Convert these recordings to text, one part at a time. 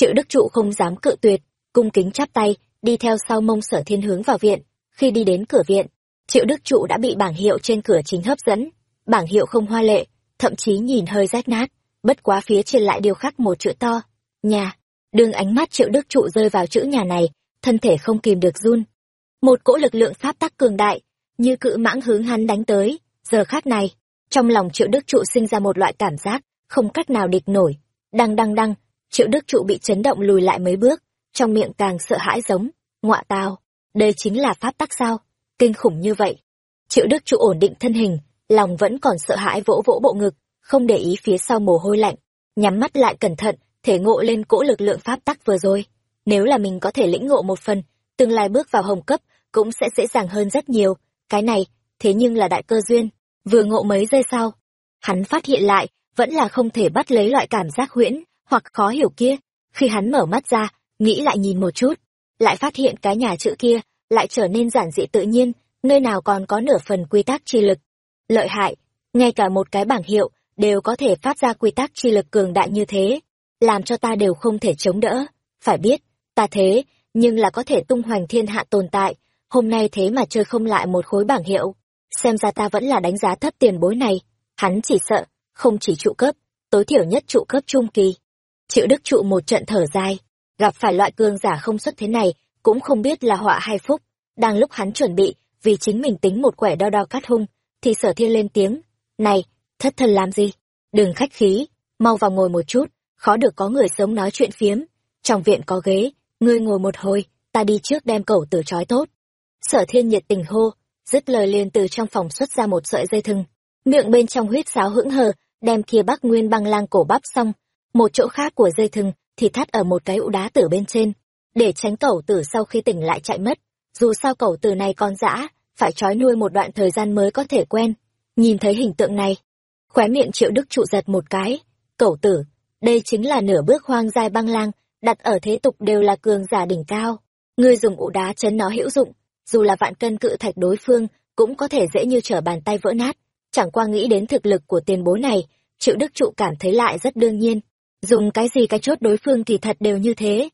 triệu đức trụ không dám cự tuyệt, cung kính chắp tay, đi theo sau mông sở thiên hướng vào viện. Khi đi đến cửa viện, triệu đức trụ đã bị bảng hiệu trên cửa chính hấp dẫn. Bảng hiệu không hoa lệ, thậm chí nhìn hơi rách nát. Bất quá phía trên lại điêu khắc một chữ to, nhà. Đương ánh mắt triệu đức trụ rơi vào chữ nhà này, thân thể không kìm được run. Một cỗ lực lượng pháp tắc cường đại, như cự mãng hướng hắn đánh tới. Giờ khắc này, trong lòng triệu đức trụ sinh ra một loại cảm giác không cách nào địch nổi. Đăng đăng đăng triệu đức trụ bị chấn động lùi lại mấy bước, trong miệng càng sợ hãi giống, ngọa tào, đây chính là pháp tắc sao? Kinh khủng như vậy. Triệu đức trụ ổn định thân hình, lòng vẫn còn sợ hãi vỗ vỗ bộ ngực, không để ý phía sau mồ hôi lạnh, nhắm mắt lại cẩn thận, thể ngộ lên cỗ lực lượng pháp tắc vừa rồi. Nếu là mình có thể lĩnh ngộ một phần, tương lai bước vào hồng cấp cũng sẽ dễ dàng hơn rất nhiều. Cái này, thế nhưng là đại cơ duyên, vừa ngộ mấy giây sau, hắn phát hiện lại, vẫn là không thể bắt lấy loại cảm giác huyễn hoặc khó hiểu kia. Khi hắn mở mắt ra, nghĩ lại nhìn một chút, lại phát hiện cái nhà chữ kia lại trở nên giản dị tự nhiên, nơi nào còn có nửa phần quy tắc chi lực. Lợi hại, ngay cả một cái bảng hiệu đều có thể phát ra quy tắc chi lực cường đại như thế, làm cho ta đều không thể chống đỡ. Phải biết, ta thế, nhưng là có thể tung hoành thiên hạ tồn tại, hôm nay thế mà chơi không lại một khối bảng hiệu. Xem ra ta vẫn là đánh giá thấp tiền bối này. Hắn chỉ sợ, không chỉ trụ cấp, tối thiểu nhất trụ cấp trung kỳ triệu đức trụ một trận thở dài. Gặp phải loại cương giả không xuất thế này, cũng không biết là họa hay phúc. Đang lúc hắn chuẩn bị, vì chính mình tính một quẻ đo đo cắt hung, thì sở thiên lên tiếng, này, thất thần làm gì? Đừng khách khí, mau vào ngồi một chút, khó được có người sống nói chuyện phiếm. Trong viện có ghế, ngươi ngồi một hồi, ta đi trước đem cẩu tử trói tốt. Sở thiên nhiệt tình hô, dứt lời liền từ trong phòng xuất ra một sợi dây thừng. Miệng bên trong huyết sáo hững hờ, đem kia bắc nguyên băng lang cổ bắp xong một chỗ khác của dây thừng thì thắt ở một cái ụ đá tử bên trên, để tránh cẩu tử sau khi tỉnh lại chạy mất. Dù sao cẩu tử này còn dã, phải trói nuôi một đoạn thời gian mới có thể quen. Nhìn thấy hình tượng này, khóe miệng triệu đức trụ giật một cái. Cẩu tử, đây chính là nửa bước hoang dai băng lang, đặt ở thế tục đều là cường giả đỉnh cao. Ngươi dùng ụ đá chấn nó hữu dụng, dù là vạn cân cự thạch đối phương, cũng có thể dễ như trở bàn tay vỡ nát. Chẳng qua nghĩ đến thực lực của tiền bối này, triệu đức trụ cảm thấy lại rất đương nhiên dùng cái gì cái chốt đối phương thì thật đều như thế.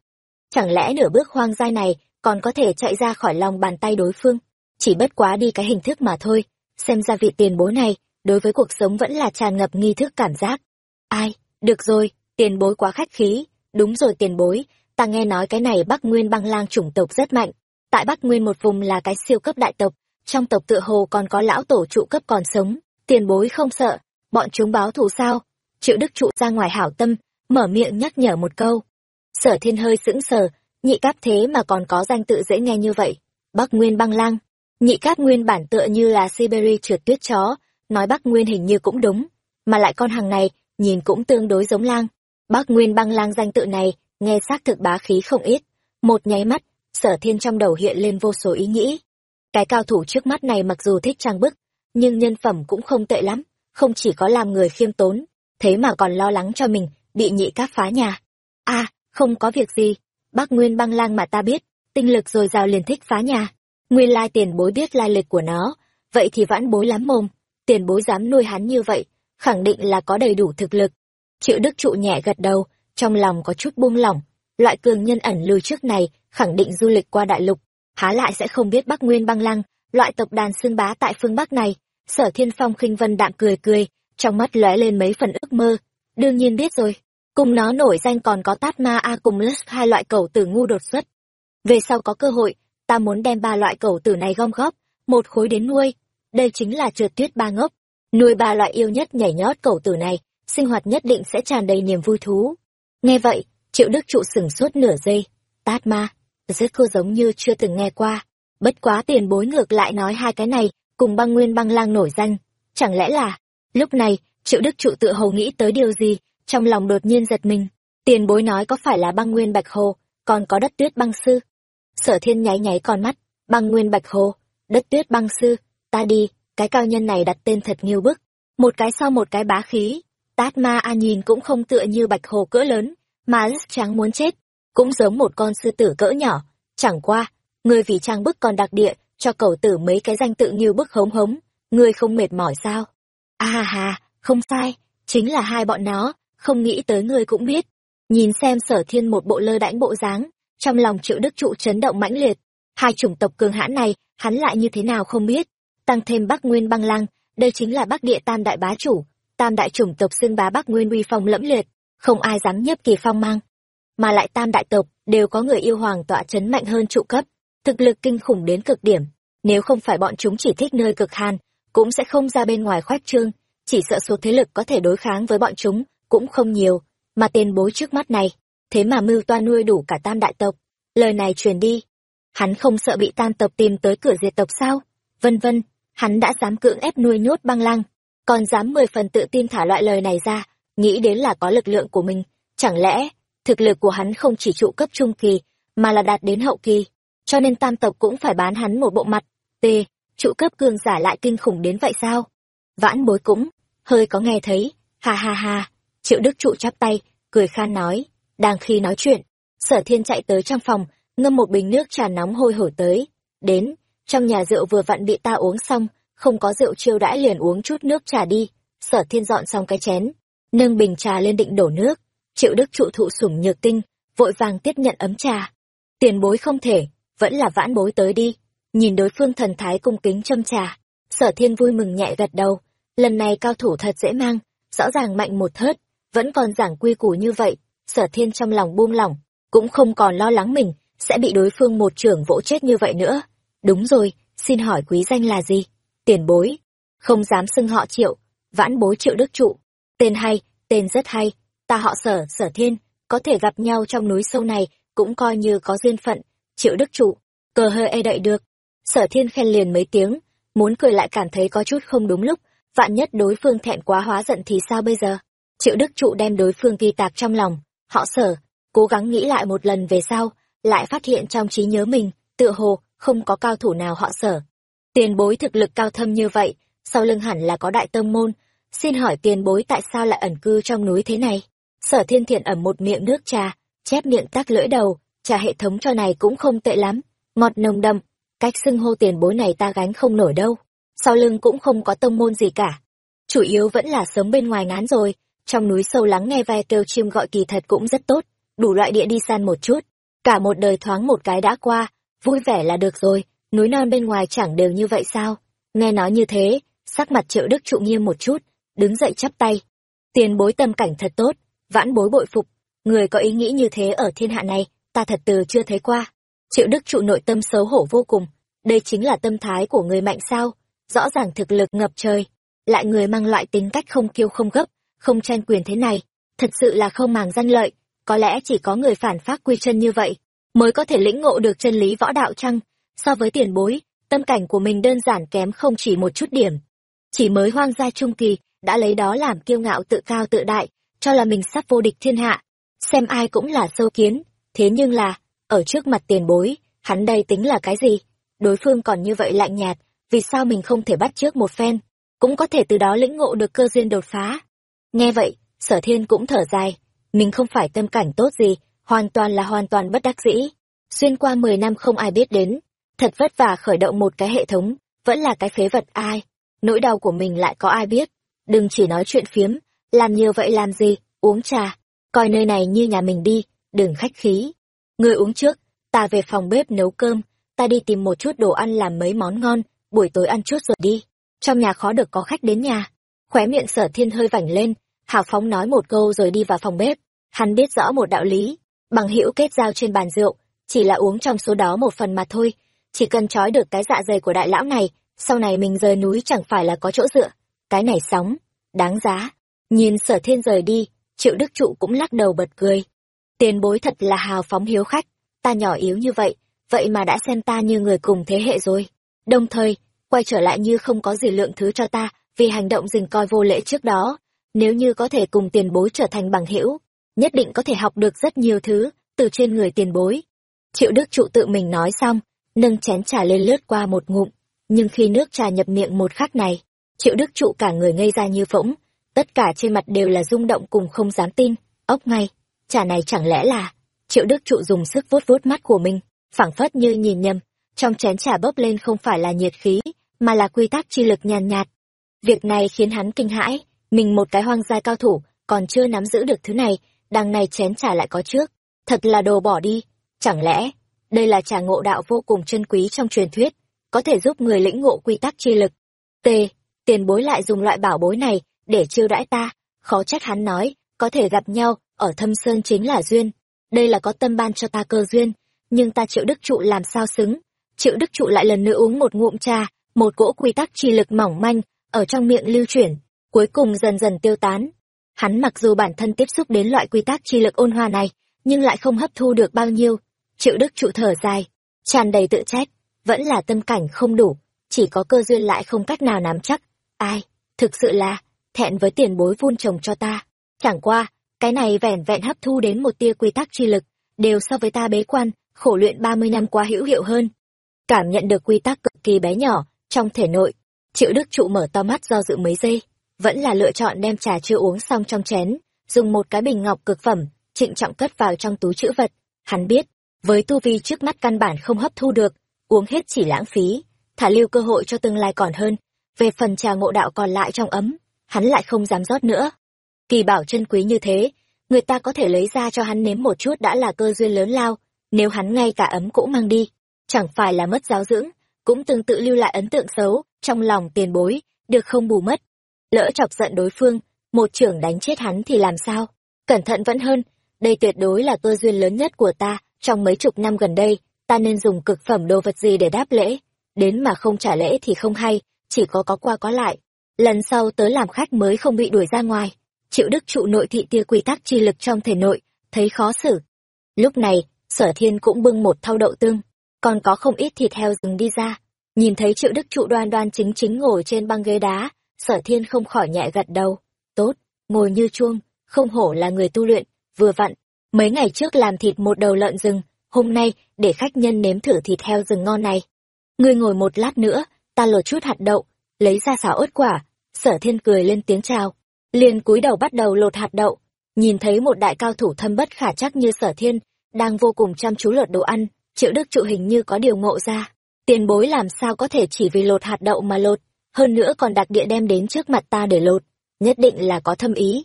Chẳng lẽ nửa bước hoang giai này còn có thể chạy ra khỏi lòng bàn tay đối phương? Chỉ bất quá đi cái hình thức mà thôi. Xem ra vị tiền bối này, đối với cuộc sống vẫn là tràn ngập nghi thức cảm giác. Ai, được rồi, tiền bối quá khách khí. Đúng rồi tiền bối, ta nghe nói cái này bắc nguyên băng lang chủng tộc rất mạnh. Tại bắc nguyên một vùng là cái siêu cấp đại tộc, trong tộc tựa hồ còn có lão tổ trụ cấp còn sống. Tiền bối không sợ, bọn chúng báo thù sao? Triệu đức trụ ra ngoài hảo tâm mở miệng nhắc nhở một câu. Sở thiên hơi sững sờ, nhị cáp thế mà còn có danh tự dễ nghe như vậy. Bắc nguyên băng lang. Nhị cáp nguyên bản tựa như là siberia trượt tuyết chó, nói bắc nguyên hình như cũng đúng, mà lại con hàng này, nhìn cũng tương đối giống lang. Bắc nguyên băng lang danh tự này, nghe xác thực bá khí không ít. Một nháy mắt, sở thiên trong đầu hiện lên vô số ý nghĩ. Cái cao thủ trước mắt này mặc dù thích trang bức, nhưng nhân phẩm cũng không tệ lắm, không chỉ có làm người khiêm tốn, thế mà còn lo lắng cho mình bị nhị cáp phá nhà. A, không có việc gì. Bác nguyên băng lang mà ta biết, tinh lực rồi rào liền thích phá nhà. Nguyên lai tiền bối biết lai lịch của nó, vậy thì vãn bối lắm mồm. Tiền bối dám nuôi hắn như vậy, khẳng định là có đầy đủ thực lực. Triệu đức trụ nhẹ gật đầu, trong lòng có chút buông lỏng. Loại cường nhân ẩn lưu trước này, khẳng định du lịch qua đại lục. Há lại sẽ không biết bắc nguyên băng lăng loại tộc đàn xương bá tại phương bắc này. Sở thiên phong khinh vân đạm cười cười, trong mắt lóe lên mấy phần ước mơ. Đương nhiên biết rồi cùng nó nổi danh còn có tát ma a cùng lus hai loại cầu tử ngu đột xuất. Về sau có cơ hội, ta muốn đem ba loại cầu tử này gom góp, một khối đến nuôi. Đây chính là trượt tuyết ba ngốc. Nuôi ba loại yêu nhất nhảy nhót cầu tử này, sinh hoạt nhất định sẽ tràn đầy niềm vui thú. Nghe vậy, triệu đức trụ sửng sốt nửa giây. Tát ma, rất cô giống như chưa từng nghe qua. Bất quá tiền bối ngược lại nói hai cái này, cùng băng nguyên băng lang nổi danh. Chẳng lẽ là, lúc này, triệu đức trụ tự hầu nghĩ tới điều gì trong lòng đột nhiên giật mình, tiền bối nói có phải là băng nguyên bạch hồ, còn có đất tuyết băng sư? Sở thiên nháy nháy con mắt, băng nguyên bạch hồ, đất tuyết băng sư, ta đi, cái cao nhân này đặt tên thật nghiêu bức. Một cái sau một cái bá khí, tát ma a nhìn cũng không tựa như bạch hồ cỡ lớn, mà rất trắng muốn chết, cũng giống một con sư tử cỡ nhỏ. Chẳng qua, người vì trang bức còn đặc địa, cho cầu tử mấy cái danh tự nghiêu bức hống hống ngươi không mệt mỏi sao? A à hà không sai, chính là hai bọn nó không nghĩ tới ngươi cũng biết Nhìn xem sở thiên một bộ lơ đãnh bộ dáng, trong lòng triệu đức trụ chấn động mãnh liệt. Hai chủng tộc cường hãn này, hắn lại như thế nào không biết. Tăng thêm Bắc Nguyên băng lăng, đây chính là Bắc địa tam đại bá chủ, tam đại chủng tộc xưng bá Bắc Nguyên uy phong lẫm liệt, không ai dám nhấp kỳ phong mang. Mà lại tam đại tộc đều có người yêu hoàng tọa chấn mạnh hơn trụ cấp, thực lực kinh khủng đến cực điểm. Nếu không phải bọn chúng chỉ thích nơi cực hàn, cũng sẽ không ra bên ngoài khoét trương, chỉ sợ số thế lực có thể đối kháng với bọn chúng cũng không nhiều, mà tên bối trước mắt này, thế mà mưu toa nuôi đủ cả tam đại tộc. Lời này truyền đi, hắn không sợ bị tam tộc tìm tới cửa diệt tộc sao? Vân vân, hắn đã dám cưỡng ép nuôi nhốt băng lăng, còn dám mười phần tự tin thả loại lời này ra, nghĩ đến là có lực lượng của mình, chẳng lẽ thực lực của hắn không chỉ trụ cấp trung kỳ, mà là đạt đến hậu kỳ, cho nên tam tộc cũng phải bán hắn một bộ mặt. T, trụ cấp cường giả lại kinh khủng đến vậy sao? Vãn bối cũng, hơi có nghe thấy, ha ha ha, triệu đức trụ chắp tay, cười khan nói, đang khi nói chuyện, sở thiên chạy tới trong phòng, ngâm một bình nước trà nóng hôi hổi tới, đến, trong nhà rượu vừa vặn bị ta uống xong, không có rượu chiêu đãi liền uống chút nước trà đi, sở thiên dọn xong cái chén, nâng bình trà lên định đổ nước, triệu đức trụ thụ sủng nhược tinh, vội vàng tiếp nhận ấm trà. Tiền bối không thể, vẫn là vãn bối tới đi, nhìn đối phương thần thái cung kính châm trà, sở thiên vui mừng nhẹ gật đầu, lần này cao thủ thật dễ mang, rõ ràng mạnh một thớt, vẫn còn giảng quy củ như vậy, sở thiên trong lòng buông lỏng, cũng không còn lo lắng mình, sẽ bị đối phương một trưởng vỗ chết như vậy nữa. Đúng rồi, xin hỏi quý danh là gì? Tiền bối. Không dám xưng họ triệu, vãn bối triệu đức trụ. Tên hay, tên rất hay, ta họ sở, sở thiên, có thể gặp nhau trong núi sâu này, cũng coi như có duyên phận, triệu đức trụ, cờ hơi e đậy được. Sở thiên khen liền mấy tiếng, muốn cười lại cảm thấy có chút không đúng lúc, vạn nhất đối phương thẹn quá hóa giận thì sao bây giờ? Triệu Đức Trụ đem đối phương ghi tạc trong lòng, họ sở, cố gắng nghĩ lại một lần về sau, lại phát hiện trong trí nhớ mình, tựa hồ, không có cao thủ nào họ sở. Tiền bối thực lực cao thâm như vậy, sau lưng hẳn là có đại tông môn, xin hỏi tiền bối tại sao lại ẩn cư trong núi thế này? Sở thiên thiện ẩm một miệng nước trà, chép miệng tắc lưỡi đầu, trà hệ thống cho này cũng không tệ lắm, ngọt nồng đậm, cách xưng hô tiền bối này ta gánh không nổi đâu, sau lưng cũng không có tông môn gì cả. Chủ yếu vẫn là sớm bên ngoài ngán rồi, trong núi sâu lắng nghe ve kêu chim gọi kỳ thật cũng rất tốt, đủ loại địa đi săn một chút, cả một đời thoáng một cái đã qua, vui vẻ là được rồi, núi non bên ngoài chẳng đều như vậy sao? Nghe nói như thế, sắc mặt triệu đức trụ nghiêm một chút, đứng dậy chắp tay. Tiền bối tâm cảnh thật tốt, vãn bối bội phục, người có ý nghĩ như thế ở thiên hạ này, ta thật từ chưa thấy qua. Triệu đức trụ nội tâm xấu hổ vô cùng, đây chính là tâm thái của người mạnh sao, rõ ràng thực lực ngập trời, lại người mang loại tính cách không kiêu không gấp, không tranh quyền thế này, thật sự là không màng danh lợi, có lẽ chỉ có người phản pháp quy chân như vậy, mới có thể lĩnh ngộ được chân lý võ đạo chăng, so với tiền bối, tâm cảnh của mình đơn giản kém không chỉ một chút điểm. Chỉ mới hoang gia trung kỳ, đã lấy đó làm kiêu ngạo tự cao tự đại, cho là mình sắp vô địch thiên hạ, xem ai cũng là sâu kiến, thế nhưng là, ở trước mặt tiền bối, hắn đây tính là cái gì? Đối phương còn như vậy lạnh nhạt, vì sao mình không thể bắt trước một phen, cũng có thể từ đó lĩnh ngộ được cơ duyên đột phá. Nghe vậy, sở thiên cũng thở dài, mình không phải tâm cảnh tốt gì, hoàn toàn là hoàn toàn bất đắc dĩ. Xuyên qua 10 năm không ai biết đến, thật vất vả khởi động một cái hệ thống, vẫn là cái phế vật ai. Nỗi đau của mình lại có ai biết. Đừng chỉ nói chuyện phiếm, làm nhiều vậy làm gì, uống trà, coi nơi này như nhà mình đi, đừng khách khí. Người uống trước, ta về phòng bếp nấu cơm, ta đi tìm một chút đồ ăn làm mấy món ngon, buổi tối ăn chút rồi đi. Trong nhà khó được có khách đến nhà. Khóe miệng sở thiên hơi vảnh lên, hào phóng nói một câu rồi đi vào phòng bếp. Hắn biết rõ một đạo lý, bằng hữu kết giao trên bàn rượu, chỉ là uống trong số đó một phần mà thôi. Chỉ cần trói được cái dạ dày của đại lão này, sau này mình rời núi chẳng phải là có chỗ dựa. Cái này sóng, đáng giá. Nhìn sở thiên rời đi, triệu đức trụ cũng lắc đầu bật cười. Tiền bối thật là hào phóng hiếu khách, ta nhỏ yếu như vậy, vậy mà đã xem ta như người cùng thế hệ rồi. Đồng thời, quay trở lại như không có gì lượng thứ cho ta, vì hành động dình coi vô lễ trước đó. Nếu như có thể cùng tiền bối trở thành bằng hữu, nhất định có thể học được rất nhiều thứ từ trên người tiền bối. Triệu Đức Trụ tự mình nói xong, nâng chén trà lên lướt qua một ngụm, nhưng khi nước trà nhập miệng một khắc này, Triệu Đức Trụ cả người ngây ra như phỗng, tất cả trên mặt đều là rung động cùng không dám tin, ốc ngay, trà này chẳng lẽ là... Triệu Đức Trụ dùng sức vuốt vuốt mắt của mình, phảng phất như nhìn nhầm, trong chén trà bốc lên không phải là nhiệt khí, mà là quy tắc chi lực nhàn nhạt. Việc này khiến hắn kinh hãi, mình một cái hoang gia cao thủ, còn chưa nắm giữ được thứ này, đằng này chén trà lại có trước, thật là đồ bỏ đi, chẳng lẽ, đây là trà ngộ đạo vô cùng chân quý trong truyền thuyết, có thể giúp người lĩnh ngộ quy tắc chi lực. T, tiền bối lại dùng loại bảo bối này để chiêu đãi ta, khó trách hắn nói, có thể gặp nhau, ở thâm sơn chính là duyên. Đây là có tâm ban cho ta cơ duyên, nhưng ta triệu đức trụ làm sao xứng. Triệu đức trụ lại lần nữa uống một ngụm trà, một cỗ quy tắc chi lực mỏng manh, ở trong miệng lưu chuyển, cuối cùng dần dần tiêu tán. Hắn mặc dù bản thân tiếp xúc đến loại quy tắc chi lực ôn hòa này, nhưng lại không hấp thu được bao nhiêu. Triệu đức trụ thở dài, tràn đầy tự trách, vẫn là tâm cảnh không đủ, chỉ có cơ duyên lại không cách nào nắm chắc. Ai, thực sự là, thẹn với tiền bối vun trồng cho ta. Chẳng qua, cái này vẻn vẹn hấp thu đến một tia quy tắc chi lực, đều so với ta bế quan, khổ luyện 30 năm qua hữu hiệu hơn. Cảm nhận được quy tắc cực kỳ bé nhỏ, trong thể nội, triệu đức trụ mở to mắt do dự mấy giây, vẫn là lựa chọn đem trà chưa uống xong trong chén, dùng một cái bình ngọc cực phẩm, trịnh trọng cất vào trong túi chữ vật. Hắn biết, với tu vi trước mắt căn bản không hấp thu được, uống hết chỉ lãng phí, thả lưu cơ hội cho tương lai còn hơn. Về phần trà ngộ đạo còn lại trong ấm, hắn lại không dám rót nữa. Kỳ bảo chân quý như thế, người ta có thể lấy ra cho hắn nếm một chút đã là cơ duyên lớn lao, nếu hắn ngay cả ấm cũng mang đi, chẳng phải là mất giáo dưỡng, cũng tương tự lưu lại ấn tượng xấu trong lòng tiền bối, được không bù mất. Lỡ chọc giận đối phương, một trưởng đánh chết hắn thì làm sao? Cẩn thận vẫn hơn, đây tuyệt đối là cơ duyên lớn nhất của ta, trong mấy chục năm gần đây, ta nên dùng cực phẩm đồ vật gì để đáp lễ, đến mà không trả lễ thì không hay, chỉ có có qua có lại. Lần sau tớ làm khách mới không bị đuổi ra ngoài. Triệu Đức trụ nội thị tia quy tắc chi lực trong thể nội, thấy khó xử. Lúc này, sở thiên cũng bưng một thau đậu tương, còn có không ít thịt heo rừng đi ra. Nhìn thấy triệu đức trụ đoan đoan chính chính ngồi trên băng ghế đá, sở thiên không khỏi nhẹ gật đầu. Tốt, ngồi như chuông, không hổ là người tu luyện, vừa vặn. Mấy ngày trước làm thịt một đầu lợn rừng, hôm nay để khách nhân nếm thử thịt heo rừng ngon này. Ngươi ngồi một lát nữa, ta lột chút hạt đậu, lấy ra xào ớt quả. Sở thiên cười lên tiếng chào, liền cúi đầu bắt đầu lột hạt đậu. Nhìn thấy một đại cao thủ thâm bất khả chắc như sở thiên, đang vô cùng chăm chú lột đồ ăn, triệu đức trụ hình như có điều ngộ ra. Tiền bối làm sao có thể chỉ vì lột hạt đậu mà lột, hơn nữa còn đặc địa đem đến trước mặt ta để lột, nhất định là có thâm ý.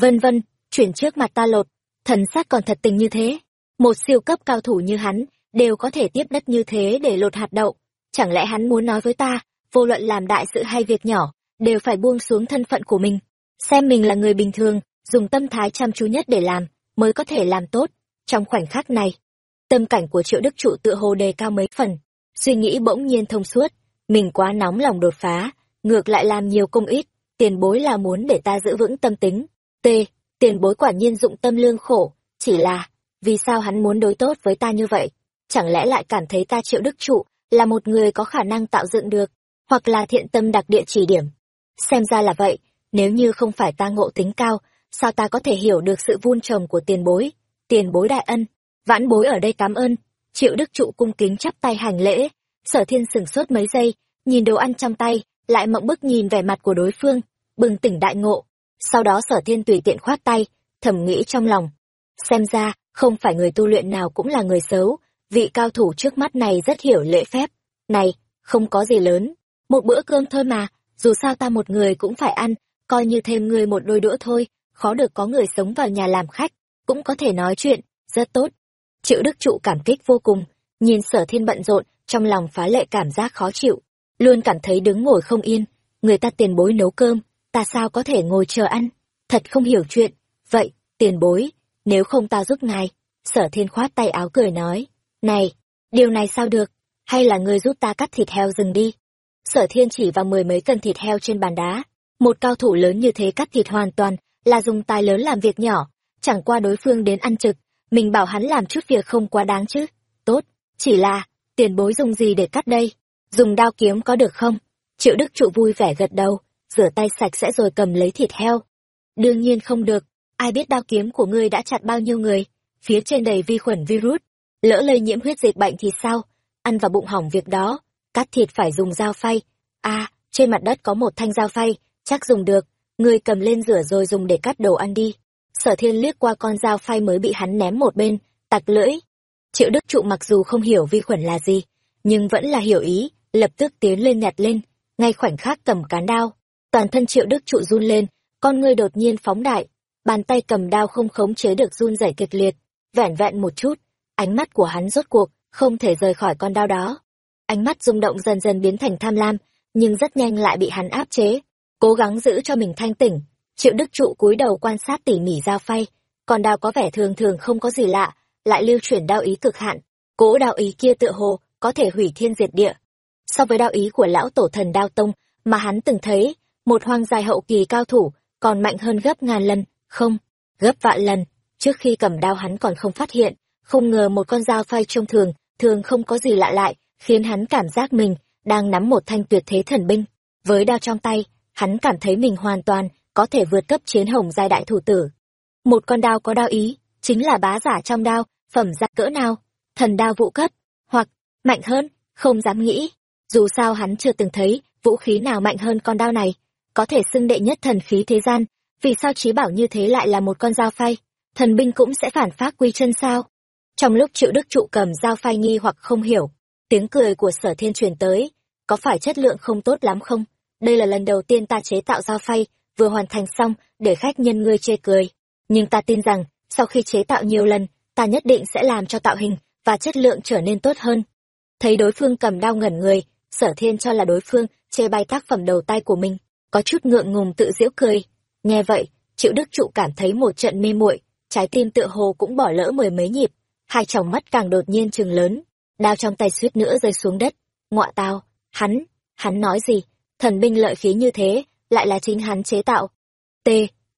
Vân vân, chuyển trước mặt ta lột, thần sắc còn thật tình như thế. Một siêu cấp cao thủ như hắn, đều có thể tiếp đất như thế để lột hạt đậu. Chẳng lẽ hắn muốn nói với ta, vô luận làm đại sự hay việc nhỏ, đều phải buông xuống thân phận của mình. Xem mình là người bình thường, dùng tâm thái chăm chú nhất để làm, mới có thể làm tốt. Trong khoảnh khắc này, tâm cảnh của triệu đức trụ tựa hồ đề cao mấy phần, suy nghĩ bỗng nhiên thông suốt, mình quá nóng lòng đột phá, ngược lại làm nhiều công ít, tiền bối là muốn để ta giữ vững tâm tính. T, tiền bối quả nhiên dụng tâm lương khổ, chỉ là, vì sao hắn muốn đối tốt với ta như vậy? Chẳng lẽ lại cảm thấy ta triệu đức trụ, là một người có khả năng tạo dựng được, hoặc là thiện tâm đặc địa chỉ điểm? Xem ra là vậy, nếu như không phải ta ngộ tính cao, sao ta có thể hiểu được sự vun trồng của tiền bối? Tiền bối đại ân, vãn bối ở đây cảm ơn. Triệu Đức Trụ cung kính chắp tay hành lễ, sở thiên sửng sốt mấy giây, nhìn đồ ăn trong tay, lại mộng bức nhìn vẻ mặt của đối phương, bừng tỉnh đại ngộ. Sau đó sở thiên tùy tiện khoát tay, thầm nghĩ trong lòng. Xem ra, không phải người tu luyện nào cũng là người xấu, vị cao thủ trước mắt này rất hiểu lễ phép. Này, không có gì lớn, một bữa cơm thôi mà, dù sao ta một người cũng phải ăn, coi như thêm người một đôi đũa thôi, khó được có người sống vào nhà làm khách, cũng có thể nói chuyện, rất tốt. Triệu Đức Trụ cảm kích vô cùng, nhìn sở thiên bận rộn, trong lòng phá lệ cảm giác khó chịu, luôn cảm thấy đứng ngồi không yên, người ta tiền bối nấu cơm, ta sao có thể ngồi chờ ăn, thật không hiểu chuyện, vậy, tiền bối, nếu không ta giúp ngài, sở thiên khoát tay áo cười nói, này, điều này sao được, hay là người giúp ta cắt thịt heo rừng đi. Sở thiên chỉ vào mười mấy cân thịt heo trên bàn đá, một cao thủ lớn như thế cắt thịt hoàn toàn, là dùng tài lớn làm việc nhỏ, chẳng qua đối phương đến ăn trực, mình bảo hắn làm chút việc không quá đáng chứ. Tốt, chỉ là, tiền bối dùng gì để cắt đây? Dùng đao kiếm có được không? Triệu Đức Trụ vui vẻ gật đầu, rửa tay sạch sẽ rồi cầm lấy thịt heo. Đương nhiên không được, ai biết đao kiếm của ngươi đã chặt bao nhiêu người, phía trên đầy vi khuẩn virus, lỡ lây nhiễm huyết dịch bệnh thì sao? Ăn vào bụng hỏng việc đó, cắt thịt phải dùng dao phay. À, trên mặt đất có một thanh dao phay, chắc dùng được, ngươi cầm lên rửa rồi dùng để cắt đồ ăn đi. Sở thiên liếc qua con dao phay mới bị hắn ném một bên, tặc lưỡi. Triệu Đức Trụ mặc dù không hiểu vi khuẩn là gì, nhưng vẫn là hiểu ý, lập tức tiến lên nhặt lên, ngay khoảnh khắc cầm cán đao. Toàn thân Triệu Đức Trụ run lên, con ngươi đột nhiên phóng đại. bàn tay cầm đao không khống chế được run rẩy kịch liệt, vẻn vẹn một chút, ánh mắt của hắn rốt cuộc không thể rời khỏi con đao đó. Ánh mắt rung động dần dần biến thành tham lam, nhưng rất nhanh lại bị hắn áp chế, cố gắng giữ cho mình thanh tỉnh. Triệu Đức Trụ cúi đầu quan sát tỉ mỉ dao phay, còn đao có vẻ thường thường không có gì lạ, lại lưu chuyển đao ý cực hạn. cố đao ý kia tựa hồ có thể hủy thiên diệt địa. So với đao ý của lão tổ thần đao tông mà hắn từng thấy, một hoang dài hậu kỳ cao thủ còn mạnh hơn gấp ngàn lần, không, gấp vạn lần. Trước khi cầm đao hắn còn không phát hiện, không ngờ một con dao phay trông thường, thường không có gì lạ lại, khiến hắn cảm giác mình đang nắm một thanh tuyệt thế thần binh. Với đao trong tay, hắn cảm thấy mình hoàn toàn có thể vượt cấp chiến hồng giai đại thủ tử. Một con đao có đao ý, chính là bá giả trong đao, phẩm ra cỡ nào, thần đao vũ cấp, hoặc, mạnh hơn, không dám nghĩ. Dù sao hắn chưa từng thấy vũ khí nào mạnh hơn con đao này, có thể xưng đệ nhất thần khí thế gian, vì sao trí bảo như thế lại là một con dao phay, thần binh cũng sẽ phản phát quy chân sao? Trong lúc triệu đức trụ cầm dao phay nghi hoặc không hiểu, tiếng cười của sở thiên truyền tới, có phải chất lượng không tốt lắm không? Đây là lần đầu tiên ta chế tạo dao phay, vừa hoàn thành xong, để khách nhân ngươi chê cười. Nhưng ta tin rằng, sau khi chế tạo nhiều lần, ta nhất định sẽ làm cho tạo hình và chất lượng trở nên tốt hơn. Thấy đối phương cầm đao ngẩn người, sở thiên cho là đối phương chê bai tác phẩm đầu tay của mình, có chút ngượng ngùng tự giễu cười. Nghe vậy, triệu đức trụ cảm thấy một trận mê muội trái tim tựa hồ cũng bỏ lỡ mười mấy nhịp, hai tròng mắt càng đột nhiên trừng lớn, đao trong tay suýt nữa rơi xuống đất. Ngọa tao, hắn, hắn nói gì? Thần binh lợi khí như thế, lại là chính hắn chế tạo. T,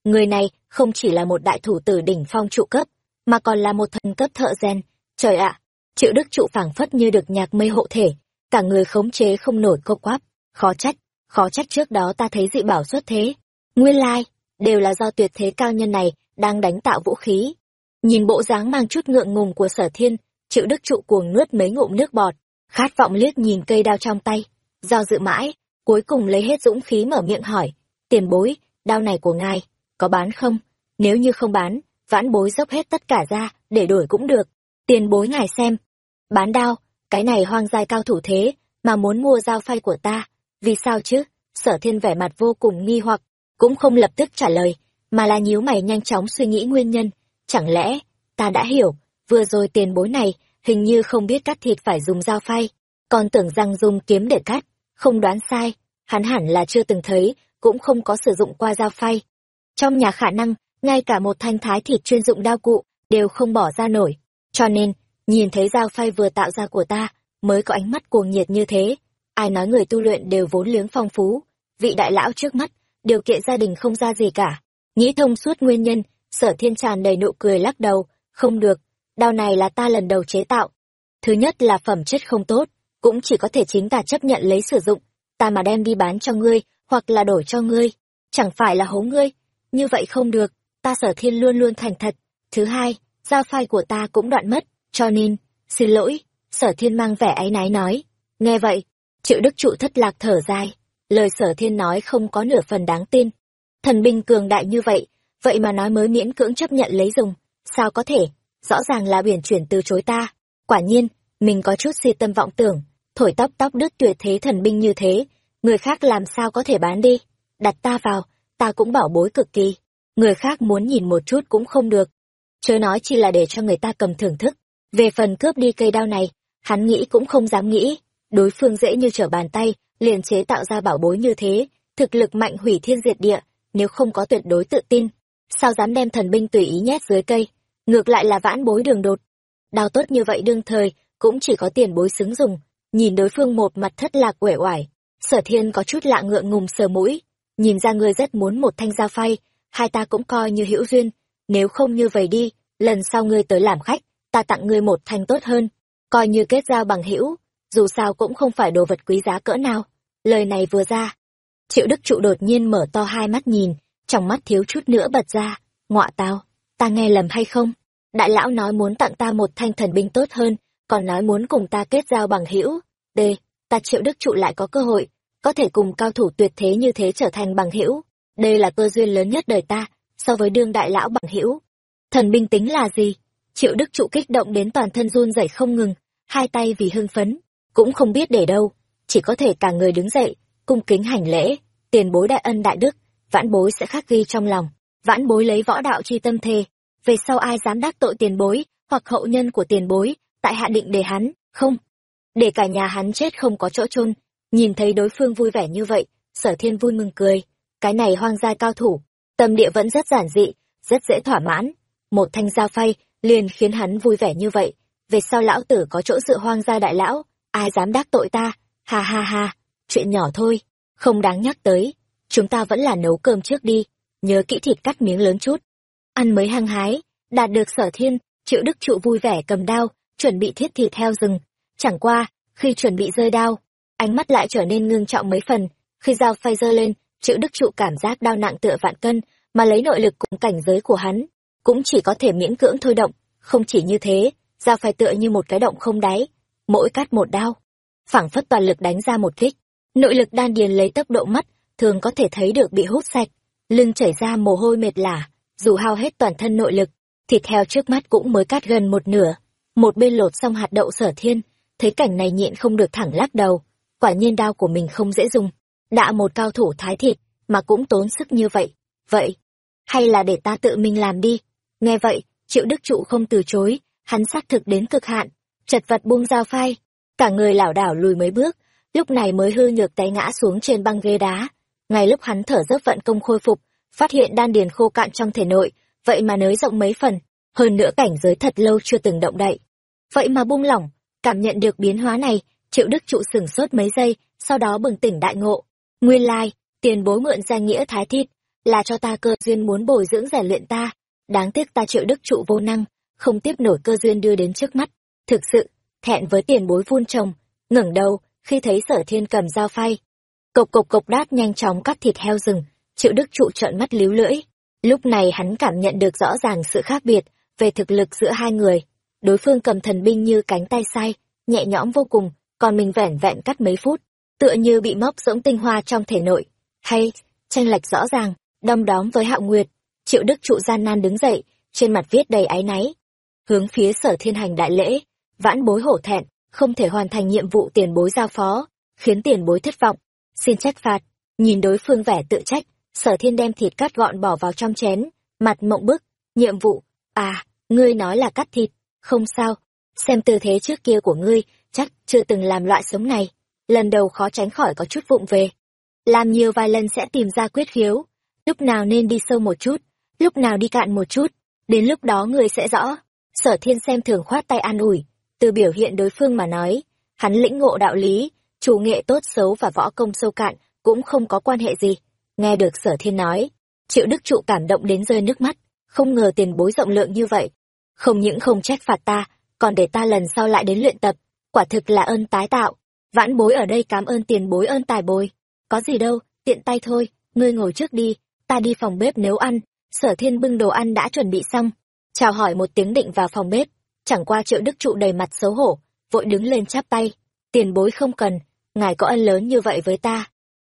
người này không chỉ là một đại thủ tử đỉnh phong trụ cấp, mà còn là một thần cấp thợ gen. Trời ạ, triệu đức trụ phảng phất như được nhạc mây hộ thể, cả người khống chế không nổi cô quáp. Khó trách, khó trách trước đó ta thấy dị bảo xuất thế. Nguyên lai, đều là do tuyệt thế cao nhân này đang đánh tạo vũ khí. Nhìn bộ dáng mang chút ngượng ngùng của sở thiên, triệu đức trụ cuồng nuốt mấy ngụm nước bọt, khát vọng liếc nhìn cây đao trong tay. Do dự mãi, cuối cùng lấy hết dũng khí mở miệng hỏi, tiền bối, đao này của ngài, có bán không? Nếu như không bán, vãn bối dốc hết tất cả ra, để đổi cũng được. Tiền bối ngài xem. Bán đao, cái này hoang dai cao thủ thế, mà muốn mua dao phay của ta. Vì sao chứ? Sở thiên vẻ mặt vô cùng nghi hoặc, cũng không lập tức trả lời, mà là nhíu mày nhanh chóng suy nghĩ nguyên nhân. Chẳng lẽ, ta đã hiểu, vừa rồi tiền bối này, hình như không biết cắt thịt phải dùng dao phay, còn tưởng rằng dùng kiếm để cắt. Không đoán sai, hắn hẳn là chưa từng thấy, cũng không có sử dụng qua dao phay. Trong nhà khả năng, ngay cả một thanh thái thịt chuyên dụng đao cụ, đều không bỏ ra nổi. Cho nên, nhìn thấy dao phay vừa tạo ra của ta, mới có ánh mắt cuồng nhiệt như thế. Ai nói người tu luyện đều vốn liếng phong phú, vị đại lão trước mắt, điều kiện gia đình không ra gì cả. Nghĩ thông suốt nguyên nhân, sở thiên tràn đầy nụ cười lắc đầu, không được, đao này là ta lần đầu chế tạo. Thứ nhất là phẩm chất không tốt, cũng chỉ có thể chính ta chấp nhận lấy sử dụng, ta mà đem đi bán cho ngươi, hoặc là đổi cho ngươi, chẳng phải là hố ngươi, như vậy không được, ta sở thiên luôn luôn thành thật. Thứ hai, giao phai của ta cũng đoạn mất, cho nên, xin lỗi, sở thiên mang vẻ áy náy nói. Nghe vậy, triệu đức trụ thất lạc thở dài, lời sở thiên nói không có nửa phần đáng tin. Thần binh cường đại như vậy, vậy mà nói mới miễn cưỡng chấp nhận lấy dùng, sao có thể, rõ ràng là biển chuyển từ chối ta. Quả nhiên, mình có chút si tâm vọng tưởng, thổi tóc tóc đứt tuyệt thế thần binh như thế, người khác làm sao có thể bán đi, đặt ta vào, ta cũng bảo bối cực kỳ, người khác muốn nhìn một chút cũng không được. Chớ nói chỉ là để cho người ta cầm thưởng thức, về phần cướp đi cây đao này, hắn nghĩ cũng không dám nghĩ, đối phương dễ như trở bàn tay, liền chế tạo ra bảo bối như thế, thực lực mạnh hủy thiên diệt địa, nếu không có tuyệt đối tự tin, sao dám đem thần binh tùy ý nhét dưới cây, ngược lại là vãn bối đường đột. Đao tốt như vậy đương thời, cũng chỉ có tiền bối xứng dùng, nhìn đối phương một mặt thất lạc uể oải, sở thiên có chút lạ ngượng ngùng sờ mũi, nhìn ra ngươi rất muốn một thanh dao phay, hai ta cũng coi như hữu duyên, nếu không như vậy đi, lần sau ngươi tới làm khách, ta tặng ngươi một thanh tốt hơn, coi như kết giao bằng hữu, dù sao cũng không phải đồ vật quý giá cỡ nào. Lời này vừa ra, Triệu Đức Trụ đột nhiên mở to hai mắt nhìn, trong mắt thiếu chút nữa bật ra, ngọa tao, ta nghe lầm hay không? Đại lão nói muốn tặng ta một thanh thần binh tốt hơn, còn nói muốn cùng ta kết giao bằng hữu. D, ta Triệu Đức Trụ lại có cơ hội, có thể cùng cao thủ tuyệt thế như thế trở thành bằng hữu. Đây là cơ duyên lớn nhất đời ta, so với đương đại lão bằng hữu. Thần binh tính là gì? Triệu Đức Trụ kích động đến toàn thân run rẩy không ngừng, hai tay vì hưng phấn, cũng không biết để đâu, chỉ có thể cả người đứng dậy, cung kính hành lễ, tiền bối đại ân đại đức, vãn bối sẽ khắc ghi trong lòng. vãn bối lấy võ đạo chi tâm thề về sau ai dám đắc tội tiền bối hoặc hậu nhân của tiền bối tại hạ định để hắn không để cả nhà hắn chết không có chỗ chôn nhìn thấy đối phương vui vẻ như vậy sở thiên vui mừng cười cái này hoang gia cao thủ, tâm địa vẫn rất giản dị, rất dễ thỏa mãn. Một thanh dao phay liền khiến hắn vui vẻ như vậy. Về sau lão tử có chỗ dựa hoang gia đại lão, ai dám đắc tội ta? Ha ha ha, chuyện nhỏ thôi, không đáng nhắc tới. Chúng ta vẫn là nấu cơm trước đi, nhớ kỹ thịt cắt miếng lớn chút. Ăn mới hăng hái, đạt được sở thiên, triệu đức trụ vui vẻ cầm đao, chuẩn bị thiết thịt heo rừng. Chẳng qua, khi chuẩn bị rơi đao, ánh mắt lại trở nên ngưng trọng mấy phần. Khi dao phay giơ lên chữ đức trụ cảm giác đau nặng tựa vạn cân, mà lấy nội lực cùng cảnh giới của hắn, cũng chỉ có thể miễn cưỡng thôi động. Không chỉ như thế, dao phải tựa như một cái động không đáy, mỗi cắt một đao, phảng phất toàn lực đánh ra một kích. Nội lực đan điền lấy tốc độ mắt, thường có thể thấy được bị hút sạch, lưng chảy ra mồ hôi mệt lả, dù hao hết toàn thân nội lực, thịt heo trước mắt cũng mới cắt gần một nửa. Một bên lột xong hạt đậu sở thiên, thấy cảnh này nhịn không được thẳng lắc đầu, quả nhiên đao của mình không dễ dùng đã một cao thủ thái thịt mà cũng tốn sức như vậy. Vậy, hay là để ta tự mình làm đi. Nghe vậy, triệu đức trụ không từ chối, hắn xác thực đến cực hạn, chật vật buông dao phai. Cả người lảo đảo lùi mấy bước, lúc này mới hư nhược té ngã xuống trên băng ghế đá. Ngay lúc hắn thở dốc vận công khôi phục, phát hiện đan điền khô cạn trong thể nội, vậy mà nới rộng mấy phần, hơn nữa cảnh giới thật lâu chưa từng động đậy. Vậy mà buông lỏng, cảm nhận được biến hóa này, triệu đức trụ sửng sốt mấy giây, sau đó bừng tỉnh đại ngộ nguyên lai, tiền bối mượn danh nghĩa thái thịt là cho ta cơ duyên muốn bồi dưỡng rèn luyện ta. Đáng tiếc ta triệu đức trụ vô năng, không tiếp nổi cơ duyên đưa đến trước mắt. Thực sự, thẹn với tiền bối vun trồng, ngẩng đầu, khi thấy sở thiên cầm dao phay. Cộc cộc cộc đát nhanh chóng cắt thịt heo rừng, triệu đức trụ trợn mắt líu lưỡi. Lúc này hắn cảm nhận được rõ ràng sự khác biệt về thực lực giữa hai người. Đối phương cầm thần binh như cánh tay sai, nhẹ nhõm vô cùng, còn mình vẻn vẹn cắt mấy phút tựa như bị móc rỗng tinh hoa trong thể nội. Hay, tranh lệch rõ ràng đom đóm với hạo nguyệt. Triệu đức trụ gian nan đứng dậy, trên mặt viết đầy áy náy. Hướng phía sở thiên hành đại lễ, vãn bối hổ thẹn, không thể hoàn thành nhiệm vụ tiền bối giao phó, khiến tiền bối thất vọng. Xin trách phạt. Nhìn đối phương vẻ tự trách, sở thiên đem thịt cắt gọn bỏ vào trong chén, mặt mộng bức. Nhiệm vụ à ngươi nói là cắt thịt, không sao. Xem tư thế trước kia của ngươi, chắc chưa từng làm loại sống này lần đầu khó tránh khỏi có chút vụng về. Làm nhiều vài lần sẽ tìm ra quyết khiếu. Lúc nào nên đi sâu một chút, lúc nào đi cạn một chút, đến lúc đó người sẽ rõ. Sở thiên xem thường khoát tay an ủi, từ biểu hiện đối phương mà nói, hắn lĩnh ngộ đạo lý, chủ nghệ tốt xấu và võ công sâu cạn cũng không có quan hệ gì. Nghe được sở thiên nói, triệu đức trụ cảm động đến rơi nước mắt, không ngờ tiền bối rộng lượng như vậy. Không những không trách phạt ta, còn để ta lần sau lại đến luyện tập, quả thực là ơn tái tạo vãn bối ở đây cảm ơn tiền bối ơn tài bồi. Có gì đâu, tiện tay thôi, ngươi ngồi trước đi, ta đi phòng bếp nấu ăn. Sở thiên bưng đồ ăn đã chuẩn bị xong. Chào hỏi một tiếng định vào phòng bếp. Chẳng qua triệu đức trụ đầy mặt xấu hổ, vội đứng lên chắp tay. Tiền bối không cần, ngài có ân lớn như vậy với ta.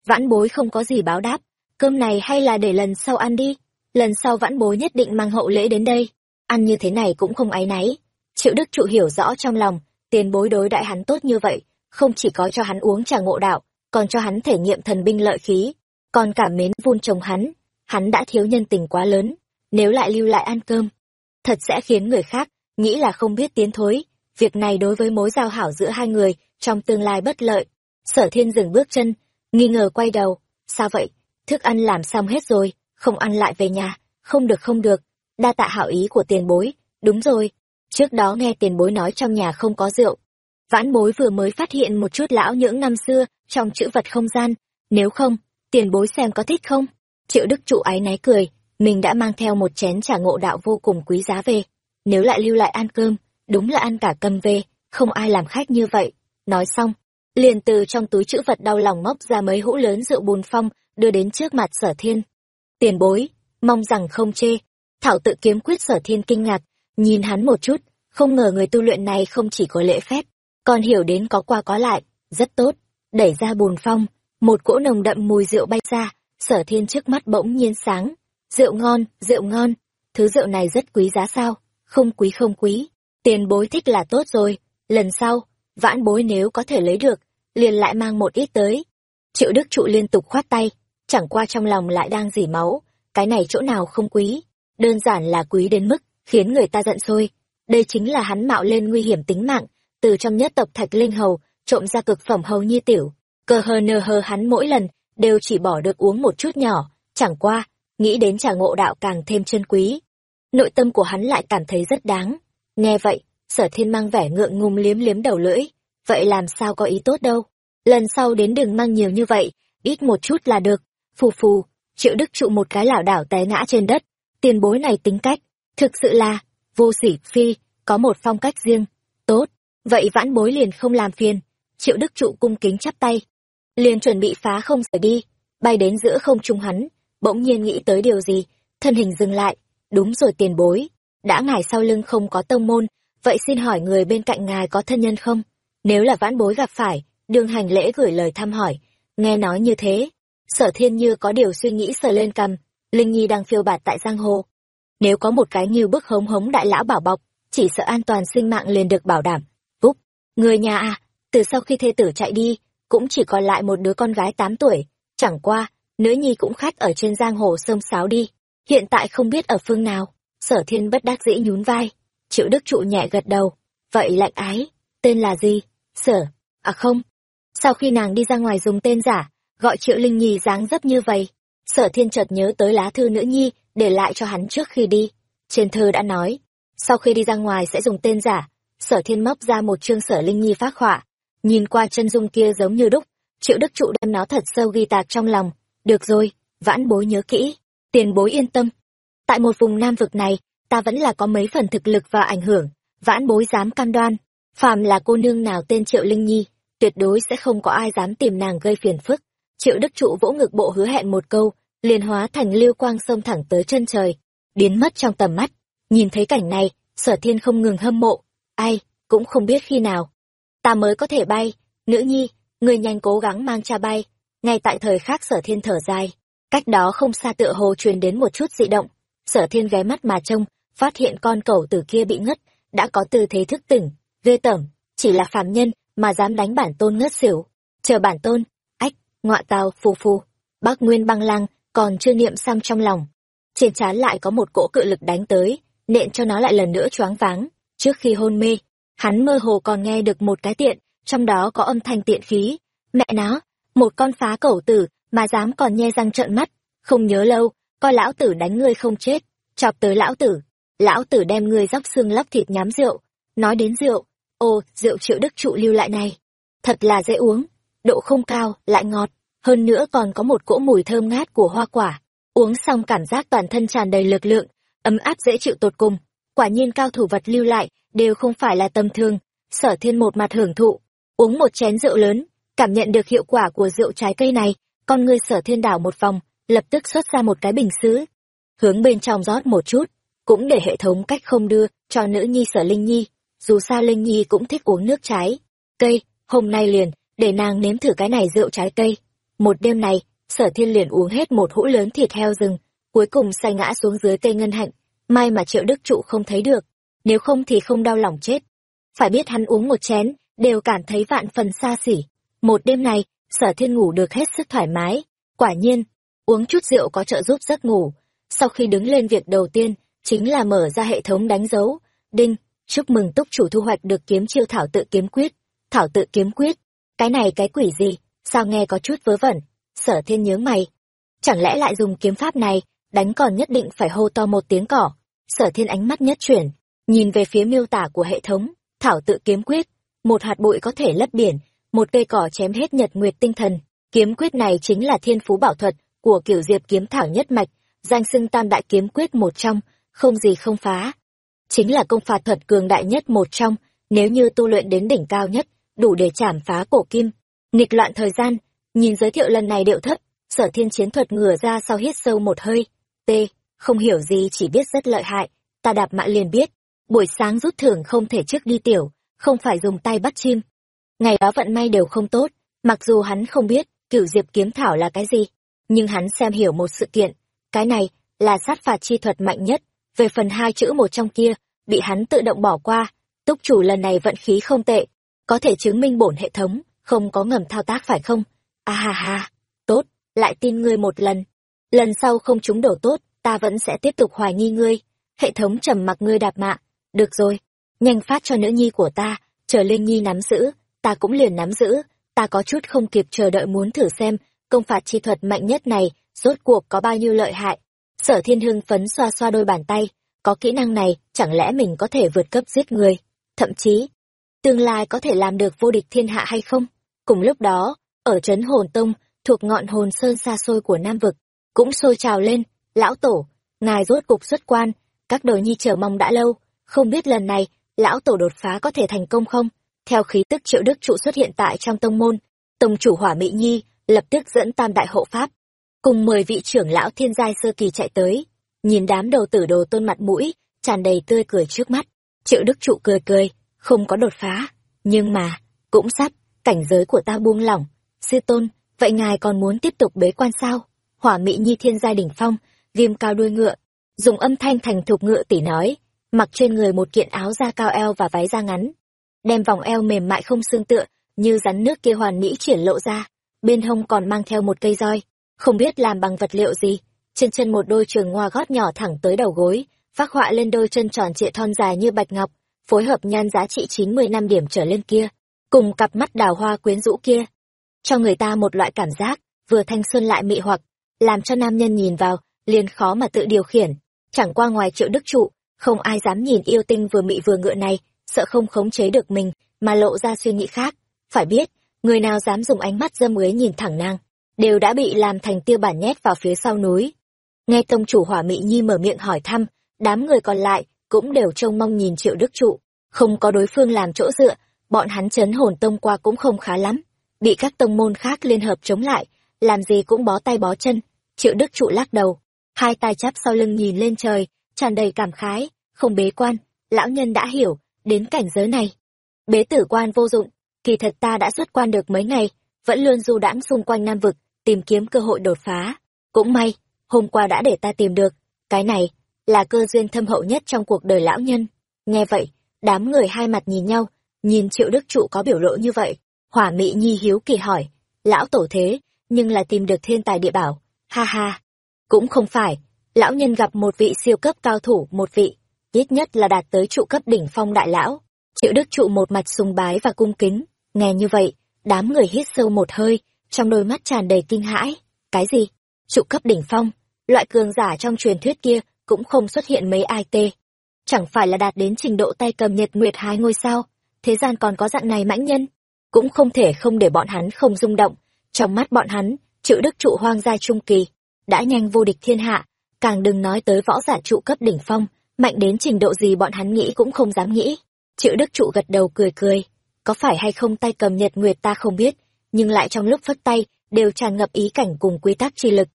Vãn bối không có gì báo đáp. Cơm này hay là để lần sau ăn đi. Lần sau vãn bối nhất định mang hậu lễ đến đây. Ăn như thế này cũng không áy náy. Triệu đức trụ hiểu rõ trong lòng, tiền bối đối đại hắn tốt như vậy không chỉ có cho hắn uống trà ngộ đạo, còn cho hắn thể nghiệm thần binh lợi khí, còn cảm mến vun trồng hắn. Hắn đã thiếu nhân tình quá lớn, nếu lại lưu lại ăn cơm, thật sẽ khiến người khác nghĩ là không biết tiến thối. Việc này đối với mối giao hảo giữa hai người trong tương lai bất lợi. Sở thiên dừng bước chân, nghi ngờ quay đầu. Sao vậy? Thức ăn làm xong hết rồi, không ăn lại về nhà. Không được không được. Đa tạ hảo ý của tiền bối. Đúng rồi. Trước đó nghe tiền bối nói trong nhà không có rượu vãn bối vừa mới phát hiện một chút lão những năm xưa trong chữ vật không gian. Nếu không, tiền bối xem có thích không? Triệu đức trụ ái náy cười, mình đã mang theo một chén trà ngộ đạo vô cùng quý giá về. Nếu lại lưu lại ăn cơm, đúng là ăn cả cầm về, không ai làm khách như vậy. Nói xong, liền từ trong túi chữ vật đau lòng móc ra mấy hũ lớn rượu bùn phong, đưa đến trước mặt sở thiên. Tiền bối, mong rằng không chê. Thảo tự kiếm quyết sở thiên kinh ngạc, nhìn hắn một chút, không ngờ người tu luyện này không chỉ có lễ phép còn hiểu đến có qua có lại rất tốt. Đẩy ra bùn phong một cỗ nồng đậm mùi rượu bay ra sở thiên trước mắt bỗng nhiên sáng. Rượu ngon rượu ngon thứ rượu này rất quý giá sao? Không quý không quý. Tiền bối thích là tốt rồi lần sau vãn bối nếu có thể lấy được liền lại mang một ít tới. Triệu đức trụ liên tục khoát tay chẳng qua trong lòng lại đang dỉ máu cái này chỗ nào không quý, đơn giản là quý đến mức khiến người ta giận sôi. Đây chính là hắn mạo lên nguy hiểm tính mạng, từ trong nhất tộc thạch linh hầu, trộm ra cực phẩm hầu nhi tiểu. Cơ hờ nơ hờ hắn mỗi lần, đều chỉ bỏ được uống một chút nhỏ, chẳng qua, nghĩ đến trà ngộ đạo càng thêm chân quý. Nội tâm của hắn lại cảm thấy rất đáng. Nghe vậy, sở thiên mang vẻ ngượng ngùng liếm liếm đầu lưỡi, vậy làm sao có ý tốt đâu. Lần sau đến đừng mang nhiều như vậy, ít một chút là được. Phù phù, triệu đức trụ một cái lảo đảo té ngã trên đất, tiền bối này tính cách, thực sự là, vô sỉ phi, có một phong cách riêng. Tốt, vậy vãn bối liền không làm phiền. Triệu đức trụ cung kính chắp tay. Liền chuẩn bị phá không rời đi, bay đến giữa không trung hắn, bỗng nhiên nghĩ tới điều gì, thân hình dừng lại. Đúng rồi tiền bối, đã ngài sau lưng không có tông môn, vậy xin hỏi người bên cạnh ngài có thân nhân không? Nếu là vãn bối gặp phải, đương hành lễ gửi lời thăm hỏi. Nghe nói như thế, sở thiên như có điều suy nghĩ sờ lên cầm, Linh Nhi đang phiêu bạt tại giang hồ. Nếu có một cái như bức hống hống đại lão bảo bọc, chỉ sợ an toàn sinh mạng liền được bảo đảm. Người nhà à, từ sau khi thê tử chạy đi, cũng chỉ còn lại một đứa con gái tám tuổi, chẳng qua, nữ nhi cũng khách ở trên giang hồ sông sáo đi, hiện tại không biết ở phương nào. Sở thiên bất đắc dĩ nhún vai, triệu đức trụ nhẹ gật đầu, vậy lạnh ái, tên là gì? Sở, à không. Sau khi nàng đi ra ngoài dùng tên giả, gọi triệu linh nhi dáng dấp như vậy, sở thiên chợt nhớ tới lá thư nữ nhi, để lại cho hắn trước khi đi. Trên thơ đã nói, sau khi đi ra ngoài sẽ dùng tên giả, sở thiên móc ra một chương sở linh nhi phát họa, nhìn qua chân dung kia giống như đúc, triệu đức trụ đem nó thật sâu ghi tạc trong lòng. Được rồi, vãn bối nhớ kỹ, tiền bối yên tâm. Tại một vùng nam vực này, ta vẫn là có mấy phần thực lực và ảnh hưởng, vãn bối dám cam đoan. Phàm là cô nương nào tên Triệu Linh Nhi, tuyệt đối sẽ không có ai dám tìm nàng gây phiền phức. Triệu Đức Trụ vỗ ngực bộ hứa hẹn một câu, liền hóa thành lưu quang sông thẳng tới chân trời, biến mất trong tầm mắt. Nhìn thấy cảnh này, sở thiên không ngừng hâm mộ. Ai, cũng không biết khi nào. Ta mới có thể bay, nữ nhi, người nhanh cố gắng mang cha bay. Ngay tại thời khắc sở thiên thở dài, cách đó không xa tựa hồ truyền đến một chút dị động. Sở thiên ghé mắt mà trông, phát hiện con cẩu tử kia bị ngất, đã có tư thế thức tỉnh, ghê tởm, chỉ là phàm nhân mà dám đánh bản tôn ngất xỉu. Chờ bản tôn, ách, ngọa tào phù phù, bác Nguyên băng lăng, còn chưa niệm xong trong lòng. Trên trán lại có một cỗ cự lực đánh tới, nện cho nó lại lần nữa choáng váng. Trước khi hôn mê, hắn mơ hồ còn nghe được một cái tiện, trong đó có âm thanh tiện khí. Mẹ nó, một con phá cẩu tử mà dám còn nhe răng trợn mắt, không nhớ lâu, coi lão tử đánh ngươi không chết, chọc tới lão tử. Lão tử đem ngươi dóc xương lóc thịt nhám rượu. Nói đến rượu, ô, rượu triệu đức trụ lưu lại này. Thật là dễ uống, độ không cao, lại ngọt, hơn nữa còn có một cỗ mùi thơm ngát của hoa quả. Uống xong cảm giác toàn thân tràn đầy lực lượng, ấm áp dễ chịu tột cùng. Quả nhiên cao thủ vật lưu lại, đều không phải là tầm thường. Sở thiên một mặt hưởng thụ, uống một chén rượu lớn, cảm nhận được hiệu quả của rượu trái cây này, con ngươi sở thiên đảo một vòng, lập tức xuất ra một cái bình sứ. Hướng bên trong rót một chút, cũng để hệ thống cách không đưa cho nữ nhi sở Linh Nhi. Dù sao Linh Nhi cũng thích uống nước trái. Cây, hôm nay liền, để nàng nếm thử cái này rượu trái cây. Một đêm này, sở thiên liền uống hết một hũ lớn thịt heo rừng, cuối cùng say ngã xuống dưới cây ngân hạnh. May mà triệu đức trụ không thấy được, nếu không thì không đau lòng chết. Phải biết hắn uống một chén, đều cảm thấy vạn phần xa xỉ. Một đêm này, sở thiên ngủ được hết sức thoải mái. Quả nhiên, uống chút rượu có trợ giúp giấc ngủ. Sau khi đứng lên việc đầu tiên, chính là mở ra hệ thống đánh dấu. Đinh, chúc mừng túc chủ thu hoạch được kiếm chiêu thảo tự kiếm quyết. Thảo tự kiếm quyết, cái này cái quỷ gì, sao nghe có chút vớ vẩn. Sở thiên nhớ mày. Chẳng lẽ lại dùng kiếm pháp này, đánh còn nhất định phải hô to một tiếng cỏ. Sở thiên ánh mắt nhất chuyển, nhìn về phía miêu tả của hệ thống, thảo tự kiếm quyết. Một hạt bụi có thể lấp biển, một cây cỏ chém hết nhật nguyệt tinh thần. Kiếm quyết này chính là thiên phú bảo thuật của kiểu diệp kiếm thảo nhất mạch, danh xưng tam đại kiếm quyết một trong, không gì không phá. Chính là công phạt thuật cường đại nhất một trong, nếu như tu luyện đến đỉnh cao nhất, đủ để chảm phá cổ kim. Nghịch loạn thời gian, nhìn giới thiệu lần này điệu thấp, sở thiên chiến thuật ngửa ra sau hít sâu một hơi tê, không hiểu gì chỉ biết rất lợi hại, ta đạp mã liền biết. Buổi sáng rút thưởng không thể trước đi tiểu, không phải dùng tay bắt chim. Ngày đó vận may đều không tốt, mặc dù hắn không biết cửu diệp kiếm thảo là cái gì, nhưng hắn xem hiểu một sự kiện. Cái này là sát phạt chi thuật mạnh nhất, về phần hai chữ một trong kia, bị hắn tự động bỏ qua. Túc chủ lần này vận khí không tệ, có thể chứng minh bổn hệ thống, không có ngầm thao tác phải không? À ha ha, tốt, lại tin ngươi một lần lần sau không trúng đổ tốt, ta vẫn sẽ tiếp tục hoài nghi ngươi. Hệ thống trầm mặc ngươi đạp mạ được rồi. Nhanh phát cho nữ nhi của ta. Chờ linh nhi nắm giữ, ta cũng liền nắm giữ. Ta có chút không kịp chờ đợi muốn thử xem, công phạt chi thuật mạnh nhất này, rốt cuộc có bao nhiêu lợi hại. Sở thiên hưng phấn xoa xoa đôi bàn tay. Có kỹ năng này, chẳng lẽ mình có thể vượt cấp giết người? Thậm chí, tương lai có thể làm được vô địch thiên hạ hay không? Cùng lúc đó, ở trấn hồn tông, thuộc ngọn hồn sơn xa xôi của nam vực cũng sôi trào lên, lão tổ, ngài rốt cục xuất quan, các đồ nhi chờ mong đã lâu, không biết lần này lão tổ đột phá có thể thành công không? Theo khí tức triệu đức trụ xuất hiện tại trong tông môn, tông chủ hỏa mỹ nhi lập tức dẫn tam đại hộ pháp cùng mười vị trưởng lão thiên giai sơ kỳ chạy tới, nhìn đám đầu tử đồ tôn mặt mũi, tràn đầy tươi cười trước mắt. Triệu đức trụ cười cười, không có đột phá, nhưng mà cũng sắp, cảnh giới của ta buông lỏng. Sư tôn, vậy ngài còn muốn tiếp tục bế quan sao? Hỏa mỹ nhi thiên gia đỉnh phong ghim cao đuôi ngựa, dùng âm thanh thành thục ngựa tỉ nói, mặc trên người một kiện áo da cao eo và váy da ngắn, đem vòng eo mềm mại không xương tựa như rắn nước kia hoàn mỹ triển lộ ra, bên hông còn mang theo một cây roi, không biết làm bằng vật liệu gì, trên chân một đôi trường hoa gót nhỏ thẳng tới đầu gối, phác họa lên đôi chân tròn trịa thon dài như bạch ngọc, phối hợp nhan giá trị chín mươi năm điểm trở lên kia, cùng cặp mắt đào hoa quyến rũ kia. Cho người ta một loại cảm giác, vừa thanh xuân lại mị hoặc làm cho nam nhân nhìn vào, liền khó mà tự điều khiển. Chẳng qua ngoài triệu đức trụ, không ai dám nhìn yêu tinh vừa mị vừa ngựa này, sợ không khống chế được mình, mà lộ ra suy nghĩ khác. Phải biết, người nào dám dùng ánh mắt dâm uế nhìn thẳng nàng, đều đã bị làm thành tiêu bản nhét vào phía sau núi. Nghe tông chủ hỏa mị nhi mở miệng hỏi thăm, đám người còn lại cũng đều trông mong nhìn triệu đức trụ. Không có đối phương làm chỗ dựa, bọn hắn chấn hồn tông qua cũng không khá lắm. Bị các tông môn khác liên hợp chống lại làm gì cũng bó tay bó chân. Triệu đức trụ lắc đầu, hai tay chắp sau lưng nhìn lên trời, tràn đầy cảm khái, không bế quan. Lão nhân đã hiểu, đến cảnh giới này. Bế tử quan vô dụng, kỳ thật ta đã xuất quan được mấy ngày, vẫn luôn du đãng xung quanh nam vực, tìm kiếm cơ hội đột phá. Cũng may, hôm qua đã để ta tìm được, cái này là cơ duyên thâm hậu nhất trong cuộc đời lão nhân. Nghe vậy, đám người hai mặt nhìn nhau, nhìn triệu đức trụ có biểu lộ như vậy. Hỏa mị nhi hiếu kỳ hỏi, lão tổ thế nhưng là tìm được thiên tài địa bảo. Ha ha, cũng không phải, lão nhân gặp một vị siêu cấp cao thủ, một vị, ít nhất là đạt tới trụ cấp đỉnh phong đại lão. Triệu đức trụ một mặt sùng bái và cung kính, nghe như vậy, đám người hít sâu một hơi, trong đôi mắt tràn đầy kinh hãi. Cái gì? Trụ cấp đỉnh phong, loại cường giả trong truyền thuyết kia cũng không xuất hiện mấy ai tê. Chẳng phải là đạt đến trình độ tay cầm nhật nguyệt hai ngôi sao, thế gian còn có dạng này mãnh nhân? Cũng không thể không để bọn hắn không rung động trong mắt bọn hắn triệu đức trụ hoang gia trung kỳ, đã nhanh vô địch thiên hạ, càng đừng nói tới võ giả trụ cấp đỉnh phong, mạnh đến trình độ gì bọn hắn nghĩ cũng không dám nghĩ. Triệu đức trụ gật đầu cười cười, có phải hay không tay cầm nhật nguyệt ta không biết, nhưng lại trong lúc phất tay, đều tràn ngập ý cảnh cùng quy tắc chi lực.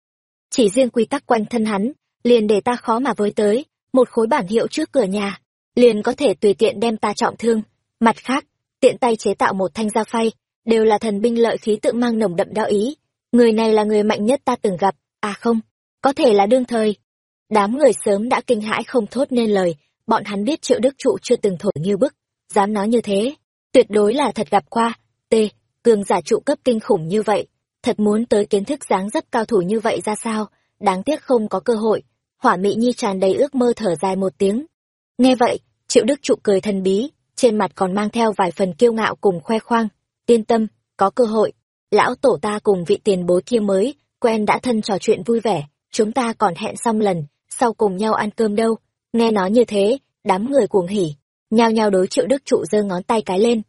Chỉ riêng quy tắc quanh thân hắn, liền để ta khó mà với tới, một khối bản hiệu trước cửa nhà, liền có thể tùy tiện đem ta trọng thương. Mặt khác, tiện tay chế tạo một thanh dao phay đều là thần binh lợi khí tự mang nồng đậm đao ý. Người này là người mạnh nhất ta từng gặp. À không, có thể là đương thời. Đám người sớm đã kinh hãi không thốt nên lời. Bọn hắn biết triệu đức trụ chưa từng thổi như bức. Dám nói như thế. Tuyệt đối là thật gặp qua. T, cường giả trụ cấp kinh khủng như vậy. Thật muốn tới kiến thức dáng dấp cao thủ như vậy ra sao? Đáng tiếc không có cơ hội. Hỏa mỹ nhi tràn đầy ước mơ thở dài một tiếng. Nghe vậy, triệu đức trụ cười thần bí, trên mặt còn mang theo vài phần kiêu ngạo cùng khoe khoang yên tâm, có cơ hội. Lão tổ ta cùng vị tiền bối kia mới, quen đã thân trò chuyện vui vẻ. Chúng ta còn hẹn xong lần, sau cùng nhau ăn cơm đâu. Nghe nói như thế, đám người cuồng hỉ, nhao nhao đối triệu đức trụ giơ ngón tay cái lên.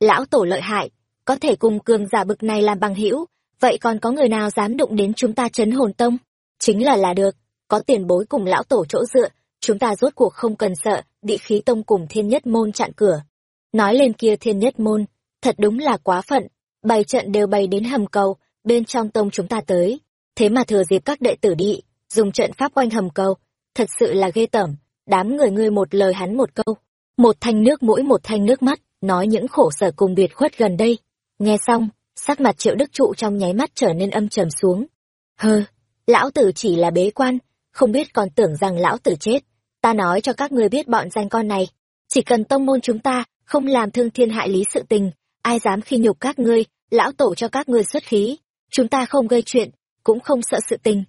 Lão tổ lợi hại, có thể cùng cường giả bực này làm bằng hữu, vậy còn có người nào dám đụng đến chúng ta chấn hồn tông? Chính là là được, có tiền bối cùng lão tổ chỗ dựa, chúng ta rốt cuộc không cần sợ, bị khí tông cùng thiên nhất môn chặn cửa. Nói lên kia thiên nhất môn thật đúng là quá phận. Bày trận đều bày đến hầm cầu, bên trong tông chúng ta tới. Thế mà thừa dịp các đệ tử đi, dùng trận pháp quanh hầm cầu, thật sự là ghê tởm. Đám người ngươi một lời hắn một câu. Một thanh nước mũi, một thanh nước mắt, nói những khổ sở cùng biệt khuất gần đây. Nghe xong, sắc mặt triệu đức trụ trong nháy mắt trở nên âm trầm xuống. Hơ, lão tử chỉ là bế quan, không biết còn tưởng rằng lão tử chết. Ta nói cho các ngươi biết bọn danh con này. Chỉ cần tông môn chúng ta không làm thương thiên hại lý sự tình ai dám khi nhục các ngươi lão tổ cho các ngươi xuất khí. Chúng ta không gây chuyện cũng không sợ sự tình.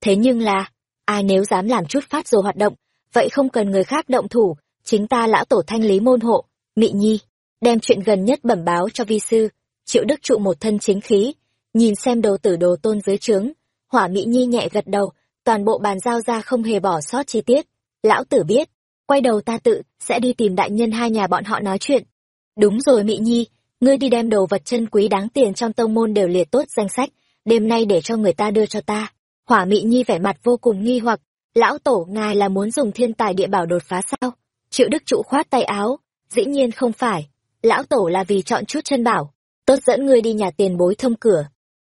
Thế nhưng là, ai nếu dám làm chút phát rồi hoạt động, vậy không cần người khác động thủ, chính ta lão tổ thanh lý môn hộ, mị nhi, đem chuyện gần nhất bẩm báo cho vi sư, triệu đức trụ một thân chính khí, nhìn xem đồ tử đồ tôn dưới trướng, hỏa mị nhi nhẹ gật đầu, toàn bộ bàn giao ra không hề bỏ sót chi tiết, lão tử biết, quay đầu ta tự, sẽ đi tìm đại nhân hai nhà bọn họ nói chuyện. Đúng rồi mị nhi, ngươi đi đem đồ vật chân quý đáng tiền trong tông môn đều liệt tốt danh sách, đêm nay để cho người ta đưa cho ta. Hỏa mị nhi vẻ mặt vô cùng nghi hoặc, lão tổ ngài là muốn dùng thiên tài địa bảo đột phá sao? Triệu đức trụ khoát tay áo, dĩ nhiên không phải, lão tổ là vì chọn chút chân bảo, tốt dẫn ngươi đi nhà tiền bối thông cửa.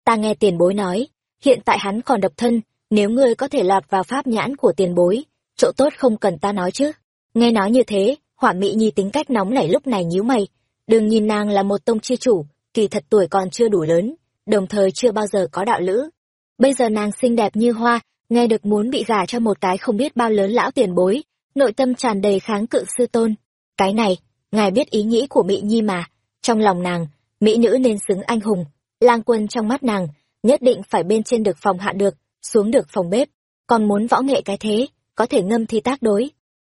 Ta nghe tiền bối nói, hiện tại hắn còn độc thân, nếu ngươi có thể lọt vào pháp nhãn của tiền bối, chỗ tốt không cần ta nói chứ. Nghe nói như thế, hỏa mị nhi tính cách nóng nảy lúc này nhíu mày, đừng nhìn nàng là một tông chi chủ, kỳ thật tuổi còn chưa đủ lớn, đồng thời chưa bao giờ có đạo lữ. Bây giờ nàng xinh đẹp như hoa, nghe được muốn bị gả cho một cái không biết bao lớn lão tiền bối, nội tâm tràn đầy kháng cự sư tôn. Cái này, ngài biết ý nghĩ của Mỹ Nhi mà, trong lòng nàng, mỹ nữ nên xứng anh hùng, lang quân trong mắt nàng, nhất định phải bên trên được phòng hạ được, xuống được phòng bếp, còn muốn võ nghệ cái thế, có thể ngâm thi tác đối.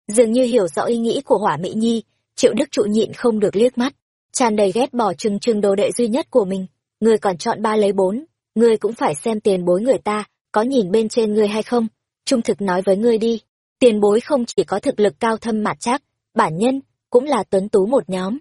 Dường như hiểu rõ ý nghĩ của hỏa Mỹ Nhi, triệu đức trụ nhịn không được liếc mắt, tràn đầy ghét bỏ trừng trừng đồ đệ duy nhất của mình, người còn chọn ba lấy bốn, ngươi cũng phải xem tiền bối người ta, có nhìn bên trên ngươi hay không, trung thực nói với ngươi đi, tiền bối không chỉ có thực lực cao thâm mạt chắc, bản nhân, cũng là tuấn tú một nhóm.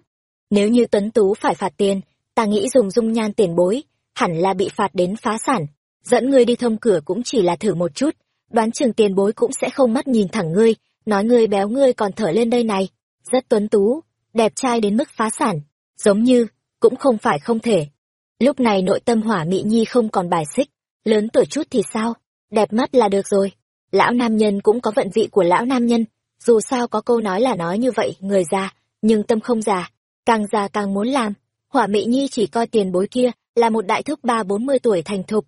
Nếu như tuấn tú phải phạt tiền, ta nghĩ dùng dung nhan tiền bối, hẳn là bị phạt đến phá sản, dẫn ngươi đi thông cửa cũng chỉ là thử một chút, đoán chừng tiền bối cũng sẽ không mắt nhìn thẳng ngươi, nói ngươi béo ngươi còn thở lên đây này, rất tuấn tú, đẹp trai đến mức phá sản, giống như, cũng không phải không thể. Lúc này nội tâm hỏa mị nhi không còn bài xích, lớn tuổi chút thì sao, đẹp mắt là được rồi. Lão nam nhân cũng có vận vị của lão nam nhân, dù sao có câu nói là nói như vậy, người già, nhưng tâm không già, càng già càng muốn làm. Hỏa mị nhi chỉ coi tiền bối kia là một đại thúc ba bốn mươi tuổi thành thục.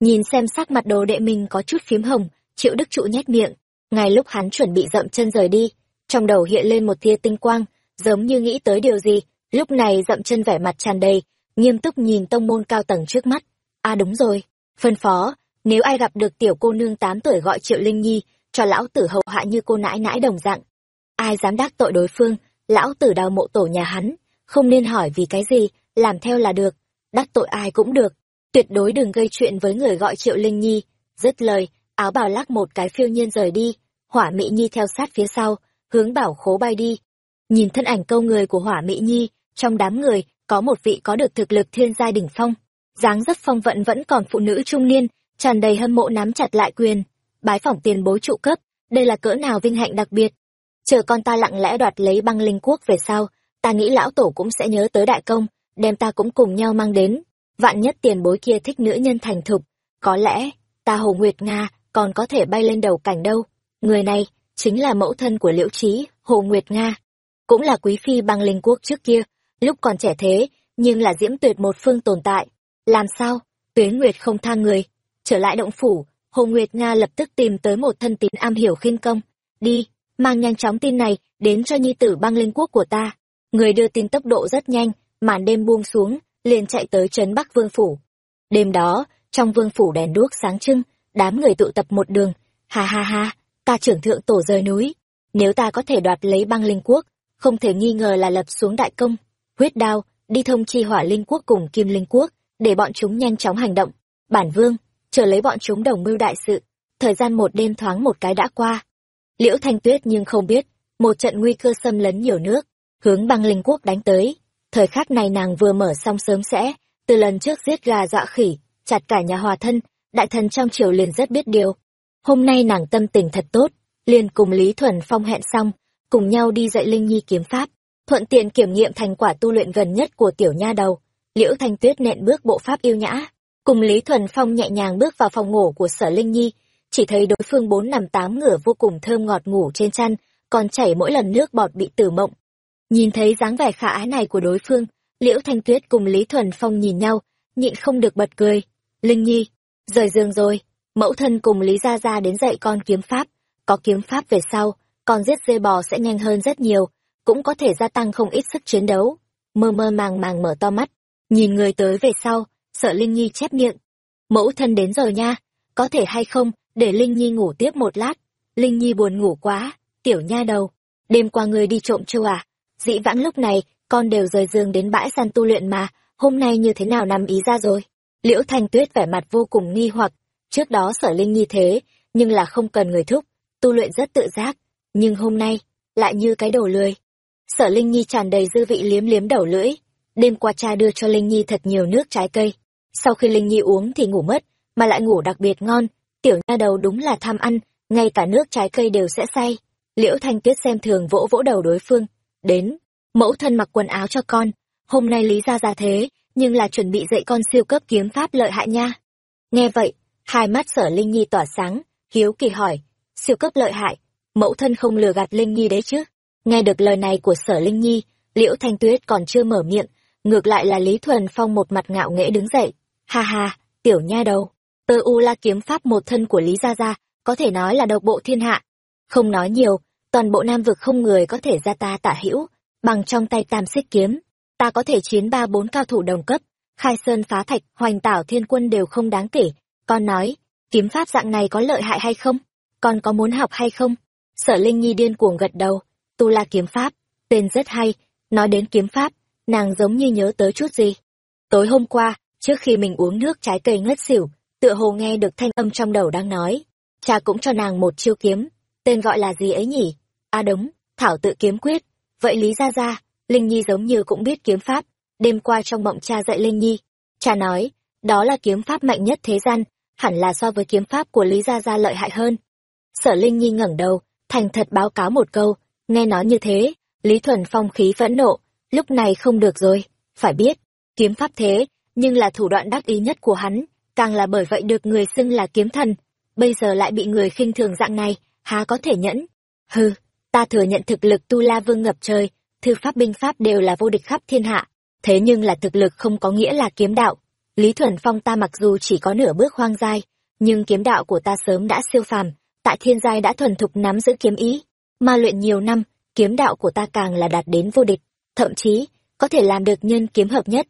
Nhìn xem sắc mặt đồ đệ mình có chút phím hồng, triệu đức trụ nhét miệng. Ngay lúc hắn chuẩn bị dậm chân rời đi, trong đầu hiện lên một tia tinh quang, giống như nghĩ tới điều gì, lúc này dậm chân vẻ mặt tràn đầy, nghiêm túc nhìn tông môn cao tầng trước mắt. À đúng rồi, phân phó, nếu ai gặp được tiểu cô nương tám tuổi gọi triệu linh nhi, cho lão tử hậu hạ như cô nãi nãi đồng dạng. Ai dám đắc tội đối phương, lão tử đào mộ tổ nhà hắn, không nên hỏi vì cái gì, làm theo là được, đắc tội ai cũng được, tuyệt đối đừng gây chuyện với người gọi triệu linh nhi. Dứt lời, áo bào lắc một cái phiêu nhiên rời đi, hỏa mỹ nhi theo sát phía sau, hướng bảo khố bay đi. Nhìn thân ảnh câu người của hỏa mỹ nhi, trong đám người, có một vị có được thực lực thiên giai đỉnh phong. dáng dấp phong vận vẫn còn phụ nữ trung niên, tràn đầy hâm mộ nắm chặt lại quyền. Bái phỏng tiền bối trụ cấp, đây là cỡ nào vinh hạnh đặc biệt. Chờ con ta lặng lẽ đoạt lấy băng linh quốc về sau, ta nghĩ lão tổ cũng sẽ nhớ tới đại công, đem ta cũng cùng nhau mang đến. Vạn nhất tiền bối kia thích nữ nhân thành thục, có lẽ, ta Hồ Nguyệt Nga còn có thể bay lên đầu cảnh đâu. Người này, chính là mẫu thân của Liễu Trí, Hồ Nguyệt Nga. Cũng là quý phi băng linh quốc trước kia, lúc còn trẻ thế, nhưng là diễm tuyệt một phương tồn tại. Làm sao? Tuyến Nguyệt không tha người. Trở lại động phủ, Hồ Nguyệt Nga lập tức tìm tới một thân tín am hiểu khinh công. Đi, mang nhanh chóng tin này đến cho nhi tử băng linh quốc của ta. Người đưa tin tốc độ rất nhanh, màn đêm buông xuống, liền chạy tới trấn Bắc Vương Phủ. Đêm đó, trong vương phủ đèn đuốc sáng trưng, đám người tụ tập một đường. Ha ha ha, ta trưởng thượng tổ rời núi. Nếu ta có thể đoạt lấy băng linh quốc, không thể nghi ngờ là lập xuống đại công huyết đao, đi thông chi hỏa linh quốc cùng kim linh quốc, để bọn chúng nhanh chóng hành động. Bản vương, chờ lấy bọn chúng đồng mưu đại sự. Thời gian một đêm thoáng một cái đã qua. Liễu Thanh Tuyết nhưng không biết, một trận nguy cơ xâm lấn nhiều nước, hướng băng linh quốc đánh tới. Thời khắc này nàng vừa mở xong sớm sẽ, từ lần trước giết gà dọa khỉ, chặt cả nhà hòa thân, đại thần trong triều liền rất biết điều. Hôm nay nàng tâm tình thật tốt, liền cùng Lý Thuần Phong hẹn xong, cùng nhau đi dạy Linh Nhi kiếm pháp thuận tiện kiểm nghiệm thành quả tu luyện gần nhất của tiểu nha đầu liễu thanh tuyết nện bước bộ pháp yêu nhã cùng lý thuần phong nhẹ nhàng bước vào phòng ngủ của sở linh nhi chỉ thấy đối phương bốn nằm tám ngửa vô cùng thơm ngọt ngủ trên chăn còn chảy mỗi lần nước bọt bị tử mộng. Nhìn thấy dáng vẻ khả ái này của đối phương liễu thanh tuyết cùng lý thuần phong nhìn nhau nhịn không được bật cười. Linh nhi rời giường rồi mẫu thân cùng lý gia gia đến dạy con kiếm pháp có kiếm pháp về sau con giết dê bò sẽ nhanh hơn rất nhiều cũng có thể gia tăng không ít sức chiến đấu. Mơ mơ màng màng mở to mắt, nhìn người tới về sau, sợ Linh Nhi chép miệng. Mẫu thân đến rồi nha, có thể hay không, để Linh Nhi ngủ tiếp một lát. Linh Nhi buồn ngủ quá, tiểu nha đầu, đêm qua người đi trộm chưa à? Dĩ vãng lúc này, con đều rời giường đến bãi săn tu luyện mà, hôm nay như thế nào nằm ý ra rồi? Liễu Thanh Tuyết vẻ mặt vô cùng nghi hoặc, trước đó sở Linh Nhi thế, nhưng là không cần người thúc, tu luyện rất tự giác, nhưng hôm nay, lại như cái đầu lười. Sở Linh Nhi tràn đầy dư vị liếm liếm đầu lưỡi, đêm qua cha đưa cho Linh Nhi thật nhiều nước trái cây, sau khi Linh Nhi uống thì ngủ mất, mà lại ngủ đặc biệt ngon, tiểu nha đầu đúng là tham ăn, ngay cả nước trái cây đều sẽ say. Liễu Thanh Tuyết xem thường vỗ vỗ đầu đối phương, đến, mẫu thân mặc quần áo cho con, hôm nay lý ra ra thế, nhưng là chuẩn bị dạy con siêu cấp kiếm pháp lợi hại nha. Nghe vậy, hai mắt sở Linh Nhi tỏa sáng, hiếu kỳ hỏi, siêu cấp lợi hại, mẫu thân không lừa gạt Linh Nhi đấy chứ. Nghe được lời này của sở Linh Nhi, Liễu Thanh Tuyết còn chưa mở miệng, ngược lại là Lý Thuần Phong một mặt ngạo nghễ đứng dậy. Ha ha, tiểu nha đầu, tơ u la kiếm pháp một thân của Lý Gia Gia, có thể nói là độc bộ thiên hạ. Không nói nhiều, toàn bộ nam vực không người có thể ra ta tả hữu, bằng trong tay tam xích kiếm. Ta có thể chiến ba bốn cao thủ đồng cấp, khai sơn phá thạch, hoành tảo thiên quân đều không đáng kể. Con nói, kiếm pháp dạng này có lợi hại hay không? Con có muốn học hay không? Sở Linh Nhi điên cuồng gật đầu, tu la kiếm pháp, tên rất hay, nói đến kiếm pháp, nàng giống như nhớ tới chút gì. Tối hôm qua, trước khi mình uống nước trái cây ngất xỉu, tựa hồ nghe được thanh âm trong đầu đang nói. Cha cũng cho nàng một chiêu kiếm, tên gọi là gì ấy nhỉ? A đúng, Thảo tự kiếm quyết. Vậy Lý Gia Gia, Linh Nhi giống như cũng biết kiếm pháp. Đêm qua trong mộng cha dạy Linh Nhi, cha nói, đó là kiếm pháp mạnh nhất thế gian, hẳn là so với kiếm pháp của Lý Gia Gia lợi hại hơn. Sở Linh Nhi ngẩng đầu, thành thật báo cáo một câu, nghe nói như thế, Lý Thuần Phong khí phẫn nộ, lúc này không được rồi, phải biết, kiếm pháp thế, nhưng là thủ đoạn đắc ý nhất của hắn, càng là bởi vậy được người xưng là kiếm thần, bây giờ lại bị người khinh thường dạng này, há có thể nhẫn. Hừ, ta thừa nhận thực lực Tu La Vương ngập trời, thư pháp binh pháp đều là vô địch khắp thiên hạ, thế nhưng là thực lực không có nghĩa là kiếm đạo. Lý Thuần Phong ta mặc dù chỉ có nửa bước hoang giai, nhưng kiếm đạo của ta sớm đã siêu phàm, tại thiên giai đã thuần thục nắm giữ kiếm ý, mà luyện nhiều năm, kiếm đạo của ta càng là đạt đến vô địch, thậm chí có thể làm được nhân kiếm hợp nhất.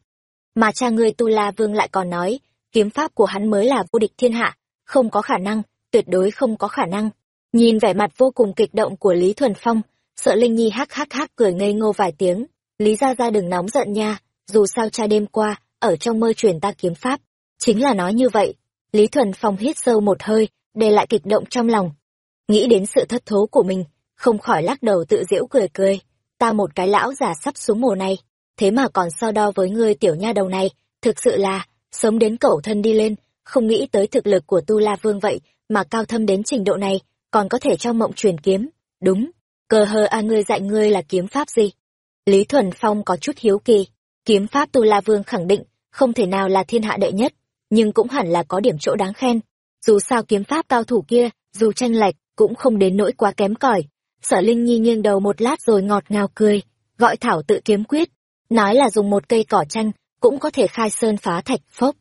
Mà cha ngươi Tu La Vương lại còn nói, kiếm pháp của hắn mới là vô địch thiên hạ, không có khả năng, tuyệt đối không có khả năng. Nhìn vẻ mặt vô cùng kịch động của Lý Thuần Phong, sợ Linh Nhi hắc hắc hắc cười ngây ngô vài tiếng, Lý Gia Gia đừng nóng giận nha, dù sao cha đêm qua, ở trong mơ truyền ta kiếm pháp, chính là nói như vậy. Lý Thuần Phong hít sâu một hơi, để lại kịch động trong lòng. Nghĩ đến sự thất thố của mình, không khỏi lắc đầu tự giễu cười cười. Ta một cái lão già sắp xuống mồ này, thế mà còn so đo với ngươi tiểu nha đầu này, thực sự là, sống đến cẩu thân đi lên, không nghĩ tới thực lực của Tu La Vương vậy, mà cao thâm đến trình độ này, còn có thể trong mộng truyền kiếm. Đúng, cờ hờ a ngươi dạy ngươi là kiếm pháp gì? Lý Thuần Phong có chút hiếu kỳ, kiếm pháp Tu La Vương khẳng định, không thể nào là thiên hạ đệ nhất, nhưng cũng hẳn là có điểm chỗ đáng khen. Dù sao kiếm pháp cao thủ kia, dù tranh lệch, cũng không đến nỗi quá kém cỏi. Sở Linh Nhi nghiêng đầu một lát rồi ngọt ngào cười, gọi Thảo tự kiếm quyết, nói là dùng một cây cỏ tranh, cũng có thể khai sơn phá thạch phốc.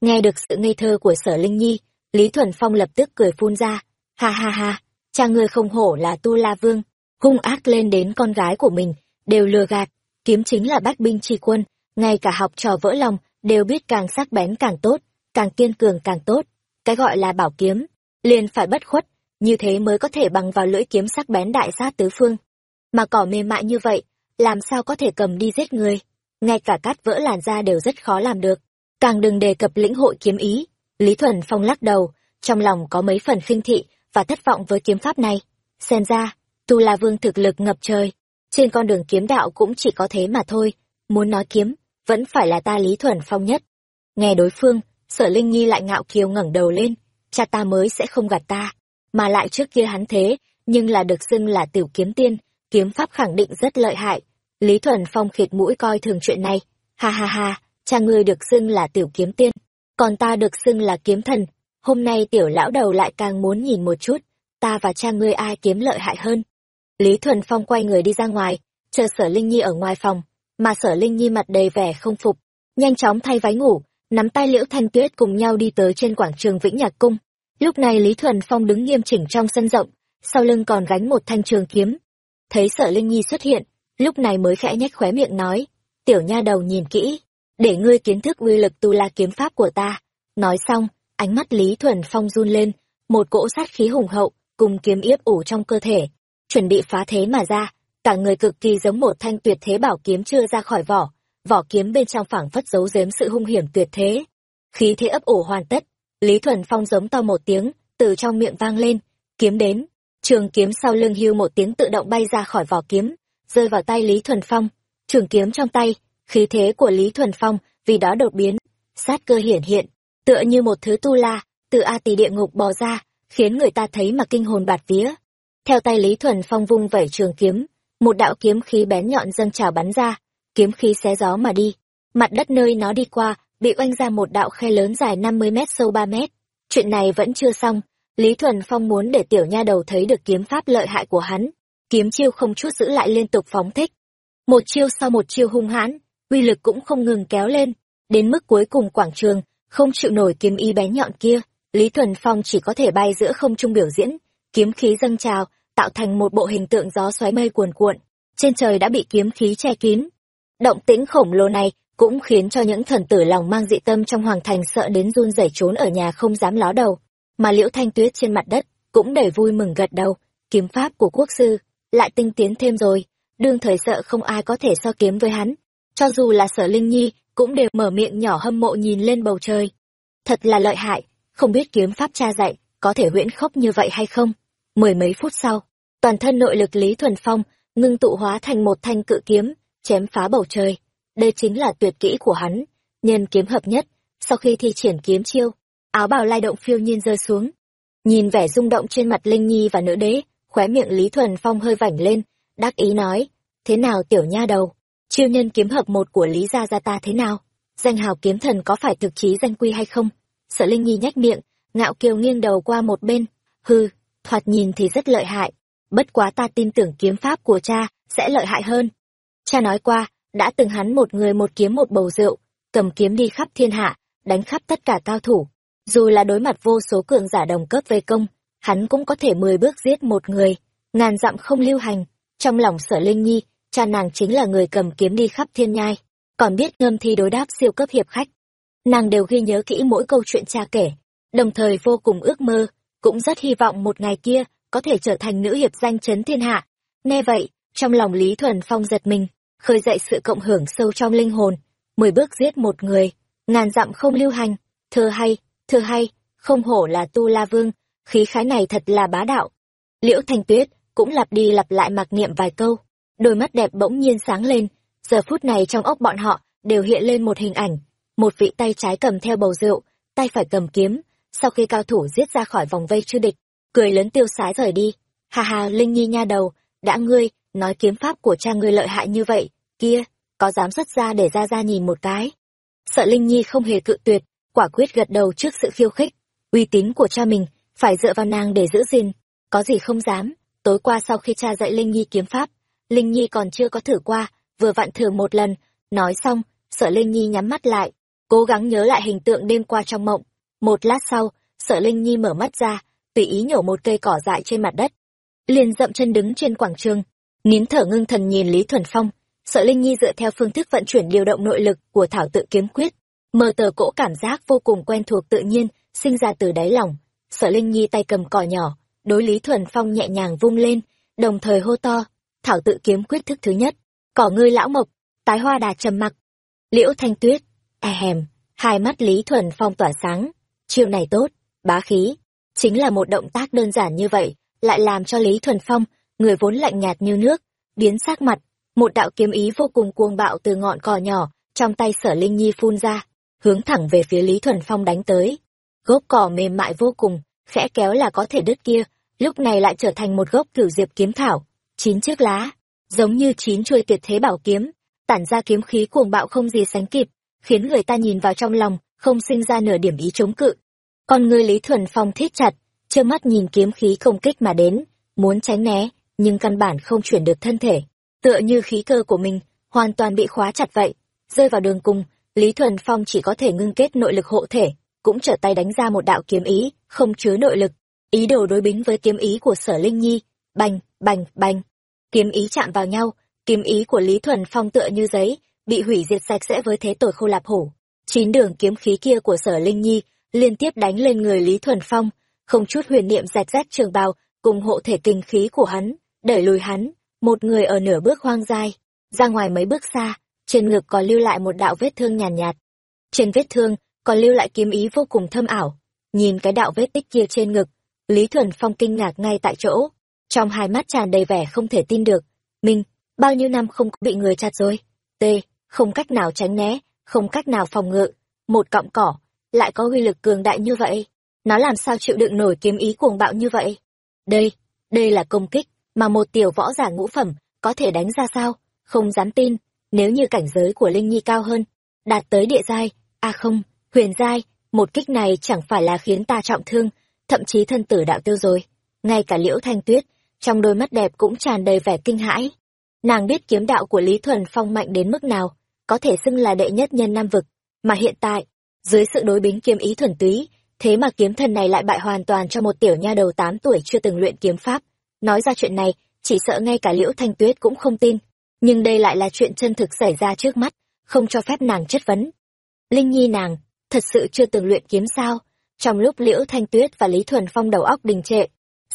Nghe được sự ngây thơ của sở Linh Nhi, Lý Thuần Phong lập tức cười phun ra, ha ha ha, cha ngươi không hổ là Tu La Vương, hung ác lên đến con gái của mình, đều lừa gạt, kiếm chính là bách binh tri quân, ngay cả học trò vỡ lòng, đều biết càng sắc bén càng tốt, càng kiên cường càng tốt. Cái gọi là bảo kiếm, liền phải bất khuất, như thế mới có thể bằng vào lưỡi kiếm sắc bén đại sát tứ phương. Mà cỏ mềm mại như vậy, làm sao có thể cầm đi giết người? Ngay cả cắt vỡ làn da đều rất khó làm được. Càng đừng đề cập lĩnh hội kiếm ý. Lý Thuần Phong lắc đầu, trong lòng có mấy phần khinh thị và thất vọng với kiếm pháp này. Xem ra, Tu La Vương thực lực ngập trời. Trên con đường kiếm đạo cũng chỉ có thế mà thôi. Muốn nói kiếm, vẫn phải là ta Lý Thuần Phong nhất. Nghe đối phương, sở Linh Nhi lại ngạo kiều ngẩng đầu lên. Cha ta mới sẽ không gạt ta. Mà lại trước kia hắn thế, nhưng là được xưng là tiểu kiếm tiên, kiếm pháp khẳng định rất lợi hại. Lý Thuần Phong khịt mũi coi thường chuyện này. Ha ha ha, cha ngươi được xưng là tiểu kiếm tiên, còn ta được xưng là kiếm thần. Hôm nay tiểu lão đầu lại càng muốn nhìn một chút, ta và cha ngươi ai kiếm lợi hại hơn. Lý Thuần Phong quay người đi ra ngoài, chờ sở Linh Nhi ở ngoài phòng, mà sở Linh Nhi mặt đầy vẻ không phục, nhanh chóng thay váy ngủ, nắm tay Liễu Thanh Tuyết cùng nhau đi tới trên quảng trường Vĩnh Nhạc Cung. Lúc này Lý Thuần Phong đứng nghiêm chỉnh trong sân rộng, sau lưng còn gánh một thanh trường kiếm. Thấy sở Linh Nhi xuất hiện, lúc này mới khẽ nhếch khóe miệng nói, tiểu nha đầu nhìn kỹ, để ngươi kiến thức uy lực tu la kiếm pháp của ta. Nói xong, ánh mắt Lý Thuần Phong run lên, một cỗ sát khí hùng hậu cùng kiếm yếp ủ trong cơ thể chuẩn bị phá thế mà ra cả người cực kỳ giống một thanh tuyệt thế bảo kiếm chưa ra khỏi vỏ. Vỏ kiếm bên trong phảng phất giấu giếm sự hung hiểm tuyệt thế. Khí thế ấp ủ hoàn tất. Lý thuần phong giống to một tiếng, từ trong miệng vang lên, kiếm đến. Trường kiếm sau lưng hưu một tiếng tự động bay ra khỏi vỏ kiếm, rơi vào tay lý thuần phong. Trường kiếm trong tay, khí thế của lý thuần phong vì đó đột biến, sát cơ hiển hiện, tựa như một thứ tu la, từ a tỳ địa ngục bò ra, khiến người ta thấy mà kinh hồn bạt vía. Theo tay lý thuần phong vung vẩy trường kiếm một đạo kiếm khí bén nhọn dâng trào bắn ra, kiếm khí xé gió mà đi. Mặt đất nơi nó đi qua, bị oanh ra một đạo khe lớn dài năm mươi mét sâu ba mét. Chuyện này vẫn chưa xong, lý thuần phong muốn để tiểu nha đầu thấy được kiếm pháp lợi hại của hắn. Kiếm chiêu không chút giữ lại liên tục phóng thích. Một chiêu sau một chiêu hung hãn, uy lực cũng không ngừng kéo lên. Đến mức cuối cùng quảng trường, không chịu nổi kiếm y bén nhọn kia, lý thuần phong chỉ có thể bay giữa không trung biểu diễn. Kiếm khí dâng trào tạo thành một bộ hình tượng gió xoáy mây cuồn cuộn, trên trời đã bị kiếm khí che kín. Động tĩnh khổng lồ này cũng khiến cho những thần tử lòng mang dị tâm trong hoàng thành sợ đến run rẩy trốn ở nhà không dám ló đầu, mà liễu thanh tuyết trên mặt đất cũng đầy vui mừng gật đầu. Kiếm pháp của quốc sư lại tinh tiến thêm rồi, đương thời sợ không ai có thể so kiếm với hắn, cho dù là sở linh nhi cũng đều mở miệng nhỏ hâm mộ nhìn lên bầu trời. Thật là lợi hại, không biết kiếm pháp cha dạy có thể huyễn khốc như vậy hay không? Mười mấy phút sau toàn thân nội lực lý thuần phong ngưng tụ hóa thành một thanh cự kiếm, chém phá bầu trời. Đây chính là tuyệt kỹ của hắn, nhân kiếm hợp nhất, sau khi thi triển kiếm chiêu, áo bào lai động phiêu nhiên rơi xuống. Nhìn vẻ rung động trên mặt linh nhi và nữ đế, khóe miệng lý thuần phong hơi vảnh lên, đắc ý nói, thế nào tiểu nha đầu, chiêu nhân kiếm hợp một của lý gia gia ta thế nào? Danh hào kiếm thần có phải thực chí danh quy hay không? Sợ linh nhi nhách miệng, ngạo kiều nghiêng đầu qua một bên. Hư thoạt nhìn thì rất lợi hại bất quá ta tin tưởng kiếm pháp của cha sẽ lợi hại hơn. Cha nói qua, đã từng hắn một người một kiếm một bầu rượu, cầm kiếm đi khắp thiên hạ, đánh khắp tất cả cao thủ. Dù là đối mặt vô số cường giả đồng cấp về công, hắn cũng có thể mười bước giết một người, ngàn dặm không lưu hành. Trong lòng sở linh nhi, cha nàng chính là người cầm kiếm đi khắp thiên nhai, còn biết ngâm thi đối đáp siêu cấp hiệp khách. Nàng đều ghi nhớ kỹ mỗi câu chuyện cha kể, đồng thời vô cùng ước mơ, cũng rất hy vọng một ngày kia có thể trở thành nữ hiệp danh chấn thiên hạ. Nghe vậy, trong lòng lý thuần phong giật mình, khơi dậy sự cộng hưởng sâu trong linh hồn. Mười bước giết một người, ngàn dặm không lưu hành. Thơ hay thơ hay, không hổ là tu la vương, khí khái này thật là bá đạo. Liễu thanh tuyết cũng lặp đi lặp lại mặc niệm vài câu. Đôi mắt đẹp bỗng nhiên sáng lên. Giờ phút này trong ốc bọn họ đều hiện lên một hình ảnh. Một vị tay trái cầm theo bầu rượu, tay phải cầm kiếm. Sau khi cao thủ giết ra khỏi vòng vây chư địch cười lớn tiêu sái rời đi. Hà hà linh nhi nha đầu, đã ngươi nói kiếm pháp của cha ngươi lợi hại như vậy, kia, có dám xuất ra để ra ra nhìn một cái? Sợ linh nhi không hề cự tuyệt, quả quyết gật đầu trước sự khiêu khích. Uy tín của cha mình phải dựa vào nàng để giữ gìn, có gì không dám. Tối qua sau khi cha dạy linh nhi kiếm pháp, linh nhi còn chưa có thử qua, vừa vặn thử một lần. Nói xong, sợ linh nhi nhắm mắt lại, cố gắng nhớ lại hình tượng đêm qua trong mộng. Một lát sau, sợ linh nhi mở mắt ra tùy ý nhổ một cây cỏ dại trên mặt đất. Liền dậm chân đứng trên quảng trường, nín thở ngưng thần nhìn lý thuần phong, sợ linh nhi dựa theo phương thức vận chuyển điều động nội lực của thảo tự kiếm quyết, mờ tờ cỗ cảm giác vô cùng quen thuộc tự nhiên sinh ra từ đáy lòng. Sợ linh nhi tay cầm cỏ nhỏ, đối lý thuần phong nhẹ nhàng vung lên, đồng thời hô to, thảo tự kiếm quyết thức thứ nhất, cỏ ngươi lão mộc, tái hoa đà trầm mặc. Liễu thanh tuyết e hèm hai mắt lý thuần phong tỏa sáng, chiêu này tốt, bá khí chính là một động tác đơn giản như vậy, lại làm cho lý thuần phong, người vốn lạnh nhạt như nước, biến sắc mặt. Một đạo kiếm ý vô cùng cuồng bạo từ ngọn cỏ nhỏ, trong tay sở linh nhi phun ra, hướng thẳng về phía lý thuần phong đánh tới. Gốc cỏ mềm mại vô cùng, khẽ kéo là có thể đứt kia, lúc này lại trở thành một gốc cửu diệp kiếm thảo, chín chiếc lá, giống như chín chuôi tuyệt thế bảo kiếm, tản ra kiếm khí cuồng bạo không gì sánh kịp, khiến người ta nhìn vào trong lòng, không sinh ra nửa điểm ý chống cự con người lý thuần phong thiết chặt, trơ mắt nhìn kiếm khí công kích mà đến, muốn tránh né, nhưng căn bản không chuyển được thân thể. Tựa như khí cơ của mình, hoàn toàn bị khóa chặt vậy. Rơi vào đường cùng, lý thuần phong chỉ có thể ngưng kết nội lực hộ thể, cũng trở tay đánh ra một đạo kiếm ý, không chứa nội lực. Ý đồ đối bính với kiếm ý của sở linh nhi, bành bành bành. Kiếm ý chạm vào nhau, kiếm ý của lý thuần phong tựa như giấy, bị hủy diệt sạch sẽ với thế tội khô lạp hổ. Chín đường kiếm khí kia của sở linh nhi liên tiếp đánh lên người lý thuần phong không chút huyền niệm rạch rách trường bào, cùng hộ thể kinh khí của hắn, đẩy lùi hắn, một người ở nửa bước hoang dai, ra ngoài mấy bước xa, trên ngực còn lưu lại một đạo vết thương nhàn nhạt, nhạt. Trên vết thương, còn lưu lại kiếm ý vô cùng thâm ảo. Nhìn cái đạo vết tích kia trên ngực, Lý Thuần Phong kinh ngạc ngay tại chỗ, trong hai mắt tràn đầy vẻ không thể tin được. Minh, bao nhiêu năm không bị người chặt rồi? T, không cách nào tránh né, không cách nào phòng ngự. Một cọng cỏ, lại có uy lực cường đại như vậy. Nó làm sao chịu đựng nổi kiếm ý cuồng bạo như vậy? Đây, đây là công kích, mà một tiểu võ giả ngũ phẩm, có thể đánh ra sao? Không dám tin, nếu như cảnh giới của Linh Nhi cao hơn, đạt tới địa giai, à không, huyền giai, một kích này chẳng phải là khiến ta trọng thương, thậm chí thân tử đạo tiêu rồi. Ngay cả liễu thanh tuyết, trong đôi mắt đẹp cũng tràn đầy vẻ kinh hãi. Nàng biết kiếm đạo của Lý Thuần Phong mạnh đến mức nào, có thể xưng là đệ nhất nhân nam vực, mà hiện tại, dưới sự đối bính kiếm ý thuần túy, thế mà kiếm thần này lại bại hoàn toàn cho một tiểu nha đầu tám tuổi chưa từng luyện kiếm pháp. Nói ra chuyện này, chỉ sợ ngay cả Liễu Thanh Tuyết cũng không tin, nhưng đây lại là chuyện chân thực xảy ra trước mắt, không cho phép nàng chất vấn. Linh Nhi nàng, thật sự chưa từng luyện kiếm sao? Trong lúc Liễu Thanh Tuyết và Lý Thuần Phong đầu óc đình trệ,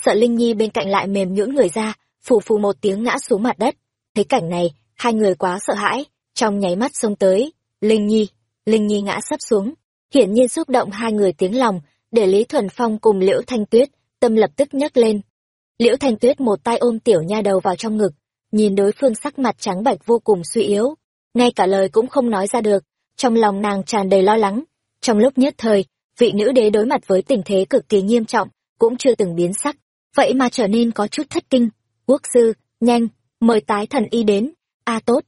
sợ Linh Nhi bên cạnh lại mềm nhũn người ra, phù phù một tiếng ngã xuống mặt đất. Thấy cảnh này, hai người quá sợ hãi, trong nháy mắt xông tới. Linh Nhi, Linh Nhi ngã sắp xuống, hiển nhiên xúc động hai người tiếng lòng, để Lý Thuần Phong cùng Liễu Thanh Tuyết, tâm lập tức nhấc lên. Liễu Thanh Tuyết một tay ôm tiểu nha đầu vào trong ngực, nhìn đối phương sắc mặt trắng bạch vô cùng suy yếu, ngay cả lời cũng không nói ra được, trong lòng nàng tràn đầy lo lắng. Trong lúc nhất thời, vị nữ đế đối mặt với tình thế cực kỳ nghiêm trọng, cũng chưa từng biến sắc, vậy mà trở nên có chút thất kinh. Quốc sư, nhanh, mời tái thần y đến. A tốt.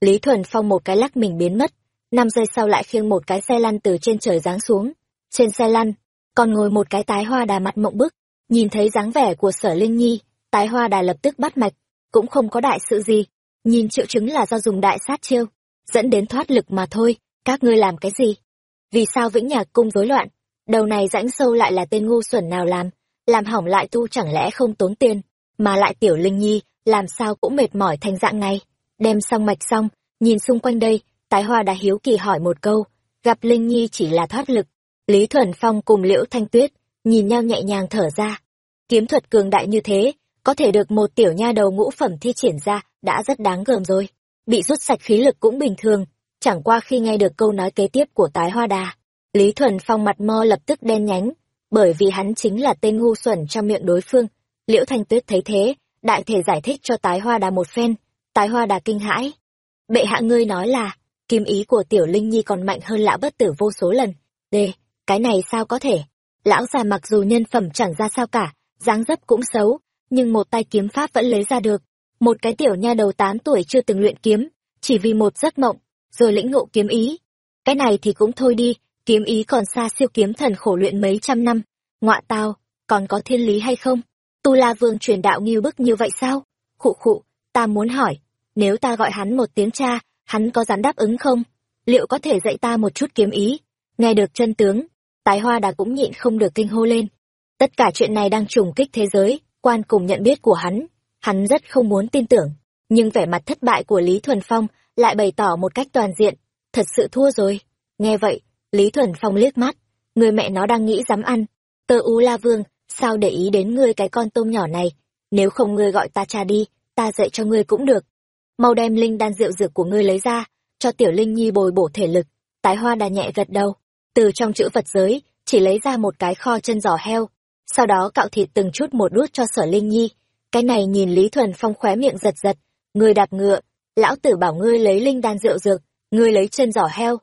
Lý Thuần Phong một cái lắc mình biến mất, năm giây sau lại khiêng một cái xe lăn từ trên trời giáng xuống. Trên xe lăn, còn ngồi một cái tái hoa đà mặt mộng bức, nhìn thấy dáng vẻ của sở Linh Nhi, tái hoa đà lập tức bắt mạch, cũng không có đại sự gì, nhìn triệu chứng là do dùng đại sát chiêu, dẫn đến thoát lực mà thôi, các ngươi làm cái gì? Vì sao vĩnh nhạc cung rối loạn? Đầu này rãnh sâu lại là tên ngu xuẩn nào làm? Làm hỏng lại tu chẳng lẽ không tốn tiền, mà lại tiểu linh nhi, làm sao cũng mệt mỏi thành dạng này. Đem xong mạch xong, nhìn xung quanh đây, tái hoa đã hiếu kỳ hỏi một câu, gặp linh nhi chỉ là thoát lực. Lý Thuần Phong cùng Liễu Thanh Tuyết, nhìn nhau nhẹ nhàng thở ra. Kiếm thuật cường đại như thế, có thể được một tiểu nha đầu ngũ phẩm thi triển ra, đã rất đáng gờm rồi. Bị rút sạch khí lực cũng bình thường, chẳng qua khi nghe được câu nói kế tiếp của tái hoa đà. Lý Thuần Phong mặt mo lập tức đen nhánh, bởi vì hắn chính là tên ngu xuẩn trong miệng đối phương. Liễu Thanh Tuyết thấy thế, đại thể giải thích cho tái hoa đà một phen, tái hoa đà kinh hãi. Bệ hạ ngươi nói là, kim ý của tiểu linh nhi còn mạnh hơn lão bất tử vô số lần. D, cái này sao có thể? Lão già mặc dù nhân phẩm chẳng ra sao cả, dáng dấp cũng xấu, nhưng một tay kiếm pháp vẫn lấy ra được. Một cái tiểu nha đầu tám tuổi chưa từng luyện kiếm, chỉ vì một giấc mộng, rồi lĩnh ngộ kiếm ý. Cái này thì cũng thôi đi, kiếm ý còn xa siêu kiếm thần khổ luyện mấy trăm năm. Ngọa tao, còn có thiên lý hay không? Tu La Vương truyền đạo nghiêu bức như vậy sao? Khụ khụ, ta muốn hỏi, nếu ta gọi hắn một tiếng cha, hắn có dám đáp ứng không? Liệu có thể dạy ta một chút kiếm ý? Nghe được chân tướng, tái hoa đà cũng nhịn không được kinh hô lên. Tất cả chuyện này đang trùng kích thế giới, quan cùng nhận biết của hắn. Hắn rất không muốn tin tưởng, nhưng vẻ mặt thất bại của Lý Thuần Phong lại bày tỏ một cách toàn diện, thật sự thua rồi. Nghe vậy, Lý Thuần Phong liếc mắt, người mẹ nó đang nghĩ dám ăn. Tơ Ú La Vương, sao để ý đến ngươi cái con tôm nhỏ này, nếu không ngươi gọi ta cha đi, ta dạy cho ngươi cũng được. Mau đem linh đan rượu dược của ngươi lấy ra, cho tiểu linh nhi bồi bổ thể lực. Tái hoa đà nhẹ gật đầu, từ trong chữ vật giới, chỉ lấy ra một cái kho chân giò heo, sau đó cạo thịt từng chút một đút cho sở linh nhi. Cái này nhìn Lý Thuần Phong khóe miệng giật giật, ngươi đạp ngựa, lão tử bảo ngươi lấy linh đan rượu dược, ngươi lấy chân giò heo.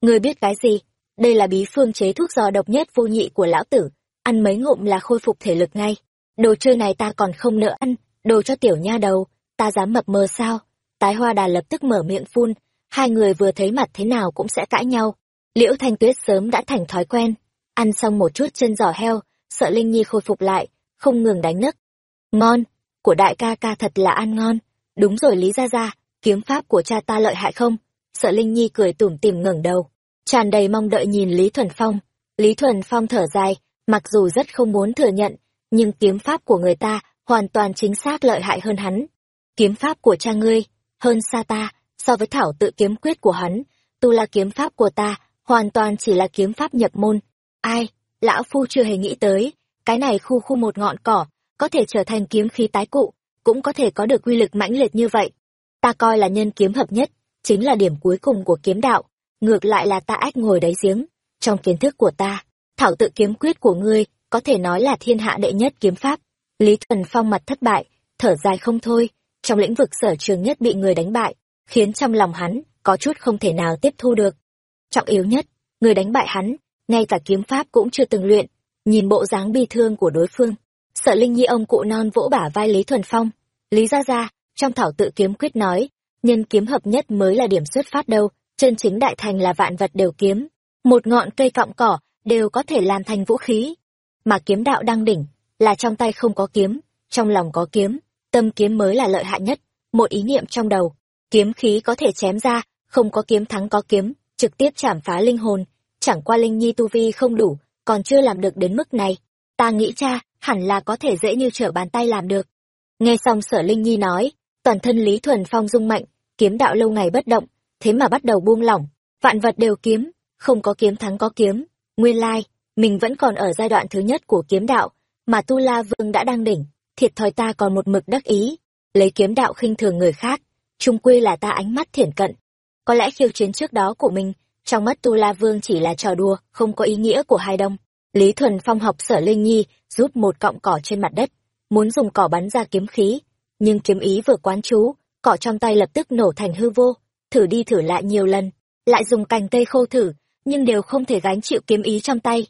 Ngươi biết cái gì? Đây là bí phương chế thuốc giò độc nhất vô nhị của lão tử, ăn mấy ngụm là khôi phục thể lực ngay. Đồ chơi này ta còn không nỡ ăn, đồ cho tiểu nha đầu, ta dám mập mờ sao? Tái hoa đà lập tức mở miệng phun, hai người vừa thấy mặt thế nào cũng sẽ cãi nhau. Liễu Thanh Tuyết sớm đã thành thói quen, ăn xong một chút chân giò heo, sợ Linh Nhi khôi phục lại, không ngừng đánh nấc. Ngon, của đại ca ca thật là ăn ngon. Đúng rồi Lý Gia Gia, kiếm pháp của cha ta lợi hại không? Sợ Linh Nhi cười tủm tỉm ngẩng đầu, tràn đầy mong đợi nhìn Lý Thuần Phong. Lý Thuần Phong thở dài, mặc dù rất không muốn thừa nhận, nhưng kiếm pháp của người ta hoàn toàn chính xác lợi hại hơn hắn. Kiếm pháp của cha ngươi, hơn xa ta, so với thảo tự kiếm quyết của hắn, tu la kiếm pháp của ta, hoàn toàn chỉ là kiếm pháp nhập môn. Ai, lão phu chưa hề nghĩ tới, cái này khu khu một ngọn cỏ, có thể trở thành kiếm khí tái cụ, cũng có thể có được quy lực mãnh liệt như vậy. Ta coi là nhân kiếm hợp nhất, chính là điểm cuối cùng của kiếm đạo, ngược lại là ta ách ngồi đáy giếng. Trong kiến thức của ta, thảo tự kiếm quyết của ngươi có thể nói là thiên hạ đệ nhất kiếm pháp. Lý Thuần Phong mặt thất bại, thở dài không thôi, trong lĩnh vực sở trường nhất bị người đánh bại, khiến trong lòng hắn có chút không thể nào tiếp thu được. Trọng yếu nhất, người đánh bại hắn, ngay cả kiếm pháp cũng chưa từng luyện, nhìn bộ dáng bi thương của đối phương. Sợ Linh Nhi ông cụ non vỗ bả vai Lý Thuần Phong. Lý Gia Gia, trong thảo tự kiếm quyết nói, nhân kiếm hợp nhất mới là điểm xuất phát đâu, chân chính đại thành là vạn vật đều kiếm. Một ngọn cây cọng cỏ đều có thể làm thành vũ khí. Mà kiếm đạo đang đỉnh, là trong tay không có kiếm, trong lòng có kiếm, tâm kiếm mới là lợi hại nhất. Một ý niệm trong đầu, kiếm khí có thể chém ra, không có kiếm thắng có kiếm, trực tiếp chảm phá linh hồn. Chẳng qua Linh Nhi tu vi không đủ, còn chưa làm được đến mức này. Ta nghĩ cha, hẳn là có thể dễ như trở bàn tay làm được. Nghe xong sở Linh Nhi nói, toàn thân Lý Thuần Phong rung mạnh, kiếm đạo lâu ngày bất động, thế mà bắt đầu buông lỏng, vạn vật đều kiếm, không có kiếm thắng có kiếm. Nguyên lai, mình vẫn còn ở giai đoạn thứ nhất của kiếm đạo, mà Tu La Vương đã đang đỉnh, thiệt thòi ta còn một mực đắc ý, lấy kiếm đạo khinh thường người khác, trung quy là ta ánh mắt thiển cận. Có lẽ khiêu chiến trước đó của mình, trong mắt Tu La Vương chỉ là trò đùa, không có ý nghĩa của hai đông. Lý Thuần Phong học sở Linh Nhi, rút một cọng cỏ trên mặt đất, muốn dùng cỏ bắn ra kiếm khí, nhưng kiếm ý vừa quán chú, cỏ trong tay lập tức nổ thành hư vô, thử đi thử lại nhiều lần, lại dùng cành cây khô thử, nhưng đều không thể gánh chịu kiếm ý trong tay.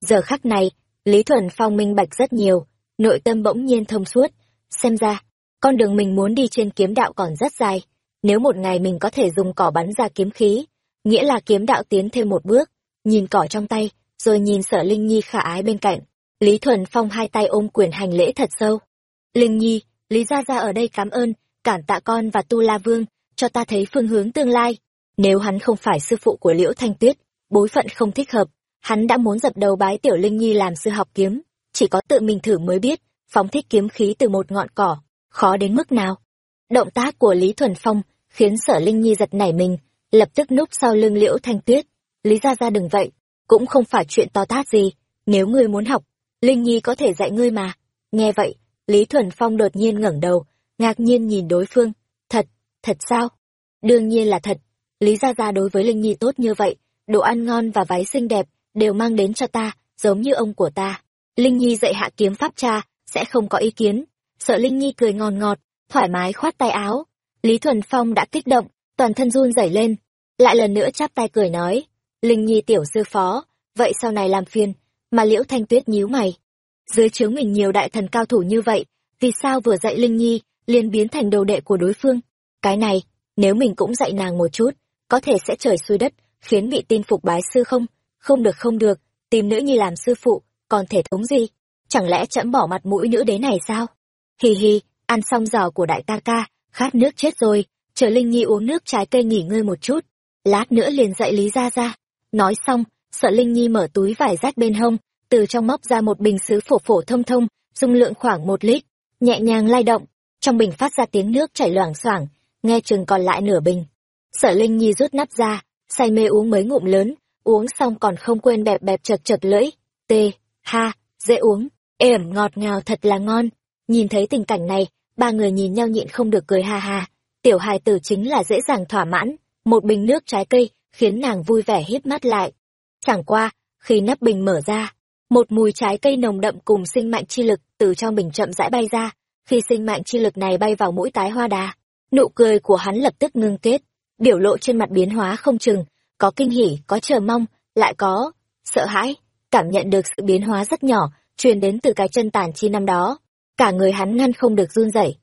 Giờ khắc này, Lý Thuần Phong minh bạch rất nhiều, nội tâm bỗng nhiên thông suốt, xem ra, con đường mình muốn đi trên kiếm đạo còn rất dài, nếu một ngày mình có thể dùng cỏ bắn ra kiếm khí, nghĩa là kiếm đạo tiến thêm một bước, nhìn cỏ trong tay, rồi nhìn sở Linh Nhi khả ái bên cạnh, Lý Thuần Phong hai tay ôm quyền hành lễ thật sâu. Linh Nhi, Lý Gia Gia ở đây cảm ơn, cản tạ con và Tu La Vương, cho ta thấy phương hướng tương lai. Nếu hắn không phải sư phụ của Liễu Thanh Tuyết, bối phận không thích hợp, hắn đã muốn dập đầu bái Tiểu Linh Nhi làm sư học kiếm, chỉ có tự mình thử mới biết, phóng thích kiếm khí từ một ngọn cỏ, khó đến mức nào. Động tác của Lý Thuần Phong khiến sở Linh Nhi giật nảy mình, lập tức núp sau lưng Liễu Thanh Tuyết. Lý Gia Gia đừng vậy, cũng không phải chuyện to tát gì, nếu ngươi muốn học, Linh Nhi có thể dạy ngươi mà. Nghe vậy, Lý Thuần Phong đột nhiên ngẩng đầu, ngạc nhiên nhìn đối phương. Thật, thật sao? Đương nhiên là thật. Lý Gia Gia đối với Linh Nhi tốt như vậy, đồ ăn ngon và váy xinh đẹp, đều mang đến cho ta, giống như ông của ta. Linh Nhi dạy hạ kiếm pháp cha, sẽ không có ý kiến. Sợ Linh Nhi cười ngon ngọt, thoải mái khoát tay áo. Lý Thuần Phong đã kích động, toàn thân run rẩy lên. Lại lần nữa chắp tay cười nói, Linh Nhi tiểu sư phó, vậy sau này làm phiền, mà Liễu Thanh Tuyết nhíu mày. Dưới chướng mình nhiều đại thần cao thủ như vậy, vì sao vừa dạy Linh Nhi, liền biến thành đồ đệ của đối phương? Cái này, nếu mình cũng dạy nàng một chút, có thể sẽ trời xuôi đất, khiến bị tin phục bái sư không? Không được không được, tìm nữ nhi làm sư phụ, còn thể thống gì? Chẳng lẽ trẫm bỏ mặt mũi nữ đế này sao? Hì hì, ăn xong giò của đại ca ca, khát nước chết rồi, chờ Linh Nhi uống nước trái cây nghỉ ngơi một chút. Lát nữa liền dậy Lý ra ra. Nói xong, sợ Linh Nhi mở túi vải rách bên hông, từ trong móc ra một bình sứ phổ phổ thông thông, dung lượng khoảng một lít, nhẹ nhàng lay động, trong bình phát ra tiếng nước chảy loảng xoảng, nghe chừng còn lại nửa bình. Sở Linh Nhi rút nắp ra, say mê uống mấy ngụm lớn, uống xong còn không quên bẹp bẹp chật chật lưỡi. Tê, ha, dễ uống, ẩm ngọt ngào thật là ngon. Nhìn thấy tình cảnh này, ba người nhìn nhau nhịn không được cười ha ha. Tiểu hài tử chính là dễ dàng thỏa mãn, một bình nước trái cây, khiến nàng vui vẻ hít mắt lại. Chẳng qua, khi nắp bình mở ra, một mùi trái cây nồng đậm cùng sinh mạnh chi lực từ trong bình chậm rãi bay ra, khi sinh mạnh chi lực này bay vào mũi tái hoa đà, nụ cười của hắn lập tức ngưng kết, biểu lộ trên mặt biến hóa không chừng, có kinh hỉ, có chờ mong, lại có sợ hãi, cảm nhận được sự biến hóa rất nhỏ, truyền đến từ cái chân tàn chi năm đó. Cả người hắn ngăn không được run rẩy.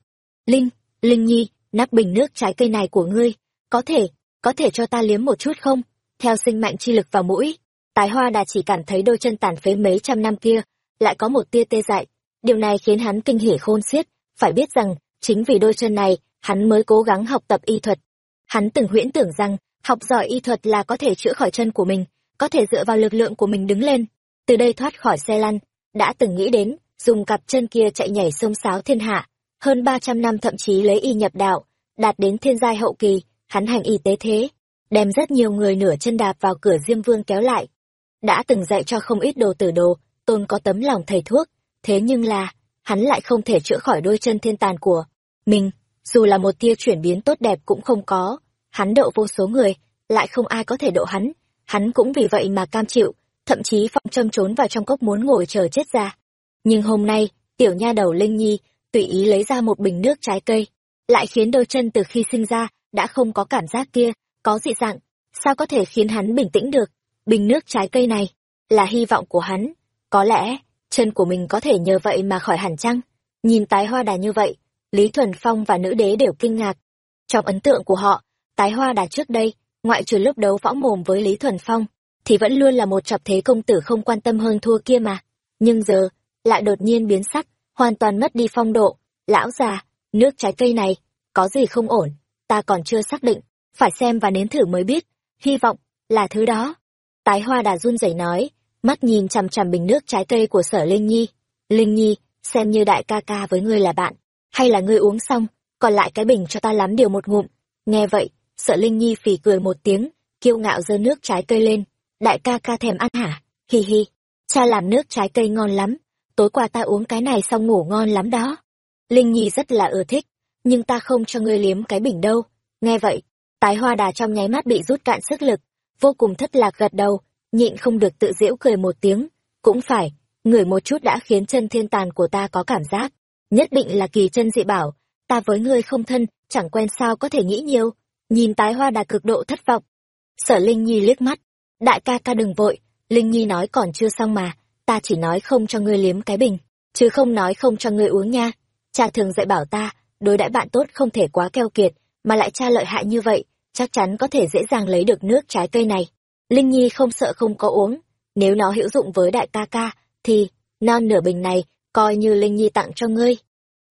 Linh, Linh Nhi, nắp bình nước trái cây này của ngươi, có thể, có thể cho ta liếm một chút không? Theo sinh mạnh chi lực vào mũi, tái hoa đà chỉ cảm thấy đôi chân tàn phế mấy trăm năm kia, lại có một tia tê dại. Điều này khiến hắn kinh hỉ khôn xiết, phải biết rằng, chính vì đôi chân này, hắn mới cố gắng học tập y thuật. Hắn từng huyễn tưởng rằng, học giỏi y thuật là có thể chữa khỏi chân của mình, có thể dựa vào lực lượng của mình đứng lên, từ đây thoát khỏi xe lăn, đã từng nghĩ đến, dùng cặp chân kia chạy nhảy sông sáo thiên hạ, hơn ba trăm năm thậm chí lấy y nhập đạo, đạt đến thiên giai hậu kỳ, hắn hành y tế thế, đem rất nhiều người nửa chân đạp vào cửa Diêm Vương kéo lại. Đã từng dạy cho không ít đồ tử đồ, tôn có tấm lòng thầy thuốc, thế nhưng là, hắn lại không thể chữa khỏi đôi chân thiên tàn của mình, dù là một tia chuyển biến tốt đẹp cũng không có, hắn độ vô số người, lại không ai có thể độ hắn, hắn cũng vì vậy mà cam chịu, thậm chí phong châm trốn vào trong cốc muốn ngồi chờ chết ra. Nhưng hôm nay, tiểu nha đầu Linh Nhi, tùy ý lấy ra một bình nước trái cây, lại khiến đôi chân từ khi sinh ra, đã không có cảm giác kia, có dị dạng, sao có thể khiến hắn bình tĩnh được, bình nước trái cây này, là hy vọng của hắn, có lẽ, chân của mình có thể nhờ vậy mà khỏi hẳn chăng? Nhìn tái hoa đà như vậy, Lý Thuần Phong và nữ đế đều kinh ngạc. Trong ấn tượng của họ, tái hoa đà trước đây, ngoại trừ lúc đấu võ mồm với Lý Thuần Phong, thì vẫn luôn là một chọc thế công tử không quan tâm hơn thua kia mà. Nhưng giờ, lại đột nhiên biến sắc, hoàn toàn mất đi phong độ. Lão già, nước trái cây này, có gì không ổn, ta còn chưa xác định, phải xem và nếm thử mới biết, hy vọng, là thứ đó. Tái hoa đà run rẩy nói, mắt nhìn chằm chằm bình nước trái cây của sở Linh Nhi. Linh Nhi, xem như đại ca ca với ngươi là bạn, hay là ngươi uống xong, còn lại cái bình cho ta lắm điều một ngụm. Nghe vậy, sợ Linh Nhi phì cười một tiếng, kiêu ngạo giơ nước trái cây lên. Đại ca ca thèm ăn hả? Hi hi, cha làm nước trái cây ngon lắm, tối qua ta uống cái này xong ngủ ngon lắm đó. Linh Nhi rất là ưa thích, nhưng ta không cho ngươi liếm cái bình đâu. Nghe vậy, tái hoa đà trong nháy mắt bị rút cạn sức lực, vô cùng thất lạc gật đầu, nhịn không được tự giễu cười một tiếng. Cũng phải, ngửi một chút đã khiến chân thiên tàn của ta có cảm giác. Nhất định là kỳ chân dị bảo, ta với ngươi không thân, chẳng quen sao có thể nghĩ nhiều. Nhìn tái hoa đà cực độ thất vọng. Sở Linh Nhi liếc mắt. Đại ca ca đừng vội, Linh Nhi nói còn chưa xong mà, ta chỉ nói không cho ngươi liếm cái bình, chứ không nói không cho ngươi uống nha. Cha thường dạy bảo ta, đối đãi bạn tốt không thể quá keo kiệt, mà lại cha lợi hại như vậy, chắc chắn có thể dễ dàng lấy được nước trái cây này. Linh Nhi không sợ không có uống, nếu nó hữu dụng với đại ca ca, thì, non nửa bình này, coi như Linh Nhi tặng cho ngươi.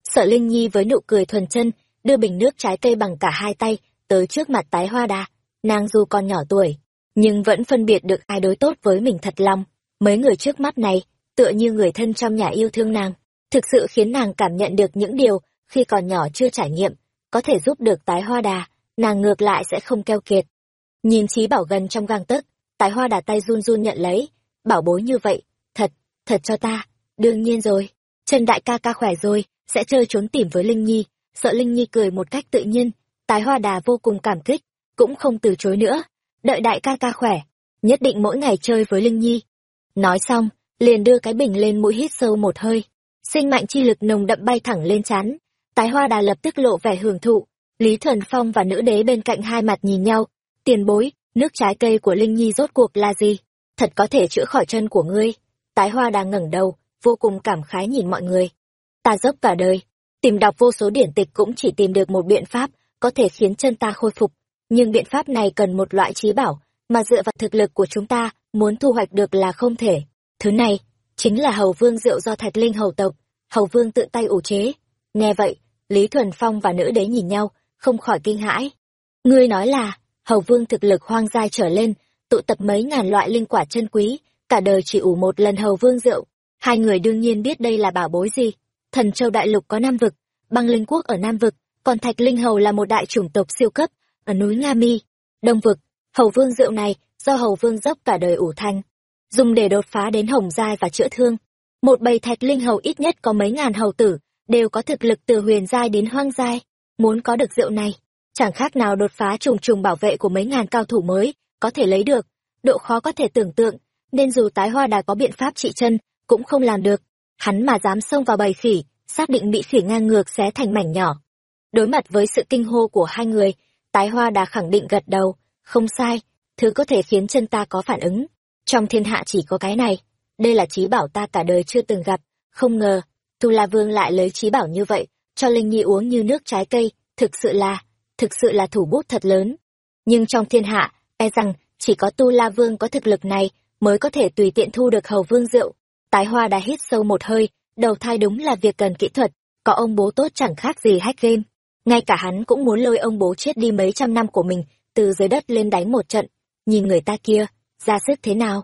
Sợ Linh Nhi với nụ cười thuần chân, đưa bình nước trái cây bằng cả hai tay, tới trước mặt tái hoa đà. Nàng dù còn nhỏ tuổi, nhưng vẫn phân biệt được ai đối tốt với mình thật lòng. Mấy người trước mắt này, tựa như người thân trong nhà yêu thương nàng, thực sự khiến nàng cảm nhận được những điều khi còn nhỏ chưa trải nghiệm, có thể giúp được tái hoa đà, nàng ngược lại sẽ không keo kiệt. Nhìn trí bảo gần trong gang tấc, tái hoa đà tay run run nhận lấy, bảo bối như vậy, thật, thật cho ta, đương nhiên rồi, Trần đại ca ca khỏe rồi, sẽ chơi trốn tìm với Linh Nhi, sợ Linh Nhi cười một cách tự nhiên, tái hoa đà vô cùng cảm kích, cũng không từ chối nữa, đợi đại ca ca khỏe, nhất định mỗi ngày chơi với Linh Nhi. Nói xong, liền đưa cái bình lên mũi hít sâu một hơi, sinh mạnh chi lực nồng đậm bay thẳng lên chán, tái hoa đà lập tức lộ vẻ hưởng thụ, Lý Thuần Phong và nữ đế bên cạnh hai mặt nhìn nhau, tiền bối, nước trái cây của Linh Nhi rốt cuộc là gì? Thật có thể chữa khỏi chân của ngươi. Tái hoa đà ngẩng đầu, vô cùng cảm khái nhìn mọi người. Ta dốc cả đời, tìm đọc vô số điển tịch cũng chỉ tìm được một biện pháp có thể khiến chân ta khôi phục. Nhưng biện pháp này cần một loại trí bảo, mà dựa vào thực lực của chúng ta, muốn thu hoạch được là không thể. Thứ này, chính là hầu vương rượu do thạch linh hầu tộc, hầu vương tự tay ủ chế. Nghe vậy, Lý Thuần Phong và nữ đế nhìn nhau, không khỏi kinh hãi. Ngươi nói là, hầu vương thực lực hoang dai trở lên, tụ tập mấy ngàn loại linh quả chân quý, cả đời chỉ ủ một lần hầu vương rượu. Hai người đương nhiên biết đây là bảo bối gì. Thần châu đại lục có Nam vực, băng linh quốc ở Nam vực, còn thạch linh hầu là một đại chủng tộc siêu cấp, ở núi Nga Mi. Đông vực, hầu vương rượu này, do hầu vương dốc cả đời ủ thành, dùng để đột phá đến hồng giai và chữa thương. Một bầy thạch linh hầu ít nhất có mấy ngàn hầu tử, đều có thực lực từ huyền giai đến hoang giai. Muốn có được rượu này, chẳng khác nào đột phá trùng trùng bảo vệ của mấy ngàn cao thủ mới, có thể lấy được. Độ khó có thể tưởng tượng, nên dù tái hoa đà có biện pháp trị chân, cũng không làm được. Hắn mà dám xông vào bầy khỉ, xác định bị khỉ ngang ngược xé thành mảnh nhỏ. Đối mặt với sự kinh hô của hai người, tái hoa đà khẳng định gật đầu, không sai, thứ có thể khiến chân ta có phản ứng. Trong thiên hạ chỉ có cái này, đây là trí bảo ta cả đời chưa từng gặp, không ngờ, Tu La Vương lại lấy trí bảo như vậy, cho Linh Nhi uống như nước trái cây, thực sự là, thực sự là thủ bút thật lớn. Nhưng trong thiên hạ, e rằng, chỉ có Tu La Vương có thực lực này, mới có thể tùy tiện thu được hầu vương rượu. Tái hoa đã hít sâu một hơi, đầu thai đúng là việc cần kỹ thuật, có ông bố tốt chẳng khác gì hack game. Ngay cả hắn cũng muốn lôi ông bố chết đi mấy trăm năm của mình, từ dưới đất lên đánh một trận. Nhìn người ta kia, ra sức thế nào?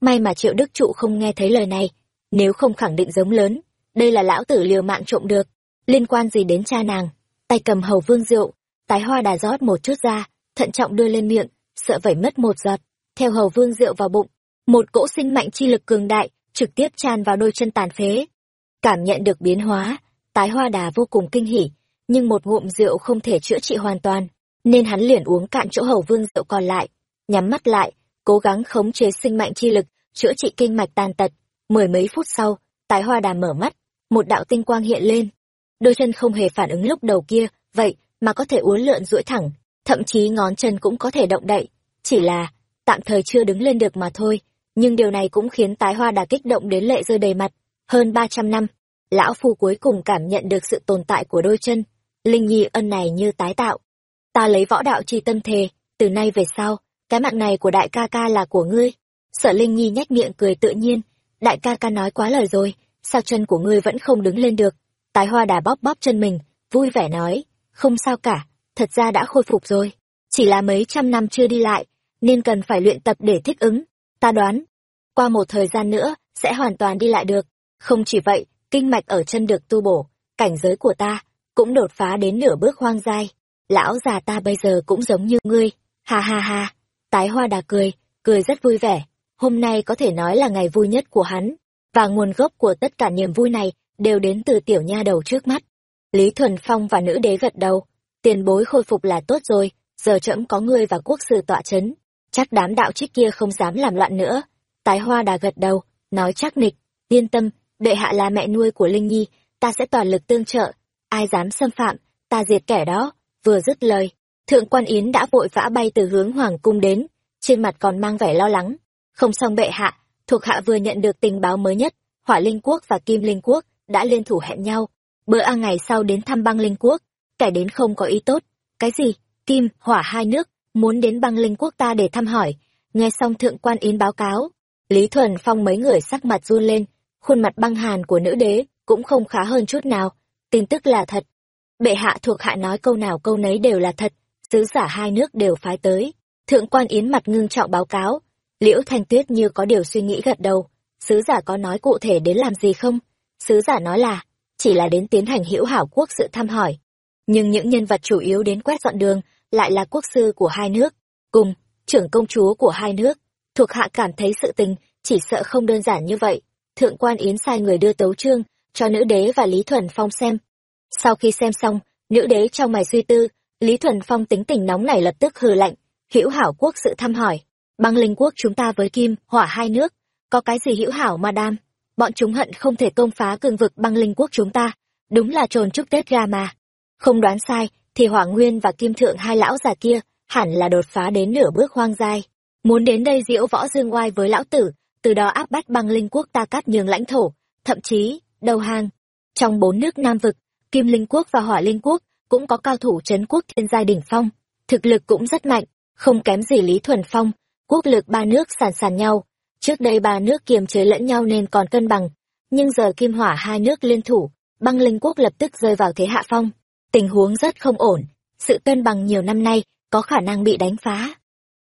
May mà triệu đức trụ không nghe thấy lời này, nếu không khẳng định giống lớn, đây là lão tử liều mạng trộm được, liên quan gì đến cha nàng? Tay cầm hầu vương rượu, tái hoa đà rót một chút ra, thận trọng đưa lên miệng, sợ vẩy mất một giọt, theo hầu vương rượu vào bụng, một cỗ sinh mạnh chi lực cường đại trực tiếp tràn vào đôi chân tàn phế. Cảm nhận được biến hóa, tái hoa đà vô cùng kinh hỉ, nhưng một ngụm rượu không thể chữa trị hoàn toàn, nên hắn liền uống cạn chỗ hầu vương rượu còn lại, nhắm mắt lại, cố gắng khống chế sinh mạnh chi lực, chữa trị kinh mạch tàn tật. Mười mấy phút sau, tái hoa đà mở mắt, một đạo tinh quang hiện lên. Đôi chân không hề phản ứng lúc đầu kia, vậy mà có thể uốn lượn duỗi thẳng, thậm chí ngón chân cũng có thể động đậy. Chỉ là, tạm thời chưa đứng lên được mà thôi, nhưng điều này cũng khiến tái hoa đà kích động đến lệ rơi đầy mặt. Hơn ba trăm năm, lão phu cuối cùng cảm nhận được sự tồn tại của đôi chân. Linh nhi ân này như tái tạo. Ta lấy võ đạo chi tâm thề, từ nay về sau, cái mạng này của đại ca ca là của ngươi. Sở Linh Nhi nhếch miệng cười tự nhiên, đại ca ca nói quá lời rồi, sao chân của ngươi vẫn không đứng lên được? Tái hoa đà bóp bóp chân mình, vui vẻ nói, không sao cả, thật ra đã khôi phục rồi. Chỉ là mấy trăm năm chưa đi lại, nên cần phải luyện tập để thích ứng. Ta đoán, qua một thời gian nữa, sẽ hoàn toàn đi lại được. Không chỉ vậy, kinh mạch ở chân được tu bổ, cảnh giới của ta cũng đột phá đến nửa bước hoang dai. Lão già ta bây giờ cũng giống như ngươi, ha ha ha. Tái hoa đà cười, cười rất vui vẻ. Hôm nay có thể nói là ngày vui nhất của hắn, và nguồn gốc của tất cả niềm vui này đều đến từ tiểu nha đầu trước mắt. Lý Thuần Phong và nữ đế gật đầu, tiền bối khôi phục là tốt rồi, giờ trẫm có ngươi và quốc sư tọa chấn, chắc đám đạo trích kia không dám làm loạn nữa. Tái hoa đà gật đầu, nói chắc nịch, yên tâm, đệ hạ là mẹ nuôi của Linh Nhi, ta sẽ toàn lực tương trợ, ai dám xâm phạm, ta diệt kẻ đó. Vừa dứt lời, thượng quan yến đã vội vã bay từ hướng hoàng cung đến, trên mặt còn mang vẻ lo lắng. Không xong bệ hạ, thuộc hạ vừa nhận được tình báo mới nhất, hỏa linh quốc và kim linh quốc đã liên thủ hẹn nhau. Bữa ăn ngày sau đến thăm băng linh quốc, kẻ đến không có ý tốt. Cái gì? Kim, hỏa hai nước, muốn đến băng linh quốc ta để thăm hỏi. Nghe xong thượng quan yến báo cáo, Lý Thuần Phong mấy người sắc mặt run lên, khuôn mặt băng hàn của nữ đế cũng không khá hơn chút nào. Tin tức là thật. Bệ hạ thuộc hạ nói câu nào câu nấy đều là thật, sứ giả hai nước đều phái tới. Thượng quan yến mặt ngưng trọng báo cáo, liễu thanh tuyết như có điều suy nghĩ gật đầu. Sứ giả có nói cụ thể đến làm gì không? Sứ giả nói là, chỉ là đến tiến hành hữu hảo quốc sự thăm hỏi. Nhưng những nhân vật chủ yếu đến quét dọn đường lại là quốc sư của hai nước, cùng trưởng công chúa của hai nước. Thuộc hạ cảm thấy sự tình chỉ sợ không đơn giản như vậy. Thượng quan Yến sai người đưa tấu trương cho nữ đế và Lý Thuần Phong xem. Sau khi xem xong, nữ đế trong mày suy tư, Lý Thuần Phong tính tình nóng này lập tức hừ lạnh, hữu hảo quốc sự thăm hỏi. Băng linh quốc chúng ta với kim, hỏa hai nước, có cái gì hữu hảo mà đam? Bọn chúng hận không thể công phá cường vực băng linh quốc chúng ta, đúng là trồn chúc Tết ra mà. Không đoán sai, thì Hỏa Nguyên và Kim Thượng hai lão già kia hẳn là đột phá đến nửa bước hoang dai. muốn đến đây diễu võ dương oai với lão tử, từ đó áp bách băng linh quốc ta cắt nhường lãnh thổ, thậm chí đầu hàng. Trong bốn nước Nam vực, Kim Linh quốc và Hỏa Linh quốc cũng có cao thủ trấn quốc thiên giai đỉnh phong, thực lực cũng rất mạnh, không kém gì Lý Thuần Phong, quốc lực ba nước sàn sàn nhau. Trước đây ba nước kiềm chế lẫn nhau nên còn cân bằng, nhưng giờ Kim Hỏa hai nước liên thủ, băng linh quốc lập tức rơi vào thế hạ phong tình huống rất không ổn, sự cân bằng nhiều năm nay có khả năng bị đánh phá.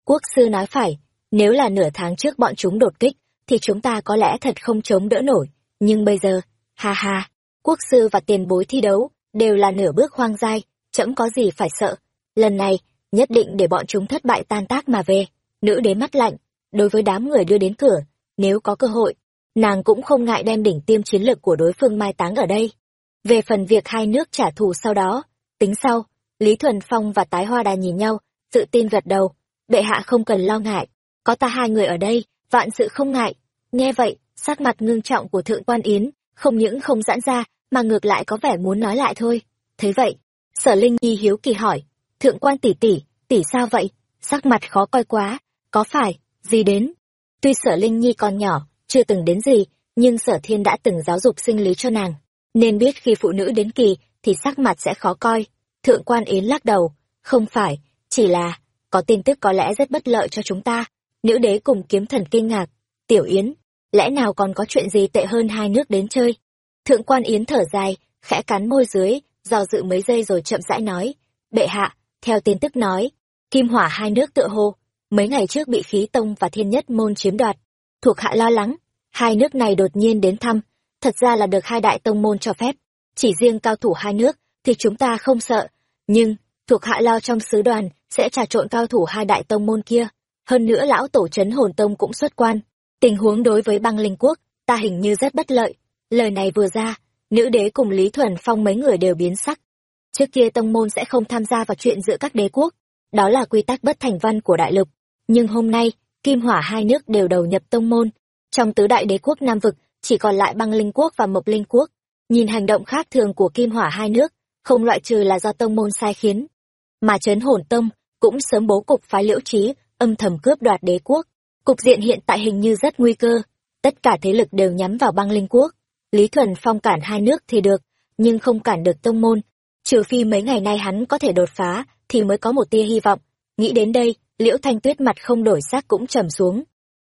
Quốc sư nói phải, nếu là nửa tháng trước bọn chúng đột kích, thì chúng ta có lẽ thật không chống đỡ nổi, nhưng bây giờ, ha ha, quốc sư và tiền bối thi đấu, đều là nửa bước hoang dai, trẫm có gì phải sợ. Lần này, nhất định để bọn chúng thất bại tan tác mà về. Nữ đế mắt lạnh, đối với đám người đưa đến cửa, nếu có cơ hội, nàng cũng không ngại đem đỉnh tiêm chiến lược của đối phương mai táng ở đây. Về phần việc hai nước trả thù sau đó, tính sau, Lý Thuần Phong và Tái Hoa Đà nhìn nhau, tự tin gật đầu, bệ hạ không cần lo ngại, có ta hai người ở đây, vạn sự không ngại. Nghe vậy, sắc mặt ngưng trọng của Thượng Quan Yến, không những không giãn ra, mà ngược lại có vẻ muốn nói lại thôi. Thế vậy, Sở Linh Nhi hiếu kỳ hỏi, Thượng Quan tỷ tỷ, tỷ sao vậy? Sắc mặt khó coi quá, có phải, gì đến? Tuy Sở Linh Nhi còn nhỏ, chưa từng đến gì, nhưng Sở Thiên đã từng giáo dục sinh lý cho nàng nên biết khi phụ nữ đến kỳ thì sắc mặt sẽ khó coi. Thượng quan Yến lắc đầu, không phải, chỉ là, có tin tức có lẽ rất bất lợi cho chúng ta. Nữ đế cùng kiếm thần kinh ngạc, tiểu Yến, lẽ nào còn có chuyện gì tệ hơn hai nước đến chơi? Thượng quan Yến thở dài, khẽ cắn môi dưới, do dự mấy giây rồi chậm rãi nói, bệ hạ, theo tin tức nói, kim hỏa hai nước tựa hồ, mấy ngày trước bị khí tông và thiên nhất môn chiếm đoạt. Thuộc hạ lo lắng, hai nước này đột nhiên đến thăm, thật ra là được hai đại tông môn cho phép. Chỉ riêng cao thủ hai nước thì chúng ta không sợ, nhưng thuộc hạ lo trong sứ đoàn sẽ trà trộn cao thủ hai đại tông môn kia. Hơn nữa lão tổ trấn hồn tông cũng xuất quan. Tình huống đối với băng linh quốc ta hình như rất bất lợi. Lời này vừa ra, nữ đế cùng Lý Thuần Phong mấy người đều biến sắc. Trước kia tông môn sẽ không tham gia vào chuyện giữa các đế quốc, đó là quy tắc bất thành văn của đại lục. Nhưng hôm nay, kim hỏa hai nước đều đầu nhập tông môn. Trong tứ đại đế quốc Nam Vực, chỉ còn lại băng linh quốc và mộc linh quốc. Nhìn hành động khác thường của kim hỏa hai nước, không loại trừ là do tông môn sai khiến. Mà chấn hồn tông cũng sớm bố cục phái liễu trí, âm thầm cướp đoạt đế quốc. Cục diện hiện tại hình như rất nguy cơ, tất cả thế lực đều nhắm vào băng linh quốc. Lý Thuần Phong cản hai nước thì được, nhưng không cản được tông môn. Trừ phi mấy ngày nay hắn có thể đột phá, thì mới có một tia hy vọng. Nghĩ đến đây, Liễu Thanh Tuyết mặt không đổi sắc cũng trầm xuống.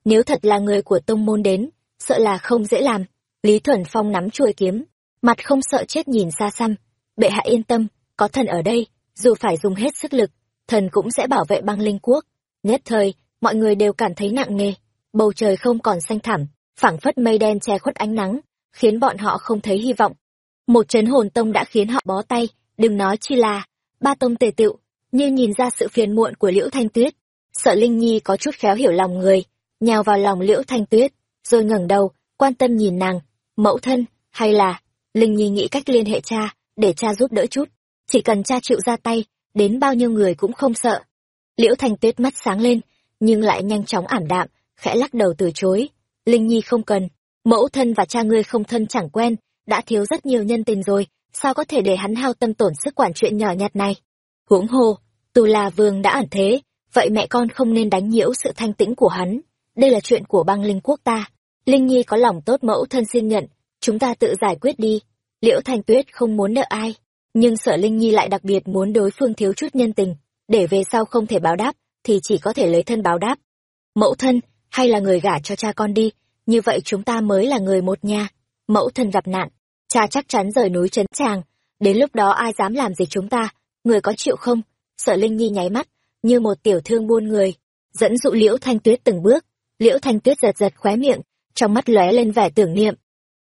Nếu thật là người của tông môn đến, sợ là không dễ làm. Lý Thuần Phong nắm chuôi kiếm, mặt không sợ chết nhìn xa xăm. Bệ hạ yên tâm, có thần ở đây, dù phải dùng hết sức lực, thần cũng sẽ bảo vệ băng linh quốc. Nhất thời, mọi người đều cảm thấy nặng nề. Bầu trời không còn xanh thẳm, phảng phất mây đen che khuất ánh nắng, khiến bọn họ không thấy hy vọng. Một chấn hồn tông đã khiến họ bó tay, đừng nói chi là ba tông tề tựu, như nhìn ra sự phiền muộn của Liễu Thanh Tuyết. Sợ Linh Nhi có chút khéo hiểu lòng người, nhào vào lòng Liễu Thanh Tuyết, rồi ngẩng đầu, quan tâm nhìn nàng, mẫu thân, hay là, Linh Nhi nghĩ cách liên hệ cha, để cha giúp đỡ chút, chỉ cần cha chịu ra tay, đến bao nhiêu người cũng không sợ. Liễu Thanh Tuyết mắt sáng lên, nhưng lại nhanh chóng ảm đạm, khẽ lắc đầu từ chối. Linh Nhi không cần, mẫu thân và cha ngươi không thân chẳng quen, đã thiếu rất nhiều nhân tình rồi, sao có thể để hắn hao tâm tổn sức quản chuyện nhỏ nhặt này. Huống hồ, tù là vương đã ẩn thế, vậy mẹ con không nên đánh nhiễu sự thanh tĩnh của hắn. Đây là chuyện của băng linh quốc ta. Linh Nhi có lòng tốt mẫu thân xin nhận, chúng ta tự giải quyết đi. Liễu Thanh Tuyết không muốn nợ ai, nhưng sợ Linh Nhi lại đặc biệt muốn đối phương thiếu chút nhân tình, để về sau không thể báo đáp, thì chỉ có thể lấy thân báo đáp. Mẫu thân, hay là người gả cho cha con đi, như vậy chúng ta mới là người một nhà. Mẫu thân gặp nạn, cha chắc chắn rời núi trấn tràng, đến lúc đó ai dám làm gì chúng ta, người có chịu không? Sở Linh Nhi nháy mắt, như một tiểu thương buôn người, dẫn dụ Liễu Thanh Tuyết từng bước, Liễu Thanh Tuyết giật giật khóe miệng, trong mắt lóe lên vẻ tưởng niệm.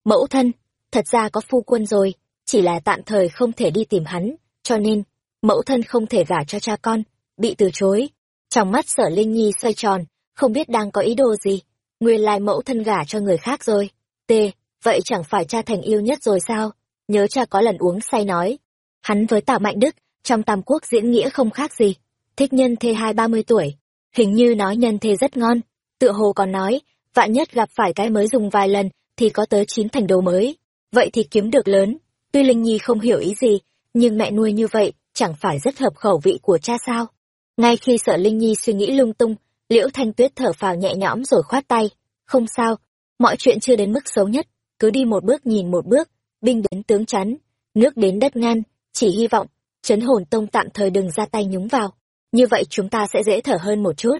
Mẫu thân, thật ra có phu quân rồi, chỉ là tạm thời không thể đi tìm hắn, cho nên, mẫu thân không thể gả cho cha con, bị từ chối. Trong mắt sở Linh Nhi xoay tròn, không biết đang có ý đồ gì, nguyên lai mẫu thân gả cho người khác rồi. T, vậy chẳng phải cha thành yêu nhất rồi sao? Nhớ cha có lần uống say nói. Hắn với Tào Mạnh Đức, trong tam quốc diễn nghĩa không khác gì. Thích nhân thê hai ba mươi tuổi. Hình như nói nhân thê rất ngon. Tựa hồ còn nói, vạn nhất gặp phải cái mới dùng vài lần, thì có tới chín thành đồ mới. Vậy thì kiếm được lớn. Tuy Linh Nhi không hiểu ý gì, nhưng mẹ nuôi như vậy, chẳng phải rất hợp khẩu vị của cha sao. Ngay khi sợ Linh Nhi suy nghĩ lung tung, Liễu Thanh Tuyết thở phào nhẹ nhõm rồi khoát tay. Không sao, mọi chuyện chưa đến mức xấu nhất, cứ đi một bước nhìn một bước, binh đến tướng chắn, nước đến đất ngăn, chỉ hy vọng, chấn hồn tông tạm thời đừng ra tay nhúng vào. Như vậy chúng ta sẽ dễ thở hơn một chút.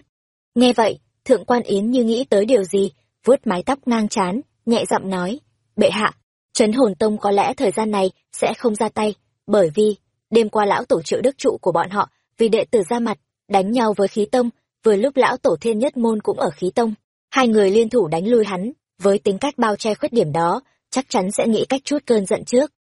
Nghe vậy, thượng quan Yến như nghĩ tới điều gì, vuốt mái tóc ngang chán, nhẹ giọng nói, bệ hạ, chấn hồn tông có lẽ thời gian này sẽ không ra tay, bởi vì, đêm qua lão tổ triệu đức trụ của bọn họ, vì đệ tử ra mặt, đánh nhau với khí tông, vừa lúc lão tổ thiên nhất môn cũng ở khí tông. Hai người liên thủ đánh lui hắn với tính cách bao che khuyết điểm đó chắc chắn sẽ nghĩ cách chút cơn giận trước.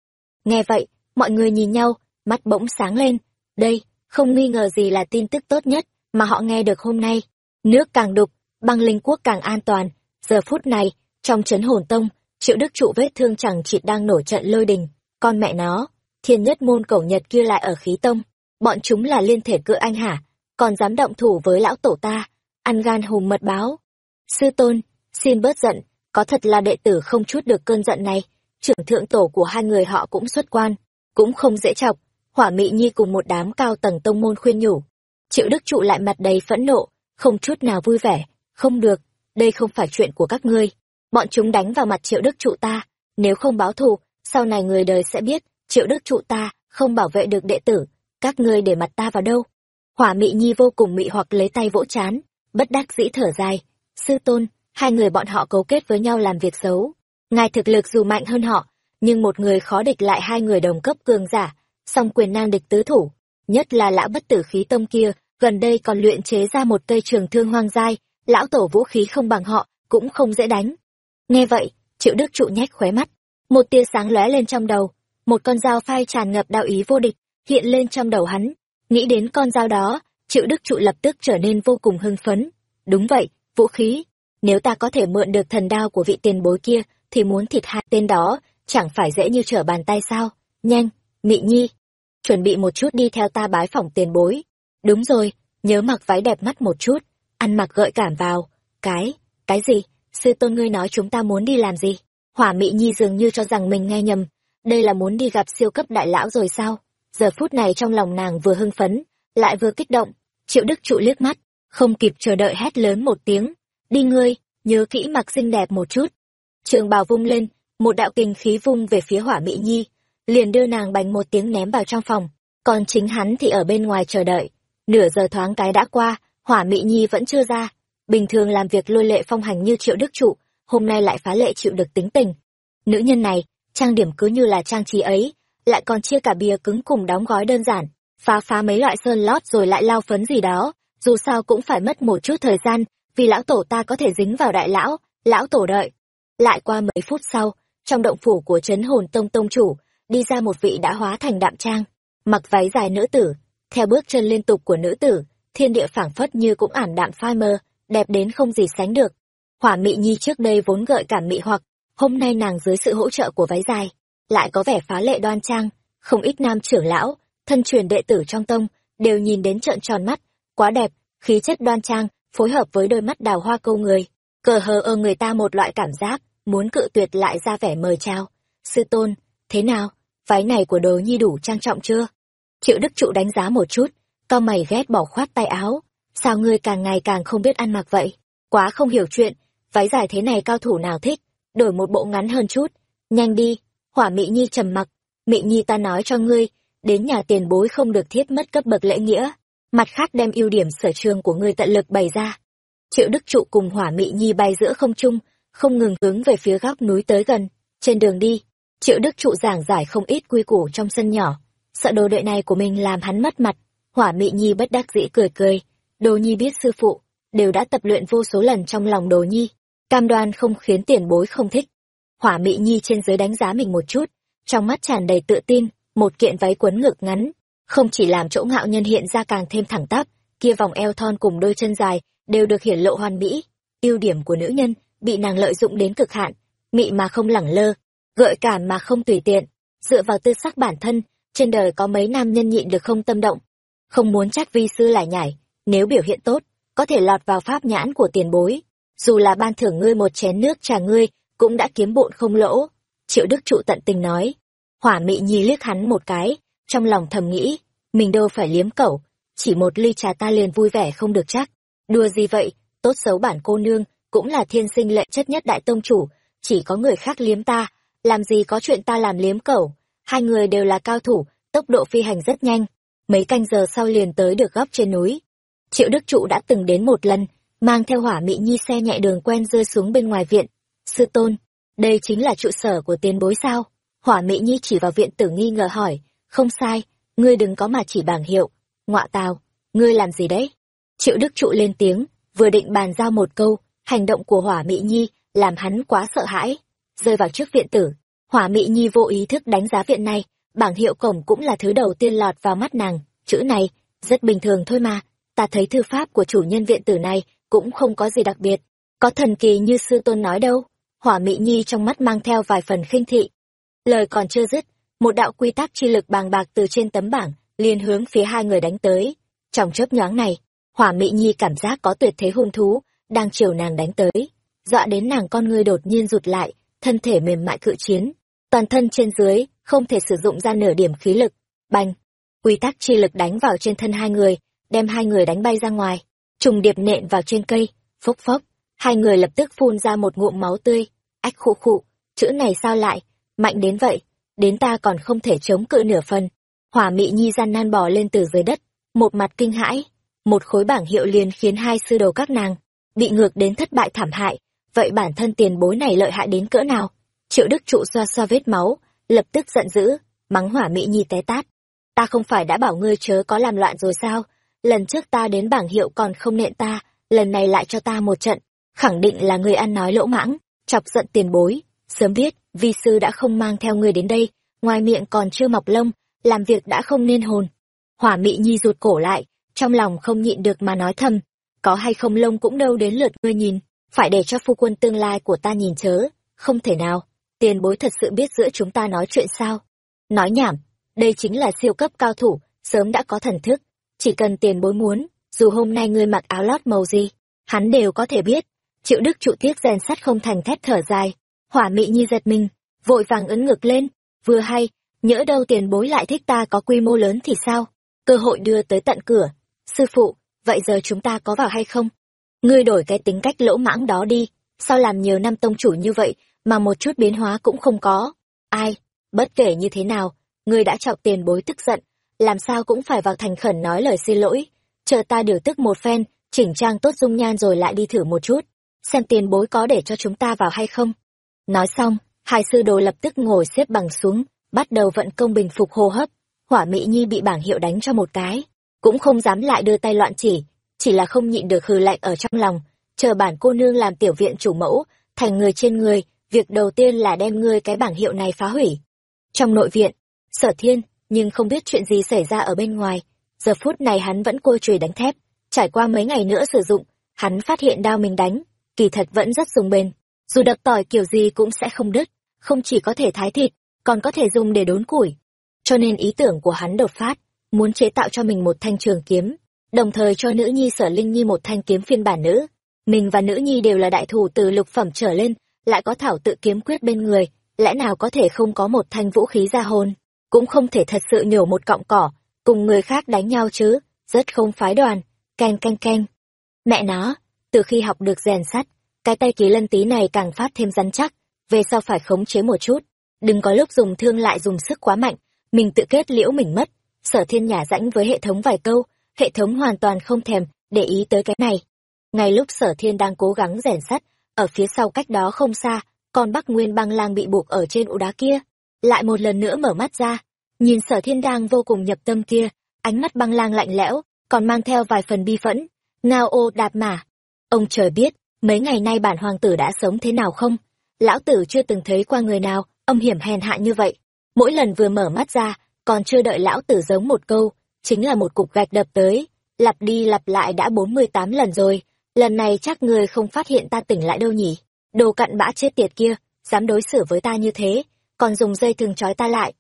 Nghe vậy mọi người nhìn nhau mắt bỗng sáng lên. Đây không nghi ngờ gì là tin tức tốt nhất mà họ nghe được hôm nay. Nước càng đục băng linh quốc càng an toàn. Giờ phút này trong trấn hồn tông triệu đức trụ vết thương chẳng chịt đang nổi trận lôi đình. Con mẹ nó thiên nhất môn cẩu nhật kia lại ở khí tông bọn chúng là liên thể cự anh hả? Còn dám động thủ với lão tổ ta, ăn gan hùm mật báo. Sư tôn, xin bớt giận, có thật là đệ tử không chút được cơn giận này, trưởng thượng tổ của hai người họ cũng xuất quan, cũng không dễ chọc, hỏa mị nhi cùng một đám cao tầng tông môn khuyên nhủ. Triệu Đức Trụ lại mặt đầy phẫn nộ, không chút nào vui vẻ, không được, đây không phải chuyện của các ngươi. Bọn chúng đánh vào mặt Triệu Đức Trụ ta, nếu không báo thù, sau này người đời sẽ biết, Triệu Đức Trụ ta không bảo vệ được đệ tử, các ngươi để mặt ta vào đâu? Hỏa mị nhi vô cùng mị hoặc lấy tay vỗ chán, bất đắc dĩ thở dài. Sư tôn, hai người bọn họ cấu kết với nhau làm việc xấu. Ngài thực lực dù mạnh hơn họ, nhưng một người khó địch lại hai người đồng cấp cường giả, song quyền năng địch tứ thủ, nhất là lão bất tử khí tông kia, gần đây còn luyện chế ra một cây trường thương hoang dai, lão tổ vũ khí không bằng họ, cũng không dễ đánh. Nghe vậy, triệu đức trụ nhách khóe mắt, một tia sáng lóe lên trong đầu, một con dao phai tràn ngập đạo ý vô địch hiện lên trong đầu hắn. Nghĩ đến con dao đó, triệu đức trụ lập tức trở nên vô cùng hưng phấn. Đúng vậy, vũ khí. nếu ta có thể mượn được thần đao của vị tiền bối kia thì muốn thịt hai tên đó chẳng phải dễ như trở bàn tay sao? Nhanh mị nhi. Chuẩn bị một chút đi theo ta bái phỏng tiền bối. Đúng rồi nhớ mặc váy đẹp mắt một chút. Ăn mặc gợi cảm vào. Cái cái gì? Sư tôn ngươi nói chúng ta muốn đi làm gì? Hỏa mị nhi dường như cho rằng mình nghe nhầm. Đây là muốn đi gặp siêu cấp đại lão rồi sao? Giờ phút này trong lòng nàng vừa hưng phấn, lại vừa kích động. Triệu đức trụ liếc mắt, không kịp chờ đợi hét lớn một tiếng. Đi ngươi, nhớ kỹ mặc xinh đẹp một chút. Trường bào vung lên, một đạo kinh khí vung về phía hỏa mỹ nhi, liền đưa nàng bành một tiếng ném vào trong phòng. Còn chính hắn thì ở bên ngoài chờ đợi. Nửa giờ thoáng cái đã qua, hỏa mỹ nhi vẫn chưa ra. Bình thường làm việc lôi lệ phong hành như triệu đức trụ, hôm nay lại phá lệ chịu được tính tình. Nữ nhân này, trang điểm cứ như là trang trí ấy lại còn chia cả bìa cứng cùng đóng gói đơn giản, phá phá mấy loại sơn lót rồi lại lao phấn gì đó. Dù sao cũng phải mất một chút thời gian, vì lão tổ ta có thể dính vào đại lão lão tổ đợi. Lại qua mấy phút sau, trong động phủ của trấn hồn tông tông chủ, đi ra một vị đã hóa thành đạm trang, mặc váy dài nữ tử. Theo bước chân liên tục của nữ tử, thiên địa phảng phất như cũng ảm đạm phai mơ đẹp đến không gì sánh được. Hỏa mị nhi trước đây vốn gợi cảm mị hoặc, hôm nay nàng dưới sự hỗ trợ của váy dài lại có vẻ phá lệ đoan trang. Không ít nam trưởng lão, thân truyền đệ tử trong tông, đều nhìn đến trợn tròn mắt. Quá đẹp, khí chất đoan trang, phối hợp với đôi mắt đào hoa câu người. Cờ hờ ơ người ta một loại cảm giác, muốn cự tuyệt lại ra vẻ mời chào. Sư tôn, thế nào? Váy này của đồ nhi đủ trang trọng chưa? Triệu đức trụ đánh giá một chút, cao mày ghét bỏ khoát tay áo. Sao ngươi càng ngày càng không biết ăn mặc vậy? Quá không hiểu chuyện, váy dài thế này cao thủ nào thích? Đổi một bộ ngắn hơn chút, nhanh đi hỏa mị nhi trầm mặc. Mị nhi ta nói cho ngươi, đến nhà tiền bối không được thiết mất cấp bậc lễ nghĩa. Mặt khác đem ưu điểm sở trường của ngươi tận lực bày ra. Triệu đức trụ cùng hỏa mị nhi bay giữa không trung, không ngừng hướng về phía góc núi tới gần. Trên đường đi, triệu đức trụ giảng giải không ít quy củ trong sân nhỏ. Sợ đồ đệ này của mình làm hắn mất mặt. Hỏa mị nhi bất đắc dĩ cười cười. Đồ nhi biết sư phụ, đều đã tập luyện vô số lần trong lòng đồ nhi. Cam đoan không khiến tiền bối không thích hỏa mị nhi trên dưới đánh giá mình một chút, trong mắt tràn đầy tự tin, một kiện váy quấn ngực ngắn, không chỉ làm chỗ ngạo nhân hiện ra càng thêm thẳng tắp, kia vòng eo thon cùng đôi chân dài đều được hiển lộ hoàn mỹ. Ưu điểm của nữ nhân, bị nàng lợi dụng đến cực hạn, mị mà không lẳng lơ, gợi cảm mà không tùy tiện. Dựa vào tư sắc bản thân, trên đời có mấy nam nhân nhịn được không tâm động, không muốn trách vi sư lại nhảy nếu biểu hiện tốt, có thể lọt vào pháp nhãn của tiền bối. Dù là ban thưởng ngươi một chén nước trà ngươi cũng đã kiếm bộn không lỗ. Triệu đức trụ tận tình nói. Hỏa mị nhi liếc hắn một cái, trong lòng thầm nghĩ, mình đâu phải liếm cẩu, chỉ một ly trà ta liền vui vẻ không được chắc. Đùa gì vậy, tốt xấu bản cô nương, cũng là thiên sinh lệ chất nhất đại tông chủ, chỉ có người khác liếm ta, làm gì có chuyện ta làm liếm cẩu. Hai người đều là cao thủ, tốc độ phi hành rất nhanh, mấy canh giờ sau liền tới được góc trên núi. Triệu đức trụ đã từng đến một lần, mang theo hỏa mị nhi xe nhẹ đường quen rơi xuống bên ngoài viện sư tôn, đây chính là trụ sở của tiền bối sao? Hỏa mị nhi chỉ vào viện tử nghi ngờ hỏi, không sai, ngươi đừng có mà chỉ bảng hiệu, ngọa tào, ngươi làm gì đấy? Triệu đức trụ lên tiếng, vừa định bàn giao một câu, hành động của hỏa mị nhi làm hắn quá sợ hãi. Rơi vào trước viện tử, hỏa mị nhi vô ý thức đánh giá viện này, bảng hiệu cổng cũng là thứ đầu tiên lọt vào mắt nàng, chữ này, rất bình thường thôi mà, ta thấy thư pháp của chủ nhân viện tử này cũng không có gì đặc biệt, có thần kỳ như sư tôn nói đâu hỏa mị nhi trong mắt mang theo vài phần khinh thị. Lời còn chưa dứt, một đạo quy tắc chi lực bàng bạc từ trên tấm bảng liền hướng phía hai người đánh tới. Trong chớp nhoáng này, hỏa mị nhi cảm giác có tuyệt thế hung thú đang chiều nàng đánh tới. Dọa đến nàng con ngươi đột nhiên rụt lại, thân thể mềm mại cự chiến. Toàn thân trên dưới không thể sử dụng ra nửa điểm khí lực. Bành! Quy tắc chi lực đánh vào trên thân hai người, đem hai người đánh bay ra ngoài. Trùng điệp nện vào trên cây. Phốc phốc hai người lập tức phun ra một ngụm máu tươi. Ách khụ khụ, chữ này sao lại? Mạnh đến vậy, đến ta còn không thể chống cự nửa phần. Hỏa mị nhi gian nan bò lên từ dưới đất, một mặt kinh hãi. Một khối bảng hiệu liền khiến hai sư đầu các nàng bị ngược đến thất bại thảm hại. Vậy bản thân tiền bối này lợi hại đến cỡ nào? Triệu đức trụ xoa xoa vết máu, lập tức giận dữ, mắng hỏa mỹ nhi té tát. Ta không phải đã bảo ngươi chớ có làm loạn rồi sao? Lần trước ta đến bảng hiệu còn không nện ta, lần này lại cho ta một trận khẳng định là ngươi ăn nói lỗ mãng chọc giận tiền bối sớm biết vi sư đã không mang theo ngươi đến đây ngoài miệng còn chưa mọc lông làm việc đã không nên hồn hỏa mị nhi rụt cổ lại trong lòng không nhịn được mà nói thầm có hay không lông cũng đâu đến lượt ngươi nhìn phải để cho phu quân tương lai của ta nhìn chớ, không thể nào, tiền bối thật sự biết giữa chúng ta nói chuyện sao. Nói nhảm, đây chính là siêu cấp cao thủ, sớm đã có thần thức, chỉ cần tiền bối muốn, dù hôm nay ngươi mặc áo lót màu gì, hắn đều có thể biết. Triệu Đức trụ tiếc rèn sắt không thành thét thở dài, hỏa mị nhi giật mình, vội vàng ấn ngực lên, vừa hay, nhỡ đâu tiền bối lại thích ta có quy mô lớn thì sao? Cơ hội đưa tới tận cửa. Sư phụ, vậy giờ chúng ta có vào hay không? Ngươi đổi cái tính cách lỗ mãng đó đi, sao làm nhiều năm tông chủ như vậy mà một chút biến hóa cũng không có? Ai, bất kể như thế nào, ngươi đã chọc tiền bối tức giận, làm sao cũng phải vào thành khẩn nói lời xin lỗi. Chờ ta điều tức một phen, chỉnh trang tốt dung nhan rồi lại đi thử một chút, xem tiền bối có để cho chúng ta vào hay không. Nói xong, hai sư đồ lập tức ngồi xếp bằng xuống, bắt đầu vận công bình phục hô hấp. Hỏa Mỹ Nhi bị bảng hiệu đánh cho một cái, cũng không dám lại đưa tay loạn chỉ, chỉ là không nhịn được hừ lạnh ở trong lòng, chờ bản cô nương làm tiểu viện chủ mẫu, thành người trên người, việc đầu tiên là đem ngươi cái bảng hiệu này phá hủy. Trong nội viện, sở thiên, nhưng không biết chuyện gì xảy ra ở bên ngoài, giờ phút này hắn vẫn côi chùy đánh thép, trải qua mấy ngày nữa sử dụng, hắn phát hiện đao mình đánh, kỳ thật vẫn rất dùng bền, dù đập tỏi kiểu gì cũng sẽ không đứt, không chỉ có thể thái thịt, còn có thể dùng để đốn củi. Cho nên ý tưởng của hắn đột phát, muốn chế tạo cho mình một thanh trường kiếm, đồng thời cho nữ nhi sở linh nhi một thanh kiếm phiên bản nữ. Mình và nữ nhi đều là đại thủ từ lục phẩm trở lên, lại có thảo tự kiếm quyết bên người, lẽ nào có thể không có một thanh vũ khí ra hồn, cũng không thể thật sự nhổ một cọng cỏ, cùng người khác đánh nhau chứ, rất không phái đoàn, keng keng keng. Mẹ nó, từ khi học được rèn sắt, cái tay ký lân tí này càng phát thêm rắn chắc, về sau phải khống chế một chút, đừng có lúc dùng thương lại dùng sức quá mạnh, mình tự kết liễu mình mất. Sở thiên nhả rãnh với hệ thống vài câu, hệ thống hoàn toàn không thèm để ý tới cái này. Ngay lúc sở thiên đang cố gắng rèn sắt, ở phía sau cách đó không xa, con bắc nguyên băng lang bị buộc ở trên ụ đá kia, lại một lần nữa mở mắt ra, nhìn sở thiên đang vô cùng nhập tâm kia, ánh mắt băng lang lạnh lẽo, còn mang theo vài phần bi phẫn. Ngao ô đạp mà. Ông trời biết, mấy ngày nay bản hoàng tử đã sống thế nào không? Lão tử chưa từng thấy qua người nào, âm hiểm hèn hạ như vậy. Mỗi lần vừa mở mắt ra, còn chưa đợi lão tử giống một câu, chính là một cục gạch đập tới, lặp đi lặp lại đã bốn mươi tám lần rồi, lần này chắc người không phát hiện ta tỉnh lại đâu nhỉ? Đồ cặn bã chết tiệt kia, dám đối xử với ta như thế, còn dùng dây thừng trói ta lại.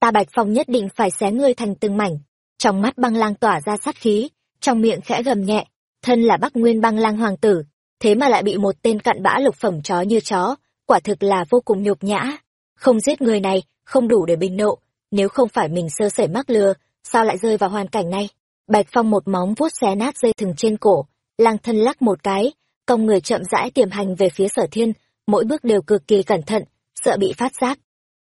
Ta Bạch Phong nhất định phải xé ngươi thành từng mảnh. Trong mắt băng lang tỏa ra sát khí, trong miệng khẽ gầm nhẹ, thân là Bắc Nguyên băng lang hoàng tử, thế mà lại bị một tên cặn bã lục phẩm chó như chó, quả thực là vô cùng nhục nhã. Không giết người này, không đủ để bình nộ, nếu không phải mình sơ sẩy mắc lừa, sao lại rơi vào hoàn cảnh này? Bạch Phong một móng vuốt xé nát dây thừng trên cổ, lang thân lắc một cái, công người chậm rãi tiềm hành về phía sở thiên, mỗi bước đều cực kỳ cẩn thận, sợ bị phát giác.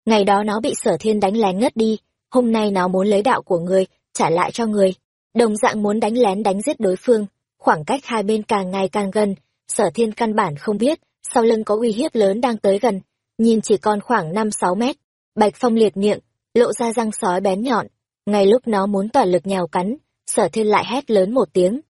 Ngày đó nó bị sở thiên đánh lén ngất đi, hôm nay nó muốn lấy đạo của người, trả lại cho người. Đồng dạng muốn đánh lén đánh giết đối phương, khoảng cách hai bên càng ngày càng gần, sở thiên căn bản không biết, sau lưng có uy hiếp lớn đang tới gần, nhìn chỉ còn khoảng năm sáu mét. Bạch Phong liệt miệng, lộ ra răng sói bén nhọn, ngay lúc nó muốn tỏa lực nhào cắn, sở thiên lại hét lớn một tiếng.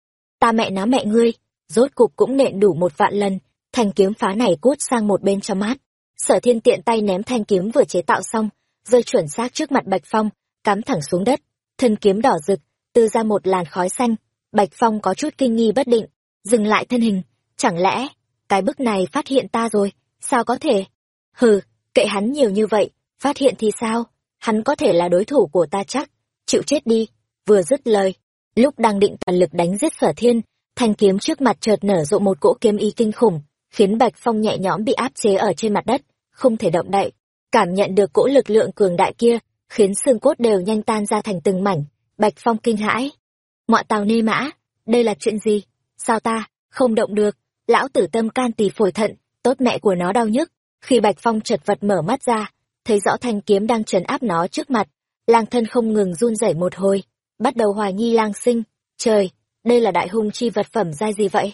Ta mẹ nó mẹ ngươi, rốt cục cũng nện đủ một vạn lần, thanh kiếm phá này cút sang một bên cho mát. Sở thiên tiện tay ném thanh kiếm vừa chế tạo xong, rơi chuẩn xác trước mặt Bạch Phong, cắm thẳng xuống đất, thân kiếm đỏ rực, từ ra một làn khói xanh. Bạch Phong có chút kinh nghi bất định, dừng lại thân hình, chẳng lẽ, cái bức này phát hiện ta rồi, sao có thể? Hừ, kệ hắn nhiều như vậy, phát hiện thì sao? Hắn có thể là đối thủ của ta chắc, chịu chết đi, vừa dứt lời. Lúc đang định toàn lực đánh giết sở thiên, thanh kiếm trước mặt chợt nở rộ một cỗ kiếm ý kinh khủng, khiến Bạch Phong nhẹ nhõm bị áp chế ở trên mặt đất, không thể động đậy. Cảm nhận được cỗ lực lượng cường đại kia, khiến xương cốt đều nhanh tan ra thành từng mảnh. Bạch Phong kinh hãi. Ngọa tàu nê mã, đây là chuyện gì? Sao ta, không động được? Lão tử tâm can tỳ phổi thận, tốt mẹ của nó đau nhức. Khi Bạch Phong chật vật mở mắt ra, thấy rõ thanh kiếm đang trấn áp nó trước mặt, lang thân không ngừng run rẩy một hồi, bắt đầu hoài nghi lang sinh. Trời, đây là đại hung chi vật phẩm giai gì vậy?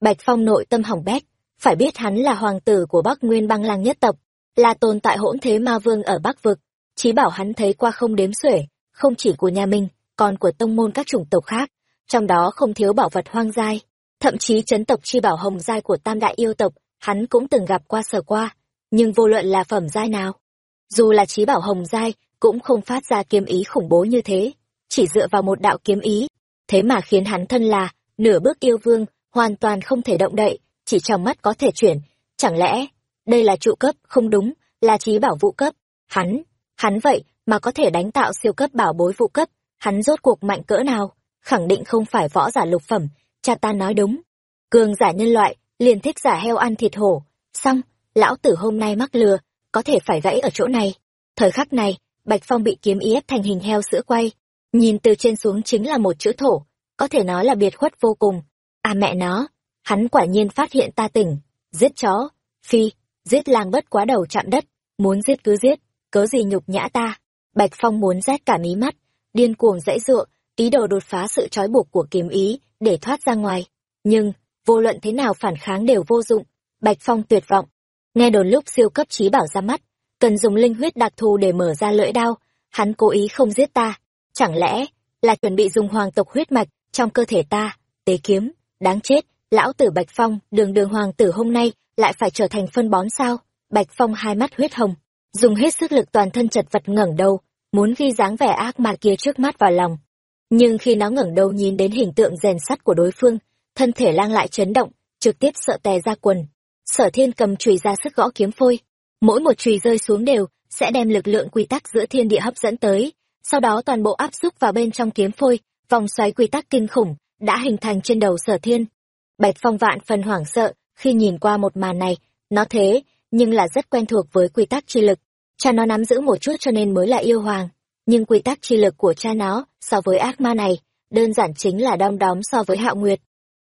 Bạch Phong nội tâm hỏng bét, phải biết hắn là hoàng tử của Bắc Nguyên băng lang nhất tộc, là tồn tại hỗn thế ma vương ở Bắc Vực. Chí bảo hắn thấy qua không đếm xuể, không chỉ của nhà mình, còn của tông môn các chủng tộc khác, trong đó không thiếu bảo vật hoang giai. Thậm chí chấn tộc chi bảo hồng giai của tam đại yêu tộc, hắn cũng từng gặp qua sờ qua, nhưng vô luận là phẩm giai nào. Dù là chí bảo hồng giai, cũng không phát ra kiếm ý khủng bố như thế, chỉ dựa vào một đạo kiếm ý, thế mà khiến hắn thân là nửa bước yêu vương, hoàn toàn không thể động đậy, chỉ trong mắt có thể chuyển. Chẳng lẽ, đây là trụ cấp, không đúng, là trí bảo vụ cấp. Hắn, hắn vậy mà có thể đánh tạo siêu cấp bảo bối vụ cấp, hắn rốt cuộc mạnh cỡ nào? Khẳng định không phải võ giả lục phẩm, cha ta nói đúng. Cường giả nhân loại, liền thích giả heo ăn thịt hổ. Xong, lão tử hôm nay mắc lừa, có thể phải gãy ở chỗ này. Thời khắc này, Bạch Phong bị kiếm ý ép thành hình heo sữa quay. Nhìn từ trên xuống chính là một chữ thổ, có thể nói là biệt khuất vô cùng. À mẹ nó, hắn quả nhiên phát hiện ta tỉnh. Giết chó, phi, giết lang bất quá đầu chạm đất, muốn giết cứ giết, cớ gì nhục nhã ta. Bạch Phong muốn rét cả mí mắt, điên cuồng dãy dựa, ý đồ đột phá sự trói buộc của kiếm ý, để thoát ra ngoài. Nhưng, vô luận thế nào phản kháng đều vô dụng. Bạch Phong tuyệt vọng. Nghe đồn lúc siêu cấp trí bảo ra mắt, cần dùng linh huyết đặc thù để mở ra lưỡi đao, hắn cố ý không giết ta. Chẳng lẽ là chuẩn bị dùng hoàng tộc huyết mạch trong cơ thể ta, tế kiếm, đáng chết, lão tử Bạch Phong, đường đường hoàng tử hôm nay lại phải trở thành phân bón sao? Bạch Phong hai mắt huyết hồng, dùng hết sức lực toàn thân chật vật ngẩng đầu, muốn ghi dáng vẻ ác mà kia trước mắt vào lòng. Nhưng khi nó ngẩng đầu nhìn đến hình tượng rèn sắt của đối phương, thân thể lang lại chấn động, trực tiếp sợ tè ra quần. Sở thiên cầm chùy ra sức gõ kiếm phôi. Mỗi một chùy rơi xuống đều, sẽ đem lực lượng quy tắc giữa thiên địa hấp dẫn tới. Sau đó toàn bộ áp xúc vào bên trong kiếm phôi, vòng xoáy quy tắc kinh khủng, đã hình thành trên đầu sở thiên. Bạch Phong vạn phần hoảng sợ, khi nhìn qua một màn này, nó thế, nhưng là rất quen thuộc với quy tắc chi lực. Cha nó nắm giữ một chút cho nên mới là yêu hoàng. Nhưng quy tắc chi lực của cha nó, so với ác ma này, đơn giản chính là đom đóm so với hạo nguyệt.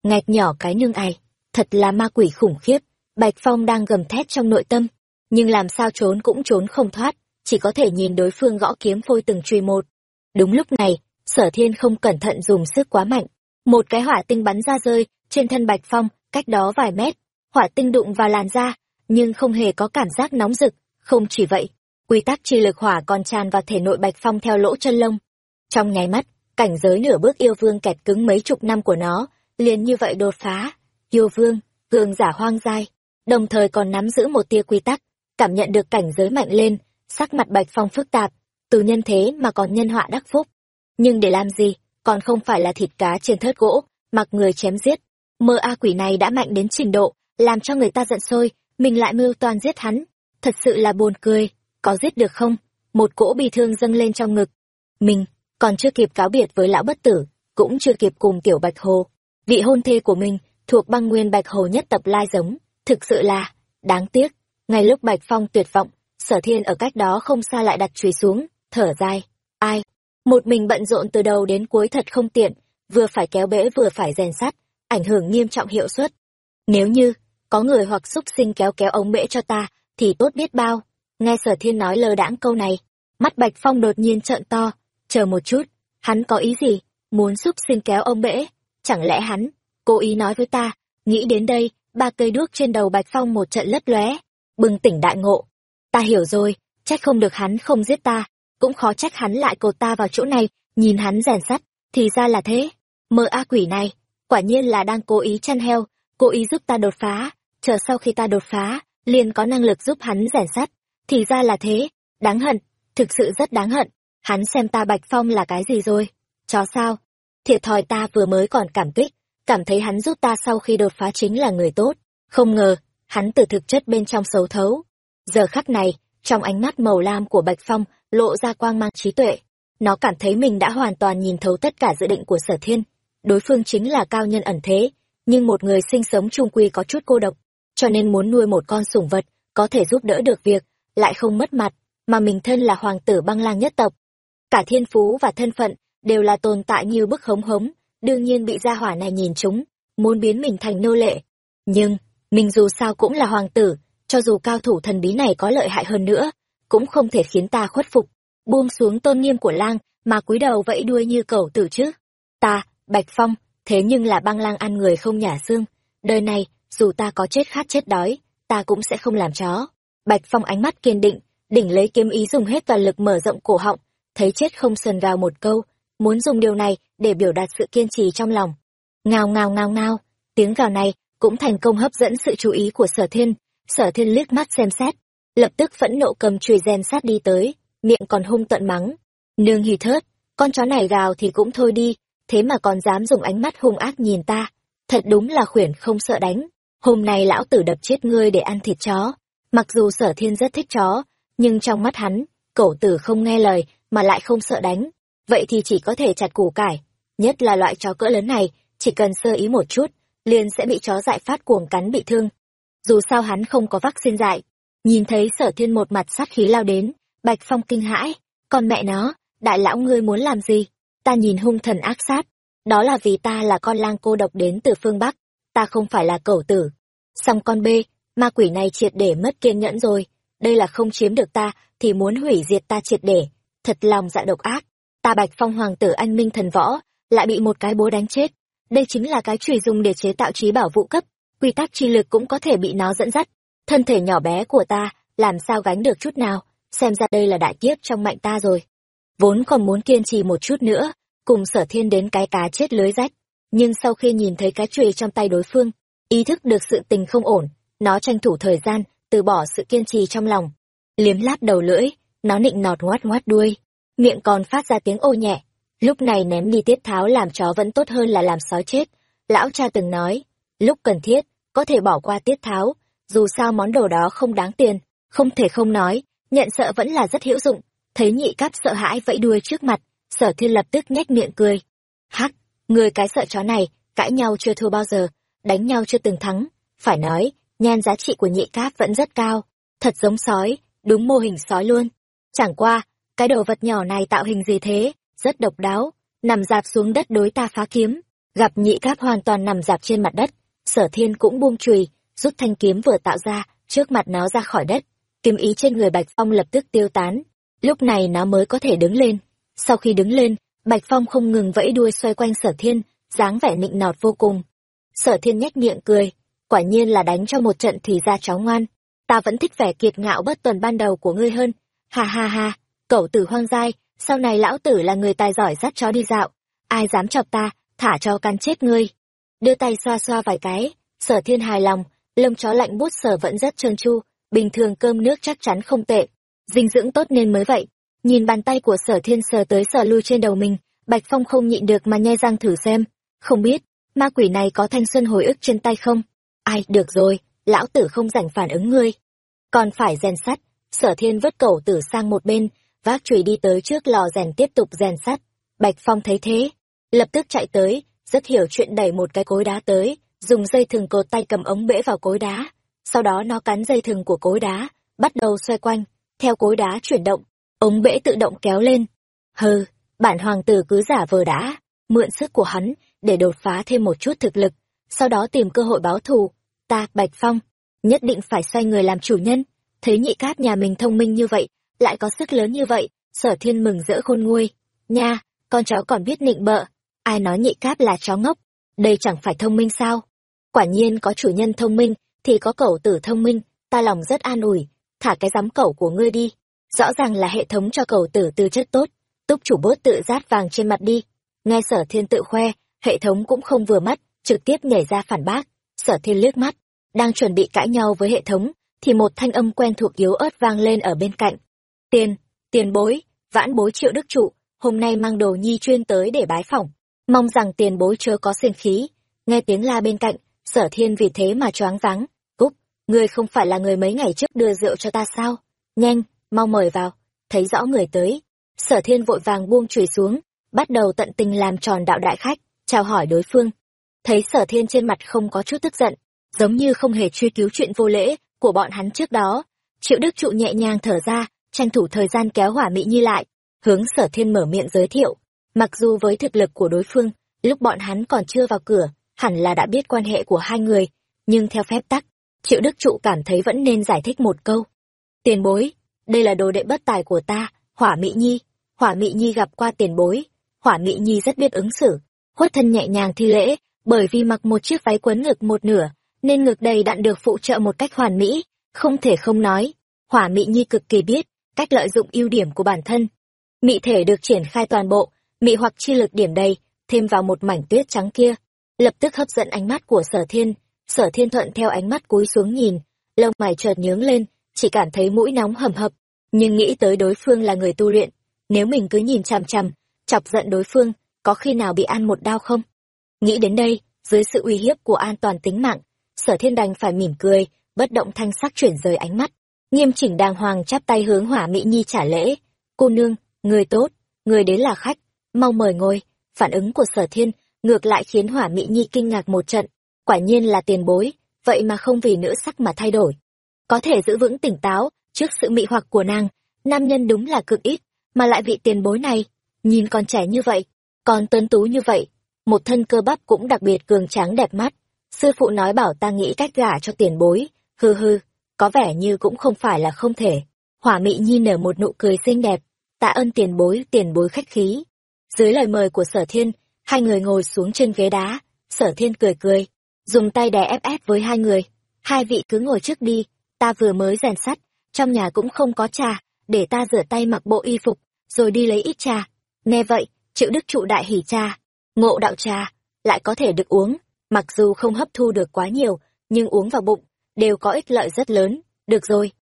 Ngạch nhỏ cái nương ai, thật là ma quỷ khủng khiếp. Bạch Phong đang gầm thét trong nội tâm, nhưng làm sao trốn cũng trốn không thoát, chỉ có thể nhìn đối phương gõ kiếm phôi từng truy một. Đúng lúc này, sở thiên không cẩn thận dùng sức quá mạnh. Một cái hỏa tinh bắn ra rơi, trên thân Bạch Phong, cách đó vài mét. Hỏa tinh đụng vào làn da, nhưng không hề có cảm giác nóng rực. Không chỉ vậy, quy tắc chi lực hỏa còn tràn vào thể nội Bạch Phong theo lỗ chân lông. Trong nháy mắt, cảnh giới nửa bước yêu vương kẹt cứng mấy chục năm của nó, liền như vậy đột phá. Yêu vương, cường giả hoang dai, đồng thời còn nắm giữ một tia quy tắc, cảm nhận được cảnh giới mạnh lên, sắc mặt Bạch Phong phức tạp, từ nhân thế mà còn nhân họa đắc phúc. Nhưng để làm gì, còn không phải là thịt cá trên thớt gỗ, mặc người chém giết. Mơ A quỷ này đã mạnh đến trình độ, làm cho người ta giận sôi, mình lại mưu toàn giết hắn. Thật sự là buồn cười, có giết được không? Một cỗ bi thương dâng lên trong ngực. Mình, còn chưa kịp cáo biệt với lão bất tử, cũng chưa kịp cùng tiểu Bạch Hồ. Vị hôn thê của mình, thuộc băng nguyên Bạch Hồ nhất tập lai giống, thực sự là, đáng tiếc. Ngay lúc Bạch Phong tuyệt vọng, sở thiên ở cách đó không xa lại đặt chùy xuống, thở dài. Ai? Một mình bận rộn từ đầu đến cuối thật không tiện, vừa phải kéo bể vừa phải rèn sắt, ảnh hưởng nghiêm trọng hiệu suất. Nếu như, có người hoặc xúc sinh kéo kéo ống bể cho ta, thì tốt biết bao. Nghe sở thiên nói lơ đãng câu này, mắt Bạch Phong đột nhiên trợn to, chờ một chút, hắn có ý gì, muốn xúc xin kéo ông bể, chẳng lẽ hắn, cố ý nói với ta, nghĩ đến đây, ba cây đuốc trên đầu Bạch Phong một trận lấp lóe, bừng tỉnh đại ngộ. Ta hiểu rồi, trách không được hắn không giết ta, cũng khó trách hắn lại cột ta vào chỗ này, nhìn hắn rèn sắt, thì ra là thế. Mơ A quỷ này, quả nhiên là đang cố ý chăn heo, cố ý giúp ta đột phá, chờ sau khi ta đột phá, liền có năng lực giúp hắn rèn sắt, thì ra là thế, đáng hận, thực sự rất đáng hận, hắn xem ta Bạch Phong là cái gì rồi, chó sao, thiệt thòi ta vừa mới còn cảm kích, cảm thấy hắn giúp ta sau khi đột phá chính là người tốt, không ngờ, hắn từ thực chất bên trong xấu thấu. Giờ khắc này, trong ánh mắt màu lam của Bạch Phong lộ ra quang mang trí tuệ. Nó cảm thấy mình đã hoàn toàn nhìn thấu tất cả dự định của sở thiên. Đối phương chính là cao nhân ẩn thế, nhưng một người sinh sống trung quy có chút cô độc, cho nên muốn nuôi một con sủng vật, có thể giúp đỡ được việc, lại không mất mặt, mà mình thân là hoàng tử băng lang nhất tộc. Cả thiên phú và thân phận đều là tồn tại như bức hống hống, đương nhiên bị gia hỏa này nhìn chúng, muốn biến mình thành nô lệ. Nhưng, mình dù sao cũng là hoàng tử, cho dù cao thủ thần bí này có lợi hại hơn nữa, cũng không thể khiến ta khuất phục, buông xuống tôn nghiêm của lang, mà cúi đầu vẫy đuôi như cẩu tử chứ. Ta, Bạch Phong, thế nhưng là băng lang ăn người không nhả xương, đời này, dù ta có chết khát chết đói, ta cũng sẽ không làm chó. Bạch Phong ánh mắt kiên định, đỉnh lấy kiếm ý dùng hết toàn lực mở rộng cổ họng, thấy chết không sần vào một câu, muốn dùng điều này để biểu đạt sự kiên trì trong lòng. Ngao ngao ngao ngao, tiếng gào này cũng thành công hấp dẫn sự chú ý của sở thiên, sở thiên liếc mắt xem xét, lập tức phẫn nộ cầm chùy rèn sát đi tới, miệng còn hung tận mắng. Nương hì thớt, con chó này gào thì cũng thôi đi, thế mà còn dám dùng ánh mắt hung ác nhìn ta, thật đúng là khuyển không sợ đánh. hôm nay lão tử đập chết ngươi để ăn thịt chó. Mặc dù sở thiên rất thích chó, nhưng trong mắt hắn, cẩu tử không nghe lời mà lại không sợ đánh. Vậy thì chỉ có thể chặt củ cải. Nhất là loại chó cỡ lớn này, chỉ cần sơ ý một chút, liền sẽ bị chó dại phát cuồng cắn bị thương. Dù sao hắn không có vaccine dại. Nhìn thấy sở thiên một mặt sát khí lao đến, Bạch Phong kinh hãi. Con mẹ nó, đại lão ngươi muốn làm gì? Ta nhìn hung thần ác sát. Đó là vì ta là con lang cô độc đến từ phương Bắc. Ta không phải là cẩu tử. Xong con bê, ma quỷ này triệt để mất kiên nhẫn rồi. Đây là không chiếm được ta, thì muốn hủy diệt ta triệt để. Thật lòng dạ độc ác. Ta Bạch Phong hoàng tử anh minh thần võ, lại bị một cái bố đánh chết. Đây chính là cái chùy dùng để chế tạo trí bảo vụ cấp, quy tắc chi lực cũng có thể bị nó dẫn dắt. Thân thể nhỏ bé của ta, làm sao gánh được chút nào, xem ra đây là đại kiếp trong mạnh ta rồi. Vốn còn muốn kiên trì một chút nữa, cùng sở thiên đến cái cá chết lưới rách. Nhưng sau khi nhìn thấy cái chùy trong tay đối phương, ý thức được sự tình không ổn, nó tranh thủ thời gian, từ bỏ sự kiên trì trong lòng. Liếm láp đầu lưỡi, nó nịnh nọt ngoát ngoát đuôi, miệng còn phát ra tiếng ô nhẹ. Lúc này ném đi tiết tháo làm chó vẫn tốt hơn là làm sói chết. Lão cha từng nói, lúc cần thiết, có thể bỏ qua tiết tháo, dù sao món đồ đó không đáng tiền, không thể không nói, nhận sợ vẫn là rất hữu dụng. Thấy nhị cáp sợ hãi vẫy đuôi trước mặt, sở thiên lập tức nhếch miệng cười. Hắc, người cái sợ chó này, cãi nhau chưa thua bao giờ, đánh nhau chưa từng thắng. Phải nói, nhan giá trị của nhị cáp vẫn rất cao, thật giống sói, đúng mô hình sói luôn. Chẳng qua, cái đồ vật nhỏ này tạo hình gì thế, rất độc đáo, nằm dạp xuống đất đối ta phá kiếm, gặp nhị cáp hoàn toàn nằm dạp trên mặt đất, sở thiên cũng buông chùy, rút thanh kiếm vừa tạo ra, trước mặt nó ra khỏi đất, kiếm ý trên người Bạch Phong lập tức tiêu tán, lúc này nó mới có thể đứng lên. Sau khi đứng lên, Bạch Phong không ngừng vẫy đuôi xoay quanh sở thiên, dáng vẻ nịnh nọt vô cùng. Sở thiên nhếch miệng cười, quả nhiên là đánh cho một trận thì ra cháu ngoan, ta vẫn thích vẻ kiệt ngạo bất tuần ban đầu của ngươi hơn, ha ha ha, cậu tử hoang dai, sau này lão tử là người tài giỏi dắt chó đi dạo, ai dám chọc ta, thả cho căn chết ngươi. Đưa tay xoa xoa vài cái, sở thiên hài lòng, lông chó lạnh bút sở vẫn rất trơn tru, bình thường cơm nước chắc chắn không tệ, dinh dưỡng tốt nên mới vậy. Nhìn bàn tay của sở thiên sờ tới sờ lui trên đầu mình, Bạch Phong không nhịn được mà nhai răng thử xem, không biết, ma quỷ này có thanh xuân hồi ức trên tay không? Ai, được rồi, lão tử không rảnh phản ứng ngươi. Còn phải rèn sắt, sở thiên vứt cẩu tử sang một bên, vác chùy đi tới trước lò rèn tiếp tục rèn sắt. Bạch Phong thấy thế, lập tức chạy tới, rất hiểu chuyện đẩy một cái cối đá tới, dùng dây thừng cột tay cầm ống bể vào cối đá. Sau đó nó cắn dây thừng của cối đá, bắt đầu xoay quanh, theo cối đá chuyển động, ống bể tự động kéo lên. Hừ, bản hoàng tử cứ giả vờ đã, mượn sức của hắn để đột phá thêm một chút thực lực, sau đó tìm cơ hội báo thù. Ta, Bạch Phong, nhất định phải xoay người làm chủ nhân. Thấy nhị cát nhà mình thông minh như vậy, lại có sức lớn như vậy, sở thiên mừng rỡ khôn nguôi. Nha, con chó còn biết nịnh bợ, ai nói nhị cáp là chó ngốc, đây chẳng phải thông minh sao? Quả nhiên có chủ nhân thông minh, thì có cẩu tử thông minh, ta lòng rất an ủi, thả cái giám cẩu của ngươi đi. Rõ ràng là hệ thống cho cẩu tử tư chất tốt, túc chủ bốt tự rát vàng trên mặt đi. Nghe sở thiên tự khoe, hệ thống cũng không vừa mắt, trực tiếp nhảy ra phản bác. Sở thiên liếc mắt, đang chuẩn bị cãi nhau với hệ thống, thì một thanh âm quen thuộc yếu ớt vang lên ở bên cạnh. Tiền, tiền bối, vãn bối triệu đức trụ, hôm nay mang đồ nhi chuyên tới để bái phỏng. Mong rằng tiền bối chớ có sinh khí. Nghe tiếng la bên cạnh, sở thiên vì thế mà choáng váng. Cúc, ngươi không phải là người mấy ngày trước đưa rượu cho ta sao? Nhanh, mau mời vào. Thấy rõ người tới. Sở thiên vội vàng buông chùy xuống, bắt đầu tận tình làm tròn đạo đại khách, chào hỏi đối phương. Thấy sở thiên trên mặt không có chút tức giận, giống như không hề truy cứu chuyện vô lễ của bọn hắn trước đó. Triệu Đức Trụ nhẹ nhàng thở ra, tranh thủ thời gian kéo hỏa mỹ nhi lại, hướng sở thiên mở miệng giới thiệu. Mặc dù với thực lực của đối phương, lúc bọn hắn còn chưa vào cửa, hẳn là đã biết quan hệ của hai người, nhưng theo phép tắc, Triệu Đức Trụ cảm thấy vẫn nên giải thích một câu. Tiền bối, đây là đồ đệ bất tài của ta, Hỏa Mỹ Nhi. Hỏa Mỹ Nhi gặp qua tiền bối, Hỏa Mỹ Nhi rất biết ứng xử, khuất thân nhẹ nhàng thi lễ, bởi vì mặc một chiếc váy quấn ngực một nửa, nên ngực đầy đặn được phụ trợ một cách hoàn mỹ, không thể không nói. Hỏa Mỹ Nhi cực kỳ biết cách lợi dụng ưu điểm của bản thân. Mị thể được triển khai toàn bộ, mị hoặc chi lực điểm đầy, thêm vào một mảnh tuyết trắng kia, lập tức hấp dẫn ánh mắt của sở thiên. Sở thiên thuận theo ánh mắt cúi xuống nhìn, lông mày chợt nhướng lên, chỉ cảm thấy mũi nóng hầm hập, nhưng nghĩ tới đối phương là người tu luyện, nếu mình cứ nhìn chằm chằm, chọc giận đối phương, có khi nào bị ăn một đao không? Nghĩ đến đây, dưới sự uy hiếp của an toàn tính mạng, sở thiên đành phải mỉm cười bất động thanh sắc chuyển rời ánh mắt. Nghiêm chỉnh đàng hoàng chắp tay hướng hỏa mỹ nhi trả lễ. Cô nương người tốt người đến là khách mau mời ngồi. Phản ứng của sở thiên ngược lại khiến hỏa mỹ nhi kinh ngạc một trận. Quả nhiên là tiền bối vậy mà không vì nữ sắc mà thay đổi. Có thể giữ vững tỉnh táo trước sự mị hoặc của nàng nam nhân đúng là cực ít mà lại vị tiền bối này nhìn con trẻ như vậy còn tuấn tú như vậy một thân cơ bắp cũng đặc biệt cường tráng đẹp mắt. Sư phụ nói bảo ta nghĩ cách gả cho tiền bối. Hư hư có vẻ như cũng không phải là không thể. Hỏa mị nhi nở một nụ cười xinh đẹp. Tạ ơn tiền bối tiền bối khách khí. Dưới lời mời của sở thiên, hai người ngồi xuống trên ghế đá. Sở thiên cười cười, dùng tay đè ép ép với hai người. Hai vị cứ ngồi trước đi, ta vừa mới rèn sắt, trong nhà cũng không có trà để ta rửa tay mặc bộ y phục, rồi đi lấy ít trà nghe vậy, triệu đức trụ đại hỉ trà ngộ đạo trà lại có thể được uống, mặc dù không hấp thu được quá nhiều, nhưng uống vào bụng đều có ích lợi rất lớn. Được rồi.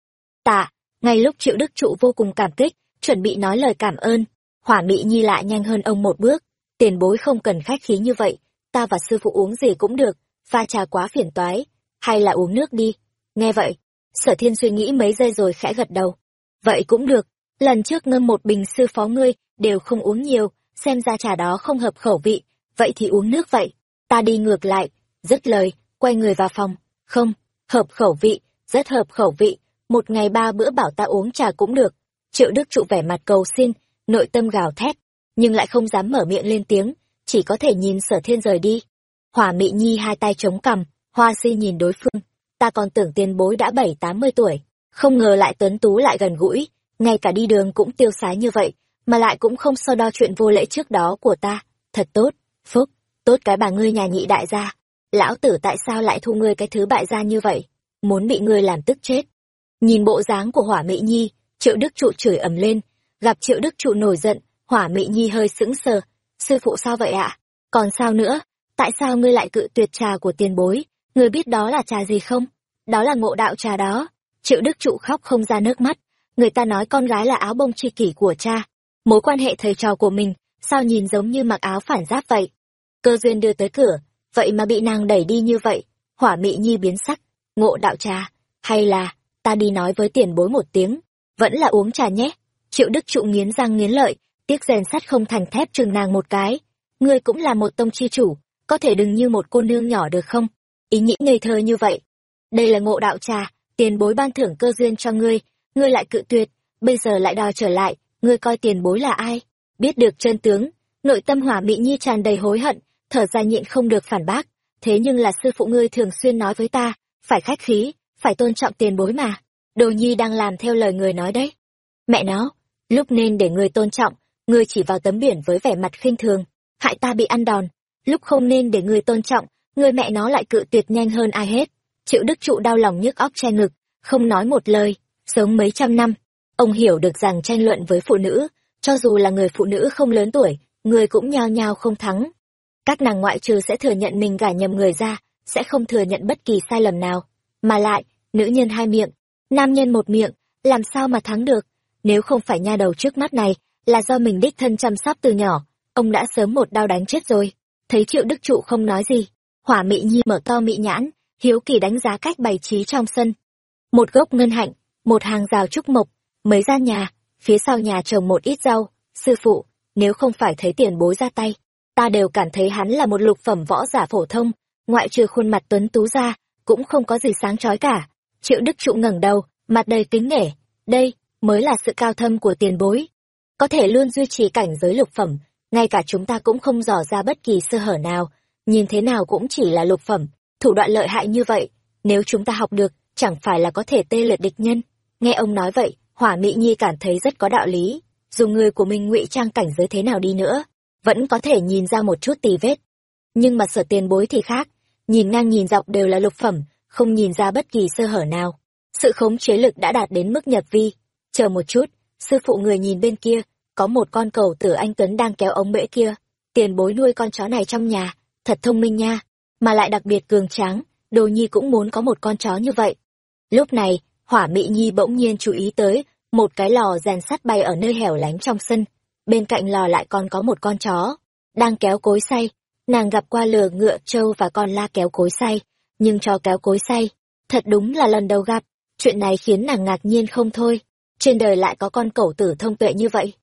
Tạ, ngay lúc triệu đức trụ vô cùng cảm kích, chuẩn bị nói lời cảm ơn, hỏa mị nhi lại nhanh hơn ông một bước. Tiền bối không cần khách khí như vậy, ta và sư phụ uống gì cũng được, pha trà quá phiền toái, hay là uống nước đi. Nghe vậy, sở thiên suy nghĩ mấy giây rồi khẽ gật đầu. Vậy cũng được, lần trước ngâm một bình sư phó ngươi đều không uống nhiều xem ra trà đó không hợp khẩu vị. Vậy thì uống nước vậy. Ta đi ngược lại. Dứt lời, quay người vào phòng. Không, hợp khẩu vị. Rất hợp khẩu vị. Một ngày ba bữa bảo ta uống trà cũng được. Triệu đức trụ vẻ mặt cầu xin, nội tâm gào thét, nhưng lại không dám mở miệng lên tiếng, chỉ có thể nhìn sở thiên rời đi. Hỏa mị nhi hai tay chống cằm, hoa si nhìn đối phương. Ta còn tưởng tiền bối đã bảy tám mươi tuổi, không ngờ lại tuấn tú lại gần gũi, ngay cả đi đường cũng tiêu sái như vậy mà lại cũng không so đo chuyện vô lễ trước đó của ta. Thật tốt, phúc, tốt cái bà ngươi nhà nhị đại gia. Lão tử tại sao lại thu ngươi cái thứ bại gia như vậy? Muốn bị ngươi làm tức chết. Nhìn bộ dáng của hỏa mỹ nhi, triệu đức trụ chửi ầm lên. Gặp triệu đức trụ nổi giận, hỏa mỹ nhi hơi sững sờ. Sư phụ sao vậy ạ? Còn sao nữa? Tại sao ngươi lại cự tuyệt trà của tiền bối? Ngươi biết đó là trà gì không? Đó là ngộ đạo trà đó. Triệu đức trụ khóc không ra nước mắt. Người ta nói con gái là áo bông tri kỷ của cha mối quan hệ thầy trò của mình, sao nhìn giống như mặc áo phản giáp vậy? Cơ duyên đưa tới cửa, vậy mà bị nàng đẩy đi như vậy, hỏa mị nhi biến sắc. Ngộ đạo trà, hay là, ta đi nói với tiền bối một tiếng, vẫn là uống trà nhé. Triệu đức trụ nghiến răng nghiến lợi, tiếc rèn sắt không thành thép chừng nàng một cái. Ngươi cũng là một tông chi chủ, có thể đừng như một cô nương nhỏ được không? Ý nghĩ ngây thơ như vậy. Đây là ngộ đạo trà, tiền bối ban thưởng cơ duyên cho ngươi ngươi lại cự tuyệt, bây giờ lại đòi trở lại ngươi coi tiền bối là ai? Biết được chân tướng, nội tâm hỏa mị nhi tràn đầy hối hận, thở dài nhịn không được phản bác. Thế nhưng là sư phụ ngươi thường xuyên nói với ta, phải khách khí, phải tôn trọng tiền bối mà. Đồ nhi đang làm theo lời người nói đấy. Mẹ nó, lúc nên để người tôn trọng ngươi chỉ vào tấm biển với vẻ mặt khinh thường. Hại ta bị ăn đòn, lúc không nên để người tôn trọng, người mẹ nó lại cự tuyệt nhanh hơn ai hết. Triệu đức trụ đau lòng nhức óc che ngực, không nói một lời, sống mấy trăm năm ông hiểu được rằng tranh luận với phụ nữ, cho dù là người phụ nữ không lớn tuổi, người cũng nhao nhao không thắng. Các nàng ngoại trừ sẽ thừa nhận mình gả nhầm người ra, sẽ không thừa nhận bất kỳ sai lầm nào. Mà lại, nữ nhân hai miệng, nam nhân một miệng, làm sao mà thắng được? Nếu không phải nha đầu trước mắt này là do mình đích thân chăm sóc từ nhỏ, ông đã sớm một đau đánh chết rồi. Thấy triệu đức trụ không nói gì, hỏa mị nhi mở to mị nhãn, hiếu kỳ đánh giá cách bày trí trong sân. Một gốc ngân hạnh, một hàng rào trúc mộc mấy gian nhà, phía sau nhà trồng một ít rau. Sư phụ, nếu không phải thấy tiền bối ra tay, ta đều cảm thấy hắn là một lục phẩm võ giả phổ thông, ngoại trừ khuôn mặt tuấn tú ra, cũng không có gì sáng chói cả. Triệu đức trụ ngẩng đầu, mặt đầy kính nể. Đây mới là sự cao thâm của tiền bối. Có thể luôn duy trì cảnh giới lục phẩm, ngay cả chúng ta cũng không dò ra bất kỳ sơ hở nào. Nhìn thế nào cũng chỉ là lục phẩm, thủ đoạn lợi hại như vậy, nếu chúng ta học được, chẳng phải là có thể tê liệt địch nhân. Nghe ông nói vậy hỏa mỹ nhi cảm thấy rất có đạo lý. Dù người của mình ngụy trang cảnh giới thế nào đi nữa, vẫn có thể nhìn ra một chút tì vết. Nhưng mà sở tiền bối thì khác. Nhìn ngang nhìn dọc đều là lục phẩm, không nhìn ra bất kỳ sơ hở nào. Sự khống chế lực đã đạt đến mức nhập vi. Chờ một chút, sư phụ người nhìn bên kia, có một con cầu tử anh tuấn đang kéo ống bễ kia. Tiền bối nuôi con chó này trong nhà, thật thông minh nha. Mà lại đặc biệt cường tráng, đồ nhi cũng muốn có một con chó như vậy. Lúc này hỏa mỹ nhi bỗng nhiên chú ý tới một cái lò rèn sắt bay ở nơi hẻo lánh trong sân bên cạnh lò lại còn có một con chó đang kéo cối xay nàng gặp qua lừa ngựa trâu và con la kéo cối xay nhưng cho kéo cối say. Thật đúng là lần đầu gặp, chuyện này khiến nàng ngạc nhiên không thôi. Trên đời lại có con cẩu tử thông tuệ như vậy.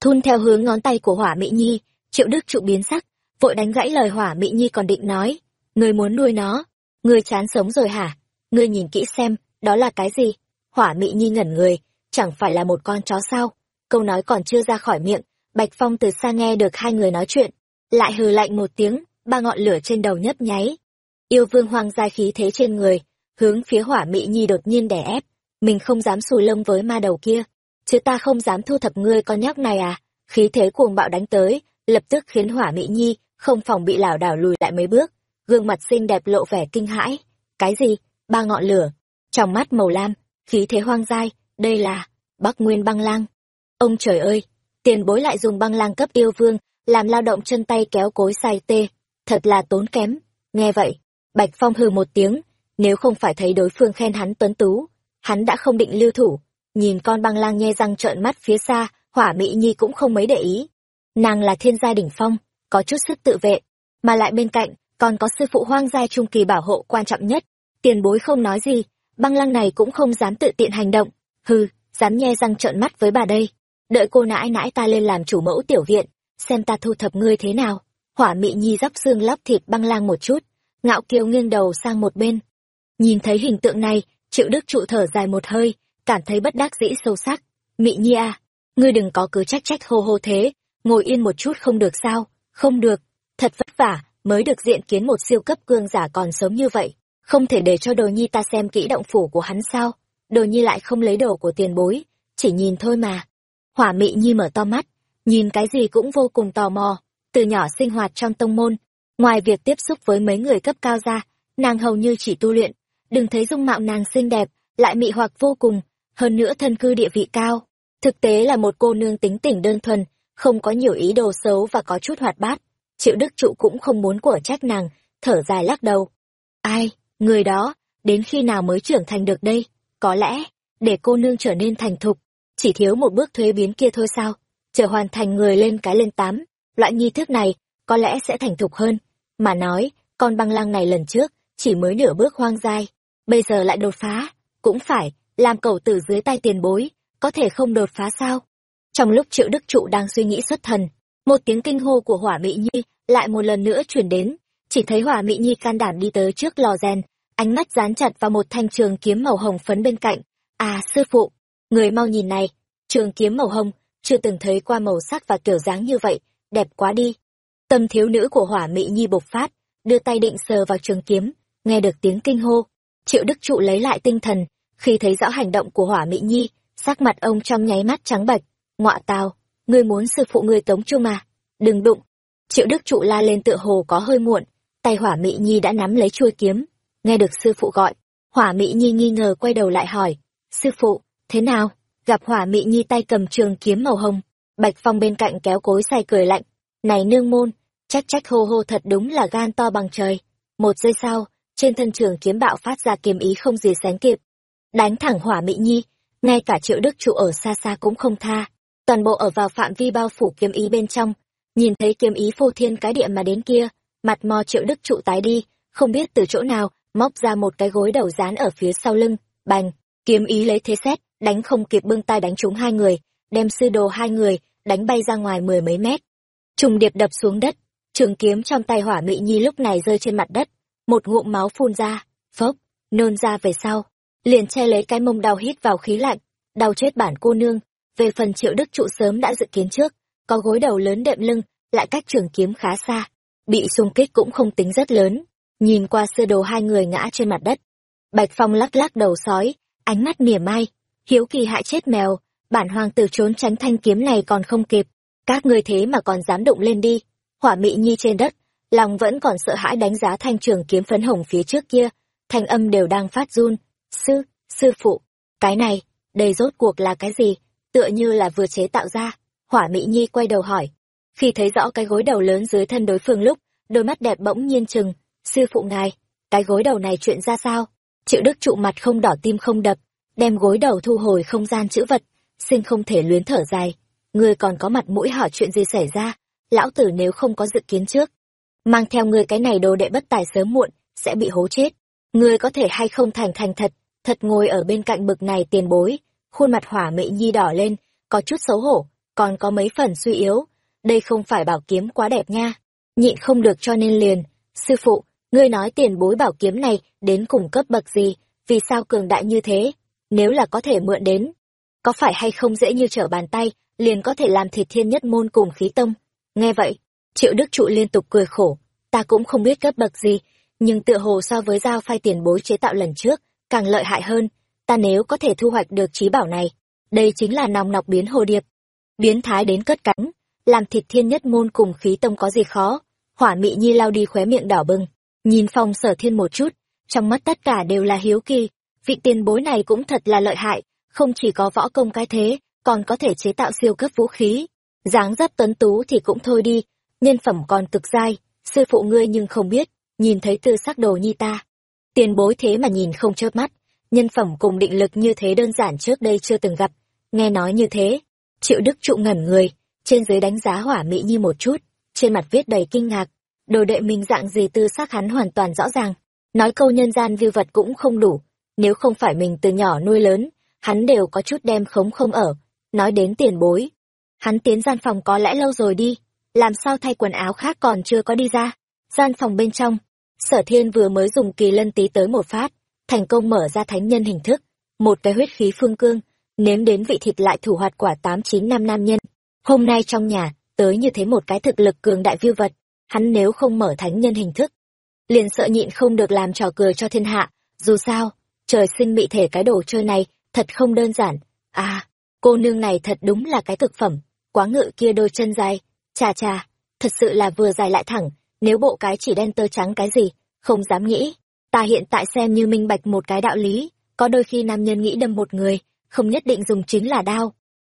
Thun theo hướng ngón tay của hỏa mỹ nhi, triệu đức trụ biến sắc, vội đánh gãy lời hỏa mỹ nhi còn định nói. Người muốn nuôi nó, người chán sống rồi hả? Ngươi nhìn kỹ xem, đó là cái gì? Hỏa mỹ nhi ngẩn người, chẳng phải là một con chó sao? Câu nói còn chưa ra khỏi miệng, Bạch Phong từ xa nghe được hai người nói chuyện, lại hừ lạnh một tiếng, ba ngọn lửa trên đầu nhấp nháy. Yêu vương hoang gia khí thế trên người, hướng phía hỏa mỹ nhi đột nhiên đè ép, mình không dám xù lông với ma đầu kia, chứ ta không dám thu thập ngươi con nhóc này à, khí thế cuồng bạo đánh tới, lập tức khiến hỏa mỹ nhi không phòng bị lảo đảo lùi lại mấy bước, gương mặt xinh đẹp lộ vẻ kinh hãi. Cái gì? Ba ngọn lửa, trong mắt màu lam, khí thế hoang dai, đây là Bắc Nguyên băng lang. Ông trời ơi, tiền bối lại dùng băng lang cấp yêu vương, làm lao động chân tay kéo cối sai tê, thật là tốn kém. Nghe vậy, Bạch Phong hừ một tiếng, nếu không phải thấy đối phương khen hắn tuấn tú, hắn đã không định lưu thủ. Nhìn con băng lang nhe răng trợn mắt phía xa, hỏa mỹ nhi cũng không mấy để ý. Nàng là thiên gia đỉnh phong, có chút sức tự vệ, mà lại bên cạnh, còn có sư phụ hoang gia trung kỳ bảo hộ quan trọng nhất. Tiền bối không nói gì, băng lăng này cũng không dám tự tiện hành động. Hừ, dám nhe răng trợn mắt với bà đây. Đợi cô nãi nãi ta lên làm chủ mẫu tiểu viện, xem ta thu thập ngươi thế nào. Hỏa mị nhi dắp xương lóc thịt băng lang một chút, ngạo kiều nghiêng đầu sang một bên. Nhìn thấy hình tượng này, triệu đức trụ thở dài một hơi, cảm thấy bất đắc dĩ sâu sắc. Mị nhi à, ngươi đừng có cứ trách trách hô hô thế, ngồi yên một chút không được sao, không được, thật vất vả, mới được diện kiến một siêu cấp cương giả còn sớm như vậy, không thể để cho đồ nhi ta xem kỹ động phủ của hắn sao, đồ nhi lại không lấy đồ của tiền bối, chỉ nhìn thôi mà. Hỏa mị nhi mở to mắt, nhìn cái gì cũng vô cùng tò mò, từ nhỏ sinh hoạt trong tông môn, ngoài việc tiếp xúc với mấy người cấp cao ra, nàng hầu như chỉ tu luyện, đừng thấy dung mạo nàng xinh đẹp, lại mị hoặc vô cùng, hơn nữa thân cư địa vị cao. Thực tế là một cô nương tính tỉnh đơn thuần, không có nhiều ý đồ xấu và có chút hoạt bát. Triệu Đức Trụ cũng không muốn của trách nàng, thở dài lắc đầu. Ai, người đó, đến khi nào mới trưởng thành được đây? Có lẽ, để cô nương trở nên thành thục, chỉ thiếu một bước thuế biến kia thôi sao? Chờ hoàn thành người lên cái lên tám, loại nghi thức này, có lẽ sẽ thành thục hơn. Mà nói, con băng lăng này lần trước, chỉ mới nửa bước hoang dai, bây giờ lại đột phá, cũng phải, làm cầu tử dưới tay tiền bối, có thể không đột phá sao? Trong lúc Triệu Đức Trụ đang suy nghĩ xuất thần, một tiếng kinh hô của Hỏa Mỹ Nhi lại một lần nữa truyền đến, chỉ thấy Hỏa Mỹ Nhi can đảm đi tới trước lò rèn, ánh mắt dán chặt vào một thanh trường kiếm màu hồng phấn bên cạnh. À, sư phụ, người mau nhìn này, trường kiếm màu hồng, chưa từng thấy qua màu sắc và kiểu dáng như vậy, đẹp quá đi. Tâm thiếu nữ của Hỏa Mỹ Nhi bộc phát, đưa tay định sờ vào trường kiếm, nghe được tiếng kinh hô, Triệu Đức Trụ lấy lại tinh thần, khi thấy rõ hành động của Hỏa Mỹ Nhi, sắc mặt ông trong nháy mắt trắng bệch, ngọa tào ngươi muốn sư phụ ngươi tống chu mà đừng đụng triệu đức trụ la lên tựa hồ có hơi muộn tay hỏa mỹ nhi đã nắm lấy chuôi kiếm. Nghe được sư phụ gọi, hỏa mỹ nhi nghi ngờ quay đầu lại hỏi, sư phụ, thế nào? Gặp hỏa mỹ nhi tay cầm trường kiếm màu hồng, bạch phong bên cạnh kéo cối say cười lạnh, này nương môn, chắc chắc hô hô thật đúng là gan to bằng trời. Một giây sau, trên thân trường kiếm bạo phát ra kiếm ý không gì sánh kịp. Đánh thẳng hỏa mỹ nhi, ngay cả triệu đức trụ ở xa xa cũng không tha. Toàn bộ ở vào phạm vi bao phủ kiếm ý bên trong, nhìn thấy kiếm ý phô thiên cái địa mà đến kia mặt mò triệu đức trụ tái đi không biết từ chỗ nào móc ra một cái gối đầu dán ở phía sau lưng bành kiếm ý lấy thế xét đánh không kịp bưng tay đánh trúng hai người đem sư đồ hai người đánh bay ra ngoài mười mấy mét trùng điệp đập xuống đất trường kiếm trong tay hỏa mỹ nhi lúc này rơi trên mặt đất một ngụm máu phun ra phốc nôn ra về sau liền che lấy cái mông đau hít vào khí lạnh đau chết bản cô nương về phần triệu đức trụ sớm đã dự kiến trước, có gối đầu lớn đệm lưng, lại cách trường kiếm khá xa. Bị xung kích cũng không tính rất lớn. Nhìn qua sơ đồ hai người ngã trên mặt đất. Bạch Phong lắc lắc đầu sói, ánh mắt mỉa mai. Hiếu kỳ hại chết mèo, bản hoàng tử trốn tránh thanh kiếm này còn không kịp. Các ngươi thế mà còn dám động lên đi. Hỏa mị nhi trên đất, lòng vẫn còn sợ hãi đánh giá thanh trường kiếm phấn hồng phía trước kia. Thanh âm đều đang phát run. Sư, sư phụ, cái này, đây rốt cuộc là cái gì? tựa như là vừa chế tạo ra. Hỏa Mỹ Nhi quay đầu hỏi. Khi thấy rõ cái gối đầu lớn dưới thân đối phương lúc, đôi mắt đẹp bỗng nhiên chừng. Sư phụ ngài, cái gối đầu này chuyện ra sao? Triệu Đức trụ mặt không đỏ tim không đập, đem gối đầu thu hồi không gian chữ vật, xin không thể luyến thở dài. Ngươi còn có mặt mũi hỏi chuyện gì xảy ra, lão tử nếu không có dự kiến trước. Mang theo ngươi cái này đồ đệ bất tài sớm muộn, sẽ bị hố chết. ngươi có thể hay không thành thành thật, thật ngồi ở bên cạnh bực này tiền bối, khuôn mặt hỏa mị nhi đỏ lên, có chút xấu hổ, còn có mấy phần suy yếu, đây không phải bảo kiếm quá đẹp nha, nhịn không được cho nên liền, sư phụ, ngươi nói tiền bối bảo kiếm này đến cùng cấp bậc gì, vì sao cường đại như thế, nếu là có thể mượn đến, có phải hay không dễ như trở bàn tay, liền có thể làm thịt thiên nhất môn cùng khí tông. Nghe vậy, triệu đức trụ liên tục cười khổ, ta cũng không biết cấp bậc gì, nhưng tựa hồ so với dao phai tiền bối chế tạo lần trước, càng lợi hại hơn, ta nếu có thể thu hoạch được trí bảo này, đây chính là nòng nọc biến hồ điệp. Biến thái đến cất cánh, làm thịt thiên nhất môn cùng khí tông có gì khó. Hỏa mị nhi lao đi khóe miệng đỏ bừng, nhìn phong sở thiên một chút, trong mắt tất cả đều là hiếu kỳ. Vị tiền bối này cũng thật là lợi hại, không chỉ có võ công cái thế, còn có thể chế tạo siêu cấp vũ khí. dáng dấp tuấn tú thì cũng thôi đi, nhân phẩm còn cực dai, sư phụ ngươi nhưng không biết, nhìn thấy tư sắc đồ nhi ta. Tiền bối thế mà nhìn không chớp mắt, nhân phẩm cùng định lực như thế đơn giản trước đây chưa từng gặp. Nghe nói như thế, triệu đức trụ ngẩn người, trên dưới đánh giá hỏa mỹ nhi một chút, trên mặt viết đầy kinh ngạc. Đồ đệ mình dạng gì tư xác hắn hoàn toàn rõ ràng, nói câu nhân gian viêu vật cũng không đủ, nếu không phải mình từ nhỏ nuôi lớn, hắn đều có chút đem khống không ở. Nói đến tiền bối, hắn tiến gian phòng có lẽ lâu rồi đi, làm sao thay quần áo khác còn chưa có đi ra. Gian phòng bên trong, sở thiên vừa mới dùng kỳ lân tí tới một phát, thành công mở ra thánh nhân hình thức, một cái huyết khí phương cương, nếm đến vị thịt lại thủ hoạt quả tám chín năm nam nhân. Hôm nay trong nhà, tới như thế một cái thực lực cường đại viêu vật, hắn nếu không mở thánh nhân hình thức, liền sợ nhịn không được làm trò cười cho thiên hạ, dù sao, trời sinh bị thể cái đồ chơi này, thật không đơn giản. À, cô nương này thật đúng là cái thực phẩm, quá ngự kia đôi chân dài, chà chà, thật sự là vừa dài lại thẳng, nếu bộ cái chỉ đen tơ trắng cái gì, không dám nghĩ. Ta hiện tại xem như minh bạch một cái đạo lý, có đôi khi nam nhân nghĩ đâm một người, không nhất định dùng chính là đao.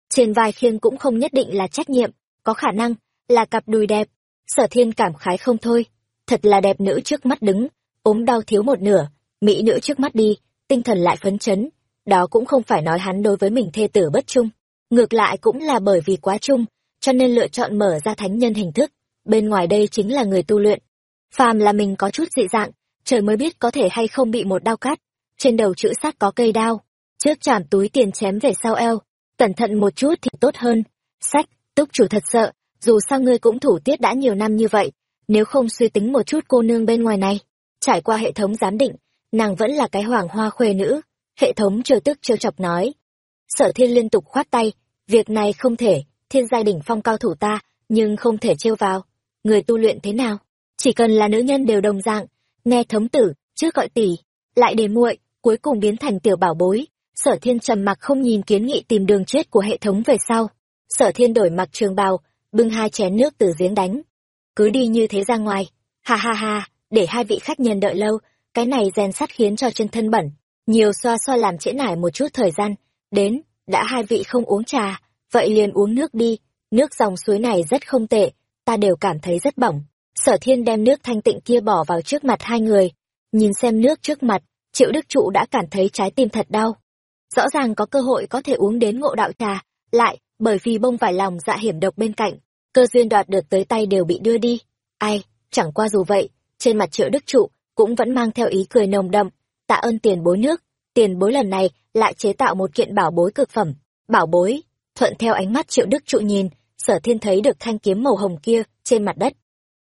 Trên vai khiêng cũng không nhất định là trách nhiệm, có khả năng là cặp đùi đẹp. Sở thiên cảm khái không thôi, thật là đẹp nữ trước mắt đứng, ốm đau thiếu một nửa, mỹ nữ trước mắt đi, tinh thần lại phấn chấn. Đó cũng không phải nói hắn đối với mình thê tử bất trung, ngược lại cũng là bởi vì quá chung, cho nên lựa chọn mở ra thánh nhân hình thức, bên ngoài đây chính là người tu luyện. Phàm là mình có chút dị dạng, trời mới biết có thể hay không bị một đao cắt, trên đầu chữ sắc có cây đao, trước chạm túi tiền chém về sau eo, cẩn thận một chút thì tốt hơn. Sách, túc chủ thật sợ, dù sao ngươi cũng thủ tiết đã nhiều năm như vậy, nếu không suy tính một chút cô nương bên ngoài này, trải qua hệ thống giám định, nàng vẫn là cái hoàng hoa khuê nữ, hệ thống trêu tức trêu chọc nói. Sở thiên liên tục khoát tay, việc này không thể, thiên giai đỉnh phong cao thủ ta, nhưng không thể trêu vào. Người tu luyện thế nào? Chỉ cần là nữ nhân đều đồng dạng, nghe thống tử, trước gọi tỷ, lại để muội, cuối cùng biến thành tiểu bảo bối. Sở thiên trầm mặc không nhìn kiến nghị tìm đường chết của hệ thống về sau. Sở thiên đổi mặc trường bào, bưng hai chén nước từ giếng đánh. Cứ đi như thế ra ngoài. Ha ha ha, để hai vị khách nhân đợi lâu, cái này rèn sắt khiến cho chân thân bẩn. Nhiều xoa xoa làm trễ nải một chút thời gian. Đến, đã hai vị không uống trà, vậy liền uống nước đi, nước dòng suối này rất không tệ, ta đều cảm thấy rất bỏng. Sở thiên đem nước thanh tịnh kia bỏ vào trước mặt hai người, nhìn xem nước trước mặt, triệu đức trụ đã cảm thấy trái tim thật đau. Rõ ràng có cơ hội có thể uống đến ngộ đạo trà, lại, bởi vì bông vải lòng dạ hiểm độc bên cạnh, cơ duyên đoạt được tới tay đều bị đưa đi. Ai, chẳng qua dù vậy, trên mặt triệu đức trụ, cũng vẫn mang theo ý cười nồng đậm, tạ ơn tiền bối nước, tiền bối lần này lại chế tạo một kiện bảo bối cực phẩm, bảo bối, thuận theo ánh mắt triệu đức trụ nhìn sở thiên thấy được thanh kiếm màu hồng kia trên mặt đất.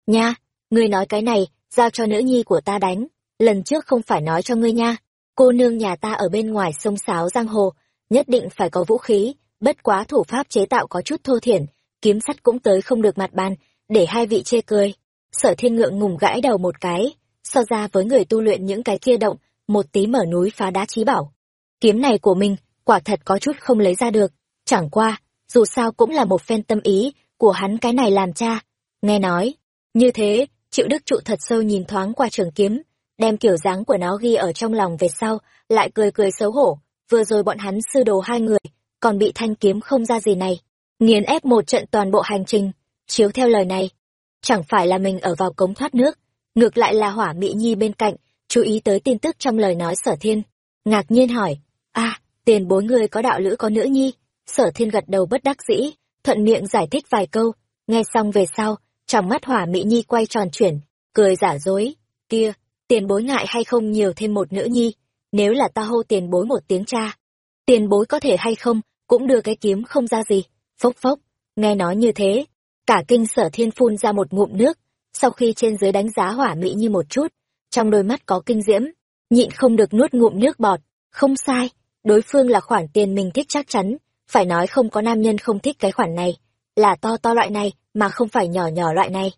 Nha ngươi nói cái này giao cho nữ nhi của ta đánh lần trước không phải nói cho ngươi nha cô nương nhà ta ở bên ngoài sông sáo giang hồ nhất định phải có vũ khí bất quá thủ pháp chế tạo có chút thô thiển kiếm sắt cũng tới không được mặt bàn để hai vị chê cười sở thiên ngượng ngùng gãi đầu một cái so ra với người tu luyện những cái kia động một tí mở núi phá đá trí bảo kiếm này của mình quả thật có chút không lấy ra được Chẳng qua, dù sao cũng là một phen tâm ý của hắn cái này làm cha. Nghe nói, như thế, triệu đức trụ thật sâu nhìn thoáng qua trường kiếm, đem kiểu dáng của nó ghi ở trong lòng về sau, lại cười cười xấu hổ, vừa rồi bọn hắn sư đồ hai người, còn bị thanh kiếm không ra gì này, nghiền ép một trận toàn bộ hành trình, chiếu theo lời này. Chẳng phải là mình ở vào cống thoát nước, ngược lại là hỏa mỹ nhi bên cạnh, chú ý tới tin tức trong lời nói sở thiên. Ngạc nhiên hỏi, a tiền bối người có đạo lữ có nữ nhi, Sở thiên gật đầu bất đắc dĩ, thuận miệng giải thích vài câu, nghe xong về sau, trong mắt hỏa mỹ nhi quay tròn chuyển, cười giả dối, kia, tiền bối ngại hay không nhiều thêm một nữ nhi, nếu là ta hô tiền bối một tiếng cha. Tiền bối có thể hay không, cũng đưa cái kiếm không ra gì. Phốc phốc, nghe nói như thế, cả kinh sở thiên phun ra một ngụm nước, sau khi trên dưới đánh giá hỏa mỹ như một chút, trong đôi mắt có kinh diễm, nhịn không được nuốt ngụm nước bọt, không sai, đối phương là khoản tiền mình thích chắc chắn, phải nói không có nam nhân không thích cái khoản này, là to to loại này, mà không phải nhỏ nhỏ loại này.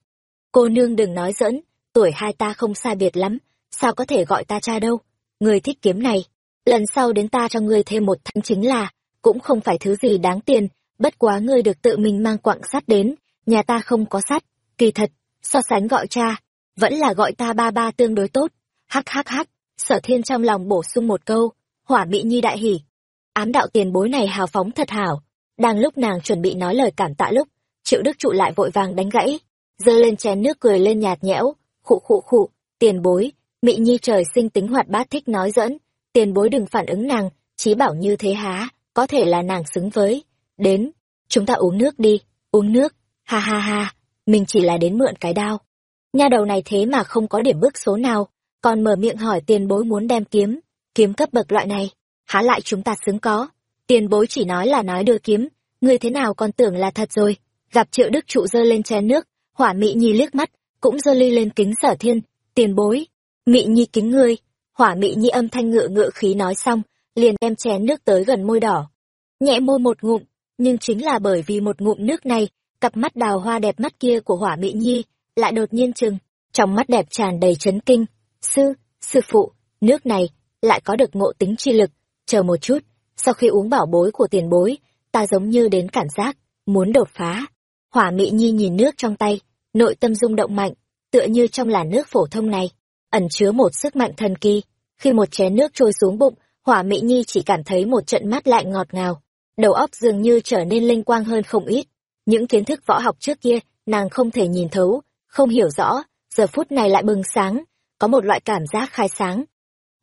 Cô nương đừng nói dẫn tuổi hai ta không sai biệt lắm, sao có thể gọi ta cha đâu, người thích kiếm này, lần sau đến ta cho ngươi thêm một thanh chính là, cũng không phải thứ gì đáng tiền, bất quá ngươi được tự mình mang quặng sắt đến, nhà ta không có sắt, kỳ thật, so sánh gọi cha, vẫn là gọi ta ba ba tương đối tốt, hắc hắc hắc, sở thiên trong lòng bổ sung một câu, hỏa mỹ nhi đại hỉ. Ám đạo tiền bối này hào phóng thật hảo, đang lúc nàng chuẩn bị nói lời cảm tạ lúc, triệu đức trụ lại vội vàng đánh gãy, giơ lên chén nước cười lên nhạt nhẽo, khụ khụ khụ, tiền bối, mỹ nhi trời sinh tính hoạt bát thích nói dẫn, tiền bối đừng phản ứng nàng, chí bảo như thế há, có thể là nàng xứng với. Đến, chúng ta uống nước đi, uống nước, ha ha ha, mình chỉ là đến mượn cái đao. Nha đầu này thế mà không có điểm bước số nào, còn mở miệng hỏi tiền bối muốn đem kiếm, kiếm cấp bậc loại này, há lại chúng ta xứng có. Tiền bối chỉ nói là nói đưa kiếm, người thế nào còn tưởng là thật rồi. Gặp triệu đức trụ giơ lên chén nước, hỏa mị nhi liếc mắt, cũng giơ ly lên kính sở thiên, tiền bối. Mị nhi kính ngươi, hỏa mị nhi âm thanh ngựa ngựa khí nói xong, liền đem chén nước tới gần môi đỏ. Nhẹ môi một ngụm, nhưng chính là bởi vì một ngụm nước này, cặp mắt đào hoa đẹp mắt kia của hỏa mị nhi, lại đột nhiên chừng, trong mắt đẹp tràn đầy chấn kinh. Sư, sư phụ, nước này, lại có được ngộ tính chi lực, chờ một chút, sau khi uống bảo bối của tiền bối, ta giống như đến cảm giác, muốn đột phá. Hỏa mị nhi nhìn nước trong tay, nội tâm rung động mạnh, tựa như trong làn nước phổ thông này, ẩn chứa một sức mạnh thần kỳ. Khi một chén nước trôi xuống bụng, hỏa mỹ nhi chỉ cảm thấy một trận mát lạnh ngọt ngào. Đầu óc dường như trở nên linh quang hơn không ít. Những kiến thức võ học trước kia, nàng không thể nhìn thấu, không hiểu rõ, giờ phút này lại bừng sáng, có một loại cảm giác khai sáng.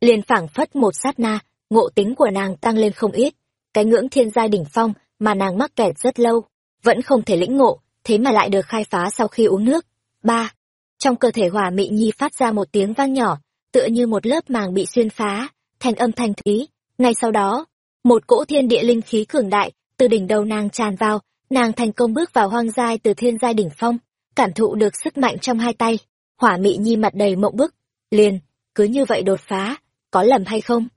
Liền phảng phất một sát na, ngộ tính của nàng tăng lên không ít. Cái ngưỡng thiên giai đỉnh phong mà nàng mắc kẹt rất lâu, vẫn không thể lĩnh ngộ, thế mà lại được khai phá sau khi uống nước. ba Trong cơ thể hỏa mị nhi phát ra một tiếng vang nhỏ, tựa như một lớp màng bị xuyên phá, thành âm thanh thúy. Ngay sau đó, một cỗ thiên địa linh khí cường đại từ đỉnh đầu nàng tràn vào, nàng thành công bước vào hoang giai từ thiên giai đỉnh phong, cảm thụ được sức mạnh trong hai tay. Hỏa mị nhi mặt đầy mộng bức, liền, cứ như vậy đột phá, có lầm hay không?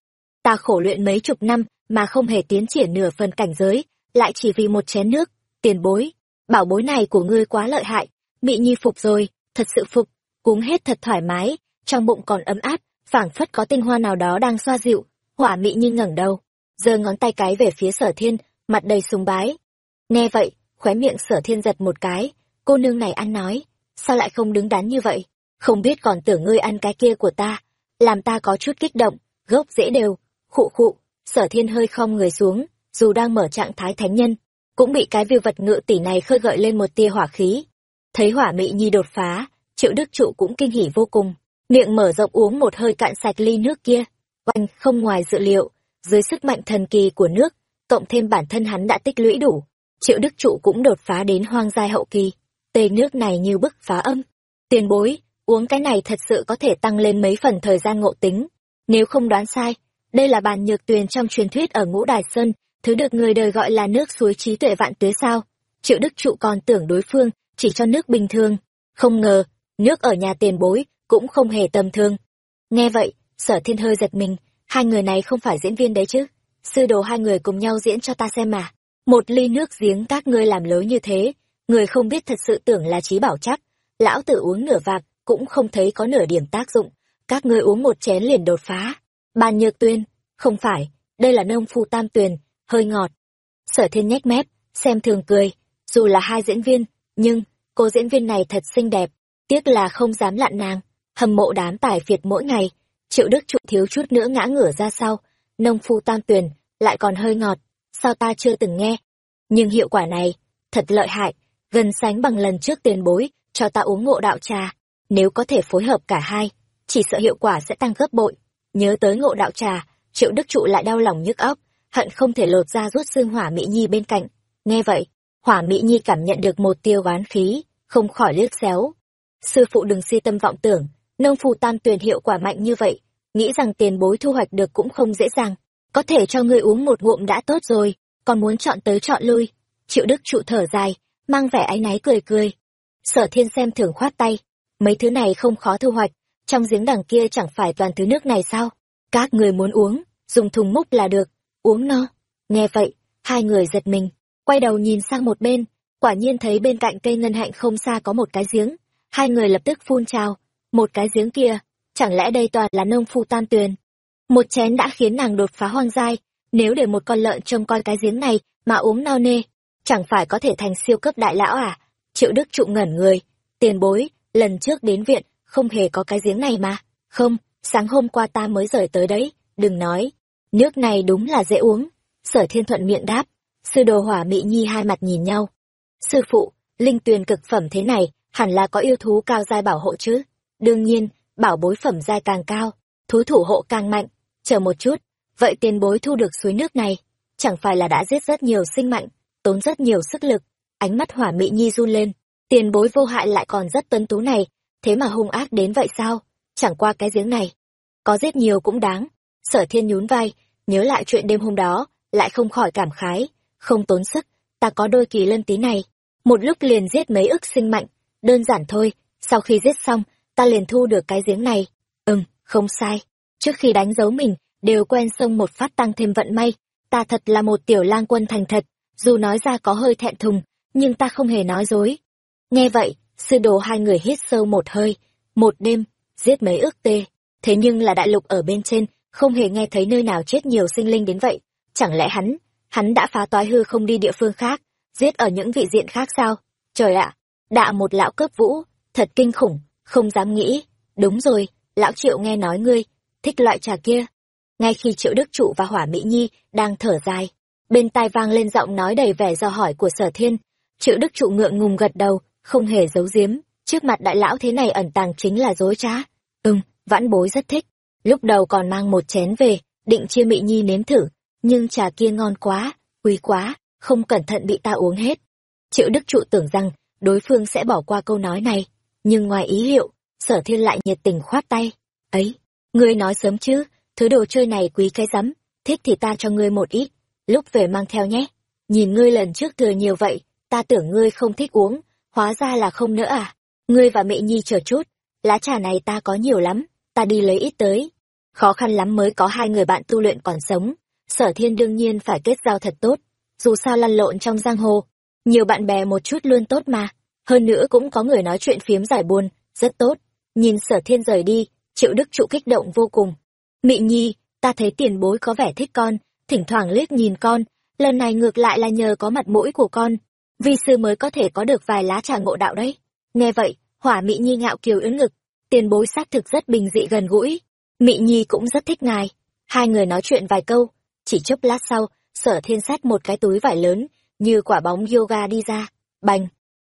Ta khổ luyện mấy chục năm mà không hề tiến triển nửa phần cảnh giới, lại chỉ vì một chén nước, tiền bối. Bảo bối này của ngươi quá lợi hại, mị nhi phục rồi, thật sự phục, cuống hết thật thoải mái, trong bụng còn ấm áp, phảng phất có tinh hoa nào đó đang xoa dịu. Hỏa mị nhi ngẩng đầu, giơ ngón tay cái về phía sở thiên, mặt đầy sùng bái. Nghe vậy, khóe miệng sở thiên giật một cái, cô nương này ăn nói, sao lại không đứng đắn như vậy? Không biết còn tưởng ngươi ăn cái kia của ta, làm ta có chút kích động, gốc dễ đều, khụ khụ, sở thiên hơi khom người xuống, dù đang mở trạng thái thánh nhân, cũng bị cái viêu vật ngự tỷ này khơi gợi lên một tia hỏa khí. Thấy hỏa mị nhi đột phá, triệu đức trụ cũng kinh hỉ vô cùng, miệng mở rộng uống một hơi cạn sạch ly nước kia. Oanh không ngoài dự liệu, dưới sức mạnh thần kỳ của nước, cộng thêm bản thân hắn đã tích lũy đủ, triệu đức trụ cũng đột phá đến hoang giai hậu kỳ. Tê nước này như bức phá âm. Tiền bối, uống cái này thật sự có thể tăng lên mấy phần thời gian ngộ tính. Nếu không đoán sai, đây là bàn nhược tuyền trong truyền thuyết ở ngũ đài sơn, thứ được người đời gọi là nước suối trí tuệ vạn tuế sao. Triệu đức trụ còn tưởng đối phương chỉ cho nước bình thường. Không ngờ, nước ở nhà tiền bối cũng không hề tầm thường. Nghe vậy, sở thiên hơi giật mình, hai người này không phải diễn viên đấy chứ. Sư đồ hai người cùng nhau diễn cho ta xem mà. Một ly nước giếng các ngươi làm lớn như thế, người không biết thật sự tưởng là trí bảo chắc. Lão tử uống nửa vạc, cũng không thấy có nửa điểm tác dụng. Các ngươi uống một chén liền đột phá. Bàn nhược tuyên, không phải, đây là nông phu tam tuyền, hơi ngọt. Sở thiên nhếch mép, xem thường cười, dù là hai diễn viên, nhưng, cô diễn viên này thật xinh đẹp, tiếc là không dám lặn nàng, hâm mộ đám tài phiệt mỗi ngày, triệu đức trụ thiếu chút nữa ngã ngửa ra sau, nông phu tam tuyền, lại còn hơi ngọt, sao ta chưa từng nghe. Nhưng hiệu quả này, thật lợi hại, gần sánh bằng lần trước tiền bối, cho ta uống ngộ đạo trà, nếu có thể phối hợp cả hai, chỉ sợ hiệu quả sẽ tăng gấp bội. Nhớ tới ngộ đạo trà, triệu đức trụ lại đau lòng nhức óc, hận không thể lột ra rút xương hỏa mỹ nhi bên cạnh. Nghe vậy, hỏa mỹ nhi cảm nhận được một tiêu oán khí, không khỏi liếc xéo. Sư phụ đừng si tâm vọng tưởng, nông phù tam tuyền hiệu quả mạnh như vậy nghĩ rằng tiền bối thu hoạch được cũng không dễ dàng có thể cho ngươi uống một ngụm đã tốt rồi còn muốn chọn tới chọn lui triệu đức trụ thở dài mang vẻ áy náy cười cười sở thiên xem thường khoát tay mấy thứ này không khó thu hoạch trong giếng đằng kia chẳng phải toàn thứ nước này sao các người muốn uống dùng thùng múc là được uống no. Nghe vậy, hai người giật mình, quay đầu nhìn sang một bên. Quả nhiên thấy bên cạnh cây ngân hạnh không xa có một cái giếng. Hai người lập tức phun trào. Một cái giếng kia, chẳng lẽ đây toàn là nông phu tan tuyền? Một chén đã khiến nàng đột phá hoang dai. Nếu để một con lợn trông coi cái giếng này mà uống no nê, chẳng phải có thể thành siêu cấp đại lão à? Triệu đức trụ ngẩn người. Tiền bối, lần trước đến viện không hề có cái giếng này mà. Không, sáng hôm qua ta mới rời tới đấy, đừng nói nước này đúng là dễ uống. Sở thiên thuận miệng đáp. Sư đồ hỏa mỹ nhi hai mặt nhìn nhau. Sư phụ, linh tuyền cực phẩm thế này hẳn là có yêu thú cao giai bảo hộ chứ? Đương nhiên, bảo bối phẩm giai càng cao, thú thủ hộ càng mạnh. Chờ một chút, vậy tiền bối thu được suối nước này, chẳng phải là đã giết rất nhiều sinh mạnh tốn rất nhiều sức lực. Ánh mắt hỏa mỹ nhi run lên. Tiền bối vô hại lại còn rất tuấn tú này, thế mà hung ác đến vậy sao? Chẳng qua cái giếng này, có giết nhiều cũng đáng sở thiên nhún vai, nhớ lại chuyện đêm hôm đó, lại không khỏi cảm khái, không tốn sức, ta có đôi kỳ lân tí này. Một lúc liền giết mấy ức sinh mạnh đơn giản thôi, sau khi giết xong, ta liền thu được cái giếng này. Ừm, không sai. Trước khi đánh dấu mình, đều quen sông một phát tăng thêm vận may. Ta thật là một tiểu lang quân thành thật, dù nói ra có hơi thẹn thùng, nhưng ta không hề nói dối. Nghe vậy, sư đồ hai người hít sâu một hơi, một đêm, giết mấy ước tê. Thế nhưng là đại lục ở bên trên không hề nghe thấy nơi nào chết nhiều sinh linh đến vậy. Chẳng lẽ hắn hắn đã phá toái hư không đi địa phương khác, giết ở những vị diện khác sao? Trời ạ, đạ một lão cướp vũ, thật kinh khủng, không dám nghĩ. Đúng rồi, lão triệu nghe nói ngươi, thích loại trà kia. Ngay khi triệu đức trụ và hỏa mỹ nhi đang thở dài, bên tai vang lên giọng nói đầy vẻ do hỏi của sở thiên. Triệu đức trụ ngượng ngùng gật đầu, không hề giấu giếm. Trước mặt đại lão thế này ẩn tàng chính là dối trá. Ừm, vãn bối rất thích lúc đầu còn mang một chén về, định chia mỹ nhi nếm thử, nhưng trà kia ngon quá, quý quá, không cẩn thận bị ta uống hết. Triệu đức trụ tưởng rằng đối phương sẽ bỏ qua câu nói này, nhưng ngoài ý liệu, sở thiên lại nhiệt tình khoát tay. Ấy, ngươi nói sớm chứ, thứ đồ chơi này quý cái rắm, thích thì ta cho ngươi một ít, lúc về mang theo nhé. Nhìn ngươi lần trước thừa nhiều vậy, ta tưởng ngươi không thích uống, hóa ra là không nữa à. Ngươi và mẹ nhi chờ chút, lá trà này ta có nhiều lắm, ta đi lấy ít tới khó khăn lắm mới có hai người bạn tu luyện còn sống. Sở thiên đương nhiên phải kết giao thật tốt, dù sao lăn lộn trong giang hồ, nhiều bạn bè một chút luôn tốt mà. Hơn nữa cũng có người nói chuyện phiếm giải buồn, rất tốt. Nhìn sở thiên rời đi, triệu đức trụ kích động vô cùng. Mị nhi, ta thấy tiền bối có vẻ thích con, thỉnh thoảng liếc nhìn con, lần này ngược lại là nhờ có mặt mũi của con. Vi sư mới có thể có được vài lá trà ngộ đạo đấy. Nghe vậy, hỏa mị nhi ngạo kiều ưỡn ngực, tiền bối xác thực rất bình dị gần gũi mị nhi cũng rất thích ngài. Hai người nói chuyện vài câu, chỉ chốc lát sau, sở thiên sát một cái túi vải lớn, như quả bóng yoga đi ra. Bành!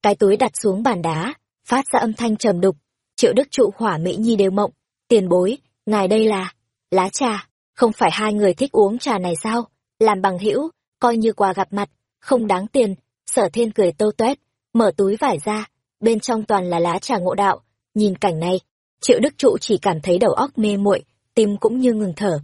Cái túi đặt xuống bàn đá, phát ra âm thanh trầm đục. Triệu đức trụ hỏa mỹ nhi đều mộng. Tiền bối, ngài đây là, lá trà. Không phải hai người thích uống trà này sao? Làm bằng hữu, coi như quà gặp mặt, không đáng tiền. Sở thiên cười tô toét mở túi vải ra, bên trong toàn là lá trà ngộ đạo. Nhìn cảnh này triệu đức trụ chỉ cảm thấy đầu óc mê muội, tim cũng như ngừng thở.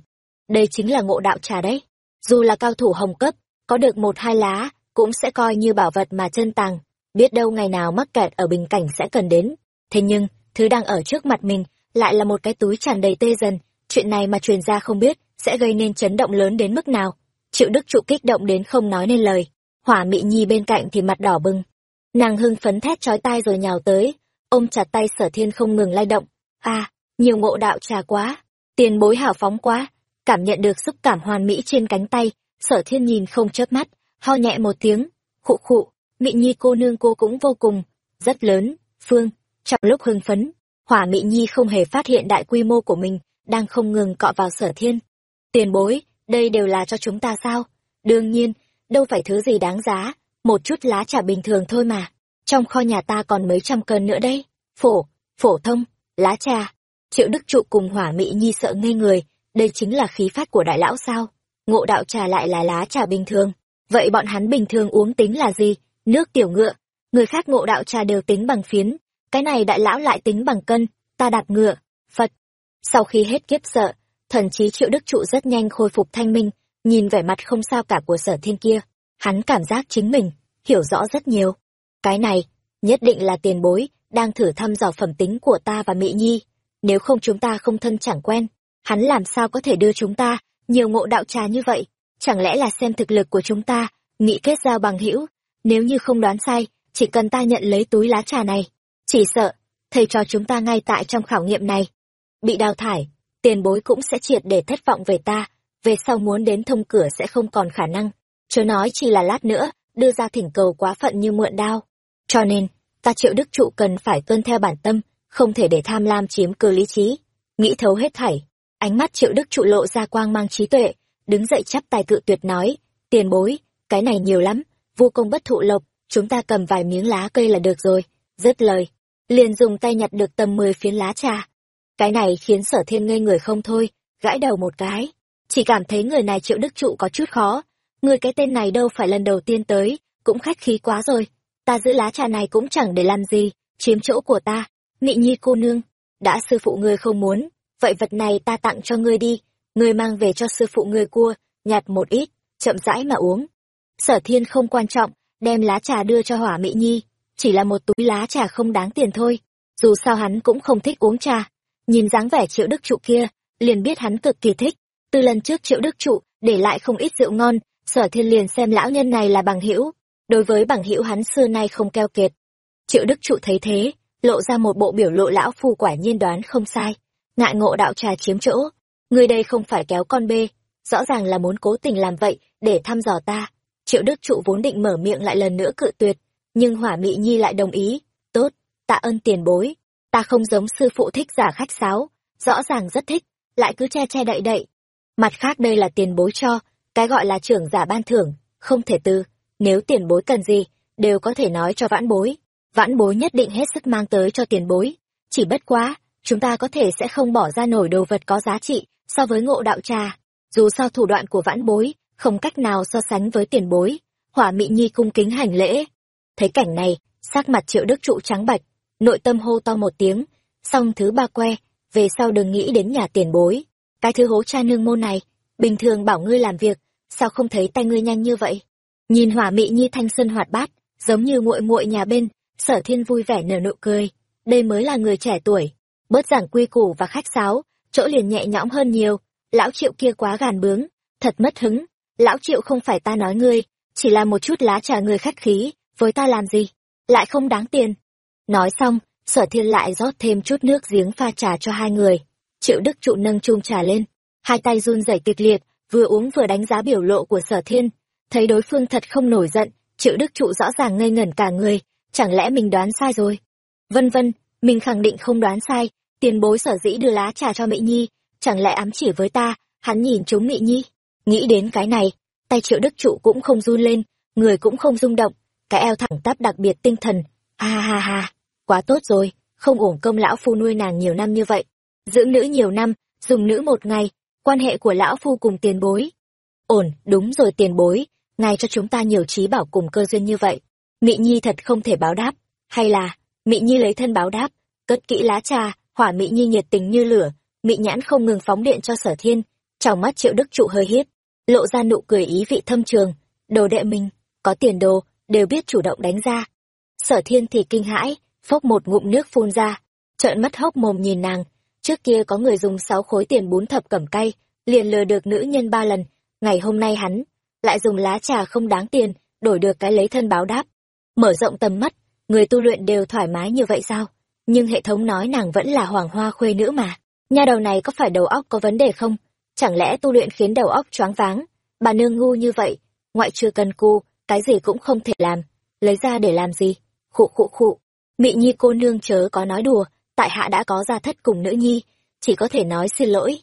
Đây chính là ngộ đạo trà đấy. Dù là cao thủ hồng cấp, có được một hai lá, cũng sẽ coi như bảo vật mà chân tàng. Biết đâu ngày nào mắc kẹt ở bình cảnh sẽ cần đến. Thế nhưng, thứ đang ở trước mặt mình lại là một cái túi tràn đầy tê dần. Chuyện này mà truyền ra không biết sẽ gây nên chấn động lớn đến mức nào. Triệu đức trụ kích động đến không nói nên lời. Hỏa mị nhi bên cạnh thì mặt đỏ bừng. Nàng hưng phấn thét chói tai rồi nhào tới, ôm chặt tay sở thiên không ngừng lay động à nhiều ngộ đạo trà quá, tiền bối hào phóng quá, cảm nhận được xúc cảm hoàn mỹ trên cánh tay, sở thiên nhìn không chớp mắt, ho nhẹ một tiếng, khụ khụ, mị nhi cô nương cô cũng vô cùng, rất lớn, phương, trong lúc hưng phấn, hỏa mị nhi không hề phát hiện đại quy mô của mình, đang không ngừng cọ vào sở thiên. Tiền bối, đây đều là cho chúng ta sao? Đương nhiên, đâu phải thứ gì đáng giá, một chút lá trà bình thường thôi mà, trong kho nhà ta còn mấy trăm cân nữa đây phổ phổ thông lá trà triệu đức trụ cùng hỏa mị nhi sợ ngây người, đây chính là khí phát của đại lão sao? Ngộ đạo trà lại là lá trà bình thường. Vậy bọn hắn bình thường uống tính là gì? Nước tiểu ngựa. Người khác ngộ đạo trà đều tính bằng phiến. Cái này đại lão lại tính bằng cân, ta đặt ngựa. Phật. Sau khi hết kiếp sợ, thần chí triệu đức trụ rất nhanh khôi phục thanh minh, nhìn vẻ mặt không sao cả của sở thiên kia. Hắn cảm giác chính mình, hiểu rõ rất nhiều. Cái này, nhất định là tiền bối đang thử thăm dò phẩm tính của ta và mỹ nhi. Nếu không chúng ta không thân chẳng quen, hắn làm sao có thể đưa chúng ta nhiều ngộ đạo trà như vậy? Chẳng lẽ là xem thực lực của chúng ta nghĩ kết giao bằng hữu? Nếu như không đoán sai, chỉ cần ta nhận lấy túi lá trà này. Chỉ sợ, thầy cho chúng ta ngay tại trong khảo nghiệm này. Bị đào thải, tiền bối cũng sẽ triệt để thất vọng về ta. Về sau muốn đến thông cửa sẽ không còn khả năng. Chớ nói chỉ là lát nữa, đưa ra thỉnh cầu quá phận như mượn đao. Cho nên ta triệu đức trụ cần phải tuân theo bản tâm, không thể để tham lam chiếm cơ lý trí. Nghĩ thấu hết thảy, ánh mắt triệu đức trụ lộ ra quang mang trí tuệ, đứng dậy chắp tài cự tuyệt nói, tiền bối, cái này nhiều lắm, vô công bất thụ lộc, chúng ta cầm vài miếng lá cây là được rồi. Dứt lời, liền dùng tay nhặt được tầm mười phiến lá trà. Cái này khiến sở thiên ngây người không thôi, gãi đầu một cái. Chỉ cảm thấy người này triệu đức trụ có chút khó, người cái tên này đâu phải lần đầu tiên tới, cũng khách khí quá rồi ta giữ lá trà này cũng chẳng để làm gì, chiếm chỗ của ta. Nị nhi cô nương, đã sư phụ ngươi không muốn, vậy vật này ta tặng cho ngươi đi, ngươi mang về cho sư phụ ngươi cua, nhặt một ít, chậm rãi mà uống. Sở thiên không quan trọng, đem lá trà đưa cho hỏa mỹ nhi, chỉ là một túi lá trà không đáng tiền thôi. Dù sao hắn cũng không thích uống trà. Nhìn dáng vẻ triệu đức trụ kia, liền biết hắn cực kỳ thích. Từ lần trước triệu đức trụ để lại không ít rượu ngon, sở thiên liền xem lão nhân này là bằng hữu đối với bằng hữu hắn xưa nay không keo kiệt. Triệu đức trụ thấy thế, lộ ra một bộ biểu lộ lão phu quả nhiên đoán không sai. Ngại ngộ đạo trà chiếm chỗ. Người đây không phải kéo con bê. Rõ ràng là muốn cố tình làm vậy để thăm dò ta. Triệu đức trụ vốn định mở miệng lại lần nữa cự tuyệt, nhưng hỏa mị nhi lại đồng ý. Tốt, tạ ơn tiền bối. Ta không giống sư phụ thích giả khách sáo. Rõ ràng rất thích, lại cứ che che đậy đậy. Mặt khác đây là tiền bối cho, cái gọi là trưởng giả ban thưởng, không thể từ nếu tiền bối cần gì, đều có thể nói cho vãn bối. Vãn bối nhất định hết sức mang tới cho tiền bối. Chỉ bất quá, chúng ta có thể sẽ không bỏ ra nổi đồ vật có giá trị so với ngộ đạo trà. Dù sao thủ đoạn của vãn bối không cách nào so sánh với tiền bối. Hỏa mị nhi cung kính hành lễ. Thấy cảnh này, sắc mặt triệu đức trụ trắng bạch, nội tâm hô to một tiếng. Xong thứ ba que, về sau đừng nghĩ đến nhà tiền bối. Cái thứ hố cha nương môn này, bình thường bảo ngươi làm việc, sao không thấy tay ngươi nhanh như vậy? Nhìn hỏa mị nhi thanh xuân hoạt bát, giống như muội muội nhà bên, sở thiên vui vẻ nở nụ cười. Đây mới là người trẻ tuổi, bớt giảng quy củ và khách sáo, chỗ liền nhẹ nhõm hơn nhiều. Lão triệu kia quá gàn bướng, thật mất hứng. Lão triệu không phải ta nói ngươi, chỉ là một chút lá trà người khách khí, với ta làm gì? Lại không đáng tiền. Nói xong, sở thiên lại rót thêm chút nước giếng pha trà cho hai người. Triệu đức trụ nâng chung trà lên, hai tay run rẩy kịch liệt, vừa uống vừa đánh giá biểu lộ của sở thiên thấy đối phương thật không nổi giận, triệu đức trụ rõ ràng ngây ngẩn cả người, chẳng lẽ mình đoán sai rồi? Vân vân, mình khẳng định không đoán sai, tiền bối sở dĩ đưa lá trà cho mỹ nhi, chẳng lẽ ám chỉ với ta, hắn nhìn chúng mỹ nhi? Nghĩ đến cái này, tay triệu đức trụ cũng không run lên, người cũng không rung động, cái eo thẳng tắp đặc biệt tinh thần, ha ha ha, quá tốt rồi, không uổng công lão phu nuôi nàng nhiều năm như vậy. Dưỡng nữ nhiều năm, dùng nữ một ngày, quan hệ của lão phu cùng tiền bối. Ổn, đúng rồi tiền bối ngài cho chúng ta nhiều trí bảo cùng cơ duyên như vậy. Mị nhi thật không thể báo đáp. Hay là, mị nhi lấy thân báo đáp. Cất kỹ lá trà, hỏa mị nhi nhiệt tình như lửa. Mị nhãn không ngừng phóng điện cho sở thiên. Trong mắt triệu đức trụ hơi hiếp lộ ra nụ cười ý vị thâm trường. Đồ đệ mình, có tiền đồ, đều biết chủ động đánh ra. Sở thiên thì kinh hãi, phốc một ngụm nước phun ra. Trợn mắt hốc mồm nhìn nàng. Trước kia có người dùng sáu khối tiền bún thập cẩm cay, liền lừa được nữ nhân ba lần. Ngày hôm nay hắn lại dùng lá trà không đáng tiền, đổi được cái lấy thân báo đáp. Mở rộng tầm mắt, người tu luyện đều thoải mái như vậy sao? Nhưng hệ thống nói nàng vẫn là hoàng hoa khuê nữ mà. Nha đầu này có phải đầu óc có vấn đề không? Chẳng lẽ tu luyện khiến đầu óc choáng váng? Bà nương ngu như vậy, ngoại trừ cần cu cái gì cũng không thể làm. Lấy ra để làm gì? Khụ khụ khụ. Mị nhi cô nương chớ có nói đùa, tại hạ đã có gia thất cùng nữ nhi, chỉ có thể nói xin lỗi.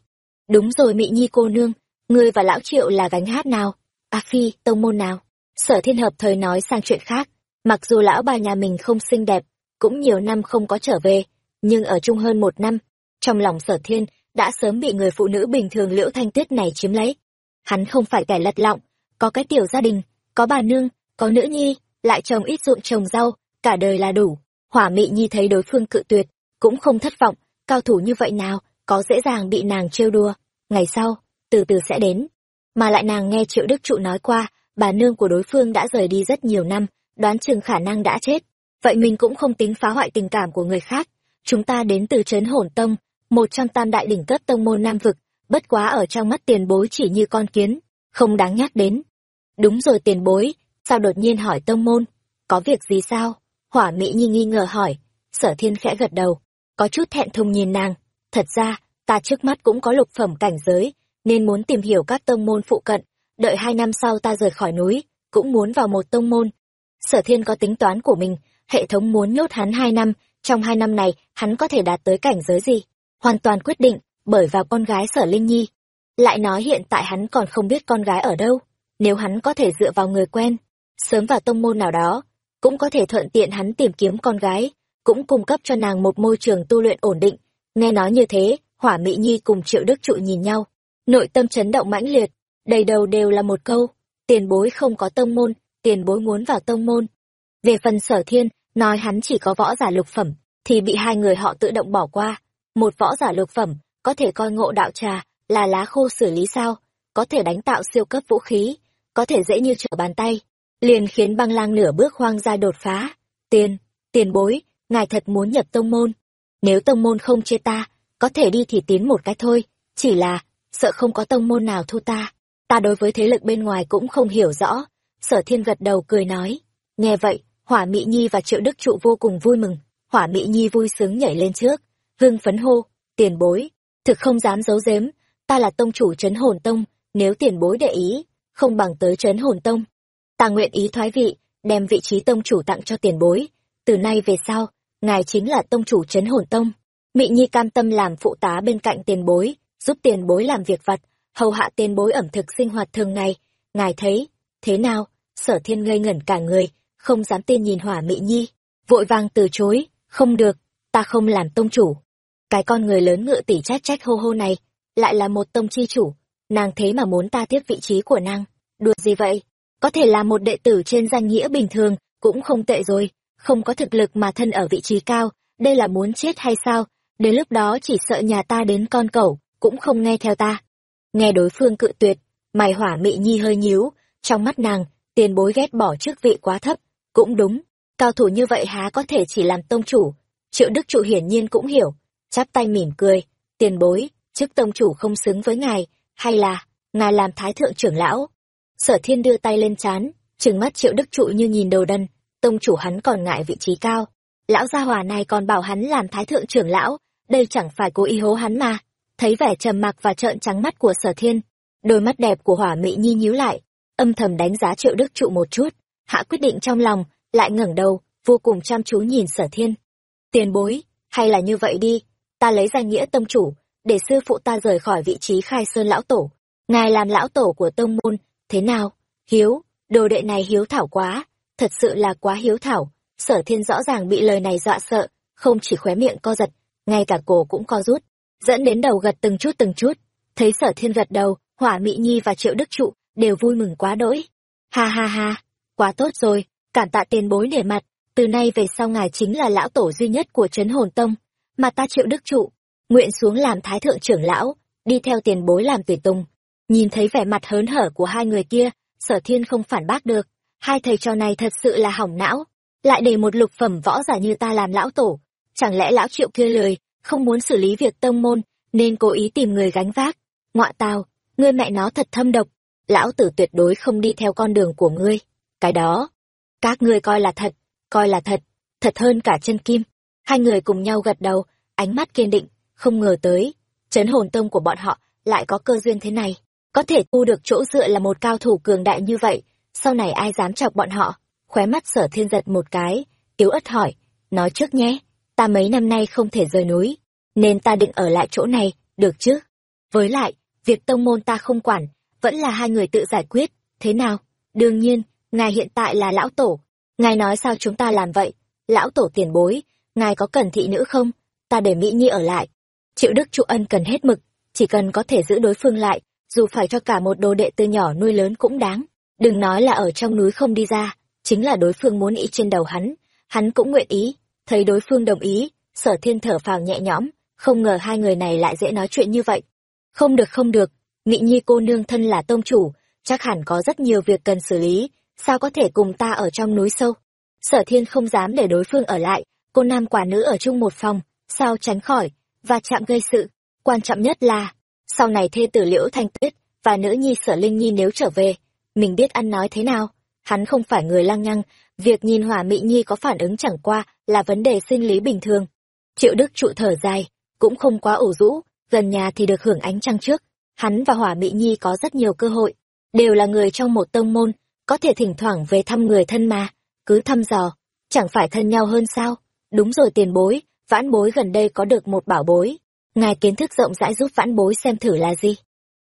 Đúng rồi mị nhi cô nương, ngươi và lão triệu là gánh hát nào? À a phi tông môn nào sở thiên hợp thời nói sang chuyện khác mặc dù lão bà nhà mình không xinh đẹp cũng nhiều năm không có trở về nhưng ở chung hơn một năm trong lòng sở thiên đã sớm bị người phụ nữ bình thường liễu thanh tuyết này chiếm lấy hắn không phải kẻ lật lọng có cái tiểu gia đình có bà nương có nữ nhi lại trồng ít ruộng trồng rau cả đời là đủ hỏa mị nhi thấy đối phương cự tuyệt cũng không thất vọng cao thủ như vậy nào, có dễ dàng bị nàng trêu đùa. Ngày sau, từ từ sẽ đến. Mà lại nàng nghe Triệu Đức Trụ nói qua, bà nương của đối phương đã rời đi rất nhiều năm, đoán chừng khả năng đã chết. Vậy mình cũng không tính phá hoại tình cảm của người khác. Chúng ta đến từ Trấn Hồn Tông, một trong tam đại đỉnh cấp tông môn Nam Vực, bất quá ở trong mắt tiền bối chỉ như con kiến, không đáng nhắc đến. Đúng rồi tiền bối, sao đột nhiên hỏi tông môn? Có việc gì sao? Hỏa Mỹ Nhi nghi ngờ hỏi. Sở thiên khẽ gật đầu, có chút thẹn thùng nhìn nàng. Thật ra, ta trước mắt cũng có lục phẩm cảnh giới, nên muốn tìm hiểu các tông môn phụ cận. Đợi hai năm sau ta rời khỏi núi, cũng muốn vào một tông môn. Sở thiên có tính toán của mình, hệ thống muốn nhốt hắn hai năm, trong hai năm này hắn có thể đạt tới cảnh giới gì? Hoàn toàn quyết định, bởi vào con gái sở Linh Nhi. Lại nói hiện tại hắn còn không biết con gái ở đâu, nếu hắn có thể dựa vào người quen, sớm vào tông môn nào đó, cũng có thể thuận tiện hắn tìm kiếm con gái, cũng cung cấp cho nàng một môi trường tu luyện ổn định. Nghe nói như thế, Hỏa Mỹ Nhi cùng Triệu Đức Trụ nhìn nhau, nội tâm chấn động mãnh liệt, đầy đầu đều là một câu, tiền bối không có tông môn, tiền bối muốn vào tông môn. Về phần sở thiên, nói hắn chỉ có võ giả lục phẩm, thì bị hai người họ tự động bỏ qua. Một võ giả lục phẩm, có thể coi ngộ đạo trà, là lá khô xử lý sao, có thể đánh tạo siêu cấp vũ khí, có thể dễ như trở bàn tay, liền khiến băng lang nửa bước hoang ra đột phá. Tiền, tiền bối, ngài thật muốn nhập tông môn. Nếu tông môn không chê ta, có thể đi thì tiến một cái thôi, chỉ là, sợ không có tông môn nào thu ta. Ta đối với thế lực bên ngoài cũng không hiểu rõ. Sở thiên gật đầu cười nói. Nghe vậy, Hỏa Mỹ Nhi và Triệu Đức Trụ vô cùng vui mừng. Hỏa Mỹ Nhi vui sướng nhảy lên trước. Hưng phấn hô, tiền bối. Thực không dám giấu giếm, ta là tông chủ trấn hồn tông, nếu tiền bối để ý, không bằng tới trấn hồn tông. Ta nguyện ý thoái vị, đem vị trí tông chủ tặng cho tiền bối. Từ nay về sau, ngài chính là tông chủ trấn hồn tông. mỹ Nhi cam tâm làm phụ tá bên cạnh tiền bối, giúp tiền bối làm việc vặt, hầu hạ tiền bối ẩm thực sinh hoạt thường ngày. Ngài thấy, thế nào? Sở thiên ngây ngẩn cả người, không dám tin nhìn hỏa Mị Nhi. Vội vàng từ chối, không được, ta không làm tông chủ. Cái con người lớn ngựa tỉ trách trách hô hô này, lại là một tông chi chủ, nàng thế mà muốn ta tiếp vị trí của nàng. Đùa gì vậy? Có thể là một đệ tử trên danh nghĩa bình thường, cũng không tệ rồi, không có thực lực mà thân ở vị trí cao, đây là muốn chết hay sao? Đến lúc đó chỉ sợ nhà ta đến con cẩu, cũng không nghe theo ta. Nghe đối phương cự tuyệt, mày hỏa mị nhi hơi nhíu, trong mắt nàng, tiền bối ghét bỏ chức vị quá thấp, cũng đúng, cao thủ như vậy há có thể chỉ làm tông chủ. Triệu Đức Trụ hiển nhiên cũng hiểu, chắp tay mỉm cười, tiền bối, chức tông chủ không xứng với ngài, hay là, ngài làm thái thượng trưởng lão. Sở thiên đưa tay lên chán, trừng mắt triệu đức trụ như nhìn đồ đần, tông chủ hắn còn ngại vị trí cao. Lão gia hòa này còn bảo hắn làm thái thượng trưởng lão, đây chẳng phải cố ý hố hắn mà. Thấy vẻ trầm mặc và trợn trắng mắt của sở thiên, đôi mắt đẹp của hỏa mỹ nhi nhíu lại, âm thầm đánh giá triệu đức trụ một chút, hạ quyết định trong lòng, lại ngẩng đầu, vô cùng chăm chú nhìn sở thiên. Tiền bối, hay là như vậy đi, ta lấy danh nghĩa tông chủ, để sư phụ ta rời khỏi vị trí khai sơn lão tổ. Ngài làm lão tổ của tông môn, thế nào? Hiếu, đồ đệ này hiếu thảo quá, thật sự là quá hiếu thảo. Sở thiên rõ ràng bị lời này dọa sợ, không chỉ khóe miệng co giật, ngay cả cổ cũng co rút, dẫn đến đầu gật từng chút từng chút. Thấy sở thiên gật đầu, hỏa mỹ nhi và triệu đức trụ đều vui mừng quá đỗi. Ha ha ha, quá tốt rồi, cản tạ tiền bối để mặt, từ nay về sau ngài chính là lão tổ duy nhất của trấn hồn tông, mà ta triệu đức trụ, nguyện xuống làm thái thượng trưởng lão, đi theo tiền bối làm tùy tùng. Nhìn thấy vẻ mặt hớn hở của hai người kia, sở thiên không phản bác được, hai thầy trò này thật sự là hỏng não, lại để một lục phẩm võ giả như ta làm lão tổ, chẳng lẽ lão triệu kia lười, không muốn xử lý việc tông môn, nên cố ý tìm người gánh vác. Ngoạ tào, ngươi mẹ nó thật thâm độc, lão tử tuyệt đối không đi theo con đường của ngươi. Cái đó, các ngươi coi là thật, coi là thật, thật hơn cả chân kim. Hai người cùng nhau gật đầu, ánh mắt kiên định, không ngờ tới, chấn hồn tông của bọn họ lại có cơ duyên thế này, có thể thu được chỗ dựa là một cao thủ cường đại như vậy, sau này ai dám chọc bọn họ, khóe mắt sở thiên giật một cái, yếu ớt hỏi, nói trước nhé, ta mấy năm nay không thể rời núi, nên ta định ở lại chỗ này, được chứ? Với lại, việc tông môn ta không quản, vẫn là hai người tự giải quyết, thế nào? Đương nhiên, ngài hiện tại là lão tổ, ngài nói sao chúng ta làm vậy? Lão tổ tiền bối, ngài có cần thị nữ không? Ta để Mỹ Nhi ở lại, Triệu Đức Trụ Ân cần hết mực, chỉ cần có thể giữ đối phương lại, dù phải cho cả một đồ đệ từ nhỏ nuôi lớn cũng đáng. Đừng nói là ở trong núi không đi ra, chính là đối phương muốn ý trên đầu hắn, hắn cũng nguyện ý. Thấy đối phương đồng ý, sở thiên thở phào nhẹ nhõm, không ngờ hai người này lại dễ nói chuyện như vậy. Không được không được, nghị Nhi cô nương thân là tông chủ, chắc hẳn có rất nhiều việc cần xử lý, sao có thể cùng ta ở trong núi sâu. Sở thiên không dám để đối phương ở lại, cô nam quả nữ ở chung một phòng, sao tránh khỏi, và chạm gây sự. Quan trọng nhất là, sau này thê tử liễu thanh tuyết và nữ nhi sở linh nhi nếu trở về, mình biết ăn nói thế nào. Hắn không phải người lăng nhăng, việc nhìn hỏa mị nhi có phản ứng chẳng qua là vấn đề sinh lý bình thường. Triệu Đức trụ thở dài, cũng không quá ủ rũ, gần nhà thì được hưởng ánh trăng trước. Hắn và hỏa mị nhi có rất nhiều cơ hội, đều là người trong một tông môn, có thể thỉnh thoảng về thăm người thân mà, cứ thăm dò, chẳng phải thân nhau hơn sao? Đúng rồi tiền bối, vãn bối gần đây có được một bảo bối, ngài kiến thức rộng rãi giúp vãn bối xem thử là gì.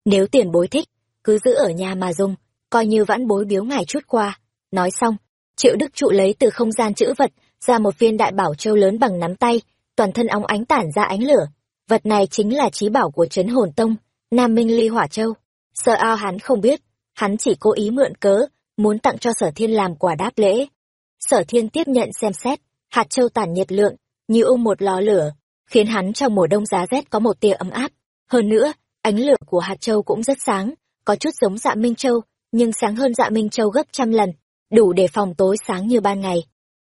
Nếu tiền bối thích, cứ giữ ở nhà mà dùng, coi như vãn bối biếu ngài chút qua. Nói xong, triệu đức trụ lấy từ không gian chữ vật, ra một viên đại bảo châu lớn bằng nắm tay, toàn thân óng ánh tản ra ánh lửa. Vật này chính là trí bảo của trấn hồn tông, Nam Minh Ly Hỏa Châu. Sợ ao hắn không biết, hắn chỉ cố ý mượn cớ, muốn tặng cho sở thiên làm quả đáp lễ. Sở thiên tiếp nhận xem xét, hạt châu tản nhiệt lượng, như ôm một lò lửa, khiến hắn trong mùa đông giá rét có một tia ấm áp. Hơn nữa, ánh lửa của hạt châu cũng rất sáng, có chút giống dạ Minh Châu, nhưng sáng hơn dạ Minh Châu gấp trăm lần, đủ để phòng tối sáng như ban ngày.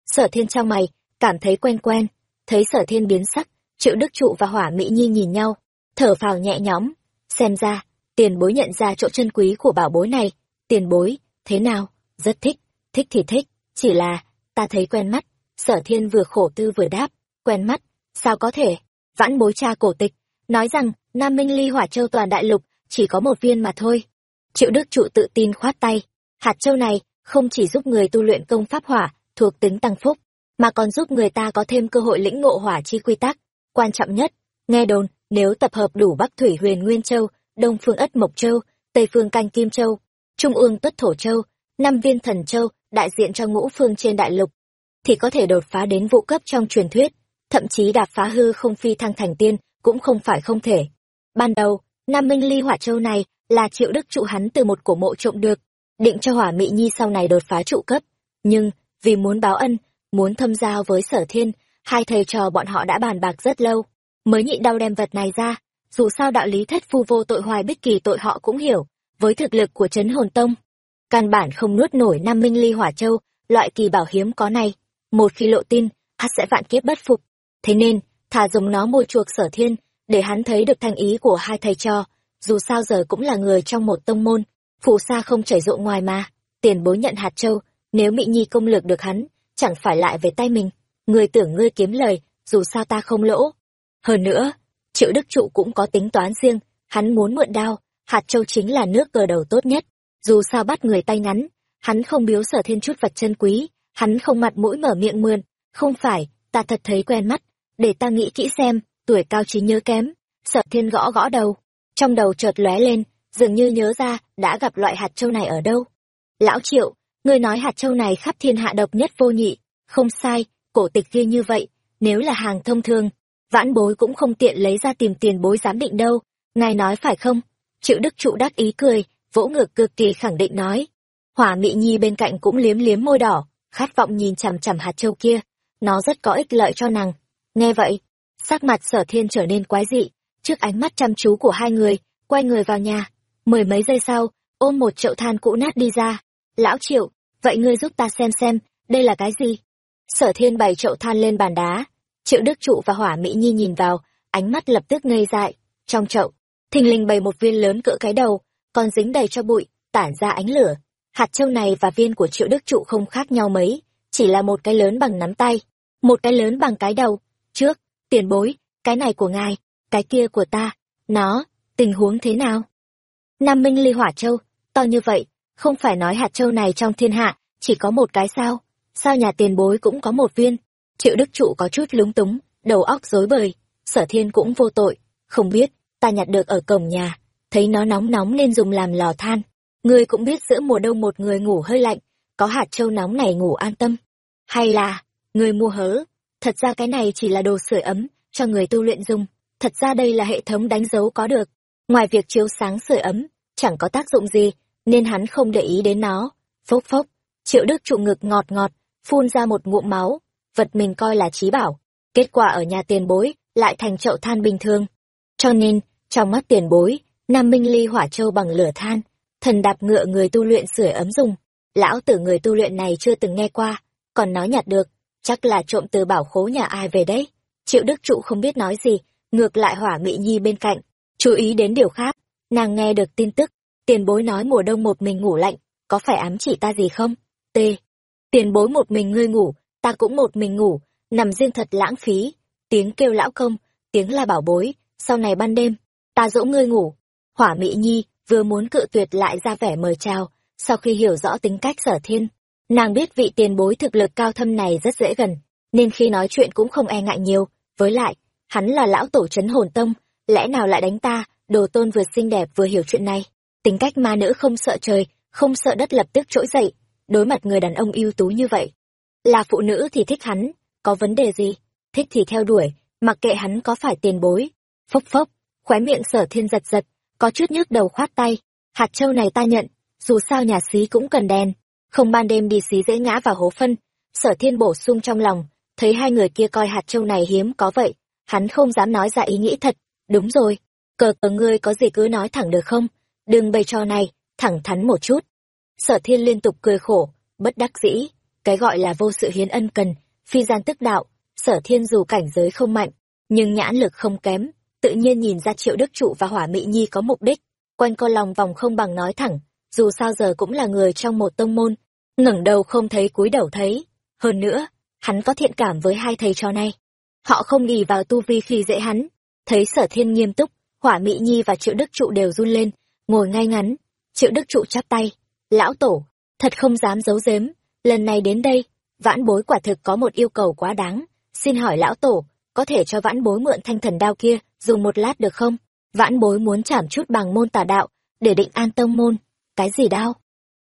Sở thiên trong mày, cảm thấy quen quen, thấy sở thiên biến sắc, triệu đức trụ và hỏa mỹ nhi nhìn nhau, thở phào nhẹ nhõm, xem ra, tiền bối nhận ra chỗ chân quý của bảo bối này, tiền bối, thế nào, rất thích, thích thì thích, chỉ là, ta thấy quen mắt, sở thiên vừa khổ tư vừa đáp, quen mắt, sao có thể, vãn bối cha cổ tịch, nói rằng, Nam Minh Ly Hỏa Châu toàn đại lục, chỉ có một viên mà thôi. Triệu Đức Trụ tự tin khoát tay, hạt châu này không chỉ giúp người tu luyện công pháp hỏa, thuộc tính tăng phúc, mà còn giúp người ta có thêm cơ hội lĩnh ngộ hỏa chi quy tắc. Quan trọng nhất, nghe đồn, nếu tập hợp đủ Bắc Thủy Huyền Nguyên Châu, Đông Phương Ất Mộc Châu, Tây Phương Canh Kim Châu, Trung ương Tất Thổ Châu, năm viên Thần Châu, đại diện cho ngũ phương trên đại lục, thì có thể đột phá đến vụ cấp trong truyền thuyết, thậm chí đạp phá hư không phi thăng thành tiên, cũng không phải không thể. Ban đầu, Nam Minh Ly Hỏa Châu này là triệu đức trụ hắn từ một cổ mộ trộm được, định cho Hỏa Mị Nhi sau này đột phá trụ cấp. Nhưng, vì muốn báo ân, muốn thâm giao với sở thiên, hai thầy trò bọn họ đã bàn bạc rất lâu, mới nhịn đau đem vật này ra. Dù sao đạo lý thất phu vô tội hoài bích kỳ tội họ cũng hiểu, với thực lực của chấn hồn tông. Căn bản không nuốt nổi Nam Minh Ly Hỏa Châu, loại kỳ bảo hiếm có này. Một khi lộ tin, hắn sẽ vạn kiếp bất phục. Thế nên, thả dùng nó mua chuộc sở thiên, để hắn thấy được thành ý của hai thầy trò, dù sao giờ cũng là người trong một tông môn, phù sa không chảy rộ ngoài mà, tiền bối nhận hạt châu, nếu Mỹ Nhi công lược được hắn, chẳng phải lại về tay mình, người tưởng ngươi kiếm lời, dù sao ta không lỗ. Hơn nữa, triệu đức trụ cũng có tính toán riêng, hắn muốn mượn đao, hạt châu chính là nước cờ đầu tốt nhất, dù sao bắt người tay ngắn, hắn không biếu sở thiên chút vật chân quý, hắn không mặt mũi mở miệng mượn, không phải, ta thật thấy quen mắt, để ta nghĩ kỹ xem, tuổi cao trí nhớ kém, sở thiên gõ gõ đầu, trong đầu chợt lóe lên, dường như nhớ ra đã gặp loại hạt châu này ở đâu. Lão Triệu, ngươi nói hạt châu này khắp thiên hạ độc nhất vô nhị, không sai, cổ tịch ghi như vậy, nếu là hàng thông thường, vãn bối cũng không tiện lấy ra tìm tiền bối giám định đâu, ngài nói phải không? Triệu Đức Trụ đắc ý cười, vỗ ngực cực kỳ khẳng định nói. Hỏa Mị Nhi bên cạnh cũng liếm liếm môi đỏ, khát vọng nhìn chằm chằm hạt châu kia, nó rất có ích lợi cho nàng. Nghe vậy, sắc mặt sở thiên trở nên quái dị, trước ánh mắt chăm chú của hai người, quay người vào nhà. Mười mấy giây sau, ôm một chậu than cũ nát đi ra. Lão Triệu, vậy ngươi giúp ta xem xem, đây là cái gì? Sở thiên bày chậu than lên bàn đá. Triệu Đức Trụ và Hỏa Mỹ Nhi nhìn vào, ánh mắt lập tức ngây dại. Trong chậu, thình lình bày một viên lớn cỡ cái đầu, còn dính đầy cho bụi, tản ra ánh lửa. Hạt châu này và viên của Triệu Đức Trụ không khác nhau mấy, chỉ là một cái lớn bằng nắm tay, một cái lớn bằng cái đầu. Tiền bối, cái này của ngài, cái kia của ta, nó, tình huống thế nào? Nam Minh Ly Hỏa Châu, to như vậy, không phải nói hạt châu này trong thiên hạ, chỉ có một cái sao? Sao nhà tiền bối cũng có một viên? Triệu Đức Trụ có chút lúng túng, đầu óc rối bời, sở thiên cũng vô tội, không biết, ta nhặt được ở cổng nhà, thấy nó nóng nóng nên dùng làm lò than. Ngươi cũng biết giữa mùa đông một người ngủ hơi lạnh, có hạt châu nóng này ngủ an tâm. Hay là, người mua hớ, thật ra cái này chỉ là đồ sưởi ấm, cho người tu luyện dùng, thật ra đây là hệ thống đánh dấu có được. Ngoài việc chiếu sáng sưởi ấm, chẳng có tác dụng gì, nên hắn không để ý đến nó. Phốc phốc, triệu đức trụ ngực ngọt ngọt, phun ra một ngụm máu, vật mình coi là trí bảo. Kết quả ở nhà tiền bối, lại thành chậu than bình thường. Cho nên, trong mắt tiền bối, Nam Minh ly hỏa châu bằng lửa than, thần đạp ngựa người tu luyện sưởi ấm dùng. Lão tử người tu luyện này chưa từng nghe qua, còn nói nhặt được, chắc là trộm từ bảo khố nhà ai về đấy. Triệu Đức Trụ không biết nói gì, ngược lại hỏa mị nhi bên cạnh, chú ý đến điều khác, nàng nghe được tin tức, tiền bối nói mùa đông một mình ngủ lạnh, có phải ám chỉ ta gì không? T. Tiền bối một mình ngươi ngủ, ta cũng một mình ngủ, nằm riêng thật lãng phí. Tiếng kêu lão công, tiếng là bảo bối, sau này ban đêm, ta dỗ ngươi ngủ. Hỏa Mỹ Nhi vừa muốn cự tuyệt lại ra vẻ mời chào, sau khi hiểu rõ tính cách sở thiên. Nàng biết vị tiền bối thực lực cao thâm này rất dễ gần, nên khi nói chuyện cũng không e ngại nhiều. Với lại, hắn là lão tổ trấn hồn tông, lẽ nào lại đánh ta, đồ tôn vừa xinh đẹp vừa hiểu chuyện này. Tính cách ma nữ không sợ trời, không sợ đất lập tức trỗi dậy, đối mặt người đàn ông ưu tú như vậy. Là phụ nữ thì thích hắn, có vấn đề gì? Thích thì theo đuổi, mặc kệ hắn có phải tiền bối. Phốc phốc, khóe miệng sở thiên giật giật, có chút nhức đầu khoát tay. Hạt châu này ta nhận, dù sao nhà xí cũng cần đèn, không ban đêm đi xí dễ ngã vào hố phân. Sở thiên bổ sung trong lòng, thấy hai người kia coi hạt châu này hiếm có vậy, hắn không dám nói ra ý nghĩ thật. Đúng rồi, cờ cờ ngươi có gì cứ nói thẳng được không? Đừng bày trò này, thẳng thắn một chút. Sở thiên liên tục cười khổ, bất đắc dĩ, cái gọi là vô sự hiến ân cần, phi gian tức đạo, sở thiên dù cảnh giới không mạnh, nhưng nhãn lực không kém, tự nhiên nhìn ra triệu đức trụ và hỏa mỹ nhi có mục đích, quanh co lòng vòng không bằng nói thẳng, dù sao giờ cũng là người trong một tông môn, ngẩng đầu không thấy cúi đầu thấy. Hơn nữa, hắn có thiện cảm với hai thầy trò này. Họ không nghỉ vào tu vi khi dễ hắn, thấy sở thiên nghiêm túc, hỏa mỹ nhi và triệu đức trụ đều run lên, ngồi ngay ngắn, triệu đức trụ chắp tay, lão tổ, thật không dám giấu giếm, lần này đến đây, vãn bối quả thực có một yêu cầu quá đáng, xin hỏi lão tổ, có thể cho vãn bối mượn thanh thần đao kia, dùng một lát được không? Vãn bối muốn chảm chút bằng môn tà đạo, để định an tông môn. Cái gì đao?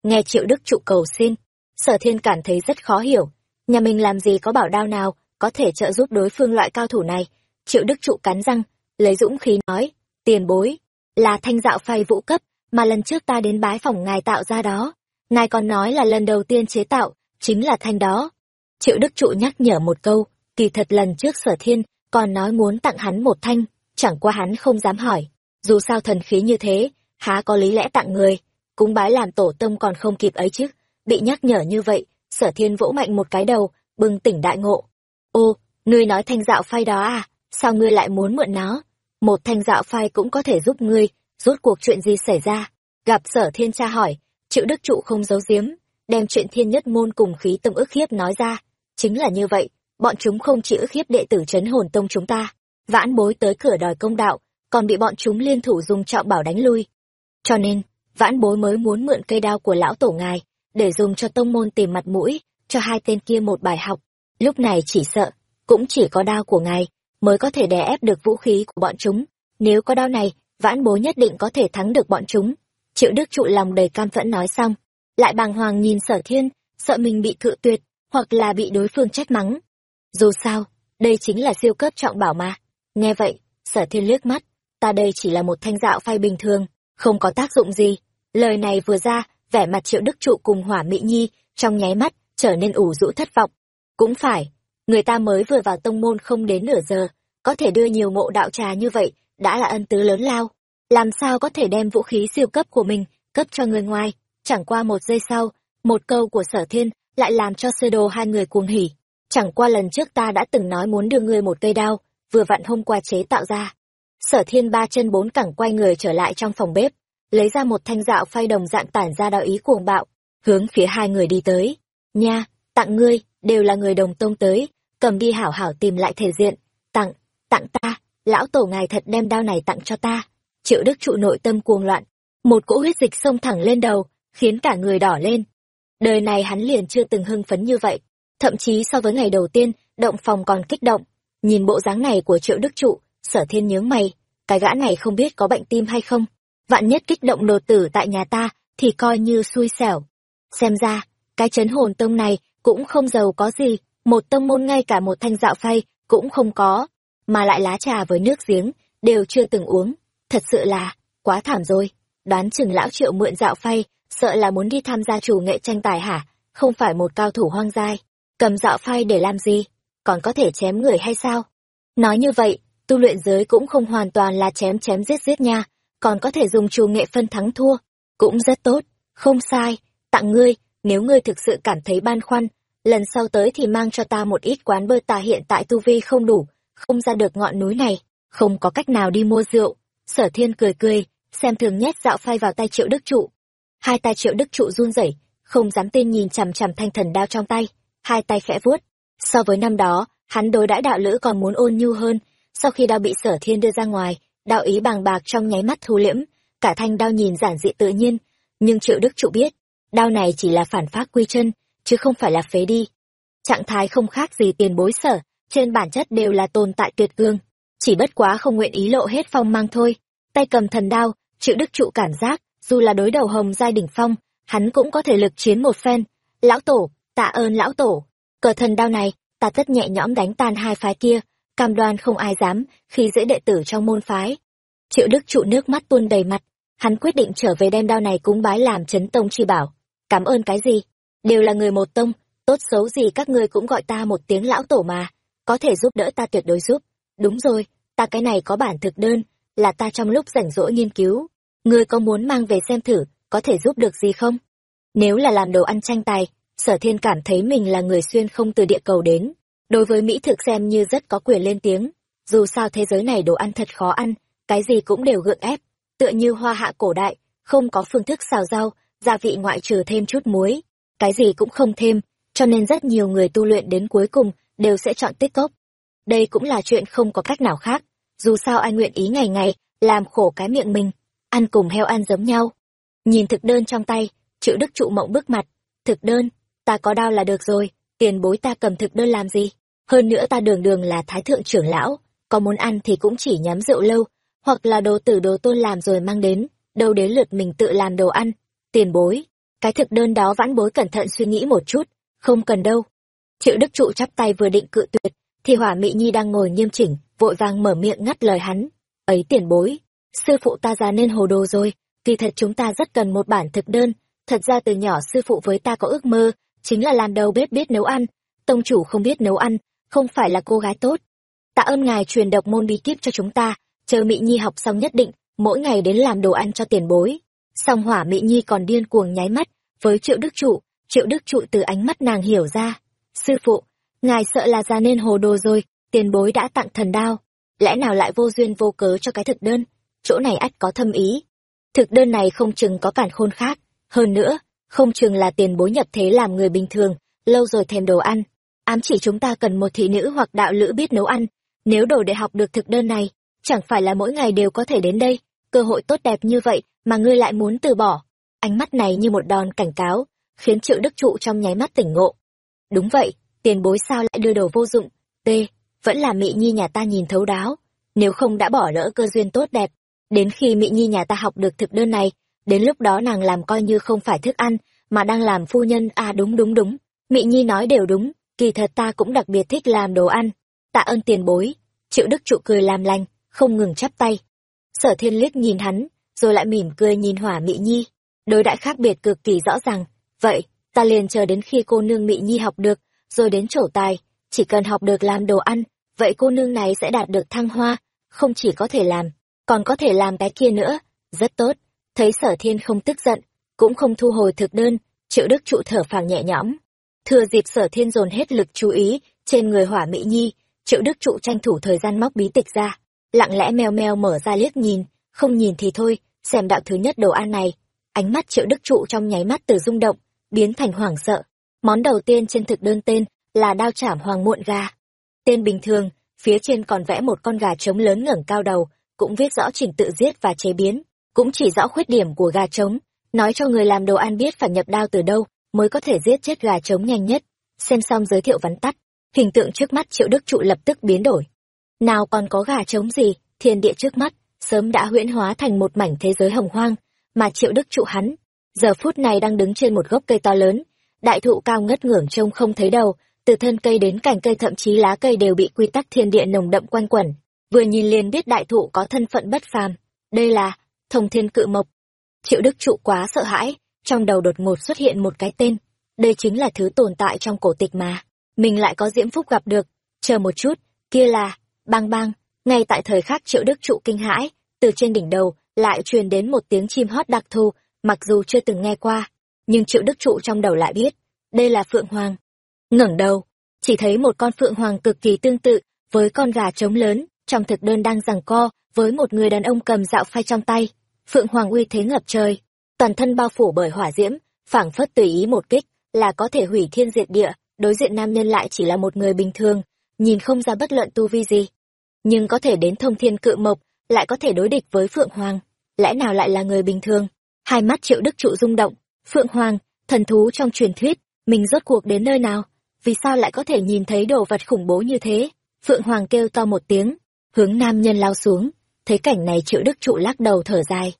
Nghe triệu đức trụ cầu xin, sở thiên cảm thấy rất khó hiểu, nhà mình làm gì có bảo đao nào, có thể trợ giúp đối phương loại cao thủ này. Triệu đức trụ cắn răng, lấy dũng khí nói, tiền bối, là thanh dạo phay vũ cấp, mà lần trước ta đến bái phòng ngài tạo ra đó. Ngài còn nói là lần đầu tiên chế tạo, chính là thanh đó. Triệu Đức Trụ nhắc nhở một câu, kỳ thật lần trước sở thiên, còn nói muốn tặng hắn một thanh, chẳng qua hắn không dám hỏi. Dù sao thần khí như thế, há có lý lẽ tặng người, cúng bái làm tổ tông còn không kịp ấy chứ. Bị nhắc nhở như vậy, sở thiên vỗ mạnh một cái đầu, bừng tỉnh đại ngộ. Ô, ngươi nói thanh dạo phai đó à, sao ngươi lại muốn mượn nó? Một thanh dạo phai cũng có thể giúp ngươi, rút cuộc chuyện gì xảy ra? Gặp sở thiên tra hỏi, triệu đức trụ không giấu giếm, đem chuyện thiên nhất môn cùng khí tông ức hiếp nói ra. Chính là như vậy, bọn chúng không chỉ ức hiếp đệ tử chấn hồn tông chúng ta, vãn bối tới cửa đòi công đạo, còn bị bọn chúng liên thủ dùng trọng bảo đánh lui. Cho nên, vãn bối mới muốn mượn cây đao của lão tổ ngài, để dùng cho tông môn tìm mặt mũi, cho hai tên kia một bài học. Lúc này chỉ sợ, cũng chỉ có đao của ngài, mới có thể đè ép được vũ khí của bọn chúng. Nếu có đao này, vãn bối nhất định có thể thắng được bọn chúng. Triệu Đức trụ lòng đầy cam phẫn nói xong, lại bàng hoàng nhìn sở thiên, sợ mình bị cự tuyệt, hoặc là bị đối phương trách mắng. Dù sao, đây chính là siêu cấp trọng bảo mà. Nghe vậy, sở thiên liếc mắt, ta đây chỉ là một thanh dạo phai bình thường, không có tác dụng gì. Lời này vừa ra, vẻ mặt triệu đức trụ cùng hỏa mỹ nhi, trong nháy mắt, trở nên ủ rũ thất vọng. Cũng phải, người ta mới vừa vào tông môn không đến nửa giờ, có thể đưa nhiều ngộ đạo trà như vậy, đã là ân tứ lớn lao. Làm sao có thể đem vũ khí siêu cấp của mình, cấp cho người ngoài. Chẳng qua một giây sau, một câu của sở thiên lại làm cho sơ đồ hai người cuồng hỉ. Chẳng qua lần trước ta đã từng nói muốn đưa ngươi một cây đao, vừa vặn hôm qua chế tạo ra. Sở thiên ba chân bốn cẳng quay người trở lại trong phòng bếp, lấy ra một thanh dạo phay đồng dạng tản ra đạo ý cuồng bạo, hướng phía hai người đi tới. Nha, tặng ngươi, đều là người đồng tông tới, cầm đi hảo hảo tìm lại thể diện. Tặng, tặng ta, lão tổ ngài thật đem đao này tặng cho ta. Triệu đức trụ nội tâm cuồng loạn, một cỗ huyết dịch xông thẳng lên đầu, khiến cả người đỏ lên. Đời này hắn liền chưa từng hưng phấn như vậy, thậm chí so với ngày đầu tiên, động phòng còn kích động. Nhìn bộ dáng này của triệu đức trụ, sở thiên nhướng mày, cái gã này không biết có bệnh tim hay không. Vạn nhất kích động đột tử tại nhà ta, thì coi như xui xẻo. Xem ra, cái chấn hồn tông này cũng không giàu có gì, một tông môn ngay cả một thanh dạo phay cũng không có, mà lại lá trà với nước giếng, đều chưa từng uống. Thật sự là, quá thảm rồi. Đoán chừng lão triệu mượn dạo phay, sợ là muốn đi tham gia chủ nghệ tranh tài hả? Không phải một cao thủ hoang dai. Cầm dạo phay để làm gì? Còn có thể chém người hay sao? Nói như vậy, tu luyện giới cũng không hoàn toàn là chém chém giết giết nha, còn có thể dùng trù nghệ phân thắng thua, cũng rất tốt, không sai, tặng ngươi, nếu ngươi thực sự cảm thấy ban khoăn, lần sau tới thì mang cho ta một ít quán bơ ta hiện tại tu vi không đủ, không ra được ngọn núi này, không có cách nào đi mua rượu. Sở thiên cười cười, xem thường nhét dạo phai vào tay triệu đức trụ. Hai tay triệu đức trụ run rẩy, không dám tin nhìn chằm chằm thanh thần đao trong tay, hai tay khẽ vuốt. So với năm đó, hắn đối đãi đạo lữ còn muốn ôn nhu hơn, sau khi đao bị sở thiên đưa ra ngoài, đạo ý bàng bạc trong nháy mắt thu liễm, cả thanh đao nhìn giản dị tự nhiên, nhưng triệu đức trụ biết, đao này chỉ là phản phát quy chân, chứ không phải là phế đi. Trạng thái không khác gì tiền bối sở, trên bản chất đều là tồn tại tuyệt cương, chỉ bất quá không nguyện ý lộ hết phong mang thôi. Tay cầm thần đao, triệu đức trụ cảm giác, dù là đối đầu hồng giai đỉnh phong, hắn cũng có thể lực chiến một phen. Lão tổ, tạ ơn lão tổ, cờ thần đao này, ta tất nhẹ nhõm đánh tan hai phái kia, cam đoan không ai dám khi dễ đệ tử trong môn phái. Triệu Đức trụ nước mắt tuôn đầy mặt, hắn quyết định trở về đem đao này cúng bái làm chấn tông chi bảo. Cảm ơn cái gì? Đều là người một tông, tốt xấu gì các ngươi cũng gọi ta một tiếng lão tổ mà, có thể giúp đỡ ta tuyệt đối giúp. Đúng rồi, ta cái này có bản thực đơn, là ta trong lúc rảnh rỗi nghiên cứu. Ngươi có muốn mang về xem thử, có thể giúp được gì không? Nếu là làm đồ ăn tranh tài, sở thiên cảm thấy mình là người xuyên không từ địa cầu đến. Đối với Mỹ thực xem như rất có quyền lên tiếng. Dù sao thế giới này đồ ăn thật khó ăn, cái gì cũng đều gượng ép. Tựa như hoa hạ cổ đại, không có phương thức xào rau, gia vị ngoại trừ thêm chút muối. Cái gì cũng không thêm, cho nên rất nhiều người tu luyện đến cuối cùng đều sẽ chọn tích cốc. Đây cũng là chuyện không có cách nào khác. Dù sao ai nguyện ý ngày ngày, làm khổ cái miệng mình, ăn cùng heo ăn giống nhau. Nhìn thực đơn trong tay, chữ đức trụ mộng bước mặt. Thực đơn, ta có đau là được rồi, tiền bối ta cầm thực đơn làm gì? Hơn nữa ta đường đường là thái thượng trưởng lão, có muốn ăn thì cũng chỉ nhắm rượu lâu, hoặc là đồ tử đồ tôn làm rồi mang đến, đâu đến lượt mình tự làm đồ ăn. Tiền bối, cái thực đơn đó vãn bối cẩn thận suy nghĩ một chút, không cần đâu. Triệu Đức Trụ chắp tay vừa định cự tuyệt, thì Hỏa Mị Nhi đang ngồi nghiêm chỉnh, vội vàng mở miệng ngắt lời hắn. Ấy tiền bối, sư phụ ta già nên hồ đồ rồi, kỳ thật chúng ta rất cần một bản thực đơn. Thật ra từ nhỏ sư phụ với ta có ước mơ, chính là làm đầu bếp biết nấu ăn. Tông chủ không biết nấu ăn, không phải là cô gái tốt. Tạ ơn ngài truyền độc môn bí kíp cho chúng ta, chờ Mị Nhi học xong nhất định, mỗi ngày đến làm đồ ăn cho tiền bối. Song hỏa Mị Nhi còn điên cuồng nháy mắt, với triệu đức trụ, triệu đức trụ từ ánh mắt nàng hiểu ra. Sư phụ, ngài sợ là ra nên hồ đồ rồi, tiền bối đã tặng thần đao. Lẽ nào lại vô duyên vô cớ cho cái thực đơn? Chỗ này ách có thâm ý. Thực đơn này không chừng có cản khôn khác. Hơn nữa, không chừng là tiền bối nhập thế làm người bình thường, lâu rồi thèm đồ ăn. Ám chỉ chúng ta cần một thị nữ hoặc đạo lữ biết nấu ăn. Nếu đồ để học được thực đơn này, chẳng phải là mỗi ngày đều có thể đến đây. Cơ hội tốt đẹp như vậy mà ngươi lại muốn từ bỏ. Ánh mắt này như một đòn cảnh cáo, khiến triệu đức trụ trong nháy mắt tỉnh ngộ. Đúng vậy, tiền bối sao lại đưa đồ vô dụng, t, vẫn là mị nhi nhà ta nhìn thấu đáo, nếu không đã bỏ lỡ cơ duyên tốt đẹp. Đến khi mị nhi nhà ta học được thực đơn này, đến lúc đó nàng làm coi như không phải thức ăn, mà đang làm phu nhân à đúng đúng đúng, mị nhi nói đều đúng, kỳ thật ta cũng đặc biệt thích làm đồ ăn. Tạ ơn tiền bối, triệu đức trụ cười làm lành, không ngừng chắp tay. Sở thiên liếc nhìn hắn, rồi lại mỉm cười nhìn hỏa mị nhi. Đối đại khác biệt cực kỳ rõ ràng, vậy, ta liền chờ đến khi cô nương Mị Nhi học được, rồi đến trổ tài, chỉ cần học được làm đồ ăn, vậy cô nương này sẽ đạt được thăng hoa, không chỉ có thể làm, còn có thể làm cái kia nữa, rất tốt. Thấy sở thiên không tức giận, cũng không thu hồi thực đơn, triệu đức trụ thở phào nhẹ nhõm. Thừa dịp sở thiên dồn hết lực chú ý trên người hỏa Mỹ Nhi, triệu đức trụ tranh thủ thời gian móc bí tịch ra, lặng lẽ meo meo mở ra liếc nhìn, không nhìn thì thôi, xem đạo thứ nhất đồ ăn này. Ánh mắt triệu đức trụ trong nháy mắt từ rung động, biến thành hoảng sợ. Món đầu tiên trên thực đơn tên là đao chảm hoàng muộn gà. Tên bình thường, phía trên còn vẽ một con gà trống lớn ngẩng cao đầu, cũng viết rõ trình tự giết và chế biến, cũng chỉ rõ khuyết điểm của gà trống, nói cho người làm đồ ăn biết phải nhập đao từ đâu mới có thể giết chết gà trống nhanh nhất. Xem xong giới thiệu vắn tắt, hình tượng trước mắt Triệu Đức Trụ lập tức biến đổi. Nào còn có gà trống gì, thiên địa trước mắt, sớm đã huyễn hóa thành một mảnh thế giới hồng hoang, mà Triệu Đức Trụ hắn giờ phút này đang đứng trên một gốc cây to lớn đại thụ cao ngất ngưởng trông không thấy đầu từ thân cây đến cành cây thậm chí lá cây đều bị quy tắc thiên địa nồng đậm quanh quẩn vừa nhìn liền biết đại thụ có thân phận bất phàm đây là thông thiên cự mộc. Triệu đức trụ quá sợ hãi, trong đầu đột ngột xuất hiện một cái tên. Đây chính là thứ tồn tại trong cổ tịch mà. Mình lại có diễm phúc gặp được. Chờ một chút, kia là, bang bang. Ngay tại thời khắc triệu đức trụ kinh hãi, từ trên đỉnh đầu lại truyền đến một tiếng chim hót đặc thù, mặc dù chưa từng nghe qua. Nhưng triệu đức trụ trong đầu lại biết, đây là phượng hoàng. Ngẩng đầu, chỉ thấy một con phượng hoàng cực kỳ tương tự với con gà trống lớn, trong thực đơn đang giằng co với một người đàn ông cầm dạo phai trong tay, phượng hoàng uy thế ngập trời, toàn thân bao phủ bởi hỏa diễm, phảng phất tùy ý một kích là có thể hủy thiên diệt địa, đối diện nam nhân lại chỉ là một người bình thường, nhìn không ra bất luận tu vi gì. Nhưng có thể đến thông thiên cự mộc, lại có thể đối địch với phượng hoàng, lẽ nào lại là người bình thường? Hai mắt triệu đức trụ rung động, phượng hoàng, thần thú trong truyền thuyết, mình rốt cuộc đến nơi nào? Vì sao lại có thể nhìn thấy đồ vật khủng bố như thế? Phượng hoàng kêu to một tiếng, hướng nam nhân lao xuống thấy cảnh này triệu đức trụ lắc đầu thở dài.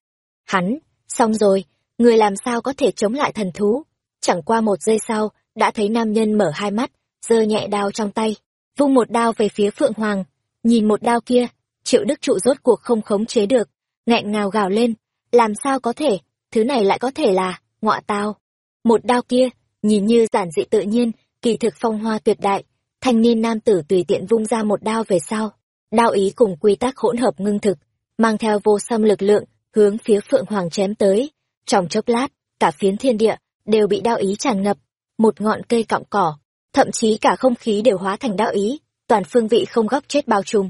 Hắn, xong rồi, người làm sao có thể chống lại thần thú? Chẳng qua một giây sau, đã thấy nam nhân mở hai mắt, giơ nhẹ đao trong tay, vung một đao về phía phượng hoàng. Nhìn một đao kia, triệu đức trụ rốt cuộc không khống chế được, nghẹn ngào gào lên, làm sao có thể? Thứ này lại có thể là ngọa tao. Một đao kia, nhìn như giản dị tự nhiên, kỳ thực phong hoa tuyệt đại, thanh niên nam tử tùy tiện vung ra một đao về sau đao ý cùng quy tắc hỗn hợp ngưng thực, mang theo vô xâm lực lượng, hướng phía phượng hoàng chém tới. Trong chốc lát, cả phiến thiên địa đều bị đao ý tràn ngập, một ngọn cây cọng cỏ, thậm chí cả không khí đều hóa thành đao ý, toàn phương vị không góc chết bao trùm.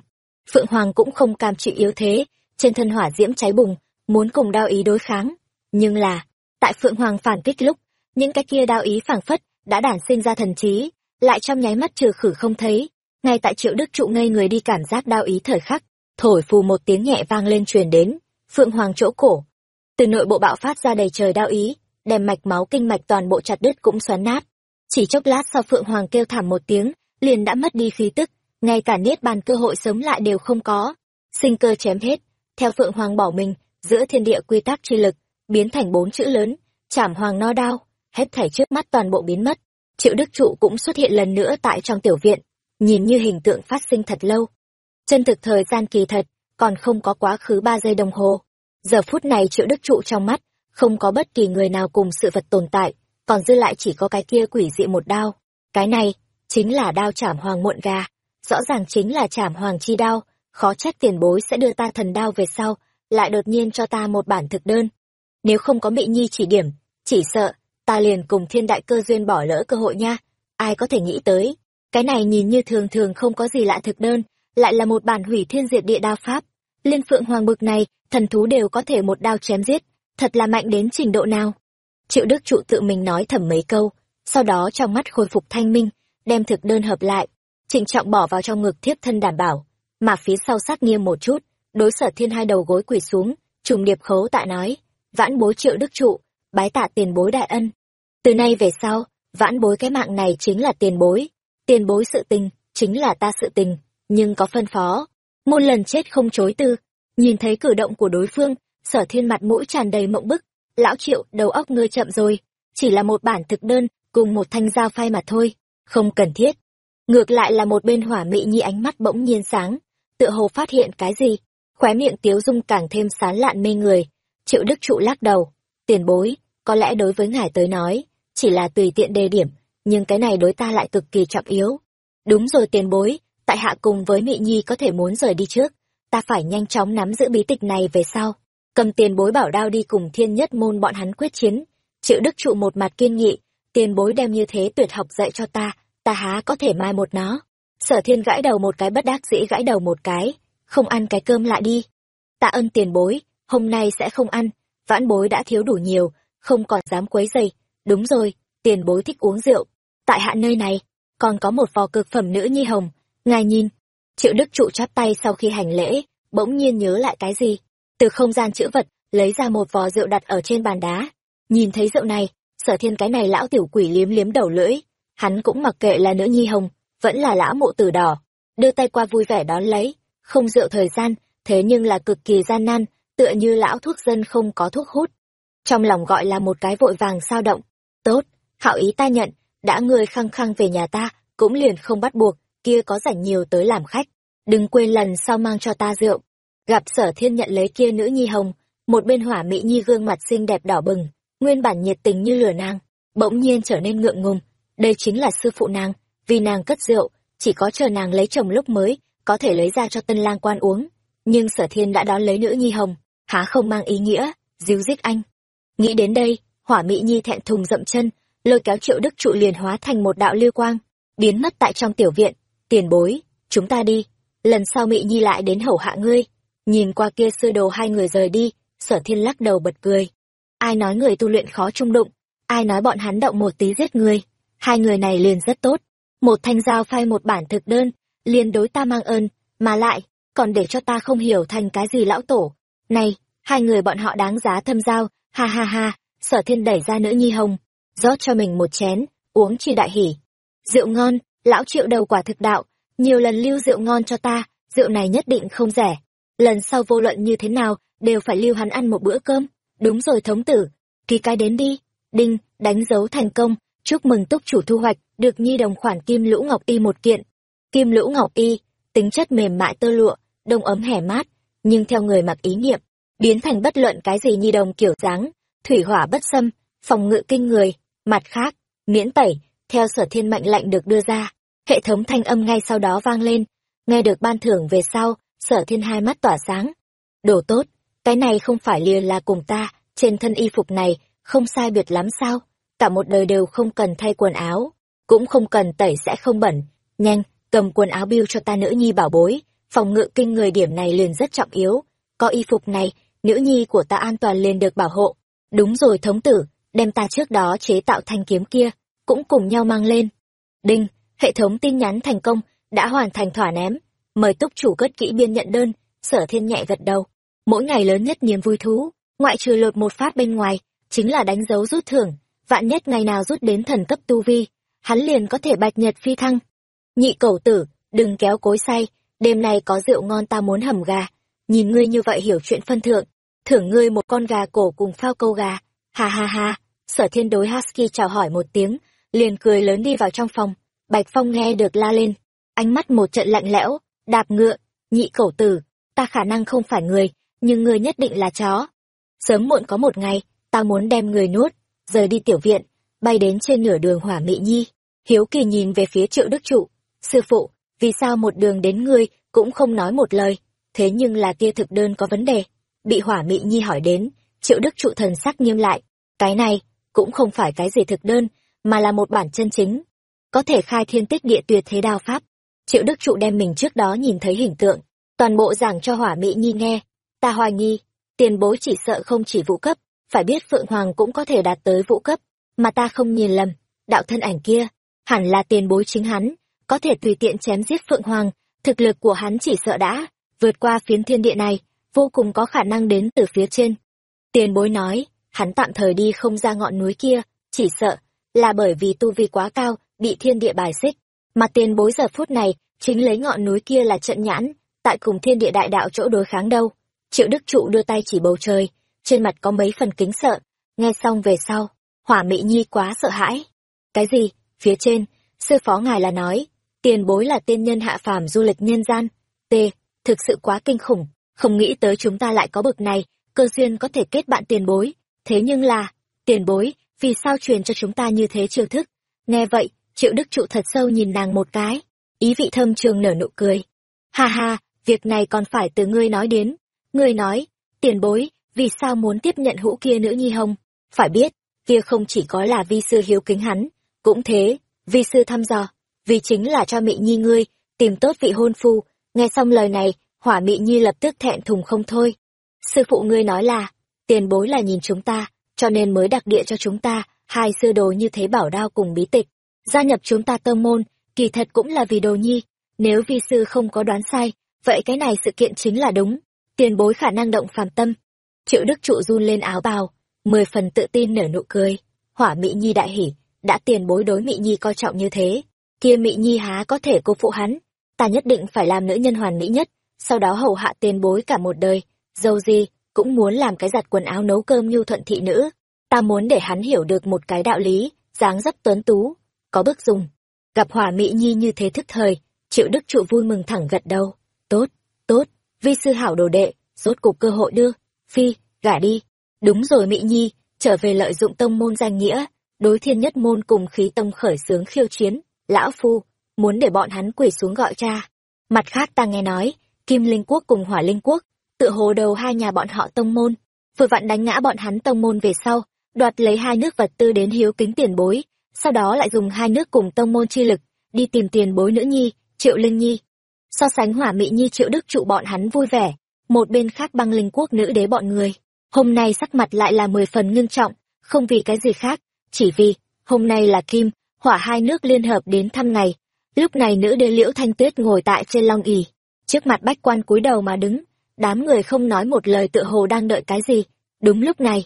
Phượng hoàng cũng không cam chịu yếu thế, trên thân hỏa diễm cháy bùng, muốn cùng đao ý đối kháng. Nhưng là, tại phượng hoàng phản kích lúc, những cái kia đao ý phảng phất đã đản sinh ra thần trí, lại trong nháy mắt trừ khử không thấy ngay tại triệu đức trụ ngây người đi cảm giác đau ý thời khắc, thổi phù một tiếng nhẹ vang lên truyền đến, phượng hoàng chỗ cổ. Từ nội bộ bạo phát ra đầy trời đau ý, đem mạch máu kinh mạch toàn bộ chặt đứt cũng xoắn nát. Chỉ chốc lát sau phượng hoàng kêu thảm một tiếng, liền đã mất đi khí tức, ngay cả niết bàn cơ hội sống lại đều không có. Sinh cơ chém hết, theo phượng hoàng bỏ mình, giữa thiên địa quy tắc chi lực, biến thành bốn chữ lớn, chảm hoàng no đao hết thảy trước mắt toàn bộ biến mất. Triệu đức trụ cũng xuất hiện lần nữa tại trong tiểu viện nhìn như hình tượng phát sinh thật lâu. Chân thực thời gian kỳ thật, còn không có quá khứ ba giây đồng hồ. Giờ phút này triệu đức trụ trong mắt, không có bất kỳ người nào cùng sự vật tồn tại, còn dư lại chỉ có cái kia quỷ dị một đao. Cái này, chính là đao chảm hoàng muộn gà. Rõ ràng chính là chảm hoàng chi đao, khó trách tiền bối sẽ đưa ta thần đao về sau, lại đột nhiên cho ta một bản thực đơn. Nếu không có mị nhi chỉ điểm, chỉ sợ, ta liền cùng thiên đại cơ duyên bỏ lỡ cơ hội nha. Ai có thể nghĩ tới cái này nhìn như thường thường không có gì lạ thực đơn, lại là một bản hủy thiên diệt địa đao pháp. Liên phượng hoàng bực này, thần thú đều có thể một đao chém giết, thật là mạnh đến trình độ nào. Triệu đức trụ tự mình nói thầm mấy câu, sau đó trong mắt khôi phục thanh minh, đem thực đơn hợp lại, trịnh trọng bỏ vào trong ngực thiếp thân đảm bảo, mà phía sau sát nghiêm một chút, đối sở thiên hai đầu gối quỳ xuống, trùng điệp khấu tạ nói, vãn bối triệu đức trụ, bái tạ tiền bối đại ân. Từ nay về sau, vãn bối cái mạng này chính là tiền bối tiền bối sự tình, chính là ta sự tình, nhưng có phân phó. Muôn lần chết không chối tư nhìn thấy cử động của đối phương, sở thiên mặt mũi tràn đầy mộng bức. Lão triệu, đầu óc ngươi chậm rồi, chỉ là một bản thực đơn, cùng một thanh dao phai mà thôi, không cần thiết. Ngược lại là một bên hỏa mị nhi ánh mắt bỗng nhiên sáng, tựa hồ phát hiện cái gì, khóe miệng tiếu dung càng thêm sán lạn mê người. Triệu đức trụ lắc đầu, tiền bối, có lẽ đối với ngài tới nói, chỉ là tùy tiện đề điểm nhưng cái này đối ta lại cực kỳ trọng yếu. Đúng rồi tiền bối, tại hạ cùng với mị nhi có thể muốn rời đi trước, ta phải nhanh chóng nắm giữ bí tịch này về sau. Cầm tiền bối bảo đao đi cùng thiên nhất môn bọn hắn quyết chiến. Triệu đức trụ một mặt kiên nghị, tiền bối đem như thế tuyệt học dạy cho ta ta há có thể mai một nó. Sở thiên gãi đầu một cái bất đắc dĩ gãi đầu một cái, không ăn cái cơm lại đi. Tạ ơn tiền bối, hôm nay sẽ không ăn, vãn bối đã thiếu đủ nhiều, không còn dám quấy dày đúng rồi, tiền bối thích uống rượu tại hạ nơi này, còn có một vò cực phẩm nữ nhi hồng. Ngài nhìn, triệu đức trụ chắp tay sau khi hành lễ, bỗng nhiên nhớ lại cái gì. Từ không gian chữ vật, lấy ra một vò rượu đặt ở trên bàn đá. Nhìn thấy rượu này, sở thiên cái này lão tiểu quỷ liếm liếm đầu lưỡi. Hắn cũng mặc kệ là nữ nhi hồng, vẫn là lão mộ tử đỏ. Đưa tay qua vui vẻ đón lấy. Không rượu thời gian, thế nhưng là cực kỳ gian nan, tựa như lão thuốc dân không có thuốc hút. Trong lòng gọi là một cái vội vàng sao động. Tốt hạo ý ta nhận đã ngươi khăng khăng về nhà ta, cũng liền không bắt buộc, kia có rảnh nhiều tới làm khách. Đừng quên lần sau mang cho ta rượu. Gặp sở thiên nhận lấy kia nữ nhi hồng, một bên hỏa mỹ nhi gương mặt xinh đẹp đỏ bừng, nguyên bản nhiệt tình như lửa nàng bỗng nhiên trở nên ngượng ngùng. Đây chính là sư phụ nàng, vì nàng cất rượu, chỉ có chờ nàng lấy chồng lúc mới, có thể lấy ra cho tân lang quan uống. Nhưng sở thiên đã đón lấy nữ nhi hồng, há không mang ý nghĩa díu dít anh. Nghĩ đến đây, hỏa mỹ nhi thẹn thùng dậm chân lôi kéo triệu đức trụ liền hóa thành một đạo lưu quang, biến mất tại trong tiểu viện. Tiền bối, chúng ta đi. Lần sau mỹ nhi lại đến hầu hạ ngươi. Nhìn qua kia sư đồ hai người rời đi, sở thiên lắc đầu bật cười. Ai nói người tu luyện khó trung đụng, ai nói bọn hắn động một tí giết người. Hai người này liền rất tốt. Một thanh giao phai một bản thực đơn, liền đối ta mang ơn, mà lại, còn để cho ta không hiểu thành cái gì lão tổ. Này, hai người bọn họ đáng giá thâm giao, ha ha ha, sở thiên đẩy ra nữ nhi hồng rót cho mình một chén, uống chi đại hỉ. Rượu ngon, lão triệu đầu quả thực đạo, nhiều lần lưu rượu ngon cho ta, rượu này nhất định không rẻ. Lần sau vô luận như thế nào, đều phải lưu hắn ăn một bữa cơm. Đúng rồi thống tử ký cái đến đi. Đinh, đánh dấu thành công, chúc mừng túc chủ thu hoạch, được nhi đồng khoản kim lũ ngọc y một kiện. Kim lũ ngọc y, tính chất mềm mại tơ lụa, đông ấm hẻ mát, nhưng theo người mặc ý niệm, biến thành bất luận cái gì nhi đồng kiểu dáng, thủy hỏa bất xâm, phòng ngự kinh người mặt khác, miễn tẩy, theo sở thiên mệnh lệnh được đưa ra, hệ thống thanh âm ngay sau đó vang lên, nghe được ban thưởng về sau, sở thiên hai mắt tỏa sáng. Đồ tốt, cái này không phải lìa là cùng ta, trên thân y phục này, không sai biệt lắm sao, cả một đời đều không cần thay quần áo, cũng không cần tẩy sẽ không bẩn. Nhanh, cầm quần áo biêu cho ta nữ nhi bảo bối, phòng ngự kinh người điểm này liền rất trọng yếu, có y phục này, nữ nhi của ta an toàn liền được bảo hộ. Đúng rồi thống tử đem ta trước đó chế tạo thanh kiếm kia, cũng cùng nhau mang lên. Đinh, hệ thống tin nhắn thành công, đã hoàn thành thỏa ném. Mời túc chủ cất kỹ biên nhận đơn, sở thiên nhẹ gật đầu. Mỗi ngày lớn nhất niềm vui thú, ngoại trừ lột một phát bên ngoài, chính là đánh dấu rút thưởng. Vạn nhất ngày nào rút đến thần cấp tu vi, hắn liền có thể bạch nhật phi thăng. Nhị cẩu tử, đừng kéo cối say, đêm nay có rượu ngon ta muốn hầm gà. Nhìn ngươi như vậy hiểu chuyện phân thượng, thưởng ngươi một con gà cổ cùng phao câu gà. Ha ha ha sở thiên đối husky chào hỏi một tiếng, liền cười lớn đi vào trong phòng. Bạch phong nghe được la lên, ánh mắt một trận lạnh lẽo, đạp ngựa, nhị cẩu tử, ta khả năng không phải người, nhưng ngươi nhất định là chó. Sớm muộn có một ngày, ta muốn đem người nuốt, rời đi tiểu viện, bay đến trên nửa đường hỏa mỹ nhi. Hiếu kỳ nhìn về phía triệu đức trụ, sư phụ, vì sao một đường đến ngươi cũng không nói một lời? Thế nhưng là tia thực đơn có vấn đề. Bị hỏa mỹ nhi hỏi đến, triệu đức trụ thần sắc nghiêm lại, cái này cũng không phải cái gì thực đơn, mà là một bản chân chính. Có thể khai thiên tích địa tuyệt thế đao pháp. Triệu đức trụ đem mình trước đó nhìn thấy hình tượng, toàn bộ giảng cho hỏa mỹ nhi nghe. Ta hoài nghi, tiền bối chỉ sợ không chỉ vũ cấp, phải biết phượng hoàng cũng có thể đạt tới vũ cấp, mà ta không nhìn lầm, đạo thân ảnh kia, hẳn là tiền bối chính hắn, có thể tùy tiện chém giết phượng hoàng, thực lực của hắn chỉ sợ đã vượt qua phiến thiên địa này, vô cùng có khả năng đến từ phía trên. Tiền bối nói hắn tạm thời đi không ra ngọn núi kia, chỉ sợ là bởi vì tu vi quá cao, bị thiên địa bài xích. Mà tiền bối giờ phút này chính lấy ngọn núi kia là trận nhãn, tại cùng thiên địa đại đạo chỗ đối kháng đâu. Triệu đức trụ đưa tay chỉ bầu trời, trên mặt có mấy phần kính sợ. Nghe xong về sau, hỏa mỹ nhi quá sợ hãi. Cái gì? Phía trên, sư phó ngài là nói, tiền bối là tiên nhân hạ phàm du lịch nhân gian. T, thực sự quá kinh khủng. Không nghĩ tới chúng ta lại có bực này, cơ duyên có thể kết bạn tiền bối thế nhưng là, tiền bối, vì sao truyền cho chúng ta như thế chiêu thức? Nghe vậy, triệu đức trụ thật sâu nhìn nàng một cái. Ý vị thâm trường nở nụ cười. Ha ha, việc này còn phải từ ngươi nói đến. Ngươi nói, tiền bối, vì sao muốn tiếp nhận hũ kia nữ nhi hồng? Phải biết, kia không chỉ có là vi sư hiếu kính hắn, cũng thế, vi sư thăm dò. Vì chính là cho mị nhi ngươi, tìm tốt vị hôn phu. Nghe xong lời này, hỏa mị nhi lập tức thẹn thùng không thôi. Sư phụ ngươi nói là tiền bối là nhìn chúng ta, cho nên mới đặc địa cho chúng ta hai sư đồ như thế bảo đao cùng bí tịch. Gia nhập chúng ta tơ môn, kỳ thật cũng là vì đồ nhi. Nếu vi sư không có đoán sai, vậy cái này sự kiện chính là đúng. Tiền bối khả năng động phàm tâm. Triệu đức trụ run lên áo bào, mười phần tự tin nở nụ cười. Hỏa mỹ nhi đại hỉ, đã tiền bối đối mỹ nhi coi trọng như thế. Kia mỹ nhi há có thể cô phụ hắn? Ta nhất định phải làm nữ nhân hoàn mỹ nhất, sau đó hầu hạ tiền bối cả một đời. Dâu gì cũng muốn làm cái giặt quần áo nấu cơm như thuận thị nữ. Ta muốn để hắn hiểu được một cái đạo lý dáng dấp tuấn tú có bức dùng. Gặp hỏa mỹ nhi như thế thức thời triệu đức trụ vui mừng thẳng gật đầu. Tốt tốt vi sư hảo đồ đệ rốt cục cơ hội đưa. Phi gả đi. Đúng rồi mỹ nhi trở về lợi dụng tông môn danh nghĩa đối thiên nhất môn cùng khí tông khởi sướng khiêu chiến lão phu muốn để bọn hắn quỳ xuống gọi cha. Mặt khác ta nghe nói, Kim Linh Quốc cùng Hỏa Linh Quốc, tựa hồ đầu hai nhà bọn họ tông môn, vừa vặn đánh ngã bọn hắn tông môn về sau, đoạt lấy hai nước vật tư đến hiếu kính tiền bối, sau đó lại dùng hai nước cùng tông môn chi lực, đi tìm tiền bối nữ nhi, Triệu Linh Nhi. So sánh hỏa mị nhi Triệu Đức trụ bọn hắn vui vẻ, một bên khác băng linh quốc nữ đế bọn người. Hôm nay sắc mặt lại là mười phần ngưng trọng, không vì cái gì khác, chỉ vì, hôm nay là Kim, hỏa hai nước liên hợp đến thăm ngày. Lúc này nữ đế liễu thanh tuyết ngồi tại trên long ỉ, trước mặt bách quan cúi đầu mà đứng, đám người không nói một lời tựa hồ đang đợi cái gì. Đúng lúc này,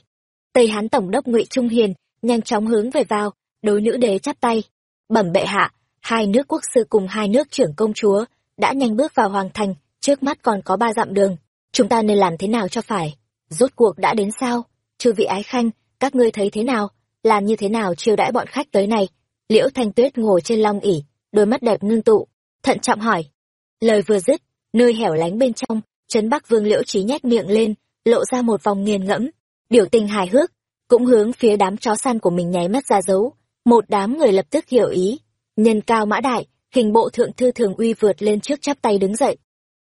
Tây Hán Tổng đốc ngụy Trung Hiền nhanh chóng hướng về vào, đối nữ đế chắp tay. Bẩm bệ hạ, hai nước quốc sư cùng hai nước trưởng công chúa đã nhanh bước vào hoàng thành, trước mắt còn có ba dặm đường. Chúng ta nên làm thế nào cho phải? Rốt cuộc đã đến sao? Chư vị ái khanh, các ngươi thấy thế nào? Làm như thế nào chiêu đãi bọn khách tới này? Liễu Thanh Tuyết ngồi trên long ỉ, đôi mắt đẹp ngưng tụ, thận trọng hỏi. Lời vừa dứt, nơi hẻo lánh bên trong, Trấn Bắc Vương Liễu Trí nhếch miệng lên, lộ ra một vòng nghiền ngẫm, biểu tình hài hước, cũng hướng phía đám chó săn của mình nháy mắt ra dấu. Một đám người lập tức hiểu ý, nhân cao mã đại, hình bộ thượng thư thường uy vượt lên trước chắp tay đứng dậy.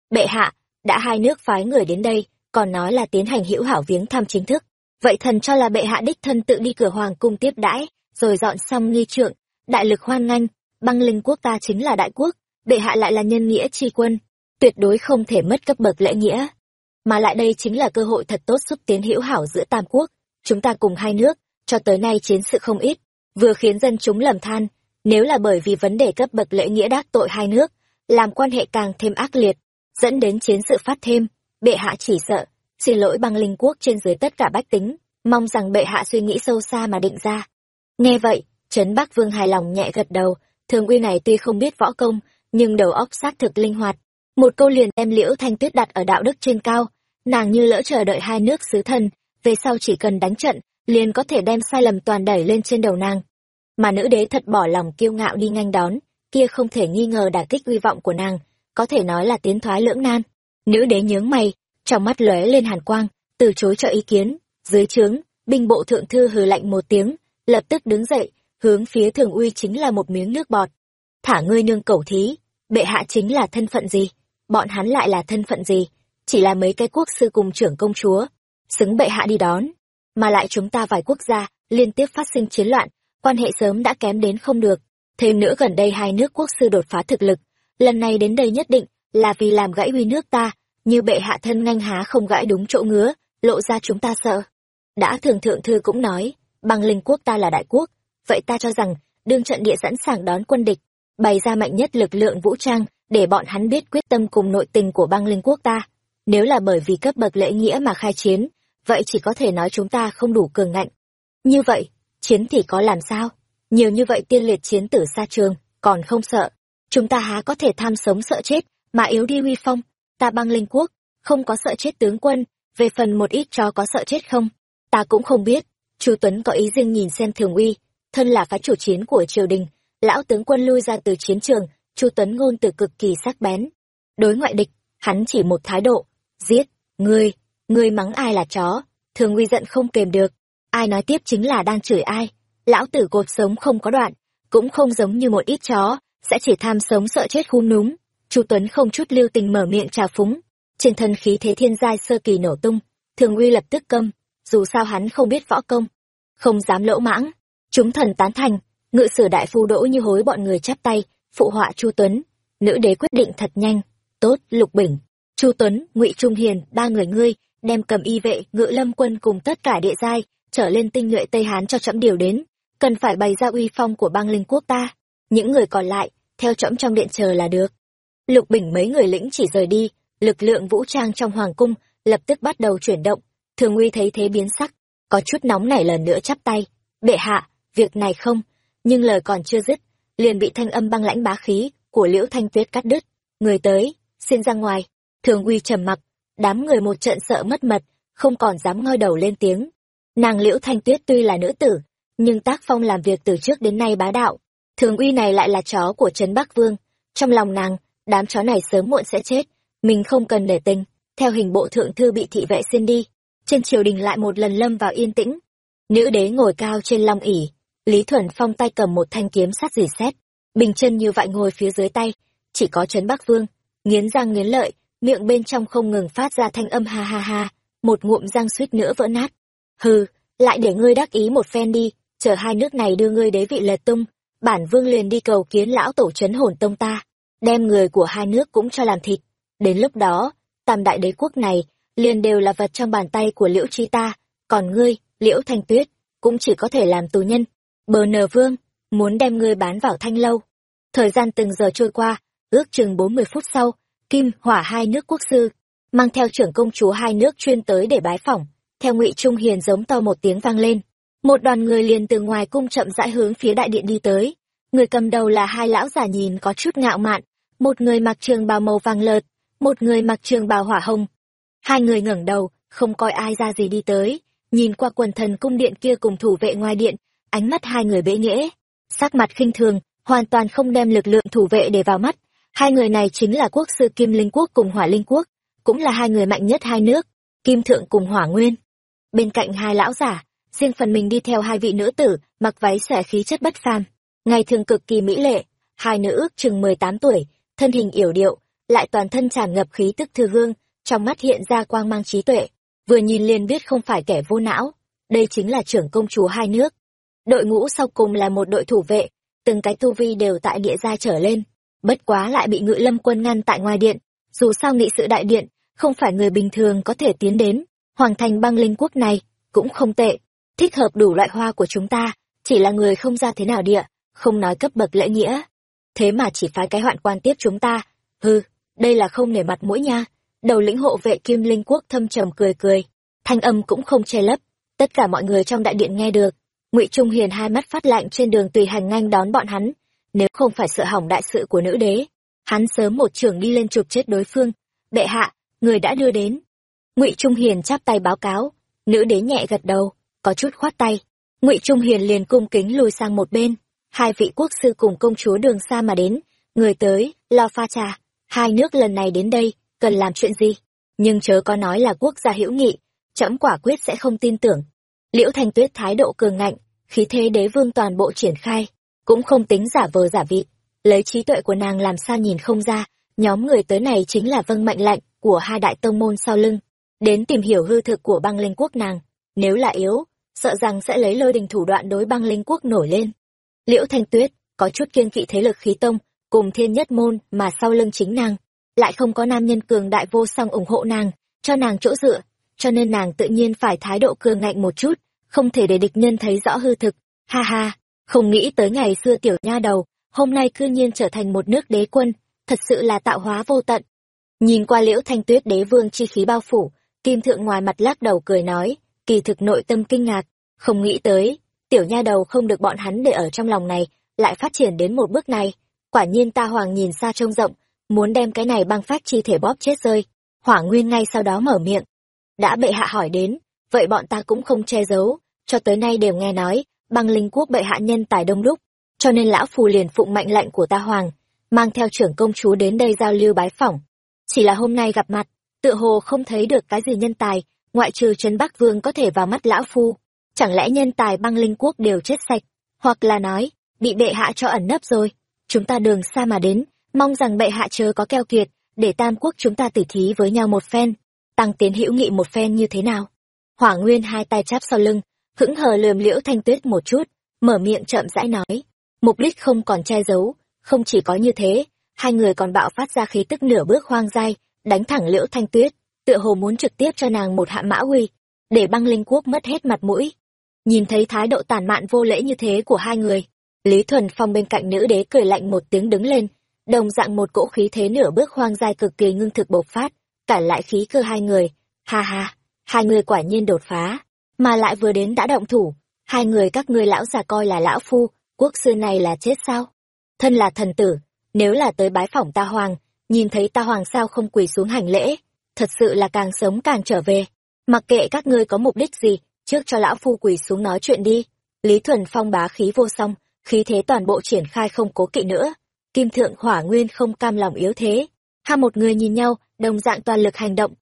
Bệ hạ, đã hai nước phái người đến đây, còn nói là tiến hành hữu hảo viếng thăm chính thức. Vậy thần cho là bệ hạ đích thân tự đi cửa hoàng cung tiếp đãi, rồi dọn xong nghi trượng, đại lực hoan nghênh, băng linh quốc ta chính là đại quốc, bệ hạ lại là nhân nghĩa tri quân, tuyệt đối không thể mất cấp bậc lễ nghĩa. Mà lại đây chính là cơ hội thật tốt xúc tiến hữu hảo giữa tam quốc, chúng ta cùng hai nước, cho tới nay chiến sự không ít, vừa khiến dân chúng lầm than, nếu là bởi vì vấn đề cấp bậc lễ nghĩa đắc tội hai nước, làm quan hệ càng thêm ác liệt, dẫn đến chiến sự phát thêm, bệ hạ chỉ sợ, xin lỗi băng linh quốc trên dưới tất cả bách tính, mong rằng bệ hạ suy nghĩ sâu xa mà định ra. Nghe vậy, Trấn Bắc Vương hài lòng nhẹ gật đầu, thường uy này tuy không biết võ công, nhưng đầu óc xác thực linh hoạt. Một câu liền đem liễu thanh tuyết đặt ở đạo đức trên cao, nàng như lỡ chờ đợi hai nước sứ thần, về sau chỉ cần đánh trận, liền có thể đem sai lầm toàn đẩy lên trên đầu nàng. Mà nữ đế thật bỏ lòng kiêu ngạo đi nhanh đón, kia không thể nghi ngờ đả kích uy vọng của nàng, có thể nói là tiến thoái lưỡng nan. Nữ đế nhướng mày, trong mắt lóe lên hàn quang, từ chối cho ý kiến, dưới trướng, binh bộ thượng thư hừ lạnh một tiếng, lập tức đứng dậy, hướng phía thường uy chính là một miếng nước bọt. Thả ngươi nương cẩu thí, bệ hạ chính là thân phận gì? Bọn hắn lại là thân phận gì? Chỉ là mấy cái quốc sư cùng trưởng công chúa, xứng bệ hạ đi đón. Mà lại chúng ta vài quốc gia, liên tiếp phát sinh chiến loạn, quan hệ sớm đã kém đến không được. Thêm nữa gần đây hai nước quốc sư đột phá thực lực, lần này đến đây nhất định là vì làm gãy uy nước ta, như bệ hạ thân nganh há không gãy đúng chỗ ngứa, lộ ra chúng ta sợ. Đã thường thượng thư cũng nói, bằng linh quốc ta là đại quốc, vậy ta cho rằng, đương trận địa sẵn sàng đón quân địch, bày ra mạnh nhất lực lượng vũ trang, để bọn hắn biết quyết tâm cùng nội tình của băng linh quốc ta. Nếu là bởi vì cấp bậc lễ nghĩa mà khai chiến, vậy chỉ có thể nói chúng ta không đủ cường ngạnh. Như vậy, chiến thì có làm sao? Nhiều như vậy tiên liệt chiến tử xa trường, còn không sợ. Chúng ta há có thể tham sống sợ chết, mà yếu đi huy phong. Ta băng linh quốc, không có sợ chết tướng quân, về phần một ít chó có sợ chết không? Ta cũng không biết. Chu Tuấn có ý riêng nhìn xem thường uy, thân là phá chủ chiến của triều đình, lão tướng quân lui ra từ chiến trường, Chu Tuấn ngôn từ cực kỳ sắc bén. Đối ngoại địch, hắn chỉ một thái độ, giết, ngươi, ngươi mắng ai là chó, thường uy giận không kềm được, ai nói tiếp chính là đang chửi ai, lão tử cột sống không có đoạn, cũng không giống như một ít chó, sẽ chỉ tham sống sợ chết khum núm. Chu Tuấn không chút lưu tình mở miệng trà phúng, trên thân khí thế thiên giai sơ kỳ nổ tung, thường uy lập tức câm, dù sao hắn không biết võ công, không dám lỗ mãng. Chúng thần tán thành, ngự sử đại phu đỗ như hối bọn người chắp tay, phụ họa Chu Tuấn, nữ đế quyết định thật nhanh, tốt, Lục Bình, Chu Tuấn, Ngụy Trung Hiền, ba người ngươi, đem cầm y vệ, ngự lâm quân cùng tất cả địa giai, trở lên tinh nhuệ Tây Hán cho trẫm điều đến, cần phải bày ra uy phong của băng linh quốc ta. Những người còn lại, theo trẫm trong điện chờ là được. Lục Bình mấy người lĩnh chỉ rời đi, lực lượng vũ trang trong hoàng cung lập tức bắt đầu chuyển động. Thường Uy thấy thế biến sắc, có chút nóng nảy lần nữa chắp tay. Bệ hạ, việc này không, nhưng lời còn chưa dứt, liền bị thanh âm băng lãnh bá khí của Liễu Thanh Tuyết cắt đứt. Người tới, xin ra ngoài. Thường Uy trầm mặc, đám người một trận sợ mất mật, không còn dám ngoi đầu lên tiếng. Nàng Liễu Thanh Tuyết tuy là nữ tử, nhưng tác phong làm việc từ trước đến nay bá đạo. Thường uy này lại là chó của Trấn Bắc Vương. Trong lòng nàng, đám chó này sớm muộn sẽ chết. Mình không cần để tình, theo hình bộ thượng thư bị thị vệ xin đi. Trên triều đình lại một lần lâm vào yên tĩnh. Nữ đế ngồi cao trên long ỉ, Lý Thuần Phong tay cầm một thanh kiếm sắt dì xét. Bình chân như vậy ngồi phía dưới tay, chỉ có Trấn Bắc Vương, nghiến răng nghiến lợi, miệng bên trong không ngừng phát ra thanh âm ha ha ha, một ngụm răng suýt nữa vỡ nát. Hừ, lại để ngươi đắc ý một phen đi, chờ hai nước này đưa ngươi đế vị lật tung, bản vương liền đi cầu kiến lão tổ trấn hồn tông ta, đem người của hai nước cũng cho làm thịt. Đến lúc đó, tam đại đế quốc này liền đều là vật trong bàn tay của liễu chi ta, còn ngươi, liễu thanh tuyết, cũng chỉ có thể làm tù nhân. Bờ nờ vương, muốn đem ngươi bán vào thanh lâu. Thời gian từng giờ trôi qua, ước chừng bốn mươi phút sau, Kim, Hỏa hai nước quốc sư, mang theo trưởng công chúa hai nước chuyên tới để bái phỏng. Theo Ngụy Trung Hiền giống to một tiếng vang lên, một đoàn người liền từ ngoài cung chậm rãi hướng phía đại điện đi tới. Người cầm đầu là hai lão già nhìn có chút ngạo mạn, một người mặc trường bào màu vàng lợt, một người mặc trường bào hỏa hồng. Hai người ngẩng đầu, không coi ai ra gì đi tới, nhìn qua quần thần cung điện kia cùng thủ vệ ngoài điện, ánh mắt hai người bế nghễ, sắc mặt khinh thường, hoàn toàn không đem lực lượng thủ vệ để vào mắt. Hai người này chính là quốc sư Kim Linh Quốc cùng Hỏa Linh Quốc, cũng là hai người mạnh nhất hai nước, Kim Thượng cùng Hỏa Nguyên. Bên cạnh hai lão giả, riêng phần mình đi theo hai vị nữ tử, mặc váy xẻ khí chất bất phàm, ngày thường cực kỳ mỹ lệ, hai nữ ước chừng mười tám tuổi, thân hình yểu điệu, lại toàn thân tràn ngập khí tức thư hương, trong mắt hiện ra quang mang trí tuệ, vừa nhìn liền biết không phải kẻ vô não, đây chính là trưởng công chúa hai nước. Đội ngũ sau cùng là một đội thủ vệ, từng cái tu vi đều tại địa gia trở lên, bất quá lại bị ngự lâm quân ngăn tại ngoài điện, dù sao nghị sự đại điện, không phải người bình thường có thể tiến đến, hoàng thành băng linh quốc này, cũng không tệ, thích hợp đủ loại hoa của chúng ta, chỉ là người không ra thế nào địa, không nói cấp bậc lễ nghĩa. Thế mà chỉ phái cái hoạn quan tiếp chúng ta, hừ, đây là không nể mặt mũi nha. Đầu lĩnh hộ vệ Kim Linh Quốc thâm trầm cười cười, thanh âm cũng không che lấp, tất cả mọi người trong đại điện nghe được. Ngụy Trung Hiền hai mắt phát lạnh trên đường tùy hành nhanh đón bọn hắn, nếu không phải sợ hỏng đại sự của nữ đế, hắn sớm một trưởng đi lên chụp chết đối phương. Bệ hạ, người đã đưa đến. Ngụy Trung Hiền chắp tay báo cáo, nữ đế nhẹ gật đầu, có chút khoát tay. Ngụy Trung Hiền liền cung kính lùi sang một bên, hai vị quốc sư cùng công chúa đường xa mà đến, người tới, lo pha trà, hai nước lần này đến đây, cần làm chuyện gì? Nhưng chớ có nói là quốc gia hữu nghị, trẫm quả quyết sẽ không tin tưởng. Liễu Thanh Tuyết thái độ cường ngạnh, khí thế đế vương toàn bộ triển khai, cũng không tính giả vờ giả vị, lấy trí tuệ của nàng làm sao nhìn không ra, nhóm người tới này chính là vâng mệnh lệnh của hai đại tông môn sau lưng, đến tìm hiểu hư thực của băng linh quốc nàng, nếu là yếu, sợ rằng sẽ lấy lôi đình thủ đoạn đối băng linh quốc nổi lên. Liễu Thanh Tuyết có chút kiên kỵ thế lực khí tông, cùng thiên nhất môn mà sau lưng chính nàng, lại không có nam nhân cường đại vô song ủng hộ nàng, cho nàng chỗ dựa, cho nên nàng tự nhiên phải thái độ cương ngạnh một chút, không thể để địch nhân thấy rõ hư thực. Ha ha, không nghĩ tới ngày xưa tiểu nha đầu, hôm nay cư nhiên trở thành một nước đế quân, thật sự là tạo hóa vô tận. Nhìn qua liễu thanh tuyết đế vương chi khí bao phủ, kim thượng ngoài mặt lắc đầu cười nói, kỳ thực nội tâm kinh ngạc, không nghĩ tới, tiểu nha đầu không được bọn hắn để ở trong lòng này, lại phát triển đến một bước này. Quả nhiên ta hoàng nhìn xa trông rộng, muốn đem cái này băng phát chi thể bóp chết rơi. Hỏa Nguyên ngay sau đó mở miệng. Đã bệ hạ hỏi đến, vậy bọn ta cũng không che giấu, cho tới nay đều nghe nói, băng linh quốc bệ hạ nhân tài đông đúc, cho nên lão phù liền phụng mệnh lệnh của ta hoàng, mang theo trưởng công chúa đến đây giao lưu bái phỏng. Chỉ là hôm nay gặp mặt, tựa hồ không thấy được cái gì nhân tài, ngoại trừ Trấn Bắc Vương có thể vào mắt lão phu. Chẳng lẽ nhân tài băng linh quốc đều chết sạch, hoặc là nói, bị bệ hạ cho ẩn nấp rồi. Chúng ta đường xa mà đến, mong rằng bệ hạ chớ có keo kiệt, để tam quốc chúng ta tỉ thí với nhau một phen, tăng tiến hữu nghị một phen như thế nào. Hỏa Nguyên hai tay chắp sau lưng, hững hờ lườm liễu thanh tuyết một chút, mở miệng chậm rãi nói. Mục đích không còn che giấu, không chỉ có như thế, hai người còn bạo phát ra khí tức nửa bước hoang dai, đánh thẳng liễu thanh tuyết, tựa hồ muốn trực tiếp cho nàng một hạ mã uy, để băng linh quốc mất hết mặt mũi. Nhìn thấy thái độ tàn mạn vô lễ như thế của hai người, Lý Thuần Phong bên cạnh nữ đế cười lạnh một tiếng đứng lên, đồng dạng một cỗ khí thế nửa bước hoang dai cực kỳ ngưng thực bộc phát, cả lại khí cơ hai người. Ha ha, hai người quả nhiên đột phá, mà lại vừa đến đã động thủ, hai người các ngươi lão già coi là lão phu, quốc sư này là chết sao? Thân là thần tử, nếu là tới bái phỏng ta hoàng, nhìn thấy ta hoàng sao không quỳ xuống hành lễ, thật sự là càng sống càng trở về. Mặc kệ các ngươi có mục đích gì, trước cho lão phu quỳ xuống nói chuyện đi. Lý Thuần Phong bá khí vô song, khí thế toàn bộ triển khai không cố kỵ nữa. Kim Thượng Hỏa Nguyên không cam lòng yếu thế. Hai một người nhìn nhau, đồng dạng toàn lực hành động.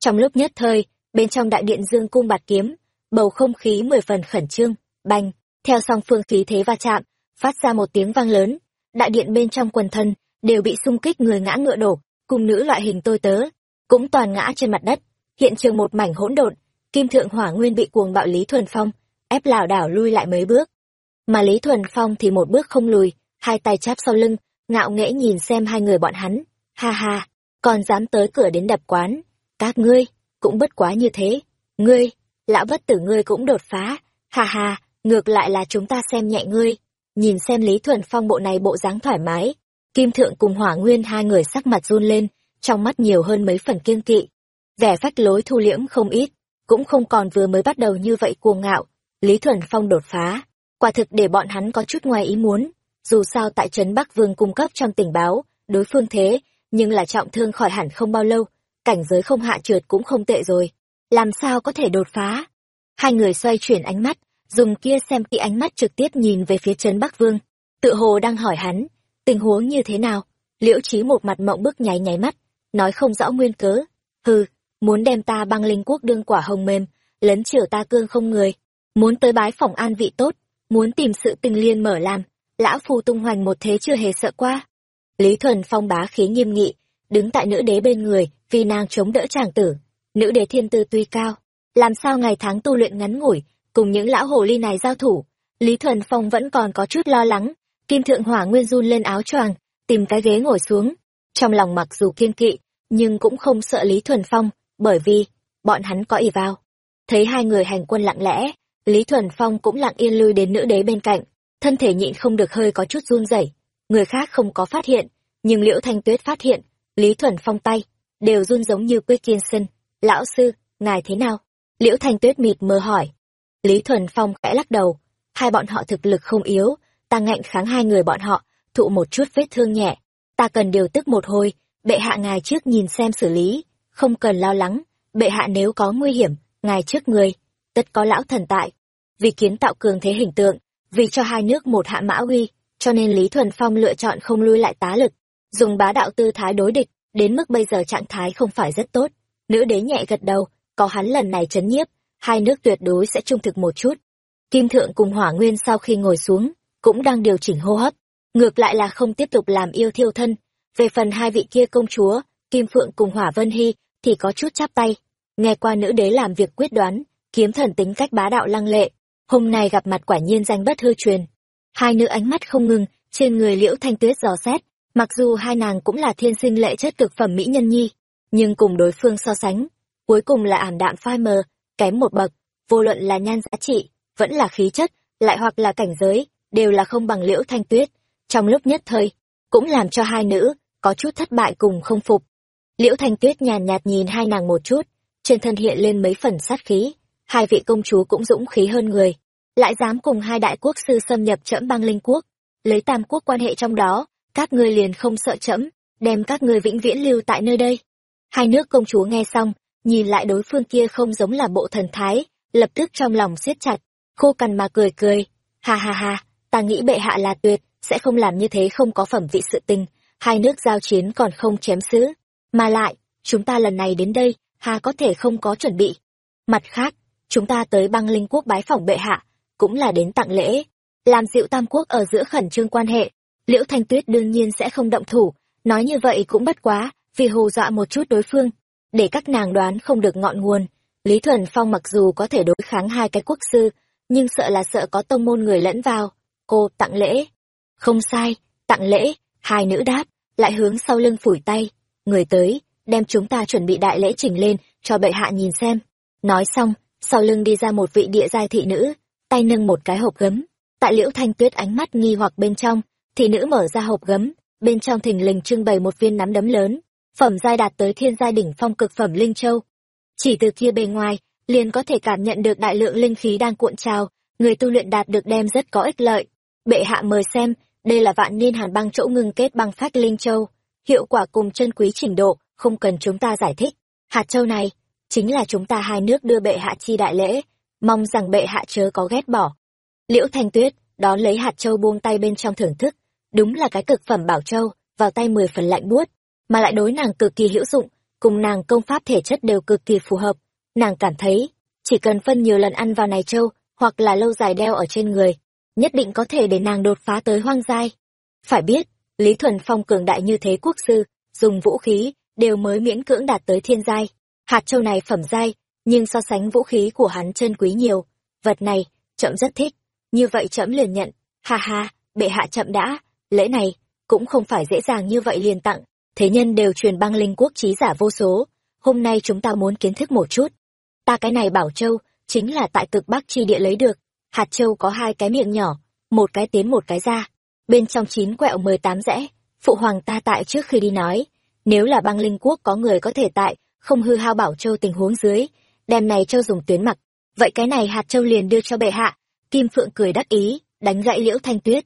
Trong lúc nhất thời, bên trong đại điện dương cung bạt kiếm, bầu không khí mười phần khẩn trương, bành, theo song phương khí thế va chạm, phát ra một tiếng vang lớn. Đại điện bên trong quần thân, đều bị xung kích người ngã ngựa đổ, cung nữ loại hình tôi tớ, cũng toàn ngã trên mặt đất, hiện trường một mảnh hỗn độn, kim thượng hỏa nguyên bị cuồng bạo Lý Thuần Phong, ép lảo đảo lui lại mấy bước. Mà Lý Thuần Phong thì một bước không lùi, hai tay chắp sau lưng, ngạo nghễ nhìn xem hai người bọn hắn, ha ha, còn dám tới cửa đến đập quán, các ngươi, cũng bất quá như thế, ngươi, lão bất tử ngươi cũng đột phá, ha ha, ngược lại là chúng ta xem nhẹ ngươi, nhìn xem Lý Thuần Phong bộ này bộ dáng thoải mái, Kim Thượng cùng Hỏa Nguyên hai người sắc mặt run lên, trong mắt nhiều hơn mấy phần kiên kỵ. Vẻ phách lối thu liễm không ít, cũng không còn vừa mới bắt đầu như vậy cuồng ngạo. Lý Thuần Phong đột phá, quả thực để bọn hắn có chút ngoài ý muốn. Dù sao tại Trấn Bắc Vương cung cấp trong tình báo, đối phương thế, nhưng là trọng thương khỏi hẳn không bao lâu, cảnh giới không hạ trượt cũng không tệ rồi. Làm sao có thể đột phá? Hai người xoay chuyển ánh mắt, dùng kia xem kỹ ánh mắt trực tiếp nhìn về phía Trấn Bắc Vương. Tự hồ đang hỏi hắn, tình huống như thế nào? Liễu trí một mặt mộng bức nháy nháy mắt, nói không rõ nguyên cớ. Hừ, muốn đem ta băng linh quốc đương quả hồng mềm, lấn chiều ta cương không người. Muốn tới bái phòng an vị tốt, muốn tìm sự tình liên mở làm. Lão phu tung hoành một thế chưa hề sợ qua. Lý Thuần Phong bá khí nghiêm nghị, đứng tại nữ đế bên người, vì nàng chống đỡ chàng tử. Nữ đế thiên tư tuy cao, làm sao ngày tháng tu luyện ngắn ngủi, cùng những lão hồ ly này giao thủ. Lý Thuần Phong vẫn còn có chút lo lắng, Kim Thượng Hỏa Nguyên run lên áo choàng, tìm cái ghế ngồi xuống. Trong lòng mặc dù kiên kỵ, nhưng cũng không sợ Lý Thuần Phong, bởi vì, bọn hắn có ỷ vào. Thấy hai người hành quân lặng lẽ, Lý Thuần Phong cũng lặng yên lui đến nữ đế bên cạnh, thân thể nhịn không được hơi có chút run rẩy. Người khác không có phát hiện, nhưng Liễu Thanh Tuyết phát hiện, Lý Thuần Phong tay, đều run giống như quê Kiên Sân. Lão sư, ngài thế nào? Liễu Thanh Tuyết mịt mờ hỏi. Lý Thuần Phong khẽ lắc đầu, hai bọn họ thực lực không yếu, ta ngạnh kháng hai người bọn họ, thụ một chút vết thương nhẹ. Ta cần điều tức một hồi, bệ hạ ngài trước nhìn xem xử lý, không cần lo lắng, bệ hạ nếu có nguy hiểm, ngài trước người, tất có lão thần tại. Vì kiến tạo cường thế hình tượng, vì cho hai nước một hạ mã uy, cho nên Lý Thuần Phong lựa chọn không lui lại tá lực, dùng bá đạo tư thái đối địch, đến mức bây giờ trạng thái không phải rất tốt. Nữ đế nhẹ gật đầu, có hắn lần này chấn nhiếp, hai nước tuyệt đối sẽ trung thực một chút. Kim Thượng cùng Hỏa Nguyên sau khi ngồi xuống, cũng đang điều chỉnh hô hấp, ngược lại là không tiếp tục làm yêu thiêu thân. Về phần hai vị kia công chúa, Kim Phượng cùng Hỏa Vân Hy, thì có chút chắp tay. Nghe qua nữ đế làm việc quyết đoán, kiếm thần tính cách bá đạo lăng lệ, hôm nay gặp mặt quả nhiên danh bất hư truyền. Hai nữ ánh mắt không ngừng, trên người liễu thanh tuyết dò xét, mặc dù hai nàng cũng là thiên sinh lệ chất cực phẩm mỹ nhân nhi, nhưng cùng đối phương so sánh, cuối cùng là ảm đạm phai mờ, kém một bậc, vô luận là nhan giá trị, vẫn là khí chất, lại hoặc là cảnh giới, đều là không bằng liễu thanh tuyết. Trong lúc nhất thời, cũng làm cho hai nữ, có chút thất bại cùng không phục. Liễu thanh tuyết nhàn nhạt nhìn hai nàng một chút, trên thân hiện lên mấy phần sát khí, hai vị công chúa cũng dũng khí hơn người, lại dám cùng hai đại quốc sư xâm nhập trẫm băng linh quốc, lấy tam quốc quan hệ trong đó, các ngươi liền không sợ trẫm, đem các ngươi vĩnh viễn lưu tại nơi đây. Hai nước công chúa nghe xong, nhìn lại đối phương kia không giống là bộ thần thái, lập tức trong lòng siết chặt, khô cằn mà cười cười, ha ha ha, ta nghĩ bệ hạ là tuyệt, sẽ không làm như thế không có phẩm vị sự tình, hai nước giao chiến còn không chém sứ Mà lại, chúng ta lần này đến đây, hà có thể không có chuẩn bị. Mặt khác, chúng ta tới băng linh quốc bái phỏng bệ hạ, cũng là đến tặng lễ, làm dịu tam quốc ở giữa khẩn trương quan hệ. Liễu Thanh Tuyết đương nhiên sẽ không động thủ, nói như vậy cũng bất quá, vì hù dọa một chút đối phương, để các nàng đoán không được ngọn nguồn. Lý Thuần Phong mặc dù có thể đối kháng hai cái quốc sư, nhưng sợ là sợ có tông môn người lẫn vào. Cô tặng lễ. Không sai, tặng lễ, hai nữ đáp, lại hướng sau lưng phủi tay. Người tới, đem chúng ta chuẩn bị đại lễ chỉnh lên, cho bệ hạ nhìn xem. Nói xong, sau lưng đi ra một vị địa giai thị nữ, tay nâng một cái hộp gấm. Tại liễu thanh tuyết ánh mắt nghi hoặc bên trong, thì nữ mở ra hộp gấm, bên trong thình lình trưng bày một viên nắm đấm lớn, phẩm giai đạt tới thiên giai đỉnh phong cực phẩm linh châu. Chỉ từ kia bề ngoài, liền có thể cảm nhận được đại lượng linh khí đang cuộn trào, người tu luyện đạt được đem rất có ích lợi. Bệ hạ mời xem, đây là vạn niên hàn băng chỗ ngưng kết băng phách linh châu, hiệu quả cùng chân quý trình độ, không cần chúng ta giải thích. Hạt châu này, chính là chúng ta hai nước đưa bệ hạ chi đại lễ, mong rằng bệ hạ chớ có ghét bỏ. Liễu Thanh Tuyết, đón lấy hạt châu buông tay bên trong thưởng thức, đúng là cái cực phẩm bảo châu, vào tay mười phần lạnh buốt, mà lại đối nàng cực kỳ hữu dụng, cùng nàng công pháp thể chất đều cực kỳ phù hợp. Nàng cảm thấy, chỉ cần phân nhiều lần ăn vào này châu, hoặc là lâu dài đeo ở trên người, nhất định có thể để nàng đột phá tới hoang giai. Phải biết, Lý Thuần Phong cường đại như thế quốc sư, dùng vũ khí, đều mới miễn cưỡng đạt tới thiên giai. Hạt châu này phẩm giai, nhưng so sánh vũ khí của hắn chân quý nhiều. Vật này, trẫm rất thích. Như vậy trẫm liền nhận. Ha ha, bệ hạ chậm đã, lễ này, cũng không phải dễ dàng như vậy liền tặng. Thế nhân đều truyền băng linh quốc trí giả vô số. Hôm nay chúng ta muốn kiến thức một chút. Ta cái này bảo châu, chính là tại cực bắc chi địa lấy được. Hạt châu có hai cái miệng nhỏ, một cái tiến một cái ra. Bên trong chín quẹo mười tám rẽ, phụ hoàng ta tại trước khi đi nói, nếu là băng linh quốc có người có thể tại, không hư hao bảo châu tình huống dưới, đem này châu dùng tuyến mặc, vậy cái này hạt châu liền đưa cho bệ hạ. Kim Phượng cười đắc ý, đánh gãy Liễu Thanh Tuyết.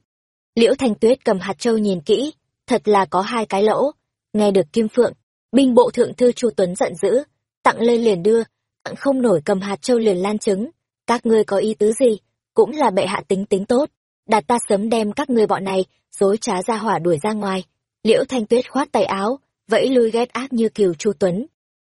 Liễu Thanh Tuyết cầm hạt châu nhìn kỹ, thật là có hai cái lỗ. Nghe được Kim Phượng, binh bộ thượng thư Chu Tuấn giận dữ, tặng lên liền đưa, tặng không nổi cầm hạt châu liền lan trứng. Các ngươi có ý tứ gì? Cũng là bệ hạ tính tính tốt. Đạt ta sớm đem các ngươi bọn này, dối trá ra hỏa đuổi ra ngoài. Liễu Thanh Tuyết khoát tay áo, vẫy lui ghét ác như kiều Chu Tuấn.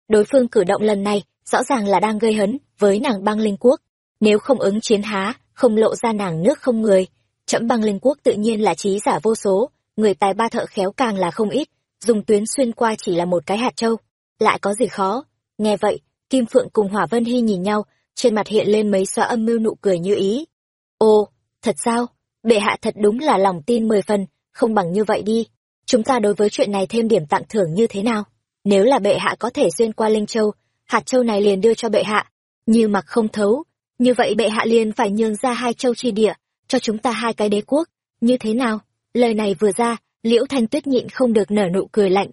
Đối phương cử động lần này, rõ ràng là đang gây hấn với nàng băng linh quốc. Nếu không ứng chiến há, không lộ ra nàng nước không người. trẫm băng linh quốc tự nhiên là trí giả vô số, người tài ba thợ khéo càng là không ít, dùng tuyến xuyên qua chỉ là một cái hạt châu. Lại có gì khó? Nghe vậy, Kim Phượng cùng Hỏa Vân Hy nhìn nhau, trên mặt hiện lên mấy xóa âm mưu nụ cười như ý. Ồ, thật sao? Bệ hạ thật đúng là lòng tin mười phần, không bằng như vậy đi. Chúng ta đối với chuyện này thêm điểm tặng thưởng như thế nào? Nếu là bệ hạ có thể xuyên qua Linh Châu, hạt châu này liền đưa cho bệ hạ. Như mặc không thấu, như vậy bệ hạ liền phải nhường ra hai châu chi địa, cho chúng ta hai cái đế quốc. Như thế nào? Lời này vừa ra, liễu thanh tuyết nhịn không được nở nụ cười lạnh.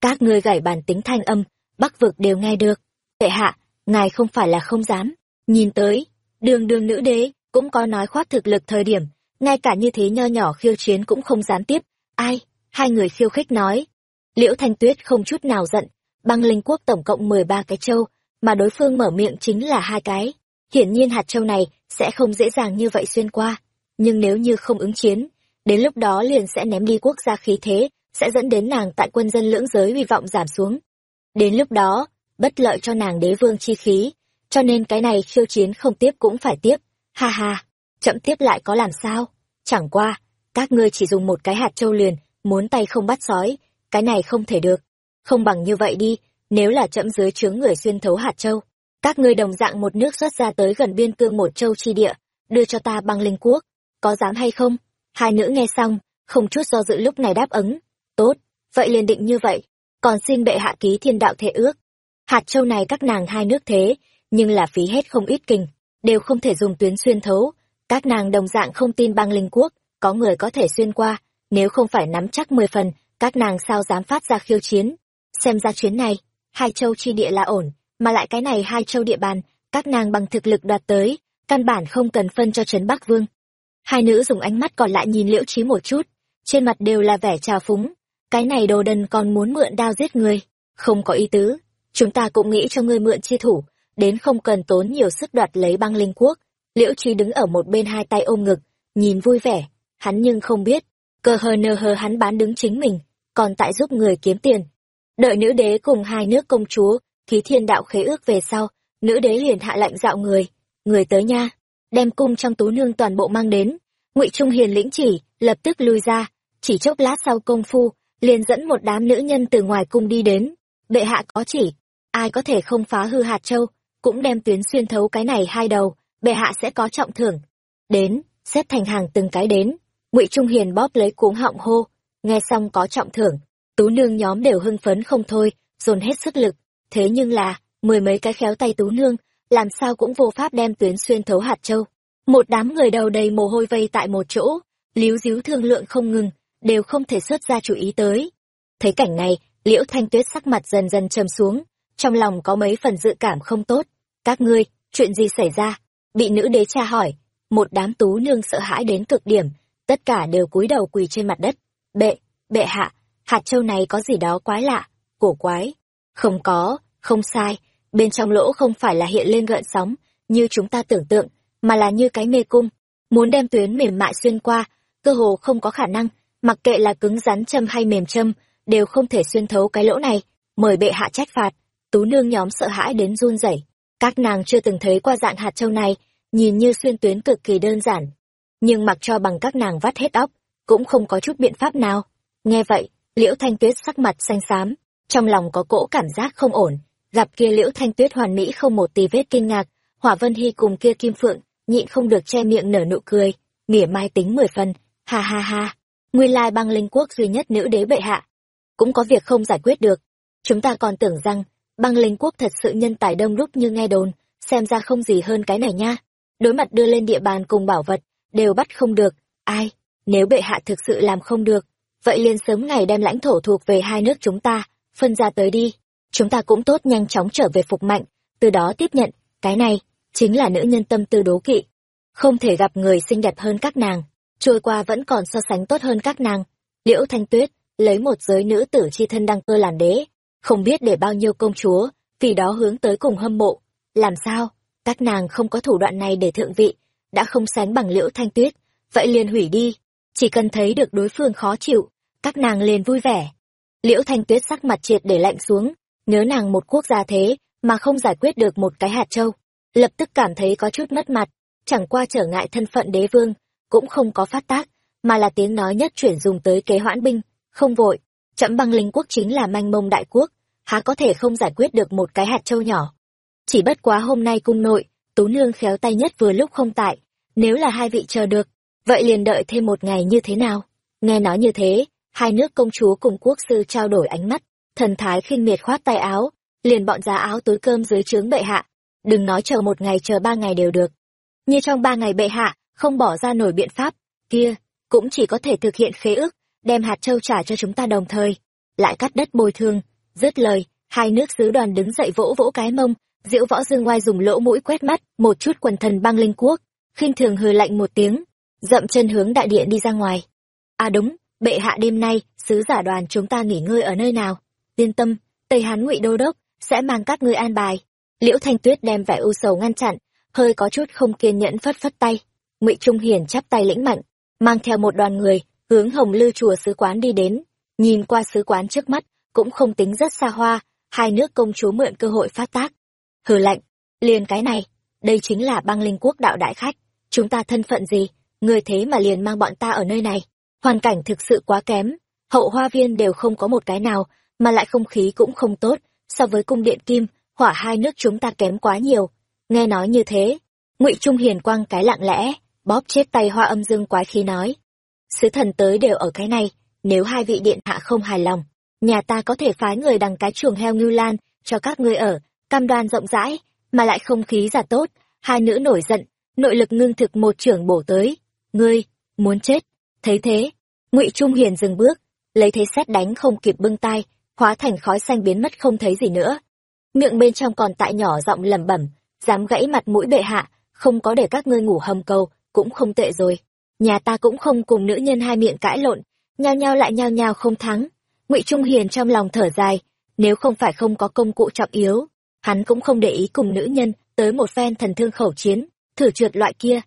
Các ngươi gảy bản tính thanh âm, bắc vực đều nghe được. Bệ hạ, ngài không phải là không dám. Nhìn tới, đường đường nữ đế, cũng có nói khoác thực lực thời điểm, ngay cả như thế nho nhỏ khiêu chiến cũng không dám tiếp. Ai? Hai người khiêu khích nói. Liễu Thanh Tuyết không chút nào giận, băng linh quốc tổng cộng mười ba cái châu, mà đối phương mở miệng chính là hai cái. Hiển nhiên hạt châu này sẽ không dễ dàng như vậy xuyên qua. Nhưng nếu như không ứng chiến, đến lúc đó liền sẽ ném đi quốc gia khí thế, sẽ dẫn đến nàng tại quân dân lưỡng giới hy vọng giảm xuống. Đến lúc đó, bất lợi cho nàng đế vương chi khí, cho nên cái này khiêu chiến không tiếp cũng phải tiếp. Ha ha, chậm tiếp lại có làm sao? Chẳng qua, các ngươi chỉ dùng một cái hạt châu liền, muốn tay không bắt sói, cái này không thể được. Không bằng như vậy đi, nếu là chậm dưới chướng người xuyên thấu hạt châu, các ngươi đồng dạng một nước xuất ra tới gần biên cương một châu chi địa, đưa cho ta băng linh quốc, có dám hay không? Hai nữ nghe xong, không chút do dự lúc này đáp ứng. Tốt, vậy liền định như vậy, còn xin bệ hạ ký thiên đạo thể ước. Hạt châu này các nàng hai nước thế, nhưng là phí hết không ít kinh, đều không thể dùng tuyến xuyên thấu. Các nàng đồng dạng không tin băng linh quốc, có người có thể xuyên qua, nếu không phải nắm chắc mười phần, các nàng sao dám phát ra khiêu chiến. Xem ra chuyến này, hai châu chi địa là ổn, mà lại cái này hai châu địa bàn, các nàng bằng thực lực đoạt tới, căn bản không cần phân cho Trấn Bắc Vương. Hai nữ dùng ánh mắt còn lại nhìn liễu trí một chút, trên mặt đều là vẻ trào phúng. Cái này đồ đần còn muốn mượn đao giết người, không có ý tứ. Chúng ta cũng nghĩ cho ngươi mượn chi thủ, đến không cần tốn nhiều sức đoạt lấy băng linh quốc. Liễu trí đứng ở một bên hai tay ôm ngực, nhìn vui vẻ, hắn nhưng không biết, cơ hờ nơ hờ hắn bán đứng chính mình, còn tại giúp người kiếm tiền. Đợi nữ đế cùng hai nước công chúa, ký thiên đạo khế ước về sau, nữ đế liền hạ lệnh dạo người, người tới nha, đem cung trong tú nương toàn bộ mang đến. Ngụy Trung Hiền lĩnh chỉ, lập tức lui ra, chỉ chốc lát sau công phu, liền dẫn một đám nữ nhân từ ngoài cung đi đến. Bệ hạ có chỉ, ai có thể không phá hư hạt châu, cũng đem tuyến xuyên thấu cái này hai đầu, bệ hạ sẽ có trọng thưởng. Đến, xếp thành hàng từng cái đến, ngụy Trung Hiền bóp lấy cuống họng hô, nghe xong có trọng thưởng, tú nương nhóm đều hưng phấn không thôi, dồn hết sức lực, thế nhưng là, mười mấy cái khéo tay tú nương, làm sao cũng vô pháp đem tuyến xuyên thấu hạt châu. Một đám người đầu đầy mồ hôi vây tại một chỗ, líu díu thương lượng không ngừng, đều không thể xuất ra chú ý tới. Thấy cảnh này, liễu thanh tuyết sắc mặt dần dần trầm xuống, trong lòng có mấy phần dự cảm không tốt. Các ngươi, chuyện gì xảy ra? Bị nữ đế tra hỏi, một đám tú nương sợ hãi đến cực điểm, tất cả đều cúi đầu quỳ trên mặt đất. Bệ, bệ hạ, hạt châu này có gì đó quái lạ, cổ quái. Không có, không sai, bên trong lỗ không phải là hiện lên gợn sóng, như chúng ta tưởng tượng, mà là như cái mê cung. Muốn đem tuyến mềm mại xuyên qua, cơ hồ không có khả năng, mặc kệ là cứng rắn châm hay mềm châm, đều không thể xuyên thấu cái lỗ này, mời bệ hạ trách phạt. Tú nương nhóm sợ hãi đến run rẩy. Các nàng chưa từng thấy qua dạng hạt châu này, nhìn như xuyên tuyến cực kỳ đơn giản. Nhưng mặc cho bằng các nàng vắt hết óc, cũng không có chút biện pháp nào. Nghe vậy, liễu thanh tuyết sắc mặt xanh xám, trong lòng có cỗ cảm giác không ổn. Gặp kia liễu thanh tuyết hoàn mỹ không một tì vết kinh ngạc hỏa vân hy cùng kia kim phượng nhịn không được che miệng nở nụ cười mỉa mai tính mười phần ha ha ha. Nguyên lai băng linh quốc duy nhất nữ đế bệ hạ cũng có việc không giải quyết được. Chúng ta còn tưởng rằng băng linh quốc thật sự nhân tài đông đúc như nghe đồn xem ra không gì hơn cái này nha. Đối mặt đưa lên địa bàn cùng bảo vật đều bắt không được ai nếu bệ hạ thực sự làm không được, vậy liền sớm ngày đem lãnh thổ thuộc về hai nước chúng ta, phân ra tới đi. Chúng ta cũng tốt nhanh chóng trở về phục mạnh, từ đó tiếp nhận, cái này, chính là nữ nhân tâm tư đố kỵ. Không thể gặp người xinh đẹp hơn các nàng, trôi qua vẫn còn so sánh tốt hơn các nàng. Liễu thanh tuyết, lấy một giới nữ tử chi thân đăng cơ làm đế, không biết để bao nhiêu công chúa, vì đó hướng tới cùng hâm mộ. Làm sao, các nàng không có thủ đoạn này để thượng vị, đã không sánh bằng liễu thanh tuyết, vậy liền hủy đi chỉ cần thấy được đối phương khó chịu, các nàng liền vui vẻ. Liễu thanh tuyết sắc mặt triệt để lạnh xuống, nhớ nàng một quốc gia thế mà không giải quyết được một cái hạt châu. Lập tức cảm thấy có chút mất mặt, chẳng qua trở ngại thân phận đế vương, cũng không có phát tác, mà là tiếng nói nhất chuyển dùng tới kế hoãn binh, không vội. Chậm băng linh quốc chính là manh mông đại quốc, há có thể không giải quyết được một cái hạt châu nhỏ. Chỉ bất quá hôm nay cung nội, tú nương khéo tay nhất vừa lúc không tại, nếu là hai vị chờ được vậy liền đợi thêm một ngày như thế nào? Nghe nói như thế, hai nước công chúa cùng quốc sư trao đổi ánh mắt, thần thái khinh miệt khoát tay áo, liền bọn giá áo túi cơm dưới trướng bệ hạ. Đừng nói chờ một ngày chờ ba ngày đều được. Như trong ba ngày bệ hạ, không bỏ ra nổi biện pháp, kia, cũng chỉ có thể thực hiện khế ước, đem hạt châu trả cho chúng ta đồng thời. Lại cắt đất bồi thường, dứt lời, hai nước sứ đoàn đứng dậy vỗ vỗ cái mông, diễu võ dương oai dùng lỗ mũi quét mắt, một chút quần thần băng linh quốc, khinh thường hừ lạnh một tiếng dậm chân hướng đại điện đi ra ngoài. À đúng, bệ hạ đêm nay, sứ giả đoàn chúng ta nghỉ ngơi ở nơi nào? Yên tâm, tây hán ngụy đô đốc sẽ mang các ngươi an bài. Liễu thanh tuyết đem vẻ u sầu ngăn chặn, hơi có chút không kiên nhẫn phất phất tay. Ngụy trung hiền chắp tay lĩnh mạnh mang theo một đoàn người, hướng hồng lư chùa sứ quán đi đến. Nhìn qua sứ quán trước mắt, cũng không tính rất xa hoa, hai nước công chúa mượn cơ hội phát tác. Hừ lạnh, liền cái này, đây chính là băng linh quốc đạo đại khách, chúng ta thân phận gì? Người thế mà liền mang bọn ta ở nơi này. Hoàn cảnh thực sự quá kém. Hậu hoa viên đều không có một cái nào, mà lại không khí cũng không tốt. So với cung điện kim, hỏa hai nước chúng ta kém quá nhiều. Nghe nói như thế, ngụy trung hiền quang cái lặng lẽ, bóp chết tay hoa âm dương quái khí nói. Sứ thần tới đều ở cái này, nếu hai vị điện hạ không hài lòng, nhà ta có thể phái người đằng cái chuồng heo ngưu lan cho các ngươi ở, cam đoan rộng rãi, mà lại không khí giả tốt, hai nữ nổi giận, nội lực ngưng thực một trưởng bổ tới ngươi, muốn chết. Thấy thế, ngụy trung hiền dừng bước, lấy thế xét đánh không kịp bưng tay hóa thành khói xanh biến mất không thấy gì nữa. Miệng bên trong còn tại nhỏ giọng lẩm bẩm, dám gãy mặt mũi bệ hạ, không có để các ngươi ngủ hầm cầu, cũng không tệ rồi. Nhà ta cũng không cùng nữ nhân hai miệng cãi lộn, nhao nhao lại nhao nhao không thắng. Ngụy trung hiền trong lòng thở dài, nếu không phải không có công cụ trọng yếu, hắn cũng không để ý cùng nữ nhân tới một phen thần thương khẩu chiến, thử trượt loại kia.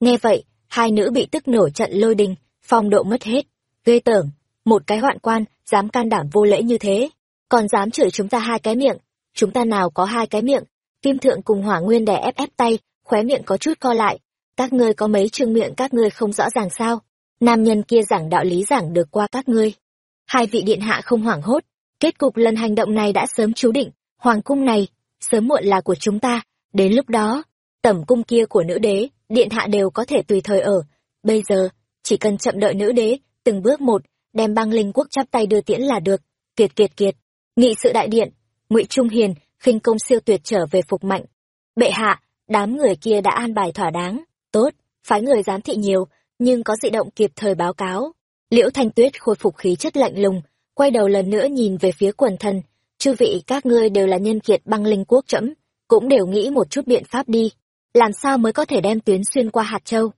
Nghe vậy hai nữ bị tức nổi trận lôi đình, phong độ mất hết. Ghê tởm, một cái hoạn quan, dám can đảm vô lễ như thế. Còn dám chửi chúng ta hai cái miệng, chúng ta nào có hai cái miệng. Kim thượng cùng hỏa nguyên đè ép ép tay, khóe miệng có chút co lại. Các ngươi có mấy chương miệng các ngươi không rõ ràng sao? Nam nhân kia giảng đạo lý giảng được qua các ngươi. Hai vị điện hạ không hoảng hốt. Kết cục lần hành động này đã sớm chú định. Hoàng cung này, sớm muộn là của chúng ta. Đến lúc đó, tẩm cung kia của nữ đế điện hạ đều có thể tùy thời ở. Bây giờ, chỉ cần chậm đợi nữ đế, từng bước một, đem băng linh quốc chắp tay đưa tiễn là được. Kiệt kiệt kiệt. Nghị sự đại điện, ngụy trung hiền, khinh công siêu tuyệt trở về phục mạnh bệ hạ, đám người kia đã an bài thỏa đáng. Tốt, phái người giám thị nhiều, nhưng có dị động kịp thời báo cáo. Liễu thanh tuyết khôi phục khí chất lạnh lùng, quay đầu lần nữa nhìn về phía quần thần chư vị, các ngươi đều là nhân kiệt băng linh quốc trẫm cũng đều nghĩ một chút biện pháp đi làm sao mới có thể đem tuyến xuyên qua hạt châu?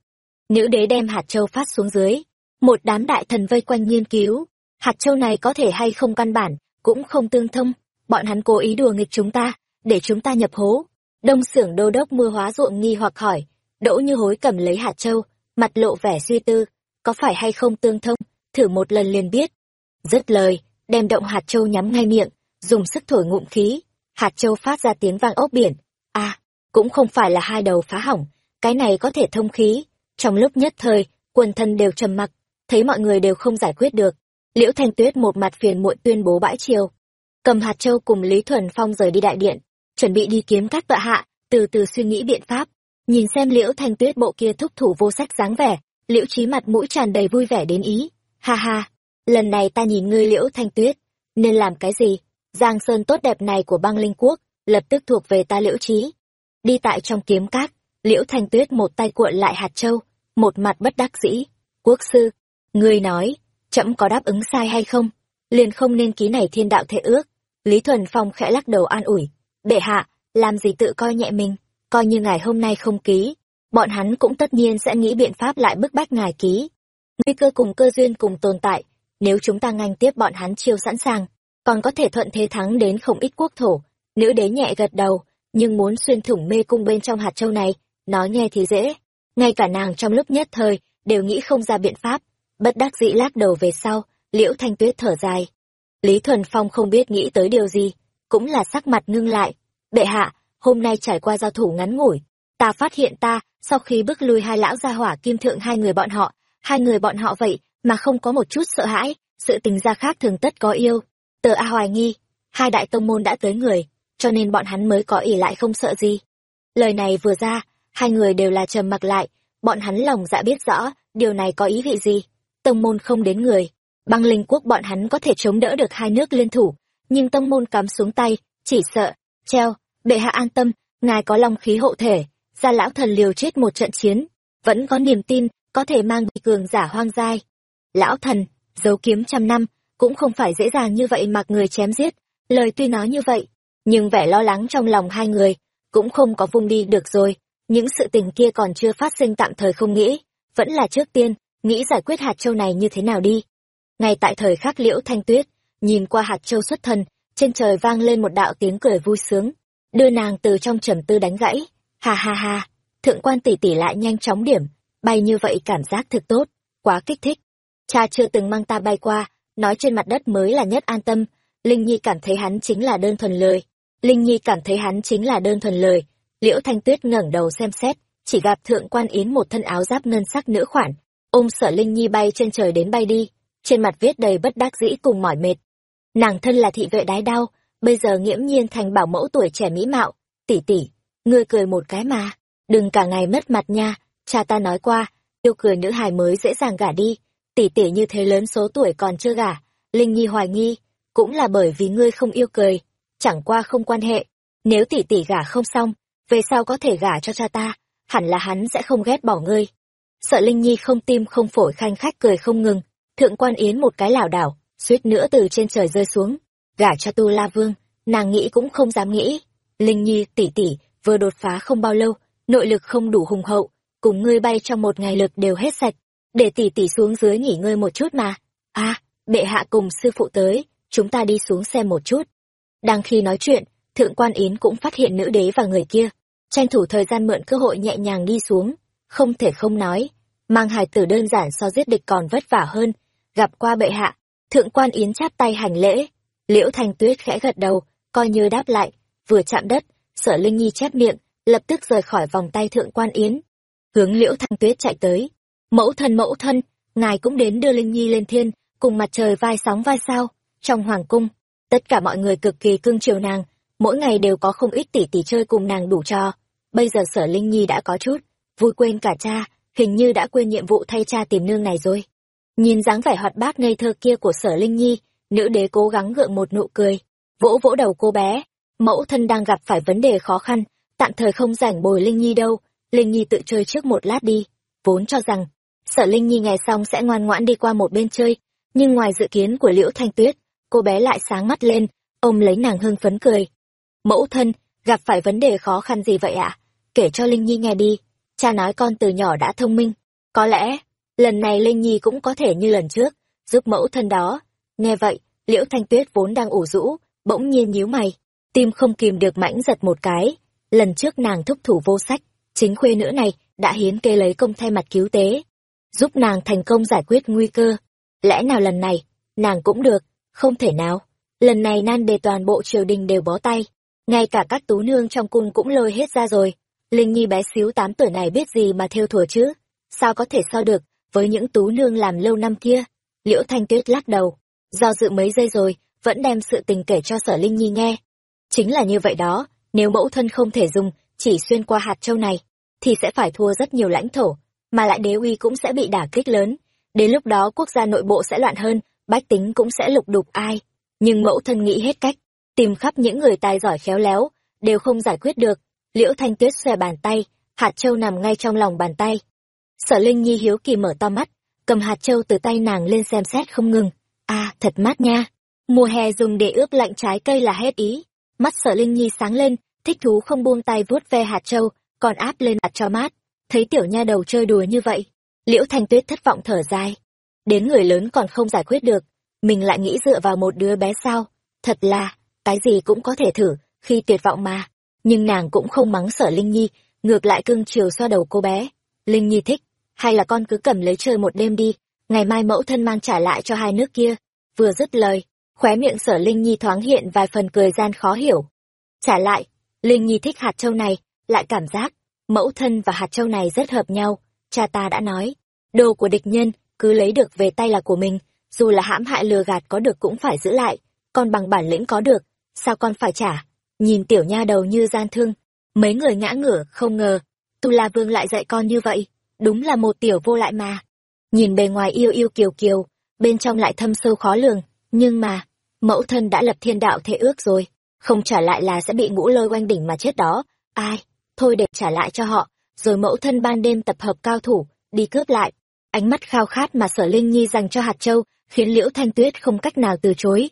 Nữ đế đem hạt châu phát xuống dưới, một đám đại thần vây quanh nghiên cứu. Hạt châu này có thể hay không căn bản, cũng không tương thông. Bọn hắn cố ý đùa nghịch chúng ta, để chúng ta nhập hố. Đông xưởng đô đốc mưa hóa ruộng nghi hoặc hỏi, đỗ như hối cầm lấy hạt châu, mặt lộ vẻ suy tư, có phải hay không tương thông? Thử một lần liền biết. Dứt lời, đem động hạt châu nhắm ngay miệng, dùng sức thổi ngụm khí. Hạt châu phát ra tiếng vang ốc biển. A cũng không phải là hai đầu phá hỏng, cái này có thể thông khí. Trong lúc nhất thời, quần thân đều trầm mặc, thấy mọi người đều không giải quyết được. Liễu thanh tuyết một mặt phiền muộn tuyên bố bãi chiều cầm hạt châu cùng lý thuần phong rời đi đại điện, chuẩn bị đi kiếm các tọa hạ, từ từ suy nghĩ biện pháp. Nhìn xem liễu thanh tuyết bộ kia thúc thủ vô sách dáng vẻ, liễu trí mặt mũi tràn đầy vui vẻ đến ý. Ha ha, lần này ta nhìn ngươi liễu thanh tuyết, nên làm cái gì? Giang sơn tốt đẹp này của băng linh quốc, lập tức thuộc về ta liễu trí đi tại trong kiếm cát liễu thanh tuyết một tay cuộn lại hạt châu, một mặt bất đắc dĩ. Quốc sư, ngươi nói trẫm có đáp ứng sai hay không? Liền không nên ký này thiên đạo thể ước. Lý thuần phong khẽ lắc đầu an ủi. Bệ hạ, làm gì tự coi nhẹ mình, coi như ngài hôm nay không ký. Bọn hắn cũng tất nhiên sẽ nghĩ biện pháp lại bức bách ngài ký. Nguy cơ cùng cơ duyên cùng tồn tại, nếu chúng ta ngành tiếp bọn hắn chiêu sẵn sàng, còn có thể thuận thế thắng đến không ít quốc thổ. Nữ đế nhẹ gật đầu nhưng muốn xuyên thủng mê cung bên trong hạt châu này nói nghe thì dễ. Ngay cả nàng trong lúc nhất thời, đều nghĩ không ra biện pháp. Bất đắc dĩ lắc đầu về sau, liễu thanh tuyết thở dài. Lý thuần phong không biết nghĩ tới điều gì, cũng là sắc mặt ngưng lại. Bệ hạ, hôm nay trải qua giao thủ ngắn ngủi, ta phát hiện ta, sau khi bước lui hai lão gia hỏa kim thượng hai người bọn họ, hai người bọn họ vậy mà không có một chút sợ hãi, sự tình gia khác thường tất có yêu. Tờ a hoài nghi, hai đại tông môn đã tới người cho nên bọn hắn mới có ỉ lại không sợ gì. Lời này vừa ra, hai người đều là trầm mặc lại, bọn hắn lòng dạ biết rõ, điều này có ý vị gì. Tông môn không đến người, băng linh quốc bọn hắn có thể chống đỡ được hai nước liên thủ, nhưng tông môn cắm xuống tay, chỉ sợ, treo, bệ hạ an tâm, ngài có long khí hộ thể, gia lão thần liều chết một trận chiến, vẫn có niềm tin, có thể mang bị cường giả hoang dai. Lão thần, giấu kiếm trăm năm, cũng không phải dễ dàng như vậy mặc người chém giết, lời tuy nói như vậy nhưng vẻ lo lắng trong lòng hai người cũng không có vung đi được rồi. Những sự tình kia còn chưa phát sinh tạm thời không nghĩ, vẫn là trước tiên, nghĩ giải quyết hạt châu này như thế nào đi. Ngay tại thời khắc liễu thanh tuyết, nhìn qua hạt châu xuất thần, trên trời vang lên một đạo tiếng cười vui sướng. Đưa nàng từ trong trầm tư đánh gãy. Ha ha ha, thượng quan tỷ tỷ lại nhanh chóng điểm, bay như vậy cảm giác thực tốt, quá kích thích. Cha chưa từng mang ta bay qua, nói trên mặt đất mới là nhất an tâm, linh nhi cảm thấy hắn chính là đơn thuần lời linh nhi cảm thấy hắn chính là đơn thuần lời. Liễu thanh tuyết ngẩng đầu xem xét, chỉ gặp thượng quan yến một thân áo giáp ngân sắc nữ khoản, ôm sở linh nhi bay trên trời đến bay đi, trên mặt viết đầy bất đắc dĩ cùng mỏi mệt. Nàng thân là thị vệ đái đau bây giờ nghiễm nhiên thành bảo mẫu tuổi trẻ mỹ mạo. Tỷ tỷ, ngươi cười một cái mà, đừng cả ngày mất mặt nha, cha ta nói qua, yêu cười nữ hài mới dễ dàng gả đi. Tỷ tỷ như thế lớn số tuổi còn chưa gả, linh nhi hoài nghi, cũng là bởi vì ngươi không yêu cười chẳng qua không quan hệ. Nếu tỷ tỷ gả không xong, về sau có thể gả cho cha ta, hẳn là hắn sẽ không ghét bỏ ngươi. Sợ linh nhi không tim không phổi khanh khách cười không ngừng, thượng quan yến một cái lảo đảo, suýt nữa từ trên trời rơi xuống. Gả cho tu la vương, nàng nghĩ cũng không dám nghĩ. Linh nhi, tỷ tỷ, vừa đột phá không bao lâu, nội lực không đủ hùng hậu, cùng ngươi bay trong một ngày lực đều hết sạch. Để tỷ tỷ xuống dưới nghỉ ngơi một chút mà. À bệ hạ cùng sư phụ tới, chúng ta đi xuống xem một chút đang khi nói chuyện, thượng quan yến cũng phát hiện nữ đế và người kia. Tranh thủ thời gian mượn cơ hội nhẹ nhàng đi xuống, không thể không nói, mang hài tử đơn giản so giết địch còn vất vả hơn. Gặp qua bệ hạ, thượng quan yến chắp tay hành lễ. Liễu thanh tuyết khẽ gật đầu, coi như đáp lại, vừa chạm đất sở linh nhi chép miệng, lập tức rời khỏi vòng tay thượng quan yến. Hướng liễu thanh tuyết chạy tới. Mẫu thân mẫu thân, ngài cũng đến đưa linh nhi lên thiên, cùng mặt trời vai sóng vai sao, trong hoàng cung tất cả mọi người cực kỳ cưng chiều nàng, mỗi ngày đều có không ít tỷ tỷ chơi cùng nàng đủ cho. Bây giờ sở linh nhi đã có chút, vui quên cả cha, hình như đã quên nhiệm vụ thay cha tìm nương này rồi. Nhìn dáng vẻ hoạt bát ngây thơ kia của sở linh nhi, nữ đế cố gắng gượng một nụ cười, vỗ vỗ đầu cô bé. Mẫu thân đang gặp phải vấn đề khó khăn, tạm thời không rảnh bồi linh nhi đâu, linh nhi tự chơi trước một lát đi, vốn cho rằng, sở linh nhi nghe xong sẽ ngoan ngoãn đi qua một bên chơi, nhưng ngoài dự kiến của liễu thanh tuyết cô bé lại sáng mắt lên ôm lấy nàng hưng phấn cười. Mẫu thân, gặp phải vấn đề khó khăn gì vậy ạ? Kể cho linh nhi nghe đi. Cha nói con từ nhỏ đã thông minh. Có lẽ, lần này linh nhi cũng có thể như lần trước, giúp mẫu thân đó. Nghe vậy, liễu thanh tuyết vốn đang ủ rũ, bỗng nhiên nhíu mày. Tim không kìm được mãnh giật một cái. Lần trước nàng thúc thủ vô sách, chính khuê nữ này đã hiến kê lấy công thay mặt cứu tế. Giúp nàng thành công giải quyết nguy cơ. Lẽ nào lần này, nàng cũng được? Không thể nào. Lần này nan đề toàn bộ triều đình đều bó tay. Ngay cả các tú nương trong cung cũng lôi hết ra rồi. Linh nhi bé xíu tám tuổi này biết gì mà theo thùa chứ? Sao có thể so được với những tú nương làm lâu năm kia? Liễu thanh tuyết lắc đầu. Do dự mấy giây rồi vẫn đem sự tình kể cho sở Linh Nhi nghe. Chính là như vậy đó, nếu mẫu thân không thể dùng, chỉ xuyên qua hạt châu này, thì sẽ phải thua rất nhiều lãnh thổ, mà lại đế uy cũng sẽ bị đả kích lớn. Đến lúc đó quốc gia nội bộ sẽ loạn hơn, bách tính cũng sẽ lục đục ai. Nhưng mẫu thân nghĩ hết cách, tìm khắp những người tài giỏi khéo léo, đều không giải quyết được. Liễu Thanh Tuyết xòe bàn tay, hạt châu nằm ngay trong lòng bàn tay. Sở Linh Nhi hiếu kỳ mở to mắt, cầm hạt châu từ tay nàng lên xem xét không ngừng. À, thật mát nha. Mùa hè dùng để ướp lạnh trái cây là hết ý. Mắt Sở Linh Nhi sáng lên, thích thú không buông tay vuốt ve hạt châu, còn áp lên mặt cho mát. Thấy tiểu nha đầu chơi đùa như vậy, Liễu Thanh Tuyết thất vọng thở dài. Đến người lớn còn không giải quyết được, mình lại nghĩ dựa vào một đứa bé sao? Thật là, cái gì cũng có thể thử, khi tuyệt vọng mà. Nhưng nàng cũng không mắng Sở Linh Nhi, ngược lại cưng chiều xoa đầu cô bé. Linh Nhi thích, hay là con cứ cầm lấy chơi một đêm đi, ngày mai mẫu thân mang trả lại cho hai nước kia. Vừa dứt lời, khóe miệng sở Linh Nhi thoáng hiện vài phần cười gian khó hiểu. Trả lại, Linh Nhi thích hạt châu này, lại cảm giác, mẫu thân và hạt châu này rất hợp nhau, cha ta đã nói, đồ của địch nhân, cứ lấy được về tay là của mình, dù là hãm hại lừa gạt có được cũng phải giữ lại, còn bằng bản lĩnh có được, sao con phải trả? Nhìn tiểu nha đầu như gian thương, mấy người ngã ngửa không ngờ, Tu La Vương lại dạy con như vậy, đúng là một tiểu vô lại mà. Nhìn bề ngoài yêu yêu kiều kiều, bên trong lại thâm sâu khó lường, nhưng mà, mẫu thân đã lập thiên đạo thế ước rồi, không trả lại là sẽ bị ngũ lôi oanh đỉnh mà chết đó. Ai, thôi để trả lại cho họ, rồi mẫu thân ban đêm tập hợp cao thủ, đi cướp lại. Ánh mắt khao khát mà sở Linh Nhi dành cho hạt châu, khiến Liễu Thanh Tuyết không cách nào từ chối.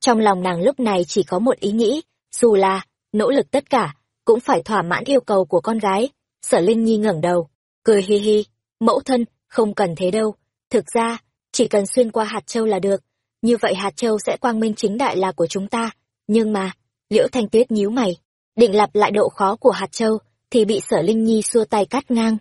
Trong lòng nàng lúc này chỉ có một ý nghĩ, dù là, nỗ lực tất cả, cũng phải thỏa mãn yêu cầu của con gái. Sở Linh Nhi ngẩng đầu, cười hi hi, mẫu thân, không cần thế đâu. Thực ra, chỉ cần xuyên qua hạt châu là được, như vậy hạt châu sẽ quang minh chính đại là của chúng ta. Nhưng mà, Liễu Thanh Tuyết nhíu mày, định lặp lại độ khó của hạt châu, thì bị sở Linh Nhi xua tay cắt ngang.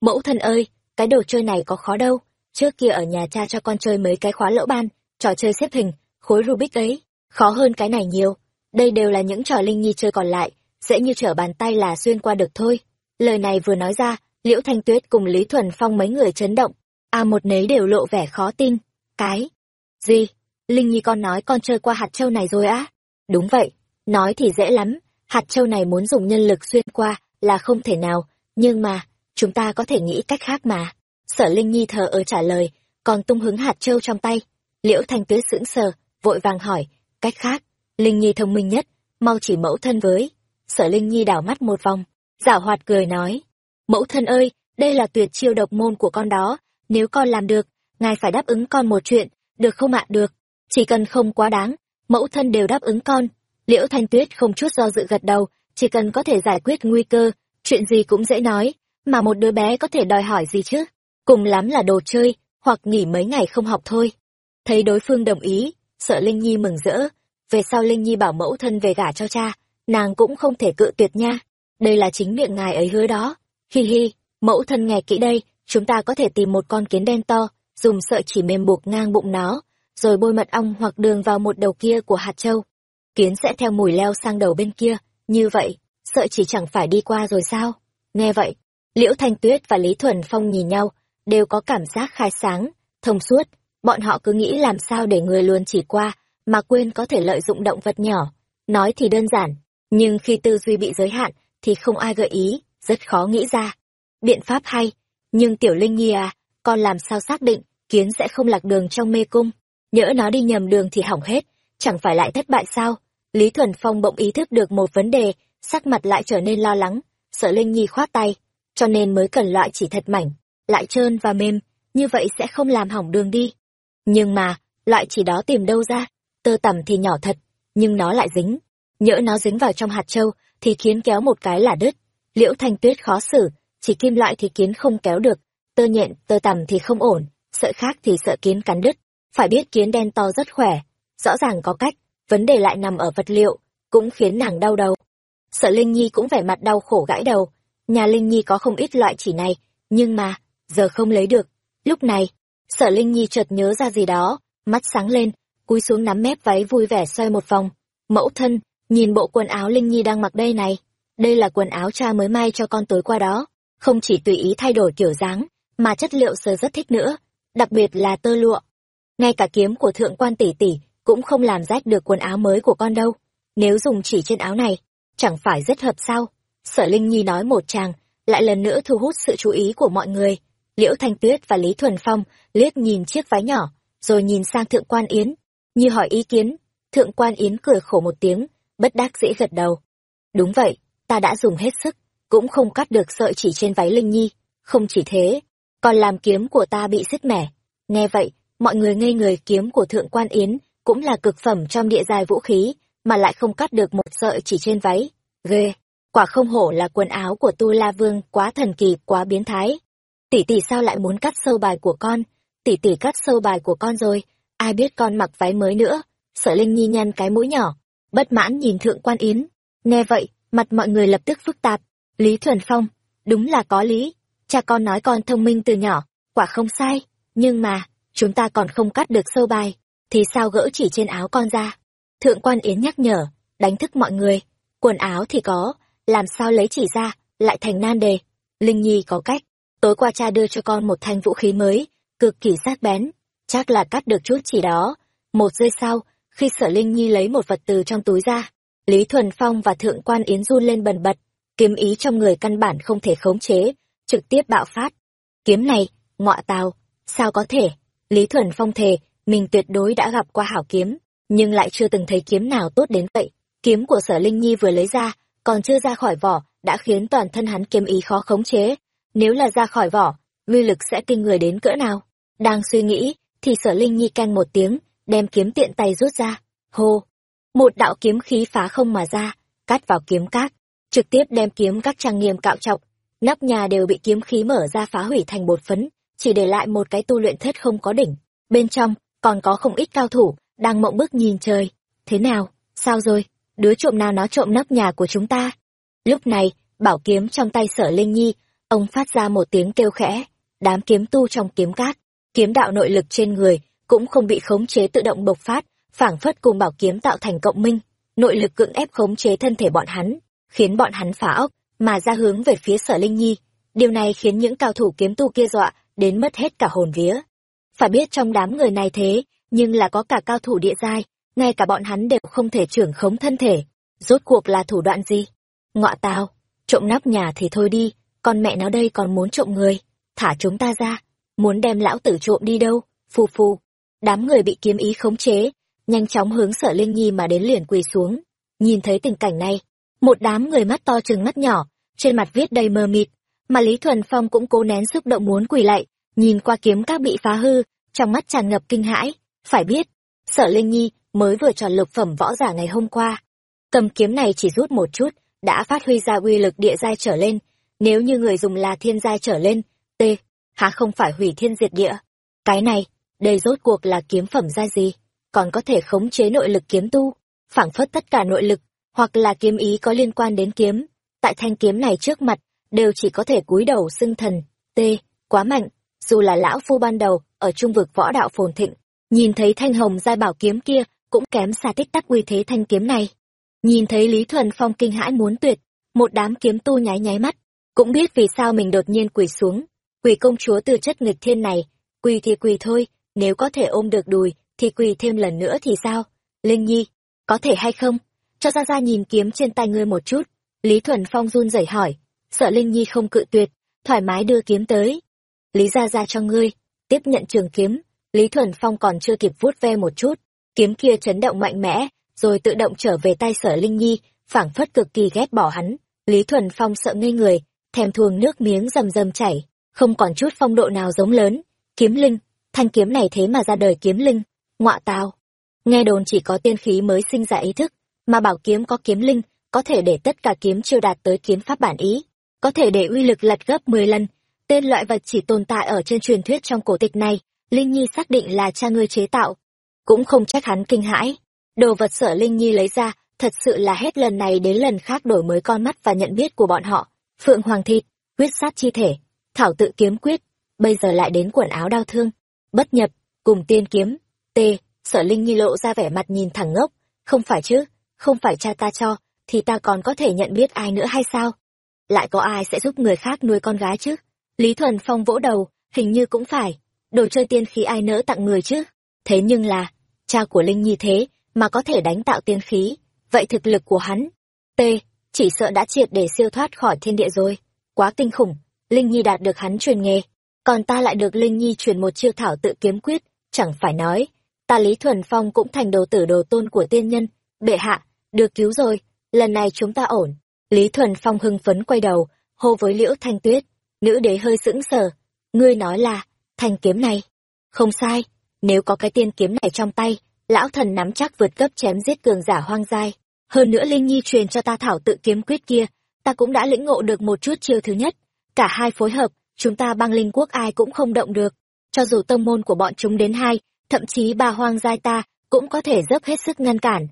Mẫu thân ơi, cái đồ chơi này có khó đâu, trước kia ở nhà cha cho con chơi mấy cái khóa lỗ ban, trò chơi xếp hình, khối Rubik ấy, khó hơn cái này nhiều. Đây đều là những trò Linh Nhi chơi còn lại, dễ như trở bàn tay là xuyên qua được thôi. Lời này vừa nói ra, Liễu Thanh Tuyết cùng Lý Thuần Phong mấy người chấn động, a một nấy đều lộ vẻ khó tin. Cái? Gì? Linh Nhi con nói con chơi qua hạt châu này rồi á? Đúng vậy, nói thì dễ lắm, hạt châu này muốn dùng nhân lực xuyên qua là không thể nào, nhưng mà, chúng ta có thể nghĩ cách khác mà. Sở Linh Nhi thờ ở trả lời, còn tung hứng hạt châu trong tay. Liễu Thanh Tuyết sững sờ, vội vàng hỏi, cách khác, Linh Nhi thông minh nhất, mau chỉ mẫu thân với. Sở Linh Nhi đảo mắt một vòng, giả hoạt cười nói, mẫu thân ơi, đây là tuyệt chiêu độc môn của con đó, nếu con làm được, ngài phải đáp ứng con một chuyện, được không ạ được, chỉ cần không quá đáng, mẫu thân đều đáp ứng con. Liễu Thanh Tuyết không chút do dự gật đầu, chỉ cần có thể giải quyết nguy cơ, chuyện gì cũng dễ nói, mà một đứa bé có thể đòi hỏi gì chứ, cùng lắm là đồ chơi, hoặc nghỉ mấy ngày không học thôi. Thấy đối phương đồng ý, sợ Linh Nhi mừng rỡ, về sau Linh Nhi bảo mẫu thân về gả cho cha, nàng cũng không thể cự tuyệt nha, đây là chính miệng ngài ấy hứa đó. Hi hi, mẫu thân nghe kỹ đây, chúng ta có thể tìm một con kiến đen to, dùng sợi chỉ mềm buộc ngang bụng nó, rồi bôi mật ong hoặc đường vào một đầu kia của hạt châu. Kiến sẽ theo mùi leo sang đầu bên kia, như vậy, sợi chỉ chẳng phải đi qua rồi sao? Nghe vậy, Liễu Thanh Tuyết và Lý Thuần Phong nhìn nhau, đều có cảm giác khai sáng, thông suốt, bọn họ cứ nghĩ làm sao để người luôn chỉ qua, mà quên có thể lợi dụng động vật nhỏ. Nói thì đơn giản, nhưng khi tư duy bị giới hạn, thì không ai gợi ý, rất khó nghĩ ra. Biện pháp hay, nhưng Tiểu Linh Nhi à, con làm sao xác định, kiến sẽ không lạc đường trong mê cung. Nhỡ nó đi nhầm đường thì hỏng hết, chẳng phải lại thất bại sao? Lý Thuần Phong bỗng ý thức được một vấn đề, sắc mặt lại trở nên lo lắng, sợ Linh Nhi khoát tay, cho nên mới cần loại chỉ thật mảnh, lại trơn và mềm, như vậy sẽ không làm hỏng đường đi. Nhưng mà, loại chỉ đó tìm đâu ra, tơ tằm thì nhỏ thật, nhưng nó lại dính. Nhỡ nó dính vào trong hạt châu, thì kiến kéo một cái là đứt. Liễu Thanh Tuyết khó xử, chỉ kim loại thì kiến không kéo được, tơ nhện, tơ tằm thì không ổn, sợi khác thì sợ kiến cắn đứt. Phải biết kiến đen to rất khỏe, rõ ràng có cách, vấn đề lại nằm ở vật liệu, cũng khiến nàng đau đầu. Sợ Linh Nhi cũng vẻ mặt đau khổ gãi đầu, nhà Linh Nhi có không ít loại chỉ này, nhưng mà, giờ không lấy được. Lúc này, Sở Linh Nhi chợt nhớ ra gì đó, mắt sáng lên, cúi xuống nắm mép váy vui vẻ xoay một vòng. Mẫu thân, nhìn bộ quần áo Linh Nhi đang mặc đây này, đây là quần áo cha mới may cho con tối qua đó, không chỉ tùy ý thay đổi kiểu dáng, mà chất liệu sờ rất thích nữa, đặc biệt là tơ lụa. Ngay cả kiếm của thượng quan tỷ tỷ cũng không làm rách được quần áo mới của con đâu. Nếu dùng chỉ trên áo này, chẳng phải rất hợp sao? Sở Linh Nhi nói một chàng, lại lần nữa thu hút sự chú ý của mọi người. Liễu Thanh Tuyết và Lý Thuần Phong liếc nhìn chiếc váy nhỏ, rồi nhìn sang Thượng Quan Yến, như hỏi ý kiến. Thượng Quan Yến cười khổ một tiếng, bất đắc dĩ gật đầu. Đúng vậy, ta đã dùng hết sức, cũng không cắt được sợi chỉ trên váy Linh Nhi. Không chỉ thế, còn làm kiếm của ta bị sứt mẻ. Nghe vậy, mọi người ngây người kiếm của Thượng Quan Yến cũng là cực phẩm trong địa giai vũ khí, mà lại không cắt được một sợi chỉ trên váy. Ghê! Quả không hổ là quần áo của Tu La Vương quá thần kỳ, quá biến thái. Tỷ tỷ sao lại muốn cắt sâu bài của con? Tỷ tỷ cắt sâu bài của con rồi, ai biết con mặc váy mới nữa. Sở Linh Nhi nhăn cái mũi nhỏ, bất mãn nhìn Thượng Quan Yến. Nghe vậy, mặt mọi người lập tức phức tạp. Lý Thuần Phong, đúng là có lý. Cha con nói con thông minh từ nhỏ, quả không sai. Nhưng mà, chúng ta còn không cắt được sâu bài, thì sao gỡ chỉ trên áo con ra? Thượng Quan Yến nhắc nhở, đánh thức mọi người. Quần áo thì có, làm sao lấy chỉ ra, lại thành nan đề. Linh Nhi có cách, tối qua cha đưa cho con một thanh vũ khí mới, cực kỳ sắc bén, chắc là cắt được chút chỉ đó. Một giây sau, khi sở Linh Nhi lấy một vật từ trong túi ra, Lý Thuần Phong và Thượng quan Yến run lên bần bật, kiếm ý trong người căn bản không thể khống chế, trực tiếp bạo phát. Kiếm này, ngọa tào, sao có thể? Lý Thuần Phong thề, mình tuyệt đối đã gặp qua hảo kiếm, nhưng lại chưa từng thấy kiếm nào tốt đến vậy. Kiếm của sở Linh Nhi vừa lấy ra, còn chưa ra khỏi vỏ, đã khiến toàn thân hắn kiếm ý khó khống chế. Nếu là ra khỏi vỏ, uy lực sẽ kinh người đến cỡ nào? Đang suy nghĩ, thì sở Linh Nhi canh một tiếng, đem kiếm tiện tay rút ra. Hô! Một đạo kiếm khí phá không mà ra, cắt vào kiếm cát, trực tiếp đem kiếm các trang nghiêm cạo trọng. nắp nhà đều bị kiếm khí mở ra phá hủy thành bột phấn, chỉ để lại một cái tu luyện thất không có đỉnh. Bên trong, còn có không ít cao thủ, đang mộng bức nhìn trời. Thế nào? Sao rồi? Đứa trộm nào nó trộm nắp nhà của chúng ta. Lúc này, bảo kiếm trong tay sở Linh Nhi, ông phát ra một tiếng kêu khẽ, đám kiếm tu trong kiếm cát, kiếm đạo nội lực trên người, cũng không bị khống chế tự động bộc phát, phảng phất cùng bảo kiếm tạo thành cộng minh, nội lực cưỡng ép khống chế thân thể bọn hắn, khiến bọn hắn phá ốc, mà ra hướng về phía sở Linh Nhi. Điều này khiến những cao thủ kiếm tu kia dọa, đến mất hết cả hồn vía. Phải biết trong đám người này thế, nhưng là có cả cao thủ địa giai, ngay cả bọn hắn đều không thể trưởng khống thân thể. Rốt cuộc là thủ đoạn gì? Ngọa tào, trộm nắp nhà thì thôi đi, con mẹ nó đây còn muốn trộm người. Thả chúng ta ra, muốn đem lão tử trộm đi đâu, phù phù. Đám người bị kiếm ý khống chế, nhanh chóng hướng sở Linh Nhi mà đến liền quỳ xuống. Nhìn thấy tình cảnh này, một đám người mắt to chừng mắt nhỏ, trên mặt viết đầy mờ mịt, mà Lý Thuần Phong cũng cố nén xúc động muốn quỳ lại, nhìn qua kiếm các bị phá hư, trong mắt tràn ngập kinh hãi. Phải biết, sở Linh Nhi mới vừa chọn lục phẩm võ giả ngày hôm qua. Cầm kiếm này chỉ rút một chút, đã phát huy ra uy lực địa giai trở lên, nếu như người dùng là thiên giai trở lên, t, há không phải hủy thiên diệt địa. Cái này, đây rốt cuộc là kiếm phẩm giai gì, còn có thể khống chế nội lực kiếm tu, phảng phất tất cả nội lực, hoặc là kiếm ý có liên quan đến kiếm, tại thanh kiếm này trước mặt, đều chỉ có thể cúi đầu xưng thần, t, quá mạnh, dù là lão phu ban đầu, ở trung vực võ đạo phồn thịnh, nhìn thấy thanh hồng giai bảo kiếm kia cũng kém xa tích tắc uy thế thanh kiếm này. Nhìn thấy Lý Thuần Phong kinh hãi muốn tuyệt, một đám kiếm tu nháy nháy mắt, cũng biết vì sao mình đột nhiên quỳ xuống. Quỳ công chúa từ chất nghịch thiên này, quỳ thì quỳ thôi, nếu có thể ôm được đùi, thì quỳ thêm lần nữa thì sao? Linh Nhi, có thể hay không? Cho ra ra nhìn kiếm trên tay ngươi một chút. Lý Thuần Phong run rẩy hỏi, sợ Linh Nhi không cự tuyệt, thoải mái đưa kiếm tới. Lý ra ra cho ngươi, tiếp nhận trường kiếm, Lý Thuần Phong còn chưa kịp vuốt ve một chút, kiếm kia chấn động mạnh mẽ, rồi tự động trở về tay sở Linh Nhi, phảng phất cực kỳ ghét bỏ hắn. Lý Thuần Phong sợ ngây người, thèm thuồng nước miếng rầm rầm chảy, không còn chút phong độ nào giống lớn. Kiếm linh, thanh kiếm này thế mà ra đời kiếm linh, ngọa tao Nghe đồn chỉ có tiên khí mới sinh ra ý thức, mà bảo kiếm có kiếm linh, có thể để tất cả kiếm chưa đạt tới kiếm pháp bản ý, có thể để uy lực lật gấp 10 lần. Tên loại vật chỉ tồn tại ở trên truyền thuyết trong cổ tịch này, Linh Nhi xác định là cha ngươi chế tạo, cũng không trách hắn kinh hãi. Đồ vật sở Linh Nhi lấy ra, thật sự là hết lần này đến lần khác đổi mới con mắt và nhận biết của bọn họ. Phượng Hoàng Thịt, quyết sát chi thể, thảo tự kiếm quyết, bây giờ lại đến quần áo đau thương. Bất nhập, cùng tiên kiếm, tê, sở Linh Nhi lộ ra vẻ mặt nhìn thẳng ngốc. Không phải chứ, không phải cha ta cho, thì ta còn có thể nhận biết ai nữa hay sao? Lại có ai sẽ giúp người khác nuôi con gái chứ? Lý Thuần Phong vỗ đầu, hình như cũng phải. Đồ chơi tiên khí ai nỡ tặng người chứ? Thế nhưng là, cha của Linh Nhi thế mà có thể đánh tạo tiên khí, vậy thực lực của hắn, T, chỉ sợ đã triệt để siêu thoát khỏi thiên địa rồi. Quá kinh khủng, Linh Nhi đạt được hắn truyền nghề, còn ta lại được Linh Nhi truyền một chiêu thảo tự kiếm quyết, chẳng phải nói, ta Lý Thuần Phong cũng thành đồ tử đồ tôn của tiên nhân, bệ hạ, được cứu rồi, lần này chúng ta ổn. Lý Thuần Phong hưng phấn quay đầu, hô với Liễu Thanh Tuyết, nữ đế hơi sững sờ, ngươi nói là, thanh kiếm này. Không sai, nếu có cái tiên kiếm này trong tay, lão thần nắm chắc vượt cấp chém giết cường giả hoang dai. Hơn nữa Linh Nhi truyền cho ta thảo tự kiếm quyết kia, ta cũng đã lĩnh ngộ được một chút chiêu thứ nhất. Cả hai phối hợp, chúng ta băng linh quốc ai cũng không động được. Cho dù tông môn của bọn chúng đến hai, thậm chí ba hoang giai ta, cũng có thể dốc hết sức ngăn cản.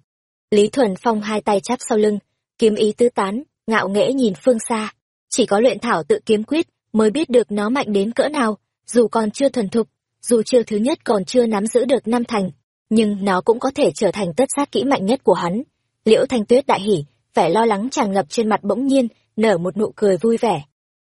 Lý Thuần Phong hai tay chắp sau lưng, kiếm ý tứ tán, ngạo nghễ nhìn phương xa. Chỉ có luyện thảo tự kiếm quyết mới biết được nó mạnh đến cỡ nào, dù còn chưa thuần thục, dù chiêu thứ nhất còn chưa nắm giữ được năm thành, nhưng nó cũng có thể trở thành tất sát kỹ mạnh nhất của hắn. Liễu Thanh Tuyết đại hỉ, vẻ lo lắng tràn ngập trên mặt bỗng nhiên, nở một nụ cười vui vẻ.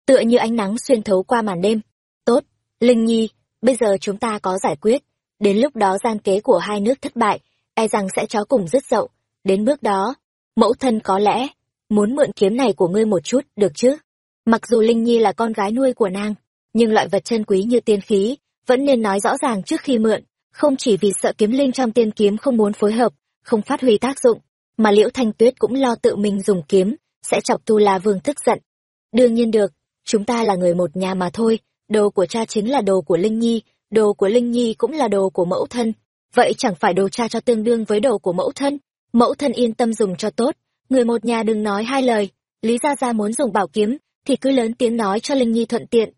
Tựa như ánh nắng xuyên thấu qua màn đêm. Tốt, Linh Nhi, bây giờ chúng ta có giải quyết. Đến lúc đó gian kế của hai nước thất bại, e rằng sẽ chó cùng dứt dậu. Đến bước đó, mẫu thân có lẽ, muốn mượn kiếm này của ngươi một chút, được chứ? Mặc dù Linh Nhi là con gái nuôi của nàng, nhưng loại vật chân quý như tiên khí, vẫn nên nói rõ ràng trước khi mượn, không chỉ vì sợ kiếm linh trong tiên kiếm không muốn phối hợp, không phát huy tác dụng, mà Liễu Thanh Tuyết cũng lo tự mình dùng kiếm, sẽ chọc Tu La Vương tức giận. Đương nhiên được, chúng ta là người một nhà mà thôi, đồ của cha chính là đồ của Linh Nhi, đồ của Linh Nhi cũng là đồ của mẫu thân, vậy chẳng phải đồ cha cho tương đương với đồ của mẫu thân, mẫu thân yên tâm dùng cho tốt, người một nhà đừng nói hai lời, Lý Gia Gia muốn dùng bảo kiếm, thì cứ lớn tiếng nói cho Linh Nhi thuận tiện.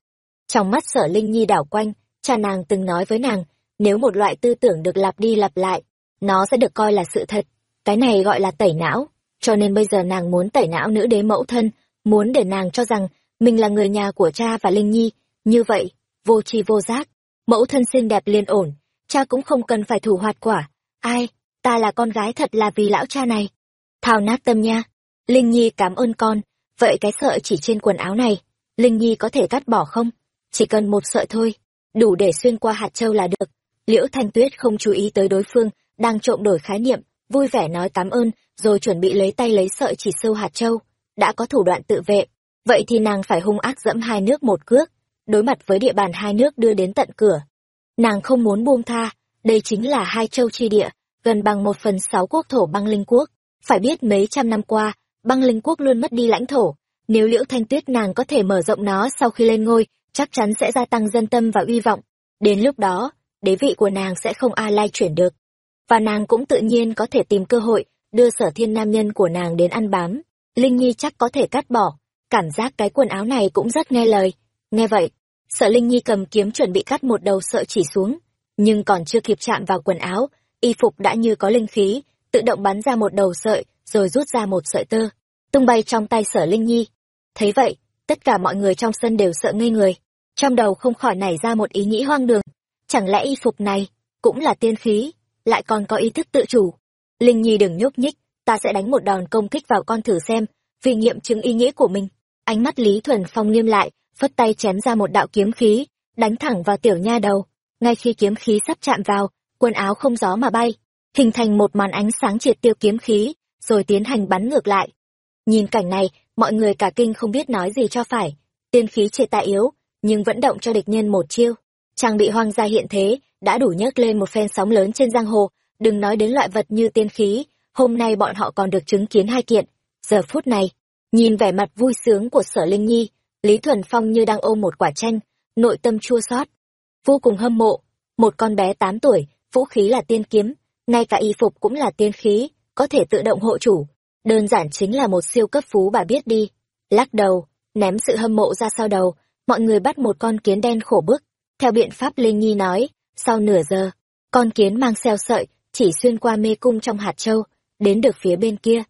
Trong mắt sở Linh Nhi đảo quanh, cha nàng từng nói với nàng, nếu một loại tư tưởng được lặp đi lặp lại, nó sẽ được coi là sự thật. Cái này gọi là tẩy não, cho nên bây giờ nàng muốn tẩy não nữ đế mẫu thân, muốn để nàng cho rằng mình là người nhà của cha và Linh Nhi, như vậy, vô tri vô giác, mẫu thân xinh đẹp liên ổn, cha cũng không cần phải thủ hoạt quả. Ai, ta là con gái thật là vì lão cha này. Thao nát tâm nha. Linh Nhi cảm ơn con, vậy cái sợi chỉ trên quần áo này, Linh Nhi có thể cắt bỏ không? Chỉ cần một sợi thôi, đủ để xuyên qua hạt châu là được. Liễu Thanh Tuyết không chú ý tới đối phương, đang trộm đổi khái niệm, vui vẻ nói tám ơn, rồi chuẩn bị lấy tay lấy sợi chỉ sâu hạt châu. Đã có thủ đoạn tự vệ, vậy thì nàng phải hung ác dẫm hai nước một cước, đối mặt với địa bàn hai nước đưa đến tận cửa. Nàng không muốn buông tha, đây chính là hai châu chi địa, gần bằng một phần sáu quốc thổ băng linh quốc. Phải biết mấy trăm năm qua, băng linh quốc luôn mất đi lãnh thổ. Nếu liễu thanh tuyết nàng có thể mở rộng nó sau khi lên ngôi, chắc chắn sẽ gia tăng dân tâm và uy vọng. Đến lúc đó, đế vị của nàng sẽ không ai lai chuyển được. Và nàng cũng tự nhiên có thể tìm cơ hội đưa sở thiên nam nhân của nàng đến ăn bám. Linh Nhi chắc có thể cắt bỏ. Cảm giác cái quần áo này cũng rất nghe lời. Nghe vậy, sợ Linh Nhi cầm kiếm chuẩn bị cắt một đầu sợi chỉ xuống. Nhưng còn chưa kịp chạm vào quần áo, y phục đã như có linh khí, tự động bắn ra một đầu sợi, rồi rút ra một sợi tơ, tung bay trong tay sở Linh Nhi. Thấy vậy, tất cả mọi người trong sân đều sợ ngây người. Trong đầu không khỏi nảy ra một ý nghĩ hoang đường. Chẳng lẽ y phục này, cũng là tiên khí, lại còn có ý thức tự chủ. Linh Nhi đừng nhúc nhích, ta sẽ đánh một đòn công kích vào con thử xem, vì nghiệm chứng ý nghĩa của mình. Ánh mắt Lý Thuần Phong nghiêm lại, phất tay chém ra một đạo kiếm khí, đánh thẳng vào tiểu nha đầu. Ngay khi kiếm khí sắp chạm vào, quần áo không gió mà bay, hình thành một màn ánh sáng triệt tiêu kiếm khí, rồi tiến hành bắn ngược lại. Nhìn cảnh này, mọi người cả kinh không biết nói gì cho phải. Tiên khí triệt tại yếu, nhưng vẫn động cho địch nhân một chiêu. Trang bị hoang gia hiện thế, đã đủ nhấc lên một phen sóng lớn trên giang hồ, đừng nói đến loại vật như tiên khí, hôm nay bọn họ còn được chứng kiến hai kiện. Giờ phút này, nhìn vẻ mặt vui sướng của sở Linh Nhi, Lý Thuần Phong như đang ôm một quả chanh, nội tâm chua xót vô cùng hâm mộ. Một con bé tám tuổi, vũ khí là tiên kiếm, ngay cả y phục cũng là tiên khí, có thể tự động hộ chủ. Đơn giản chính là một siêu cấp phú bà biết đi. Lắc đầu, ném sự hâm mộ ra sau đầu, mọi người bắt một con kiến đen khổ bức. Theo biện pháp Linh Nhi nói, sau nửa giờ, con kiến mang xeo sợi, chỉ xuyên qua mê cung trong hạt châu, đến được phía bên kia.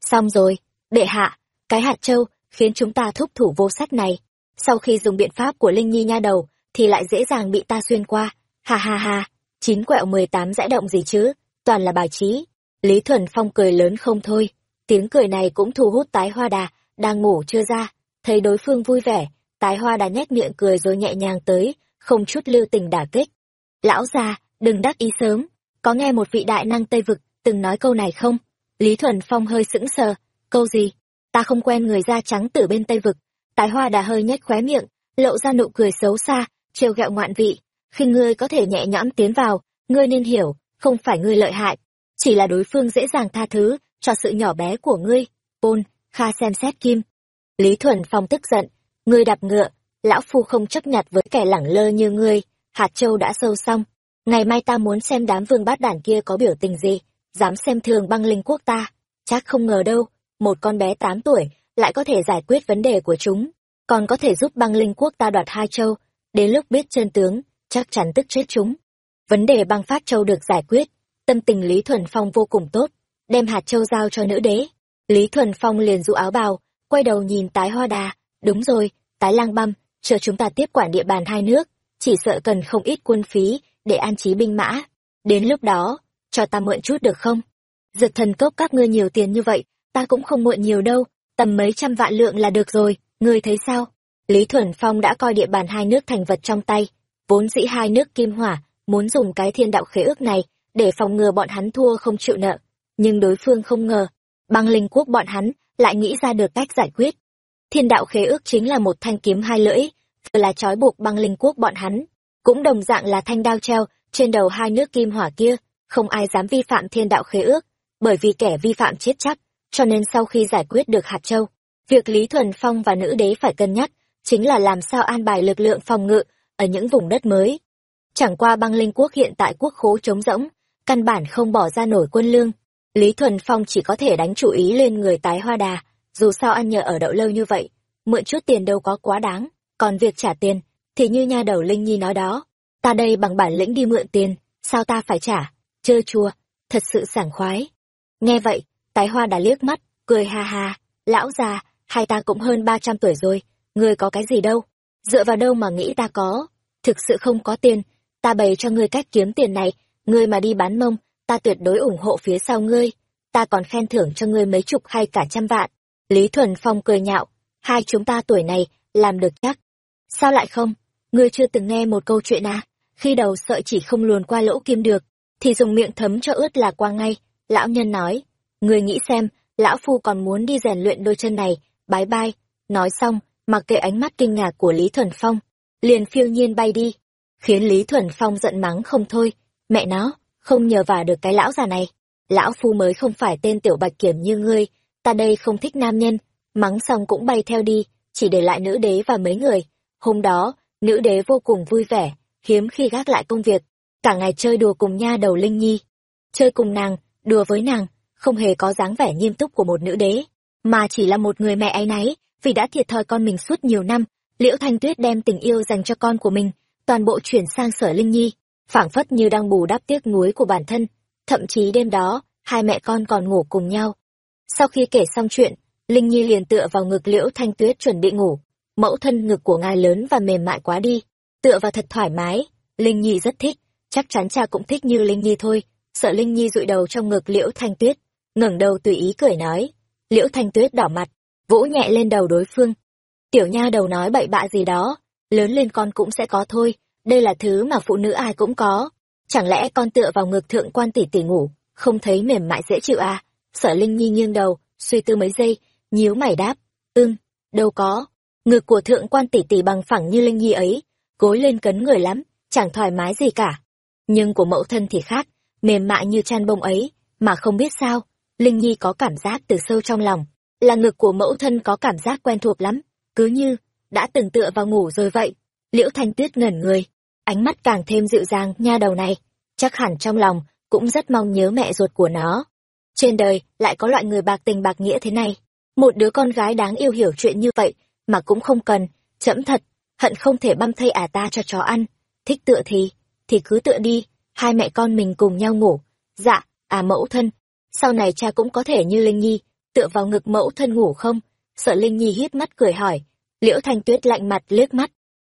Xong rồi, bệ hạ, cái hạt châu khiến chúng ta thúc thủ vô sách này. Sau khi dùng biện pháp của Linh Nhi nha đầu, thì lại dễ dàng bị ta xuyên qua. Ha ha ha, chín quẹo mười tám dãi động gì chứ, toàn là bài trí. Lý Thuần Phong cười lớn không thôi, tiếng cười này cũng thu hút tái hoa đà, đang ngủ chưa ra, thấy đối phương vui vẻ, tái hoa đà nhét miệng cười rồi nhẹ nhàng tới, không chút lưu tình đả kích. Lão già, đừng đắc ý sớm, có nghe một vị đại năng Tây Vực từng nói câu này không? Lý Thuần Phong hơi sững sờ, câu gì? Ta không quen người da trắng từ bên Tây Vực. Tái hoa đà hơi nhếch khóe miệng, lộ ra nụ cười xấu xa, trêu ghẹo ngoạn vị. Khi ngươi có thể nhẹ nhõm tiến vào, ngươi nên hiểu, không phải ngươi lợi hại, chỉ là đối phương dễ dàng tha thứ cho sự nhỏ bé của ngươi. Ôn, Kha xem xét kim. Lý Thuần Phong tức giận, ngươi đạp ngựa, lão phu không chấp nhặt với kẻ lẳng lơ như ngươi, hạt châu đã sâu xong. Ngày mai ta muốn xem đám vương bát đản kia có biểu tình gì, dám xem thường băng linh quốc ta. Chắc không ngờ đâu, một con bé tám tuổi lại có thể giải quyết vấn đề của chúng, còn có thể giúp băng linh quốc ta đoạt hai châu. Đến lúc biết chân tướng, chắc chắn tức chết chúng. Vấn đề băng phát châu được giải quyết, tâm tình Lý Thuần Phong vô cùng tốt, đem hạt châu giao cho nữ đế. Lý Thuần Phong liền dụ áo bào, quay đầu nhìn tái hoa đà, đúng rồi, tái lang băm, chờ chúng ta tiếp quản địa bàn hai nước, chỉ sợ cần không ít quân phí để an trí binh mã. Đến lúc đó, cho ta mượn chút được không? Dược thần cốc các ngươi nhiều tiền như vậy, ta cũng không mượn nhiều đâu, tầm mấy trăm vạn lượng là được rồi, ngươi thấy sao? Lý Thuần Phong đã coi địa bàn hai nước thành vật trong tay, vốn dĩ hai nước kim hỏa, muốn dùng cái thiên đạo khế ước này để phòng ngừa bọn hắn thua không chịu nợ. Nhưng đối phương không ngờ, băng linh quốc bọn hắn lại nghĩ ra được cách giải quyết. Thiên đạo khế ước chính là một thanh kiếm hai lưỡi, vừa là trói buộc băng linh quốc bọn hắn, cũng đồng dạng là thanh đao treo trên đầu hai nước kim hỏa kia, không ai dám vi phạm thiên đạo khế ước, bởi vì kẻ vi phạm chết chắc, cho nên sau khi giải quyết được hạt châu, việc Lý Thuần Phong và nữ đế phải cân nhắc chính là làm sao an bài lực lượng phòng ngự ở những vùng đất mới. Chẳng qua băng linh quốc hiện tại quốc khố trống rỗng, căn bản không bỏ ra nổi quân lương. Lý Thuần Phong chỉ có thể đánh chủ ý lên người tái hoa đà, dù sao ăn nhờ ở đậu lâu như vậy, mượn chút tiền đâu có quá đáng, còn việc trả tiền, thì như nha đầu Linh Nhi nói đó, ta đây bằng bản lĩnh đi mượn tiền, sao ta phải trả, chơi chua, thật sự sảng khoái. Nghe vậy, tái hoa đà liếc mắt, cười ha ha, lão già, hai ta cũng hơn ba trăm tuổi rồi, ngươi có cái gì đâu, dựa vào đâu mà nghĩ ta có, thực sự không có tiền, ta bày cho ngươi cách kiếm tiền này, ngươi mà đi bán mông, ta tuyệt đối ủng hộ phía sau ngươi, ta còn khen thưởng cho ngươi mấy chục hay cả trăm vạn. Lý Thuần Phong cười nhạo, hai chúng ta tuổi này, làm được chắc. Sao lại không? Ngươi chưa từng nghe một câu chuyện à? Khi đầu sợi chỉ không luồn qua lỗ kim được, thì dùng miệng thấm cho ướt là qua ngay. Lão nhân nói, ngươi nghĩ xem, lão phu còn muốn đi rèn luyện đôi chân này, bái bai. Nói xong, mặc kệ ánh mắt kinh ngạc của Lý Thuần Phong, liền phiêu nhiên bay đi, khiến Lý Thuần Phong giận mắng không thôi. Mẹ nó, không nhờ vả được cái lão già này. Lão phu mới không phải tên tiểu bạch kiểm như ngươi, ta đây không thích nam nhân. Mắng xong cũng bay theo đi, chỉ để lại nữ đế và mấy người. Hôm đó, nữ đế vô cùng vui vẻ, hiếm khi gác lại công việc, cả ngày chơi đùa cùng nha đầu Linh Nhi. Chơi cùng nàng, đùa với nàng, không hề có dáng vẻ nghiêm túc của một nữ đế, mà chỉ là một người mẹ ấy nấy, vì đã thiệt thòi con mình suốt nhiều năm, Liễu Thanh Tuyết đem tình yêu dành cho con của mình, toàn bộ chuyển sang sở Linh Nhi, phảng phất như đang bù đắp tiếc nuối của bản thân, thậm chí đêm đó, hai mẹ con còn ngủ cùng nhau. Sau khi kể xong chuyện, Linh Nhi liền tựa vào ngực Liễu Thanh Tuyết chuẩn bị ngủ, mẫu thân ngực của ngài lớn và mềm mại quá đi, tựa vào thật thoải mái, Linh Nhi rất thích, chắc chắn cha cũng thích như Linh Nhi thôi, sợ Linh Nhi dụi đầu trong ngực Liễu Thanh Tuyết, ngẩng đầu tùy ý cười nói, Liễu Thanh Tuyết đỏ mặt, vỗ nhẹ lên đầu đối phương. Tiểu nha đầu nói bậy bạ gì đó, lớn lên con cũng sẽ có thôi, đây là thứ mà phụ nữ ai cũng có. Chẳng lẽ con tựa vào ngực thượng quan tỷ tỷ ngủ, không thấy mềm mại dễ chịu à? Sở Linh Nhi nghiêng đầu, suy tư mấy giây, nhíu mày đáp, ưm, đâu có. Ngực của thượng quan tỷ tỷ bằng phẳng như Linh Nhi ấy, gối lên cấn người lắm, chẳng thoải mái gì cả. Nhưng của mẫu thân thì khác, mềm mại như chăn bông ấy, mà không biết sao, Linh Nhi có cảm giác từ sâu trong lòng, là ngực của mẫu thân có cảm giác quen thuộc lắm, cứ như, đã từng tựa vào ngủ rồi vậy. Liễu Thanh Tuyết ngẩn người, ánh mắt càng thêm dịu dàng nha đầu này, chắc hẳn trong lòng cũng rất mong nhớ mẹ ruột của nó. Trên đời lại có loại người bạc tình bạc nghĩa thế này, một đứa con gái đáng yêu hiểu chuyện như vậy mà cũng không cần, chậm thật, hận không thể băm thây ả ta cho chó ăn, thích tựa thì, thì cứ tựa đi, hai mẹ con mình cùng nhau ngủ. Dạ, à mẫu thân, sau này cha cũng có thể như Linh Nhi, tựa vào ngực mẫu thân ngủ không? Sợ Linh Nhi hít mắt cười hỏi, Liễu Thanh Tuyết lạnh mặt liếc mắt,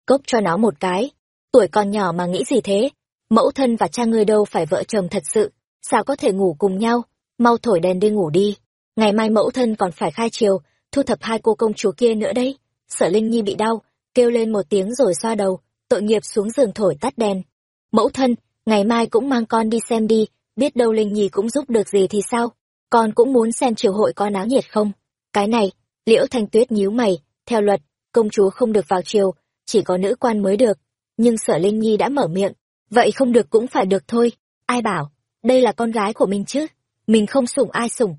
cốc cho nó một cái. Tuổi còn nhỏ mà nghĩ gì thế? Mẫu thân và cha ngươi đâu phải vợ chồng thật sự, sao có thể ngủ cùng nhau? Mau thổi đèn đi ngủ đi. Ngày mai mẫu thân còn phải khai chiều, thu thập hai cô công chúa kia nữa đấy. Sở Linh Nhi bị đau, kêu lên một tiếng rồi xoa đầu, tội nghiệp xuống giường thổi tắt đèn. Mẫu thân, ngày mai cũng mang con đi xem đi, biết đâu Linh Nhi cũng giúp được gì thì sao? Con cũng muốn xem triều hội có náo nhiệt không? Cái này, Liễu Thanh Tuyết nhíu mày, theo luật, công chúa không được vào triều, chỉ có nữ quan mới được. Nhưng sở Linh Nhi đã mở miệng, vậy không được cũng phải được thôi. Ai bảo, đây là con gái của mình chứ? Mình không sủng ai sủng.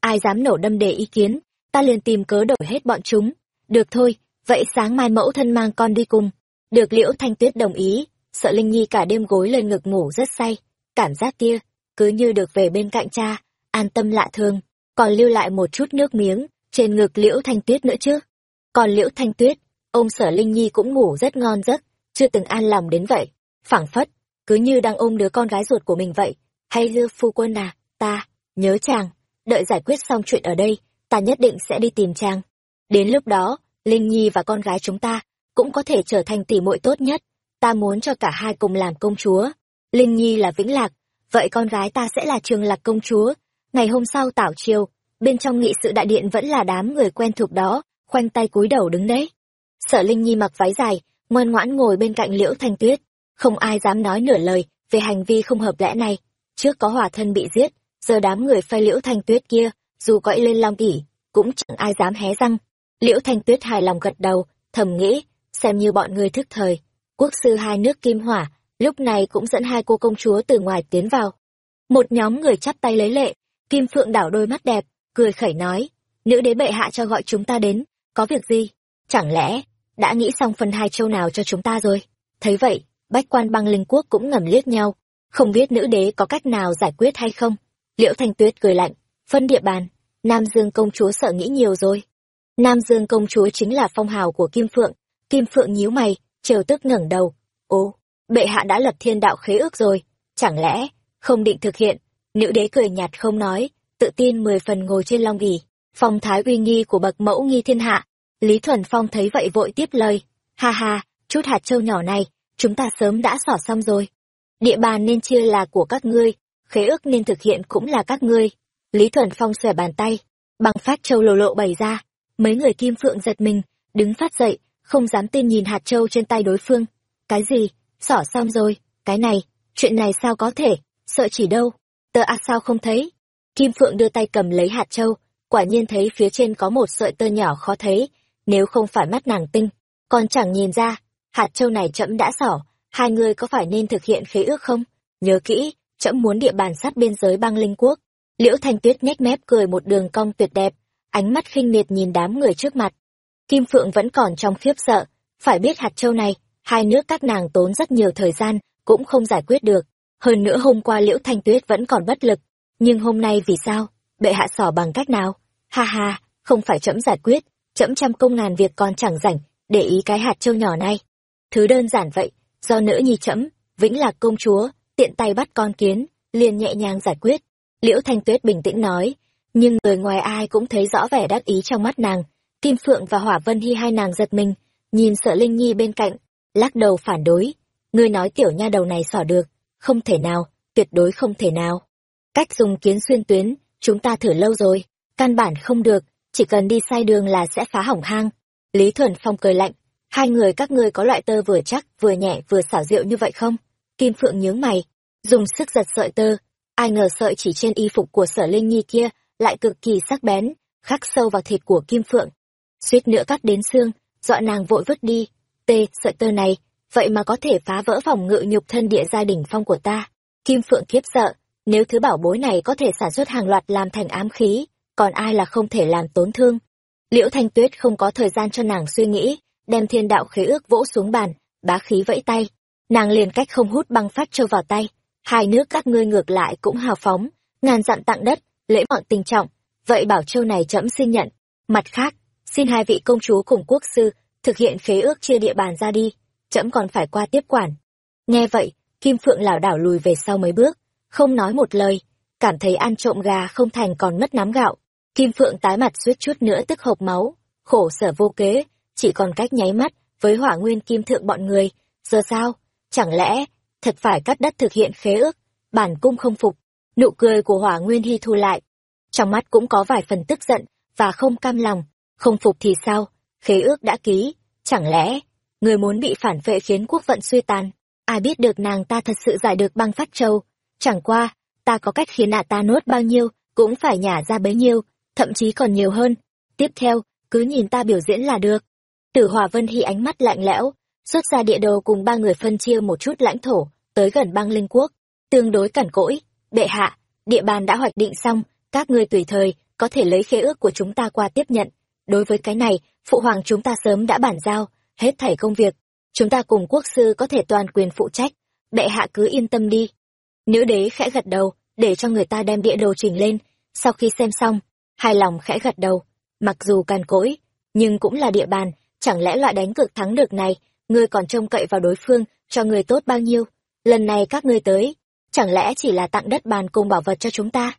Ai dám nổ đâm đề ý kiến, ta liền tìm cớ đổi hết bọn chúng. Được thôi, vậy sáng mai mẫu thân mang con đi cùng. Được Liễu Thanh Tuyết đồng ý, sợ Linh Nhi cả đêm gối lên ngực ngủ rất say. Cảm giác kia, cứ như được về bên cạnh cha, an tâm lạ thường, còn lưu lại một chút nước miếng trên ngực Liễu Thanh Tuyết nữa chứ. Còn Liễu Thanh Tuyết, ông sở Linh Nhi cũng ngủ rất ngon giấc, chưa từng an lòng đến vậy. phảng phất, cứ như đang ôm đứa con gái ruột của mình vậy. Hay dư phu quân à, ta, nhớ chàng, đợi giải quyết xong chuyện ở đây, ta nhất định sẽ đi tìm chàng. Đến lúc đó, Linh Nhi và con gái chúng ta cũng có thể trở thành tỷ muội tốt nhất. Ta muốn cho cả hai cùng làm công chúa. Linh Nhi là Vĩnh Lạc, vậy con gái ta sẽ là Trường Lạc công chúa. Ngày hôm sau tảo chiều, bên trong nghị sự đại điện vẫn là đám người quen thuộc đó, khoanh tay cúi đầu đứng đấy. Sở Linh Nhi mặc váy dài, ngoan ngoãn ngồi bên cạnh Liễu Thanh Tuyết, không ai dám nói nửa lời về hành vi không hợp lẽ này. Trước có hòa thân bị giết, giờ đám người phai Liễu Thanh Tuyết kia, dù cõi lên long ỉ cũng chẳng ai dám hé răng. Liễu Thanh Tuyết hài lòng gật đầu, thầm nghĩ, xem như bọn người thức thời. Quốc sư hai nước kim hỏa, lúc này cũng dẫn hai cô công chúa từ ngoài tiến vào. Một nhóm người chắp tay lấy lệ, Kim Phượng đảo đôi mắt đẹp, cười khẩy nói, nữ đế bệ hạ cho gọi chúng ta đến, có việc gì? Chẳng lẽ, đã nghĩ xong phần hai châu nào cho chúng ta rồi? Thấy vậy, bách quan băng linh quốc cũng ngầm liếc nhau, không biết nữ đế có cách nào giải quyết hay không? Liễu Thanh Tuyết cười lạnh, phân địa bàn, Nam Dương công chúa sợ nghĩ nhiều rồi. Nam Dương công chúa chính là phong hào của Kim Phượng, Kim Phượng nhíu mày, trều tức ngẩng đầu. Ồ, bệ hạ đã lập thiên đạo khế ước rồi, chẳng lẽ không định thực hiện? Nữ đế cười nhạt không nói, tự tin mười phần ngồi trên long ỉ phong thái uy nghi của bậc mẫu nghi thiên hạ. Lý Thuần Phong thấy vậy vội tiếp lời, ha ha, chút hạt châu nhỏ này, chúng ta sớm đã xỏ xong rồi. Địa bàn nên chia là của các ngươi, khế ước nên thực hiện cũng là các ngươi. Lý Thuần Phong xòe bàn tay, bằng phát châu lộ lộ bày ra, mấy người kim phượng giật mình, đứng phát dậy, không dám tin nhìn hạt châu trên tay đối phương. Cái gì? Xỏ xong rồi, cái này, chuyện này sao có thể, sợ chỉ đâu, tờ a à sao không thấy. Kim Phượng đưa tay cầm lấy hạt châu, quả nhiên thấy phía trên có một sợi tơ nhỏ khó thấy, nếu không phải mắt nàng tinh, còn chẳng nhìn ra, hạt châu này trẫm đã xỏ, hai người có phải nên thực hiện khế ước không? Nhớ kỹ, trẫm muốn địa bàn sát biên giới băng linh quốc. Liễu Thanh Tuyết nhếch mép cười một đường cong tuyệt đẹp, ánh mắt khinh miệt nhìn đám người trước mặt. Kim Phượng vẫn còn trong khiếp sợ, phải biết hạt châu này, hai nước các nàng tốn rất nhiều thời gian, cũng không giải quyết được. Hơn nữa hôm qua Liễu Thanh Tuyết vẫn còn bất lực, nhưng hôm nay vì sao? Bệ hạ sỏ bằng cách nào? Ha ha, không phải chậm giải quyết, chậm trăm công ngàn việc còn chẳng rảnh, để ý cái hạt châu nhỏ này. Thứ đơn giản vậy, do nữ nhi chậm, vĩnh lạc công chúa, tiện tay bắt con kiến, liền nhẹ nhàng giải quyết. Liễu Thanh Tuyết bình tĩnh nói, nhưng người ngoài ai cũng thấy rõ vẻ đắc ý trong mắt nàng. Kim Phượng và Hỏa Vân Hy hai nàng giật mình, nhìn sợ Linh Nhi bên cạnh, lắc đầu phản đối. Ngươi nói tiểu nha đầu này xỏ được, không thể nào, tuyệt đối không thể nào. Cách dùng kiến xuyên tuyến, chúng ta thử lâu rồi, căn bản không được, chỉ cần đi sai đường là sẽ phá hỏng hang. Lý Thuần Phong cười lạnh, hai người các ngươi có loại tơ vừa chắc, vừa nhẹ, vừa xảo diệu như vậy không? Kim Phượng nhướng mày, dùng sức giật sợi tơ, ai ngờ sợi chỉ trên y phục của sở Linh Nhi kia lại cực kỳ sắc bén, khắc sâu vào thịt của Kim Phượng. Suýt nữa cắt đến xương, dọa nàng vội vứt đi. Tê, sợi tơ này, vậy mà có thể phá vỡ phòng ngự nhục thân địa gia đỉnh phong của ta. Kim Phượng kiếp sợ, nếu thứ bảo bối này có thể sản xuất hàng loạt làm thành ám khí, còn ai là không thể làm tốn thương. Liễu Thanh Tuyết không có thời gian cho nàng suy nghĩ, đem thiên đạo khế ước vỗ xuống bàn, bá khí vẫy tay. Nàng liền cách không hút băng phát trâu vào tay. Hai nước các ngươi ngược lại cũng hào phóng, ngàn dặn tặng đất, lễ mọn tình trọng. Vậy bảo châu này chậm xin nhận. Mặt khác, xin hai vị công chúa cùng quốc sư thực hiện khế ước chia địa bàn ra đi, chậm còn phải qua tiếp quản. Nghe vậy, Kim Phượng lảo đảo lùi về sau mấy bước, không nói một lời, cảm thấy ăn trộm gà không thành còn mất nắm gạo. Kim Phượng tái mặt suýt chút nữa tức hộc máu, khổ sở vô kế, chỉ còn cách nháy mắt với hỏa nguyên kim thượng bọn người. Giờ sao? Chẳng lẽ, thật phải cắt đất thực hiện khế ước, bản cung không phục. Nụ cười của hỏa nguyên hy thu lại. Trong mắt cũng có vài phần tức giận, và không cam lòng. Không phục thì sao? Khế ước đã ký. Chẳng lẽ, người muốn bị phản vệ khiến quốc vận suy tàn? Ai biết được nàng ta thật sự giải được băng phát châu, Chẳng qua, ta có cách khiến ả ta nốt bao nhiêu, cũng phải nhả ra bấy nhiêu, thậm chí còn nhiều hơn. Tiếp theo, cứ nhìn ta biểu diễn là được. Tử Hòa Vân Hy ánh mắt lạnh lẽo, xuất ra địa đồ cùng ba người phân chia một chút lãnh thổ, tới gần băng linh quốc, tương đối cẩn cỗi. Bệ hạ, địa bàn đã hoạch định xong, các ngươi tùy thời, có thể lấy khế ước của chúng ta qua tiếp nhận. Đối với cái này, phụ hoàng chúng ta sớm đã bản giao, hết thảy công việc. Chúng ta cùng quốc sư có thể toàn quyền phụ trách, bệ hạ cứ yên tâm đi. Nữ đế khẽ gật đầu, để cho người ta đem địa đồ trình lên, sau khi xem xong, hài lòng khẽ gật đầu, mặc dù càn cỗi, nhưng cũng là địa bàn, chẳng lẽ loại đánh cược thắng được này, ngươi còn trông cậy vào đối phương, cho người tốt bao nhiêu? Lần này các ngươi tới, chẳng lẽ chỉ là tặng đất bàn cùng bảo vật cho chúng ta?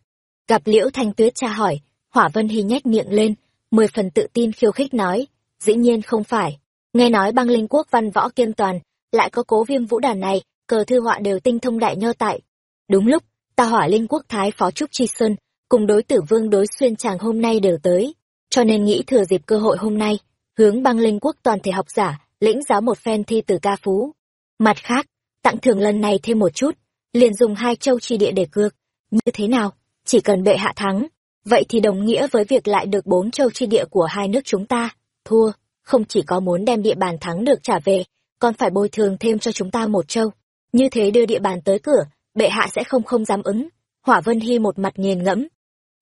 Gặp Liễu Thanh Tuyết tra hỏi, Hỏa Vân Hy nhếch miệng lên, mười phần tự tin khiêu khích nói, dĩ nhiên không phải. Nghe nói băng linh quốc văn võ kiên toàn, lại có cố viêm vũ đàn này, cờ thư họa đều tinh thông đại nho tại. Đúng lúc, ta hỏa linh quốc thái phó trúc tri sơn, cùng đối tử vương đối xuyên chàng hôm nay đều tới, cho nên nghĩ thừa dịp cơ hội hôm nay, hướng băng linh quốc toàn thể học giả, lĩnh giáo một phen thi từ ca phú. Mặt khác, tặng thưởng lần này thêm một chút, liền dùng hai châu chi địa để cược. Như thế nào? Chỉ cần bệ hạ thắng, vậy thì đồng nghĩa với việc lại được bốn châu chi địa của hai nước chúng ta. Thua, không chỉ có muốn đem địa bàn thắng được trả về, còn phải bồi thường thêm cho chúng ta một châu. Như thế đưa địa bàn tới cửa, bệ hạ sẽ không không dám ứng. Hỏa Vân Hy một mặt nghiền ngẫm.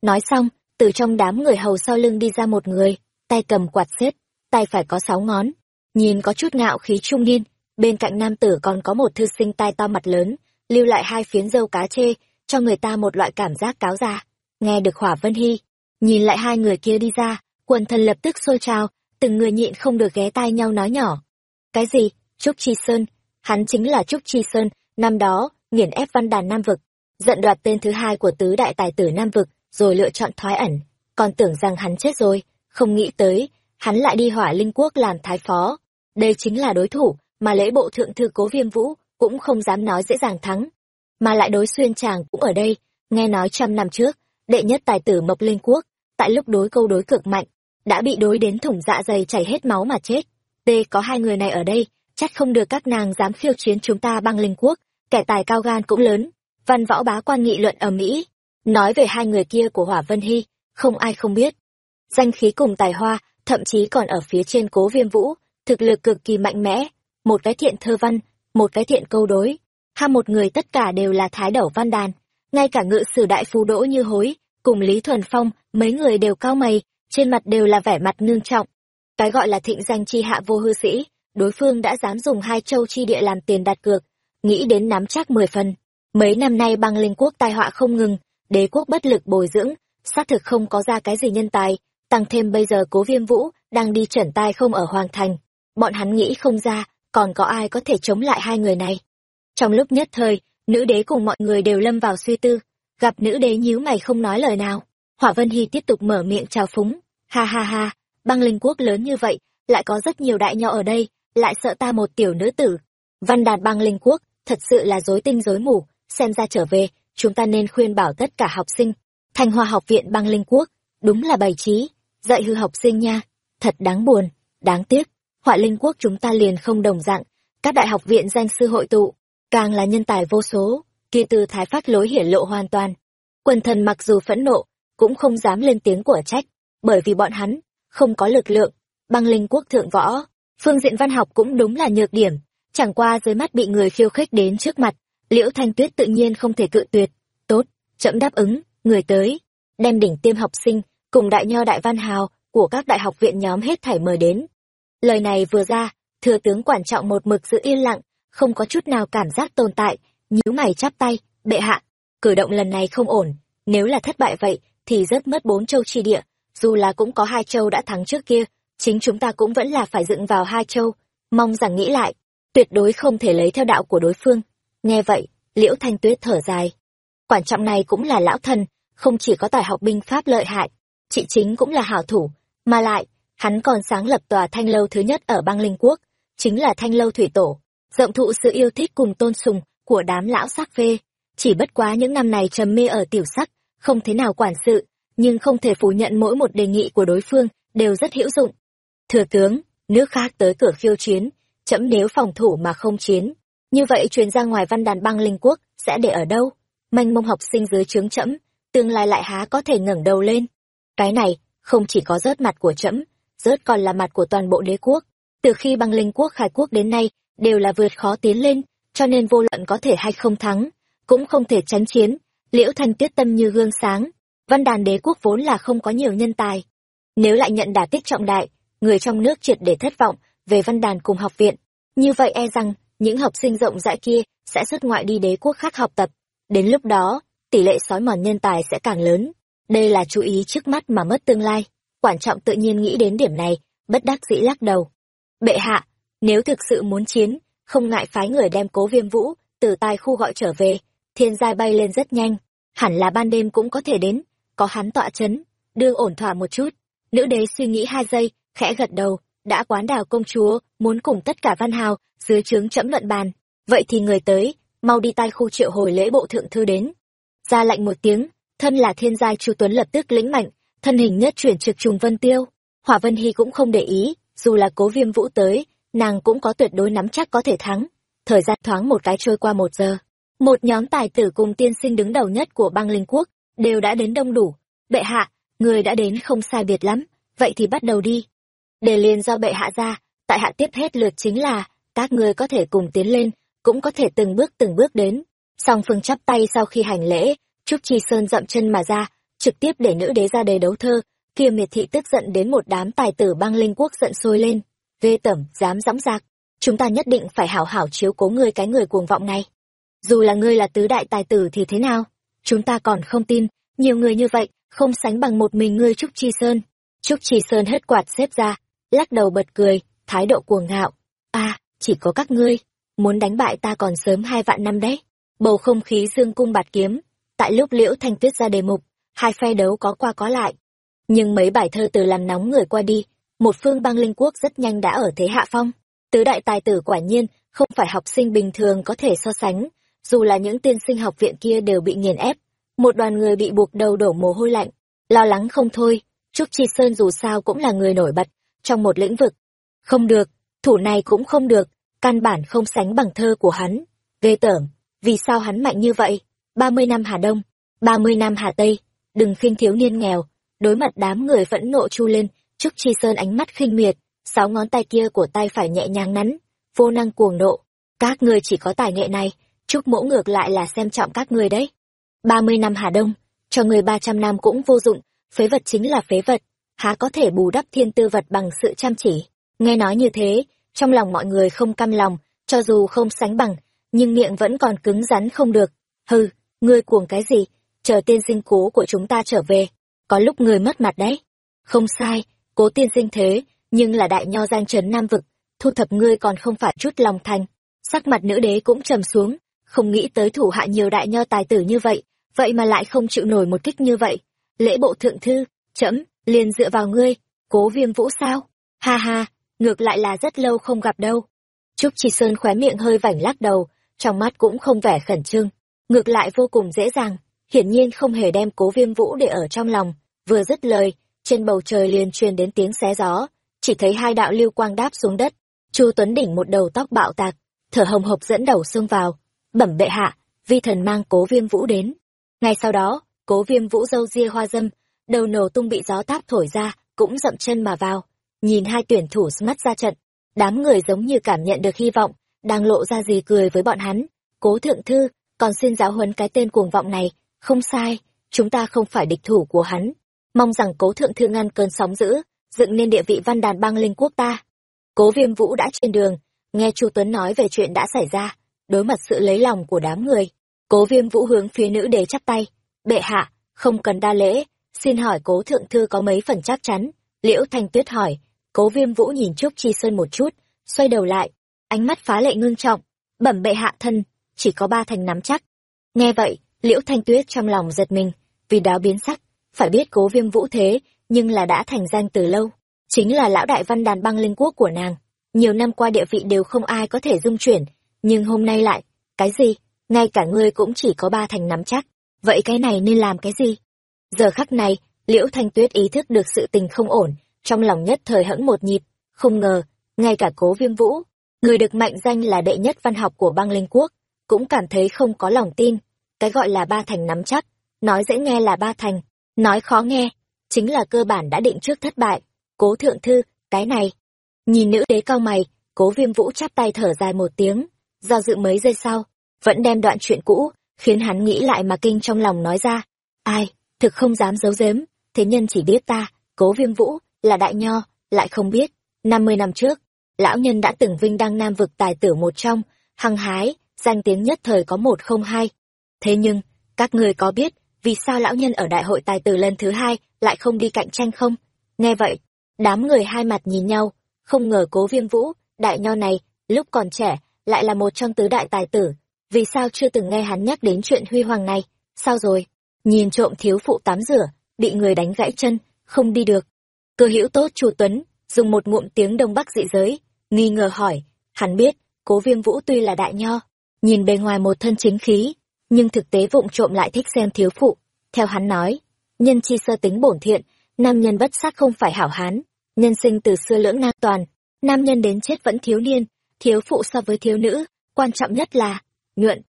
Nói xong, từ trong đám người hầu sau lưng đi ra một người, tay cầm quạt xếp, tay phải có sáu ngón. Nhìn có chút ngạo khí trung niên, bên cạnh nam tử còn có một thư sinh tai to mặt lớn, lưu lại hai phiến dâu cá chê, cho người ta một loại cảm giác cáo già. Nghe được Hỏa Vân Hy, nhìn lại hai người kia đi ra, quần thần lập tức sôi trào, từng người nhịn không được ghé tai nhau nói nhỏ. Cái gì? Trúc Chi Sơn? Hắn chính là Trúc Chi Sơn, năm đó, nghiền ép văn đàn Nam Vực, giận đoạt tên thứ hai của tứ đại tài tử Nam Vực, rồi lựa chọn thoái ẩn, còn tưởng rằng hắn chết rồi, không nghĩ tới, hắn lại đi hỏa linh quốc làm thái phó. Đây chính là đối thủ, mà lễ bộ thượng thư cố viêm vũ, cũng không dám nói dễ dàng thắng. Mà lại đối xuyên chàng cũng ở đây, nghe nói trăm năm trước, đệ nhất tài tử Mộc Linh Quốc, tại lúc đối câu đối cực mạnh, đã bị đối đến thủng dạ dày chảy hết máu mà chết. tê có hai người này ở đây, chắc không được các nàng dám khiêu chiến chúng ta băng linh quốc, kẻ tài cao gan cũng lớn. Văn võ bá quan nghị luận ở Mỹ, nói về hai người kia của Hỏa Vân Hy, không ai không biết. Danh khí cùng tài hoa, thậm chí còn ở phía trên cố viêm vũ, thực lực cực kỳ mạnh mẽ, một cái thiện thơ văn, một cái thiện câu đối. Hai một người tất cả đều là thái đẩu văn đàn, ngay cả ngự sử đại phú đỗ như hối, cùng Lý Thuần Phong, mấy người đều cao mày, trên mặt đều là vẻ mặt ngưng trọng. Cái gọi là thịnh danh chi hạ vô hư sĩ, đối phương đã dám dùng hai châu chi địa làm tiền đặt cược, nghĩ đến nắm chắc mười phần. Mấy năm nay băng linh quốc tai họa không ngừng, đế quốc bất lực bồi dưỡng, xác thực không có ra cái gì nhân tài, tăng thêm bây giờ cố viêm vũ đang đi trẩn tai không ở hoàng thành. Bọn hắn nghĩ không ra, còn có ai có thể chống lại hai người này. Trong lúc nhất thời, nữ đế cùng mọi người đều lâm vào suy tư, gặp nữ đế nhíu mày không nói lời nào. Hỏa Vân Hy tiếp tục mở miệng chào phúng, ha ha ha, băng linh quốc lớn như vậy, lại có rất nhiều đại nho ở đây, lại sợ ta một tiểu nữ tử. Văn đạt băng linh quốc, thật sự là dối tinh dối mù, xem ra trở về, chúng ta nên khuyên bảo tất cả học sinh. Thanh Hoa học viện băng linh quốc, đúng là bày trí, dạy hư học sinh nha, thật đáng buồn, đáng tiếc, họa linh quốc chúng ta liền không đồng dạng, các đại học viện danh sư hội tụ, càng là nhân tài vô số, kỳ từ thái phát lối hiển lộ hoàn toàn. Quần thần mặc dù phẫn nộ, cũng không dám lên tiếng của trách, bởi vì bọn hắn không có lực lượng, băng linh quốc thượng võ, phương diện văn học cũng đúng là nhược điểm, chẳng qua dưới mắt bị người khiêu khích đến trước mặt, liễu thanh tuyết tự nhiên không thể cự tuyệt, tốt, chậm đáp ứng, người tới, đem đỉnh tiêm học sinh, cùng đại nho đại văn hào của các đại học viện nhóm hết thảy mời đến. Lời này vừa ra, thừa tướng quản trọng một mực giữ yên lặng, không có chút nào cảm giác tồn tại, nhíu mày chắp tay, bệ hạ, cử động lần này không ổn, nếu là thất bại vậy, thì rất mất bốn châu chi địa, dù là cũng có hai châu đã thắng trước kia, chính chúng ta cũng vẫn là phải dựng vào hai châu, mong rằng nghĩ lại, tuyệt đối không thể lấy theo đạo của đối phương. Nghe vậy, Liễu Thanh Tuyết thở dài. Quản trọng này cũng là lão thần, không chỉ có tài học binh pháp lợi hại, chị chính cũng là hảo thủ, mà lại, hắn còn sáng lập tòa thanh lâu thứ nhất ở bang linh quốc, chính là thanh lâu thủy tổ, rộng thụ sự yêu thích cùng tôn sùng của đám lão sắc phê. Chỉ bất quá những năm này trầm mê ở tiểu sắc, không thế nào quản sự, nhưng không thể phủ nhận mỗi một đề nghị của đối phương đều rất hữu dụng. Thừa tướng, nước khác tới cửa khiêu chiến, chậm nếu phòng thủ mà không chiến, như vậy truyền ra ngoài văn đàn băng linh quốc sẽ để ở đâu? mênh mông học sinh dưới trướng trẫm tương lai lại há có thể ngẩng đầu lên. Cái này, không chỉ có rớt mặt của trẫm rớt còn là mặt của toàn bộ đế quốc. Từ khi băng linh quốc khai quốc đến nay, đều là vượt khó tiến lên, cho nên vô luận có thể hay không thắng, cũng không thể tránh chiến. Liễu thanh tiết tâm như gương sáng, văn đàn đế quốc vốn là không có nhiều nhân tài. Nếu lại nhận đả kích trọng đại, người trong nước triệt để thất vọng về văn đàn cùng học viện. Như vậy e rằng những học sinh rộng rãi kia sẽ xuất ngoại đi đế quốc khác học tập. Đến lúc đó, tỷ lệ sói mòn nhân tài sẽ càng lớn. Đây là chú ý trước mắt mà mất tương lai. Quản trọng tự nhiên nghĩ đến điểm này, bất đắc dĩ lắc đầu. Bệ hạ, nếu thực sự muốn chiến, không ngại phái người đem cố viêm vũ, từ tai khu gọi trở về. Thiên giai bay lên rất nhanh. Hẳn là ban đêm cũng có thể đến. Có hắn tọa chấn. Đương ổn thỏa một chút. Nữ đế suy nghĩ hai giây, khẽ gật đầu đã quán đào công chúa, muốn cùng tất cả văn hào, dưới trướng chẫm luận bàn. Vậy thì người tới, mau đi tai khu triệu hồi lễ bộ thượng thư đến. Ra lệnh một tiếng, thân là thiên giai chu tuấn lập tức lĩnh mạnh, thân hình nhất chuyển trực trùng vân tiêu. Hỏa vân hy cũng không để ý, dù là cố viêm vũ tới, nàng cũng có tuyệt đối nắm chắc có thể thắng. Thời gian thoáng một cái trôi qua một giờ. Một nhóm tài tử cùng tiên sinh đứng đầu nhất của băng linh quốc, đều đã đến đông đủ. Bệ hạ, người đã đến không sai biệt lắm, vậy thì bắt đầu đi để liền do bệ hạ ra, tại hạ tiếp hết lượt chính là, các ngươi có thể cùng tiến lên, cũng có thể từng bước từng bước đến. Song phương chắp tay sau khi hành lễ, trúc chi sơn dậm chân mà ra, trực tiếp để nữ đế ra đề đấu thơ, kia miệt thị tức giận đến một đám tài tử băng linh quốc giận sôi lên. Ghê tởm dám dõng dạc, chúng ta nhất định phải hảo hảo chiếu cố ngươi cái người cuồng vọng này. Dù là ngươi là tứ đại tài tử thì thế nào? Chúng ta còn không tin, nhiều người như vậy, không sánh bằng một mình ngươi trúc chi sơn. Trúc chi sơn hết quạt xếp ra lắc đầu bật cười, thái độ cuồng ngạo. A chỉ có các ngươi, muốn đánh bại ta còn sớm hai vạn năm đấy. Bầu không khí dương cung bạt kiếm, tại lúc liễu thanh tuyết ra đề mục, hai phe đấu có qua có lại. Nhưng mấy bài thơ từ làm nóng người qua đi, một phương băng linh quốc rất nhanh đã ở thế hạ phong. Tứ đại tài tử quả nhiên, không phải học sinh bình thường có thể so sánh, dù là những tiên sinh học viện kia đều bị nghiền ép. Một đoàn người bị buộc đầu đổ mồ hôi lạnh, lo lắng không thôi. Trúc chi sơn dù sao cũng là người nổi bật trong một lĩnh vực. Không được, thủ này cũng không được, căn bản không sánh bằng thơ của hắn. Ghê tởm, vì sao hắn mạnh như vậy? Ba mươi năm hà đông, ba mươi năm hà tây, đừng khinh thiếu niên nghèo. Đối mặt đám người phẫn nộ chu lên, trúc chi sơn ánh mắt khinh miệt, sáu ngón tay kia của tay phải nhẹ nhàng nắn vô năng cuồng nộ. Các ngươi chỉ có tài nghệ này, trúc mỗ ngược lại là xem trọng các ngươi đấy. Ba mươi năm hà đông, cho người ba trăm năm cũng vô dụng, phế vật chính là phế vật há có thể bù đắp thiên tư vật bằng sự chăm chỉ. Nghe nói như thế, trong lòng mọi người không căm lòng, cho dù không sánh bằng, nhưng miệng vẫn còn cứng rắn không được. Hừ, ngươi cuồng cái gì? Chờ tiên sinh cố của chúng ta trở về. Có lúc người mất mặt đấy. Không sai, cố tiên sinh thế, nhưng là đại nho giang trấn nam vực, thu thập ngươi còn không phải chút lòng thành. Sắc mặt nữ đế cũng trầm xuống, không nghĩ tới thủ hạ nhiều đại nho tài tử như vậy vậy mà lại không chịu nổi một kích như vậy. Lễ bộ thượng thư trẫm liền dựa vào ngươi, cố viêm vũ sao? Ha ha, ngược lại là rất lâu không gặp đâu. Trúc chi sơn khóe miệng hơi vảnh lắc đầu, trong mắt cũng không vẻ khẩn trương. Ngược lại vô cùng dễ dàng, hiển nhiên không hề đem cố viêm vũ để ở trong lòng. Vừa dứt lời, trên bầu trời liền truyền đến tiếng xé gió, chỉ thấy hai đạo lưu quang đáp xuống đất. Chu tuấn đỉnh một đầu tóc bạo tạc, thở hồng hộc dẫn đầu xông vào. Bẩm bệ hạ, vi thần mang cố viêm vũ đến. Ngay sau đó, cố viêm vũ dâu ria hoa dâm đầu nổ tung bị gió táp thổi ra, cũng dậm chân mà vào. Nhìn hai tuyển thủ mắt ra trận, đám người giống như cảm nhận được hy vọng, đang lộ ra gì cười với bọn hắn. Cố thượng thư, còn xin giáo huấn cái tên cuồng vọng này. Không sai, chúng ta không phải địch thủ của hắn. Mong rằng cố thượng thư ngăn cơn sóng dữ, dựng nên địa vị văn đàn băng linh quốc ta. Cố viêm vũ đã trên đường, nghe chu tuấn nói về chuyện đã xảy ra, đối mặt sự lấy lòng của đám người. Cố viêm vũ hướng phía nữ đế chắp tay. Bệ hạ, không cần đa lễ xin hỏi cố thượng thư có mấy phần chắc chắn? Liễu thanh tuyết hỏi. Cố viêm vũ nhìn trúc chi sơn một chút, xoay đầu lại. Ánh mắt phá lệ ngưng trọng. Bẩm bệ hạ thân, chỉ có ba thành nắm chắc. Nghe vậy, liễu thanh tuyết trong lòng giật mình, vì đó biến sắc. Phải biết cố viêm vũ thế, nhưng là đã thành danh từ lâu. Chính là lão đại văn đàn băng linh quốc của nàng. Nhiều năm qua địa vị đều không ai có thể dung chuyển, nhưng hôm nay lại, cái gì? Ngay cả ngươi cũng chỉ có ba thành nắm chắc. Vậy cái này nên làm cái gì? Giờ khắc này, liễu thanh tuyết ý thức được sự tình không ổn, trong lòng nhất thời hẫng một nhịp, không ngờ, ngay cả cố viêm vũ, người được mệnh danh là đệ nhất văn học của băng linh quốc, cũng cảm thấy không có lòng tin. Cái gọi là ba thành nắm chắc, nói dễ nghe là ba thành, nói khó nghe, chính là cơ bản đã định trước thất bại. Cố thượng thư, cái này. Nhìn nữ đế cao mày, cố viêm vũ chắp tay thở dài một tiếng, do dự mấy giây sau, vẫn đem đoạn chuyện cũ, khiến hắn nghĩ lại mà kinh trong lòng nói ra. Ai? Thực không dám giấu giếm, thế nhân chỉ biết ta, cố viêm vũ, là đại nho, lại không biết. Năm mươi năm trước, lão nhân đã từng vinh đăng nam vực tài tử một trong, hăng hái, danh tiếng nhất thời có một không hai. Thế nhưng, các người có biết, vì sao lão nhân ở đại hội tài tử lần thứ hai lại không đi cạnh tranh không? Nghe vậy, đám người hai mặt nhìn nhau, không ngờ cố viêm vũ, đại nho này, lúc còn trẻ, lại là một trong tứ đại tài tử. Vì sao chưa từng nghe hắn nhắc đến chuyện huy hoàng này? Sao rồi? Nhìn trộm thiếu phụ tắm rửa, bị người đánh gãy chân, không đi được. Cơ hữu tốt chu tuấn, dùng một ngụm tiếng đông bắc dị giới, nghi ngờ hỏi, hắn biết, cố viêm vũ tuy là đại nho, nhìn bề ngoài một thân chính khí, nhưng thực tế vụng trộm lại thích xem thiếu phụ. Theo hắn nói, nhân chi sơ tính bổn thiện, nam nhân bất sắc không phải hảo hán, nhân sinh từ xưa lưỡng nam toàn, nam nhân đến chết vẫn thiếu niên, thiếu phụ so với thiếu nữ, quan trọng nhất là, nhuận,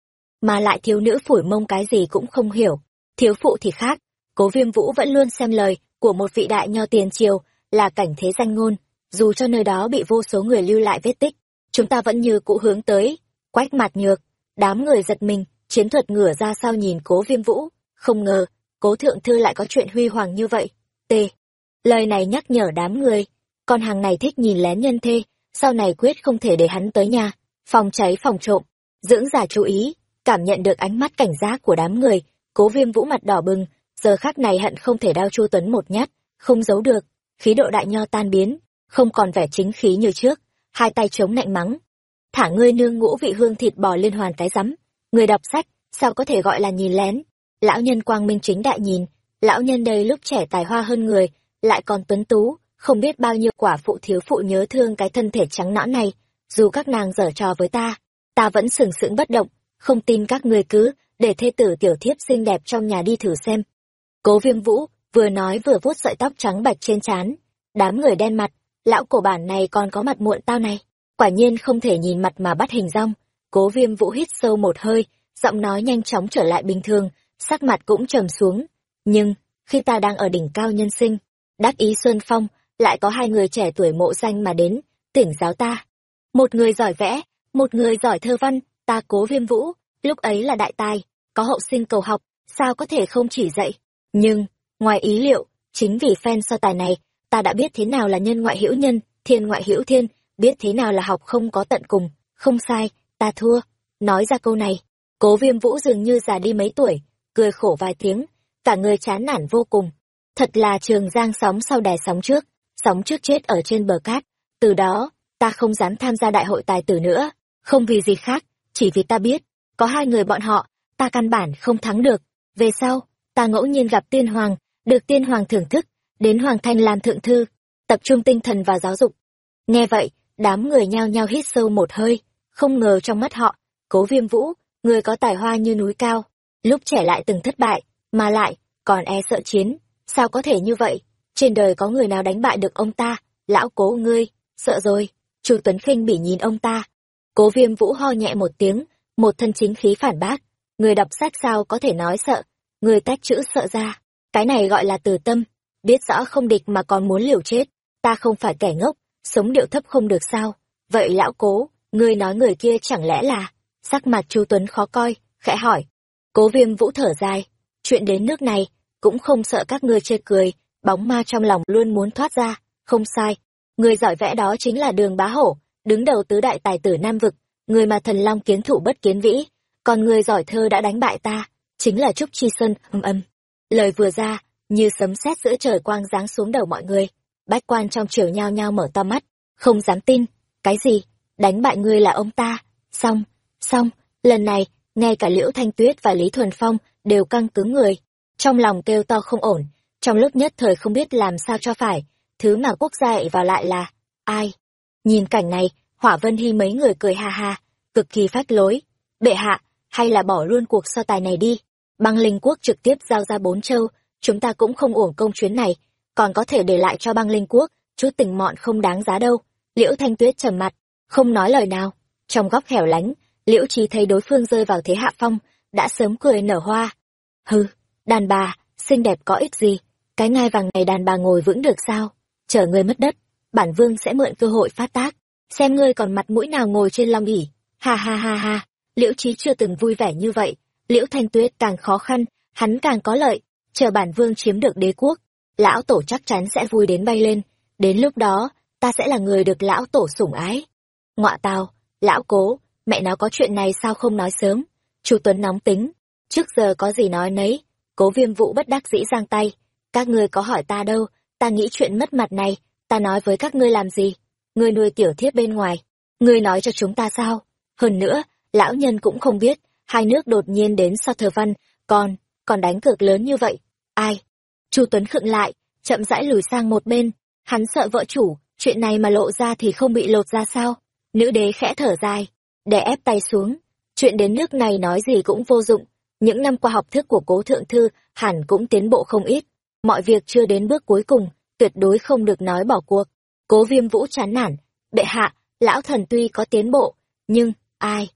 mà lại thiếu nữ phủi mông cái gì cũng không hiểu thiếu phụ thì khác. Cố viêm vũ vẫn luôn xem lời của một vị đại nho tiền triều là cảnh thế danh ngôn. Dù cho nơi đó bị vô số người lưu lại vết tích, chúng ta vẫn như cũ hướng tới quách mặt nhược. Đám người giật mình, chiến thuật ngửa ra sau nhìn cố viêm vũ. Không ngờ, cố thượng thư lại có chuyện huy hoàng như vậy. T lời này nhắc nhở đám người. Con hàng này thích nhìn lén nhân thê, sau này quyết không thể để hắn tới nhà. Phòng cháy phòng trộm. Dưỡng giả chú ý, cảm nhận được ánh mắt cảnh giác của đám người cố viêm vũ mặt đỏ bừng, giờ khác này hận không thể đao chu tuấn một nhát, không giấu được, khí độ đại nho tan biến, không còn vẻ chính khí như trước, hai tay chống nạnh mắng. Thả ngươi nương ngũ vị hương thịt bò liên hoàn cái rắm, người đọc sách, sao có thể gọi là nhìn lén? Lão nhân quang minh chính đại nhìn, lão nhân đây lúc trẻ tài hoa hơn người, lại còn tuấn tú, không biết bao nhiêu quả phụ thiếu phụ nhớ thương cái thân thể trắng nõn này, dù các nàng dở trò với ta ta vẫn sừng sững bất động, không tin các ngươi cứ để thê tử tiểu thiếp xinh đẹp trong nhà đi thử xem. Cố viêm vũ, vừa nói vừa vuốt sợi tóc trắng bạch trên trán. Đám người đen mặt, lão cổ bản này còn có mặt muộn tao này. Quả nhiên không thể nhìn mặt mà bắt hình rong cố viêm vũ hít sâu một hơi, giọng nói nhanh chóng trở lại bình thường, sắc mặt cũng trầm xuống. Nhưng, khi ta đang ở đỉnh cao nhân sinh, đắc ý xuân phong, lại có hai người trẻ tuổi mộ danh mà đến tỉnh giáo ta. Một người giỏi vẽ, một người giỏi thơ văn, ta cố viêm vũ, lúc ấy là đại tài có hậu sinh cầu học, sao có thể không chỉ dạy? Nhưng, ngoài ý liệu, chính vì phen so tài này, ta đã biết thế nào là nhân ngoại hữu nhân, thiên ngoại hữu thiên, biết thế nào là học không có tận cùng. Không sai, ta thua. Nói ra câu này, cố viêm vũ dường như già đi mấy tuổi, cười khổ vài tiếng, cả người chán nản vô cùng. Thật là trường giang sóng sau đè sóng trước sóng trước chết ở trên bờ cát. Từ đó, ta không dám tham gia đại hội tài tử nữa. Không vì gì khác, chỉ vì ta biết, có hai người bọn họ ta căn bản không thắng được. Về sau, ta ngẫu nhiên gặp tiên hoàng, được tiên hoàng thưởng thức, đến hoàng thanh làm thượng thư, tập trung tinh thần vào giáo dục. Nghe vậy, đám người nhao nhao hít sâu một hơi, không ngờ trong mắt họ, cố viêm vũ, người có tài hoa như núi cao, lúc trẻ lại từng thất bại, mà lại còn e sợ chiến. Sao có thể như vậy? Trên đời có người nào đánh bại được ông ta? Lão cố ngươi, sợ rồi. Chu tuấn khinh bỉ nhìn ông ta. Cố viêm vũ ho nhẹ một tiếng, một thân chính khí phản bác người đọc sách sao có thể nói sợ. Người tách chữ sợ ra. Cái này gọi là từ tâm. Biết rõ không địch mà còn muốn liều chết. Ta không phải kẻ ngốc. Sống điệu thấp không được sao. Vậy lão cố, ngươi nói người kia chẳng lẽ là? Sắc mặt chu tuấn khó coi, khẽ hỏi. Cố viêm vũ thở dài. Chuyện đến nước này, cũng không sợ các ngươi chê cười. Bóng ma trong lòng luôn muốn thoát ra. Không sai. Người giỏi vẽ đó chính là đường bá hổ, đứng đầu tứ đại tài tử nam vực. Người mà thần long kiến thủ bất kiến vĩ còn người giỏi thơ đã đánh bại ta, chính là trúc chi sơn âm âm lời vừa ra, như sấm sét giữa trời quang giáng xuống đầu mọi người, bách quan trong triều nhao nhao mở to mắt, không dám tin. Cái gì? Đánh bại ngươi là ông ta. Xong xong, lần này, ngay cả liễu thanh tuyết và lý thuần phong đều căng cứng người. Trong lòng kêu to không ổn, trong lúc nhất thời không biết làm sao cho phải, thứ mà quốc gia ị vào lại là ai? Nhìn cảnh này, hỏa vân hy mấy người cười ha ha, cực kỳ phách lối. Bệ hạ hay là bỏ luôn cuộc so tài này đi. Băng linh quốc trực tiếp giao ra bốn châu chúng ta cũng không uổng công chuyến này. Còn có thể để lại cho băng linh quốc chút tình mọn không đáng giá đâu. Liễu thanh tuyết trầm mặt không nói lời nào. Trong góc hẻo lánh liễu trí thấy đối phương rơi vào thế hạ phong đã sớm cười nở hoa. Hừ, đàn bà, xinh đẹp có ích gì, cái ngai vàng này đàn bà ngồi vững được sao? Chờ ngươi mất đất, bản vương sẽ mượn cơ hội phát tác, xem ngươi còn mặt mũi nào ngồi trên long ỷ. Ha ha ha ha, Liễu Chí chưa từng vui vẻ như vậy, Liễu Thanh Tuyết càng khó khăn, hắn càng có lợi, chờ bản vương chiếm được đế quốc, lão tổ chắc chắn sẽ vui đến bay lên, đến lúc đó, ta sẽ là người được lão tổ sủng ái. Ngọa tào, lão cố, mẹ nó có chuyện này sao không nói sớm? Chu Tuấn nóng tính, trước giờ có gì nói nấy, cố viêm vũ bất đắc dĩ giang tay, các ngươi có hỏi ta đâu, ta nghĩ chuyện mất mặt này, ta nói với các ngươi làm gì? Ngươi nuôi tiểu thiếp bên ngoài, ngươi nói cho chúng ta sao? Hơn nữa, lão nhân cũng không biết, hai nước đột nhiên đến sau thờ văn, còn, còn đánh cược lớn như vậy. Ai? Chu Tuấn khựng lại, chậm rãi lùi sang một bên, hắn sợ vợ chủ, chuyện này mà lộ ra thì không bị lột ra sao? Nữ đế khẽ thở dài, đè ép tay xuống. Chuyện đến nước này nói gì cũng vô dụng. Những năm qua học thức của cố thượng thư hẳn cũng tiến bộ không ít. Mọi việc chưa đến bước cuối cùng, tuyệt đối không được nói bỏ cuộc. Cố viêm vũ chán nản, bệ hạ, lão thần tuy có tiến bộ, nhưng, ai?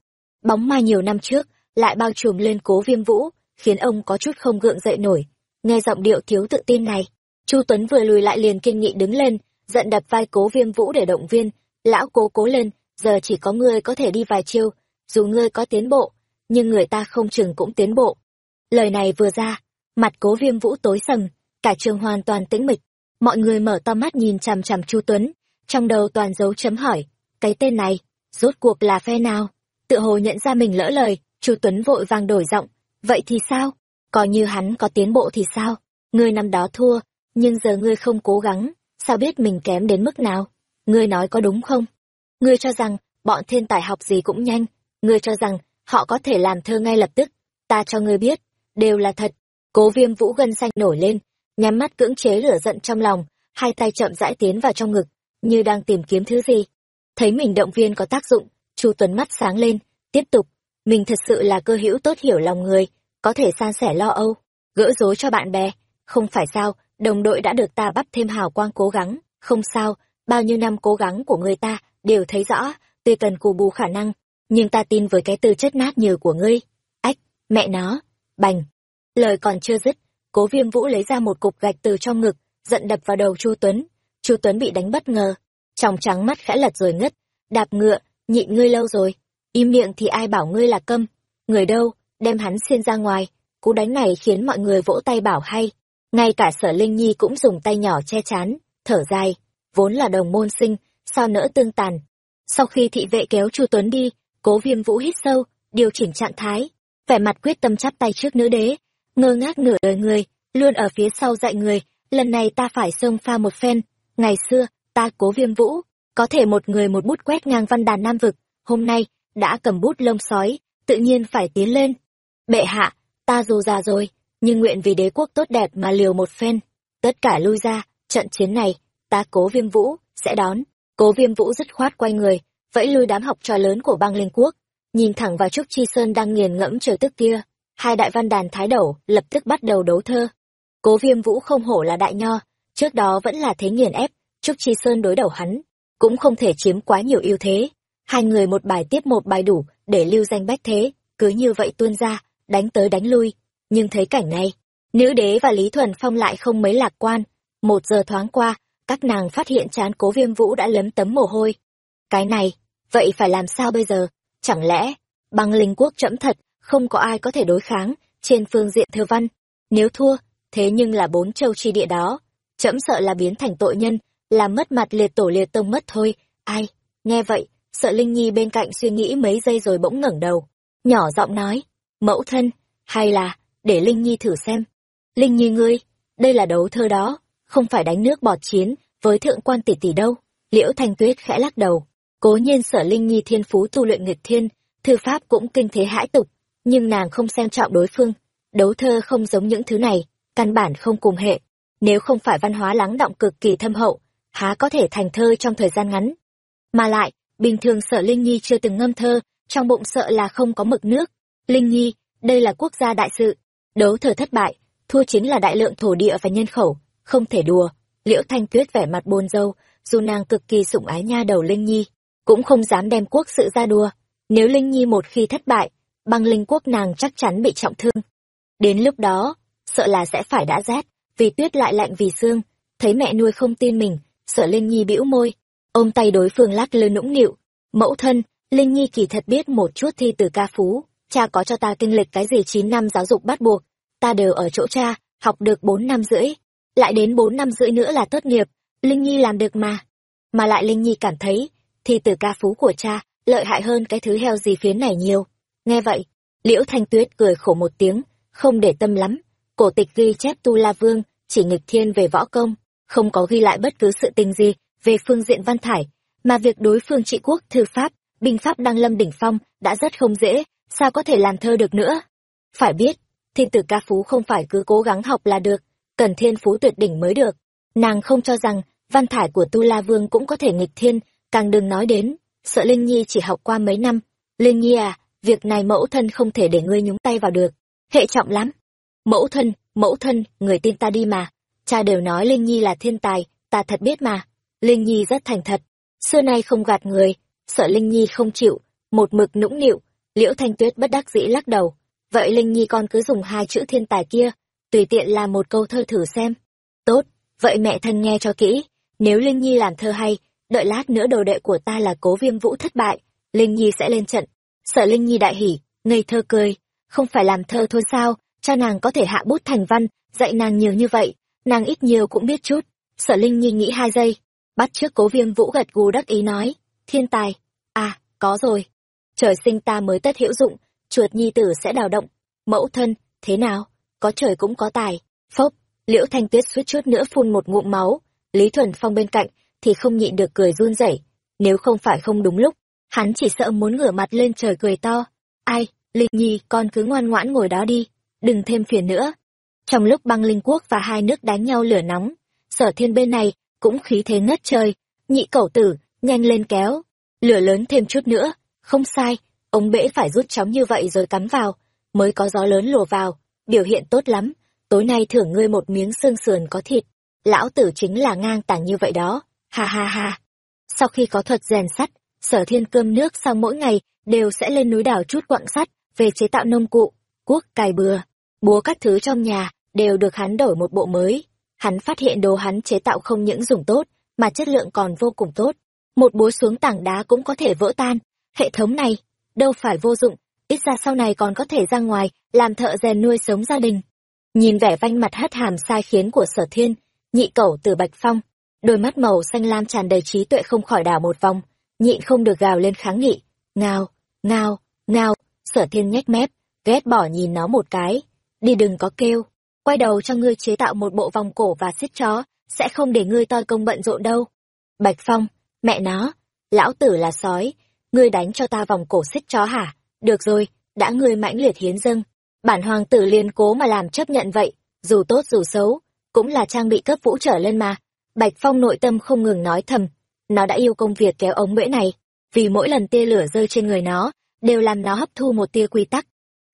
Bóng mai nhiều năm trước, lại bao trùm lên cố viêm vũ, khiến ông có chút không gượng dậy nổi. Nghe giọng điệu thiếu tự tin này, Chu Tuấn vừa lùi lại liền kiên nghị đứng lên, giận đập vai cố viêm vũ để động viên, lão cố cố lên, giờ chỉ có ngươi có thể đi vài chiêu, dù ngươi có tiến bộ, nhưng người ta không chừng cũng tiến bộ. Lời này vừa ra, mặt cố viêm vũ tối sầm, cả trường hoàn toàn tĩnh mịch, mọi người mở to mắt nhìn chằm chằm Chu Tuấn, trong đầu toàn dấu chấm hỏi, cái tên này, rốt cuộc là phe nào? Tự hồ nhận ra mình lỡ lời, Chu Tuấn vội vàng đổi giọng, vậy thì sao? Coi như hắn có tiến bộ thì sao? Ngươi năm đó thua, nhưng giờ ngươi không cố gắng, sao biết mình kém đến mức nào? Ngươi nói có đúng không? Ngươi cho rằng, bọn thiên tài học gì cũng nhanh, ngươi cho rằng, họ có thể làm thơ ngay lập tức, ta cho ngươi biết, đều là thật. Cố viêm vũ gân xanh nổi lên, nhắm mắt cưỡng chế lửa giận trong lòng, hai tay chậm rãi tiến vào trong ngực, như đang tìm kiếm thứ gì. Thấy mình động viên có tác dụng, Chu Tuấn mắt sáng lên, tiếp tục, mình thật sự là cơ hữu tốt hiểu lòng người, có thể san sẻ lo âu, gỡ rối cho bạn bè, không phải sao, đồng đội đã được ta bắt thêm hào quang cố gắng, không sao, bao nhiêu năm cố gắng của người ta đều thấy rõ, tuy cần cù bù khả năng, nhưng ta tin với cái tư chất nát nhừ của ngươi. Ách, mẹ nó, bành. Lời còn chưa dứt, cố viêm vũ lấy ra một cục gạch từ trong ngực, giận đập vào đầu Chu Tuấn. Chu Tuấn bị đánh bất ngờ, trong trắng mắt khẽ lật rồi ngất, đạp ngựa, nhịn ngươi lâu rồi, im miệng thì ai bảo ngươi là câm, người đâu, đem hắn xiên ra ngoài, cú đánh này khiến mọi người vỗ tay bảo hay, ngay cả sở Linh Nhi cũng dùng tay nhỏ che chán, thở dài, vốn là đồng môn sinh, sao nỡ tương tàn. Sau khi thị vệ kéo Chu Tuấn đi, cố viêm vũ hít sâu, điều chỉnh trạng thái, vẻ mặt quyết tâm chắp tay trước nữ đế, ngơ ngác nửa đời người, luôn ở phía sau dạy người, lần này ta phải xông pha một phen, ngày xưa, ta cố viêm vũ, có thể một người một bút quét ngang văn đàn nam vực, hôm nay, đã cầm bút lông sói, tự nhiên phải tiến lên. Bệ hạ, ta dù già rồi, nhưng nguyện vì đế quốc tốt đẹp mà liều một phen. Tất cả lui ra, trận chiến này, ta cố viêm vũ, sẽ đón. Cố viêm vũ dứt khoát quay người, vẫy lui đám học trò lớn của bang linh quốc, nhìn thẳng vào Trúc Chi Sơn đang nghiền ngẫm trời tức kia. Hai đại văn đàn thái đầu lập tức bắt đầu đấu thơ. Cố viêm vũ không hổ là đại nho, trước đó vẫn là thế nghiền ép, Trúc Chi Sơn đối đầu hắn, cũng không thể chiếm quá nhiều ưu thế. Hai người một bài tiếp một bài đủ để lưu danh bách thế, cứ như vậy tuôn ra, đánh tới đánh lui. Nhưng thấy cảnh này, nữ đế và Lý Thuần Phong lại không mấy lạc quan. Một giờ thoáng qua, các nàng phát hiện chán cố viêm vũ đã lấm tấm mồ hôi. Cái này, vậy phải làm sao bây giờ? Chẳng lẽ, băng linh quốc chẫm thật, không có ai có thể đối kháng trên phương diện thơ văn. Nếu thua, thế nhưng là bốn châu chi địa đó. Chẫm sợ là biến thành tội nhân, làm mất mặt liệt tổ liệt tông mất thôi. Ai? Nghe vậy, sợ Linh Nhi bên cạnh suy nghĩ mấy giây rồi bỗng ngẩng đầu. Nhỏ giọng nói, mẫu thân, hay là, để Linh Nhi thử xem. Linh Nhi ngươi, đây là đấu thơ đó, không phải đánh nước bọt chiến với thượng quan tỷ tỷ đâu. Liễu Thanh Tuyết khẽ lắc đầu, cố nhiên sở Linh Nhi thiên phú tu luyện nghịch thiên, thư pháp cũng kinh thế hãi tục, nhưng nàng không xem trọng đối phương. Đấu thơ không giống những thứ này, căn bản không cùng hệ. Nếu không phải văn hóa lắng động cực kỳ thâm hậu, há có thể thành thơ trong thời gian ngắn. Mà lại, bình thường sợ Linh Nhi chưa từng ngâm thơ, trong bụng sợ là không có mực nước. Linh Nhi, đây là quốc gia đại sự, đấu thờ thất bại, thua chính là đại lượng thổ địa và nhân khẩu, không thể đùa. Liễu Thanh Tuyết vẻ mặt buồn râu, dù nàng cực kỳ sủng ái nha đầu Linh Nhi, cũng không dám đem quốc sự ra đùa. Nếu Linh Nhi một khi thất bại, băng linh quốc nàng chắc chắn bị trọng thương. Đến lúc đó, sợ là sẽ phải đã rét, vì tuyết lại lạnh vì xương. Thấy mẹ nuôi không tin mình, sợ Linh Nhi bĩu môi, ôm tay đối phương lắc lư nũng nịu. Mẫu thân, Linh Nhi kỳ thật biết một chút thi từ ca phú, cha có cho ta kinh lịch cái gì chín năm giáo dục bắt buộc, ta đều ở chỗ cha, học được bốn năm rưỡi, lại đến bốn năm rưỡi nữa là tốt nghiệp, Linh Nhi làm được mà. Mà lại Linh Nhi cảm thấy, thi từ ca phú của cha, lợi hại hơn cái thứ heo gì phiến này nhiều. Nghe vậy, Liễu Thanh Tuyết cười khổ một tiếng, không để tâm lắm. Cổ tịch ghi chép Tu La Vương, chỉ nghịch thiên về võ công, không có ghi lại bất cứ sự tình gì về phương diện văn thải, mà việc đối phương trị quốc thư pháp, binh pháp đăng lâm đỉnh phong đã rất không dễ, sao có thể làm thơ được nữa. Phải biết, thiên tử ca phú không phải cứ cố gắng học là được, cần thiên phú tuyệt đỉnh mới được. Nàng không cho rằng văn thải của Tu La Vương cũng có thể nghịch thiên, càng đừng nói đến, sợ Linh Nhi chỉ học qua mấy năm. Linh Nhi à, việc này mẫu thân không thể để ngươi nhúng tay vào được, hệ trọng lắm. Mẫu thân, mẫu thân, người tin ta đi mà. Cha đều nói Linh Nhi là thiên tài, ta thật biết mà. Linh Nhi rất thành thật, xưa nay không gạt người, sợ Linh Nhi không chịu, một mực nũng nịu, Liễu Thanh Tuyết bất đắc dĩ lắc đầu. Vậy Linh Nhi con cứ dùng hai chữ thiên tài kia, tùy tiện làm một câu thơ thử xem. Tốt, vậy mẹ thân nghe cho kỹ, nếu Linh Nhi làm thơ hay, đợi lát nữa đồ đệ của ta là cố viêm vũ thất bại, Linh Nhi sẽ lên trận. Sợ Linh Nhi đại hỉ, ngây thơ cười, không phải làm thơ thôi sao, cha nàng có thể hạ bút thành văn, dạy nàng nhiều như vậy, nàng ít nhiều cũng biết chút. Sở Linh Nhi nghĩ hai giây, bắt trước cố viêm vũ gật gù đắc ý nói, thiên tài, à, có rồi. Trời sinh ta mới tất hữu dụng, chuột nhi tử sẽ đào động. Mẫu thân, thế nào? Có trời cũng có tài. Phốc, liễu thanh tuyết suýt chút nữa phun một ngụm máu. Lý Thuần Phong bên cạnh, thì không nhịn được cười run rẩy. Nếu không phải không đúng lúc, hắn chỉ sợ muốn ngửa mặt lên trời cười to. Ai, Linh Nhi, con cứ ngoan ngoãn ngồi đó đi, đừng thêm phiền nữa. Trong lúc băng linh quốc và hai nước đánh nhau lửa nóng, sở thiên bên này cũng khí thế ngất trời, nhị cẩu tử, nhanh lên kéo. Lửa lớn thêm chút nữa, không sai, ống bể phải rút chóng như vậy rồi cắm vào, mới có gió lớn lùa vào, biểu hiện tốt lắm, tối nay thưởng ngươi một miếng xương sườn có thịt. Lão tử chính là ngang tàng như vậy đó, ha ha ha. Sau khi có thuật rèn sắt, sở thiên cơm nước sau mỗi ngày đều sẽ lên núi đảo chút quặng sắt về chế tạo nông cụ, cuốc cài bừa, búa các thứ trong nhà đều được hắn đổi một bộ mới. Hắn phát hiện đồ hắn chế tạo không những dùng tốt, mà chất lượng còn vô cùng tốt. Một búa xuống tảng đá cũng có thể vỡ tan. Hệ thống này, đâu phải vô dụng, ít ra sau này còn có thể ra ngoài, làm thợ rèn nuôi sống gia đình. Nhìn vẻ vanh mặt hất hàm sai khiến của sở thiên, nhị cẩu từ bạch phong, đôi mắt màu xanh lam tràn đầy trí tuệ không khỏi đảo một vòng, nhịn không được gào lên kháng nghị. Ngao, ngao, ngao, sở thiên nhếch mép, ghét bỏ nhìn nó một cái. Đi đừng có kêu, quay đầu cho ngươi chế tạo một bộ vòng cổ và xích chó, sẽ không để ngươi toi công bận rộn đâu. Bạch Phong, mẹ nó, lão tử là sói, ngươi đánh cho ta vòng cổ xích chó hả? Được rồi, đã ngươi mãnh liệt hiến dâng. Bản hoàng tử liền cố mà làm chấp nhận vậy, dù tốt dù xấu, cũng là trang bị cấp vũ trở lên mà. Bạch Phong nội tâm không ngừng nói thầm, nó đã yêu công việc kéo ống mễ này, vì mỗi lần tia lửa rơi trên người nó, đều làm nó hấp thu một tia quy tắc.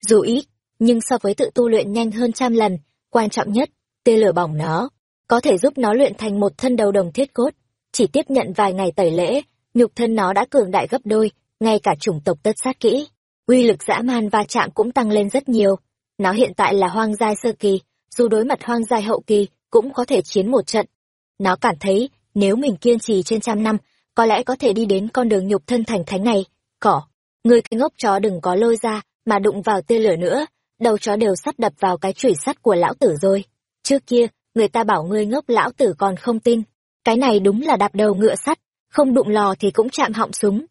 Dù ít, nhưng so với tự tu luyện nhanh hơn trăm lần, quan trọng nhất, tia lửa bỏng nó, có thể giúp nó luyện thành một thân đầu đồng thiết cốt. Chỉ tiếp nhận vài ngày tẩy lễ, nhục thân nó đã cường đại gấp đôi, ngay cả chủng tộc tất sát kỹ. Uy lực dã man va chạm cũng tăng lên rất nhiều. Nó hiện tại là hoang giai sơ kỳ, dù đối mặt hoang giai hậu kỳ, cũng có thể chiến một trận. Nó cảm thấy, nếu mình kiên trì trên trăm năm, có lẽ có thể đi đến con đường nhục thân thành thánh này. Cỏ, người cái ngốc chó đừng có lôi ra, mà đụng vào tia lửa nữa, đầu chó đều sắp đập vào cái chủy sắt của lão tử rồi. Trước kia, người ta bảo ngươi ngốc lão tử còn không tin. Cái này đúng là đạp đầu ngựa sắt, không đụng lò thì cũng chạm họng súng.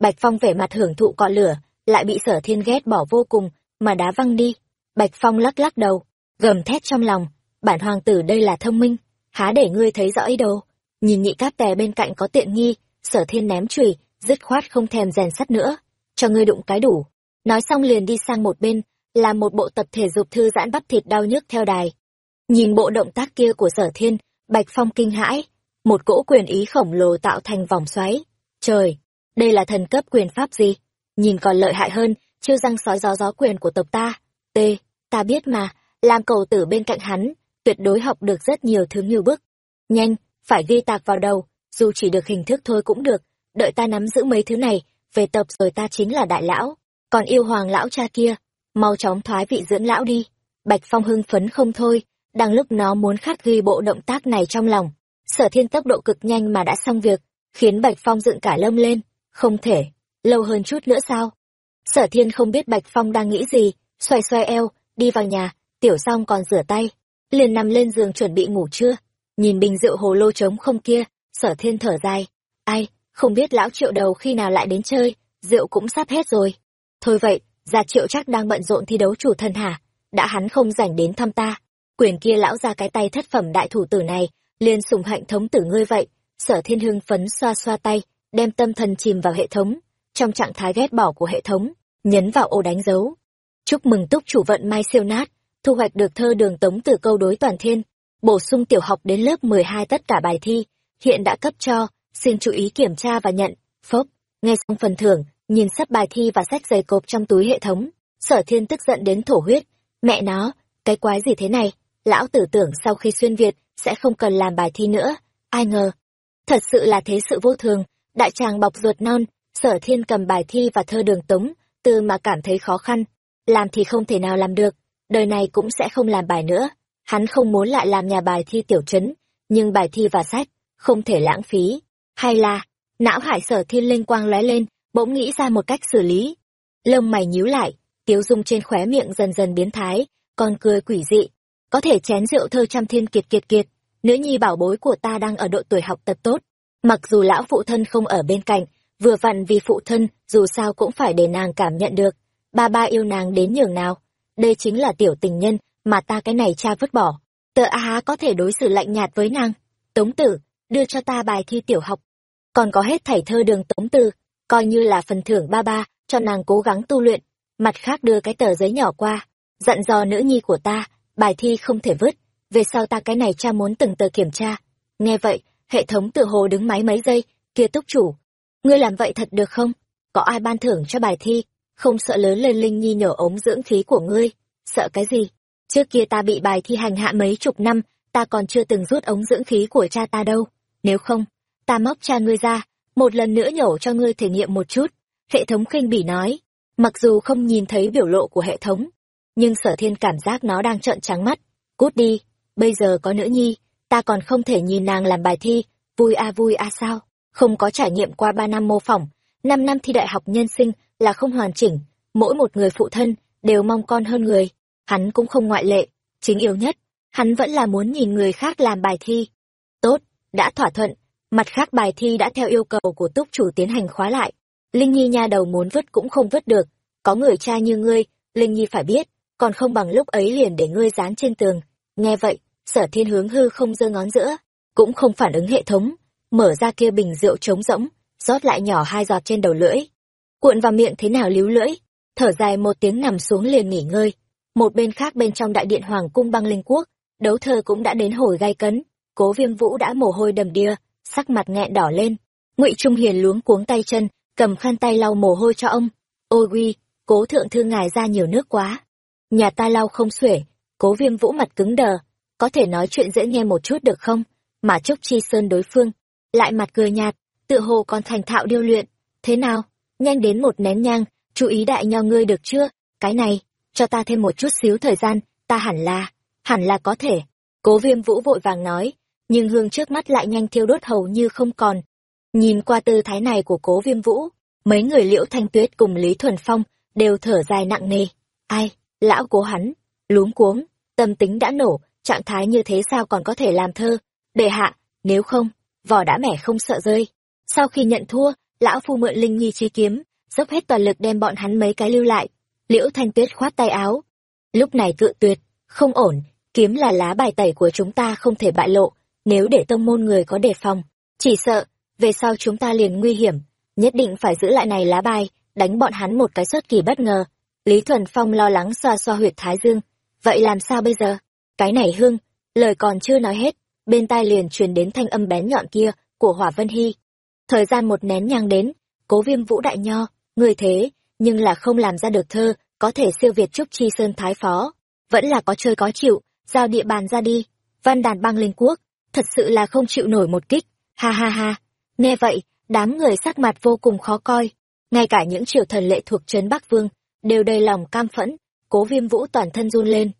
Bạch Phong vẻ mặt hưởng thụ cọ lửa, lại bị sở thiên ghét bỏ vô cùng, mà đá văng đi. Bạch Phong lắc lắc đầu, gầm thét trong lòng, bản hoàng tử đây là thông minh, há để ngươi thấy rõ ý đồ. Nhìn nhị cáp tè bên cạnh có tiện nghi, sở thiên ném chùy dứt khoát không thèm rèn sắt nữa, cho ngươi đụng cái đủ. Nói xong liền đi sang một bên, là một bộ tập thể dục thư giãn bắp thịt đau nhức theo đài. Nhìn bộ động tác kia của sở thiên, Bạch Phong kinh hãi, một cỗ quyền ý khổng lồ tạo thành vòng xoáy. Trời, đây là thần cấp quyền pháp gì? Nhìn còn lợi hại hơn, chiêu răng sói gió gió quyền của tộc ta. T, ta biết mà, làm cầu tử bên cạnh hắn, tuyệt đối học được rất nhiều thứ như bước. Nhanh, phải ghi tạc vào đầu, dù chỉ được hình thức thôi cũng được, đợi ta nắm giữ mấy thứ này, về tập rồi ta chính là đại lão còn yêu hoàng lão cha kia mau chóng thoái vị dưỡng lão đi. Bạch phong hưng phấn không thôi, đang lúc nó muốn khắc ghi bộ động tác này trong lòng. Sở thiên tốc độ cực nhanh mà đã xong việc, khiến bạch phong dựng cả lông lên. Không thể, lâu hơn chút nữa sao? Sở thiên không biết bạch phong đang nghĩ gì, xoay xoay eo, đi vào nhà, tiểu xong còn rửa tay. Liền nằm lên giường chuẩn bị ngủ trưa. Nhìn bình rượu hồ lô trống không kia, sở thiên thở dài. Ai, không biết lão triệu đầu khi nào lại đến chơi, rượu cũng sắp hết rồi. Thôi vậy gia triệu chắc đang bận rộn thi đấu chủ thân hả đã hắn không rảnh đến thăm ta. Quyền kia lão ra cái tay thất phẩm đại thủ tử này, liền sùng hạnh thống tử ngươi vậy. Sở thiên hưng phấn xoa xoa tay, đem tâm thần chìm vào hệ thống. Trong trạng thái ghét bỏ của hệ thống, nhấn vào ô đánh dấu. Chúc mừng túc chủ vận may siêu nát, thu hoạch được thơ đường tống từ câu đối toàn thiên. Bổ sung tiểu học đến lớp mười hai tất cả bài thi, hiện đã cấp cho. Xin chú ý kiểm tra và nhận. Phốc, nghe xong phần thưởng nhìn sắp bài thi và sách giày cộp trong túi hệ thống. Sở thiên tức giận đến thổ huyết. Mẹ nó, cái quái gì thế này? Lão tử tưởng sau khi xuyên việt sẽ không cần làm bài thi nữa. Ai ngờ. Thật sự là thế sự vô thường. Đại tràng bọc ruột non. Sở thiên cầm bài thi và thơ đường tống, từ mà cảm thấy khó khăn. Làm thì không thể nào làm được. Đời này cũng sẽ không làm bài nữa. Hắn không muốn lại làm nhà bài thi tiểu trấn nhưng bài thi và sách không thể lãng phí. Hay là, não hải sở thiên linh quang lóe lên bỗng nghĩ ra một cách xử lý. Lông mày nhíu lại, tiếu dung trên khóe miệng dần dần biến thái còn cười quỷ dị. Có thể chén rượu thơ trăm thiên kiệt kiệt kiệt, nữ nhi bảo bối của ta đang ở độ tuổi học tập tốt. Mặc dù lão phụ thân không ở bên cạnh, vừa vặn vì phụ thân, dù sao cũng phải để nàng cảm nhận được. Ba ba yêu nàng đến nhường nào? Đây chính là tiểu tình nhân mà ta cái này cha vứt bỏ. Tờ a há có thể đối xử lạnh nhạt với nàng? Tống tử, đưa cho ta bài thi tiểu học. Còn có hết thảy thơ đường tống tử coi như là phần thưởng ba ba cho nàng cố gắng tu luyện. Mặt khác đưa cái tờ giấy nhỏ qua, dặn dò nữ nhi của ta, bài thi không thể vứt, về sau ta cái này cha muốn từng tờ kiểm tra. Nghe vậy, hệ thống tự hồ đứng máy mấy giây, kia túc chủ, ngươi làm vậy thật được không? Có ai ban thưởng cho bài thi? Không sợ lớn lên linh nhi nhổ ống dưỡng khí của ngươi. Sợ cái gì? Trước kia ta bị bài thi hành hạ mấy chục năm, ta còn chưa từng rút ống dưỡng khí của cha ta đâu. Nếu không, ta móc cha ngươi ra một lần nữa nhổ cho ngươi thể nghiệm một chút. Hệ thống khinh bỉ nói. Mặc dù không nhìn thấy biểu lộ của hệ thống, nhưng sở thiên cảm giác nó đang trợn trắng mắt. Cút đi, bây giờ có nữ nhi, ta còn không thể nhìn nàng làm bài thi. Vui a vui a sao? Không có trải nghiệm qua ba năm mô phỏng, năm năm thi đại học nhân sinh là không hoàn chỉnh. Mỗi một người phụ thân đều mong con hơn người. Hắn cũng không ngoại lệ. Chính yếu nhất, hắn vẫn là muốn nhìn người khác làm bài thi. Tốt, đã thỏa thuận mặt khác bài thi đã theo yêu cầu của túc chủ tiến hành khóa lại. Linh nhi nha đầu muốn vứt cũng không vứt được. Có người cha như ngươi, linh nhi phải biết, còn không bằng lúc ấy liền để ngươi dán trên tường. Nghe vậy, sở thiên hướng hư không giơ ngón giữa, cũng không phản ứng hệ thống, mở ra kia bình rượu trống rỗng, rót lại nhỏ hai giọt trên đầu lưỡi. Cuộn vào miệng thế nào líu lưỡi, thở dài một tiếng nằm xuống liền nghỉ ngơi. Một bên khác bên trong đại điện hoàng cung băng linh quốc, đấu thơ cũng đã đến hồi gai cấn, cố viêm vũ đã mồ hôi đầm đìa sắc mặt nghẹn đỏ lên. Ngụy trung hiền luống cuống tay chân, cầm khăn tay lau mồ hôi cho ông. Ôi uy cố thượng thư ngài ra nhiều nước quá. Nhà ta lau không xuể, cố viêm vũ mặt cứng đờ. Có thể nói chuyện dễ nghe một chút được không? Mà trúc chi sơn đối phương, lại mặt cười nhạt, tựa hồ còn thành thạo điêu luyện. Thế nào? Nhanh đến một nén nhang, chú ý đại nho ngươi được chưa? Cái này, cho ta thêm một chút xíu thời gian, ta hẳn là hẳn là có thể. Cố viêm vũ vội vàng nói nhưng hương trước mắt lại nhanh thiêu đốt hầu như không còn. Nhìn qua tư thái này của cố viêm vũ, mấy người liễu thanh tuyết cùng lý thuần phong đều thở dài nặng nề. Ai, lão cố hắn, luống cuống, tâm tính đã nổ, trạng thái như thế sao còn có thể làm thơ? Để hạ, nếu không vỏ đã mẻ không sợ rơi. Sau khi nhận thua, lão phu mượn linh nhi chi kiếm, dốc hết toàn lực đem bọn hắn mấy cái lưu lại. Liễu thanh tuyết khoát tay áo. Lúc này cự tuyệt, không ổn, kiếm là lá bài tẩy của chúng ta không thể bại lộ nếu để tông môn người có đề phòng, chỉ sợ, về sau chúng ta liền nguy hiểm, nhất định phải giữ lại này lá bài, đánh bọn hắn một cái xuất kỳ bất ngờ. Lý thuần phong lo lắng xoa xoa huyệt thái dương. Vậy làm sao bây giờ? Cái này hương, lời còn chưa nói hết, bên tai liền truyền đến thanh âm bén nhọn kia của hỏa vân hy. Thời gian một nén nhang đến, cố viêm vũ đại nho, người thế, nhưng là không làm ra được thơ, có thể siêu việt trúc chi sơn thái phó. Vẫn là có chơi có chịu, giao địa bàn ra đi. Văn đàn băng lên quốc thật sự là không chịu nổi một kích. Ha ha ha. Nghe vậy đám người sắc mặt vô cùng khó coi. Ngay cả những triều thần lệ thuộc trấn bắc vương đều đầy lòng cam phẫn, cố viêm vũ toàn thân run lên.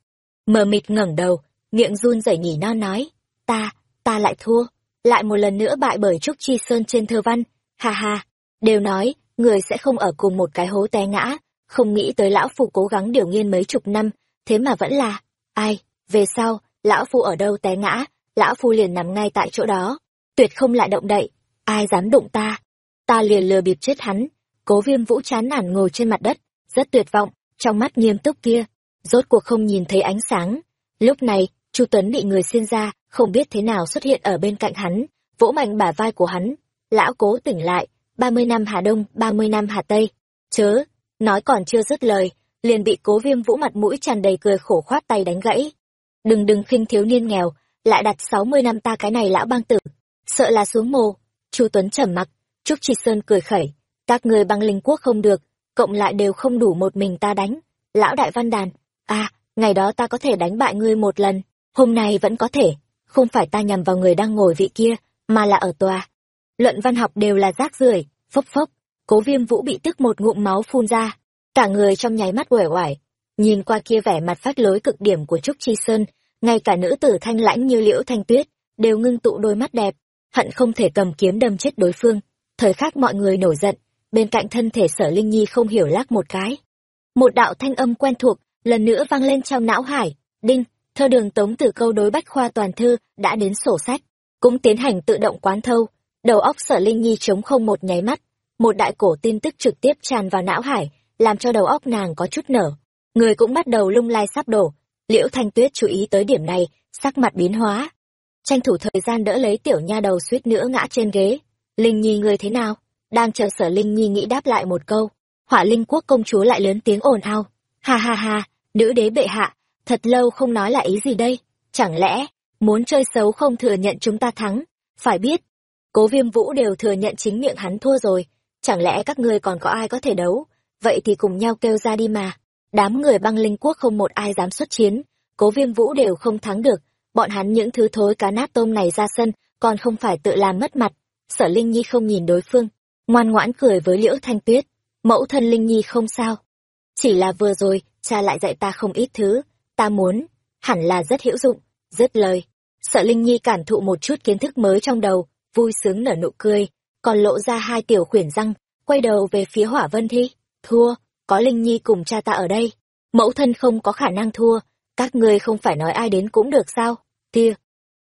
Mờ mịt ngẩng đầu, miệng run rẩy nhỉ non nói, ta, ta lại thua, lại một lần nữa bại bởi Trúc Chi Sơn trên thơ văn, ha ha, đều nói, người sẽ không ở cùng một cái hố té ngã, không nghĩ tới lão phu cố gắng điều nghiên mấy chục năm, thế mà vẫn là, ai, về sau, lão phu ở đâu té ngã, lão phu liền nằm ngay tại chỗ đó, tuyệt không lại động đậy, ai dám đụng ta, ta liền lừa bịp chết hắn, cố viêm vũ chán nản ngồi trên mặt đất, rất tuyệt vọng, trong mắt nghiêm túc kia, rốt cuộc không nhìn thấy ánh sáng. Lúc này, Chu Tuấn bị người xuyên ra, không biết thế nào xuất hiện ở bên cạnh hắn, vỗ mạnh bả vai của hắn. Lão cố tỉnh lại, ba mươi năm Hà Đông, ba mươi năm Hà Tây. Chớ, nói còn chưa dứt lời, liền bị cố viêm vũ mặt mũi tràn đầy cười khổ khoát tay đánh gãy. Đừng đừng khinh thiếu niên nghèo, lại đặt sáu mươi năm ta cái này lão bang tử. Sợ là xuống mồ. Chu Tuấn trầm mặc, Trúc Trì Sơn cười khẩy. Các người băng linh quốc không được, cộng lại đều không đủ một mình ta đánh. Lão đại văn đàn, à, ngày đó ta có thể đánh bại ngươi một lần, hôm nay vẫn có thể, không phải ta nhằm vào người đang ngồi vị kia, mà là ở tòa. Luận văn học đều là rác rưởi, phốc phốc, cố viêm vũ bị tức một ngụm máu phun ra, cả người trong nháy mắt uể oải. Nhìn qua kia vẻ mặt phát lối cực điểm của Trúc Chi Sơn, ngay cả nữ tử thanh lãnh như liễu thanh tuyết, đều ngưng tụ đôi mắt đẹp, hận không thể cầm kiếm đâm chết đối phương. Thời khắc mọi người nổi giận, bên cạnh thân thể sở Linh Nhi không hiểu lắc một cái. Một đạo thanh âm quen thuộc, lần nữa vang lên trong não hải, đinh, thơ đường tống từ câu đối bách khoa toàn thư đã đến sổ sách, cũng tiến hành tự động quán thâu, đầu óc sở Linh Nhi chống không một nháy mắt, một đại cổ tin tức trực tiếp tràn vào não hải, làm cho đầu óc nàng có chút nở. Người cũng bắt đầu lung lai sắp đổ, liễu thanh tuyết chú ý tới điểm này, sắc mặt biến hóa. Tranh thủ thời gian đỡ lấy tiểu nha đầu suýt nữa ngã trên ghế. Linh Nhi người thế nào? Đang chờ sở Linh Nhi nghĩ đáp lại một câu. Hỏa Linh quốc công chúa lại lớn tiếng ồn ào. Ha ha ha, nữ đế bệ hạ, thật lâu không nói là ý gì đây? Chẳng lẽ, muốn chơi xấu không thừa nhận chúng ta thắng? Phải biết, cố viêm vũ đều thừa nhận chính miệng hắn thua rồi. Chẳng lẽ các ngươi còn có ai có thể đấu? Vậy thì cùng nhau kêu ra đi mà. Đám người băng linh quốc không một ai dám xuất chiến. Cố viêm vũ đều không thắng được. Bọn hắn những thứ thối cá nát tôm này ra sân, còn không phải tự làm mất mặt. Sở Linh Nhi không nhìn đối phương, ngoan ngoãn cười với Liễu Thanh Tuyết. Mẫu thân Linh Nhi không sao. Chỉ là vừa rồi, cha lại dạy ta không ít thứ, ta muốn, hẳn là rất hữu dụng, dứt lời. Sợ Linh Nhi cảm thụ một chút kiến thức mới trong đầu, vui sướng nở nụ cười, còn lộ ra hai tiểu khuyển răng, quay đầu về phía hỏa vân thi. Thua, có Linh Nhi cùng cha ta ở đây. Mẫu thân không có khả năng thua, các ngươi không phải nói ai đến cũng được sao? Tia,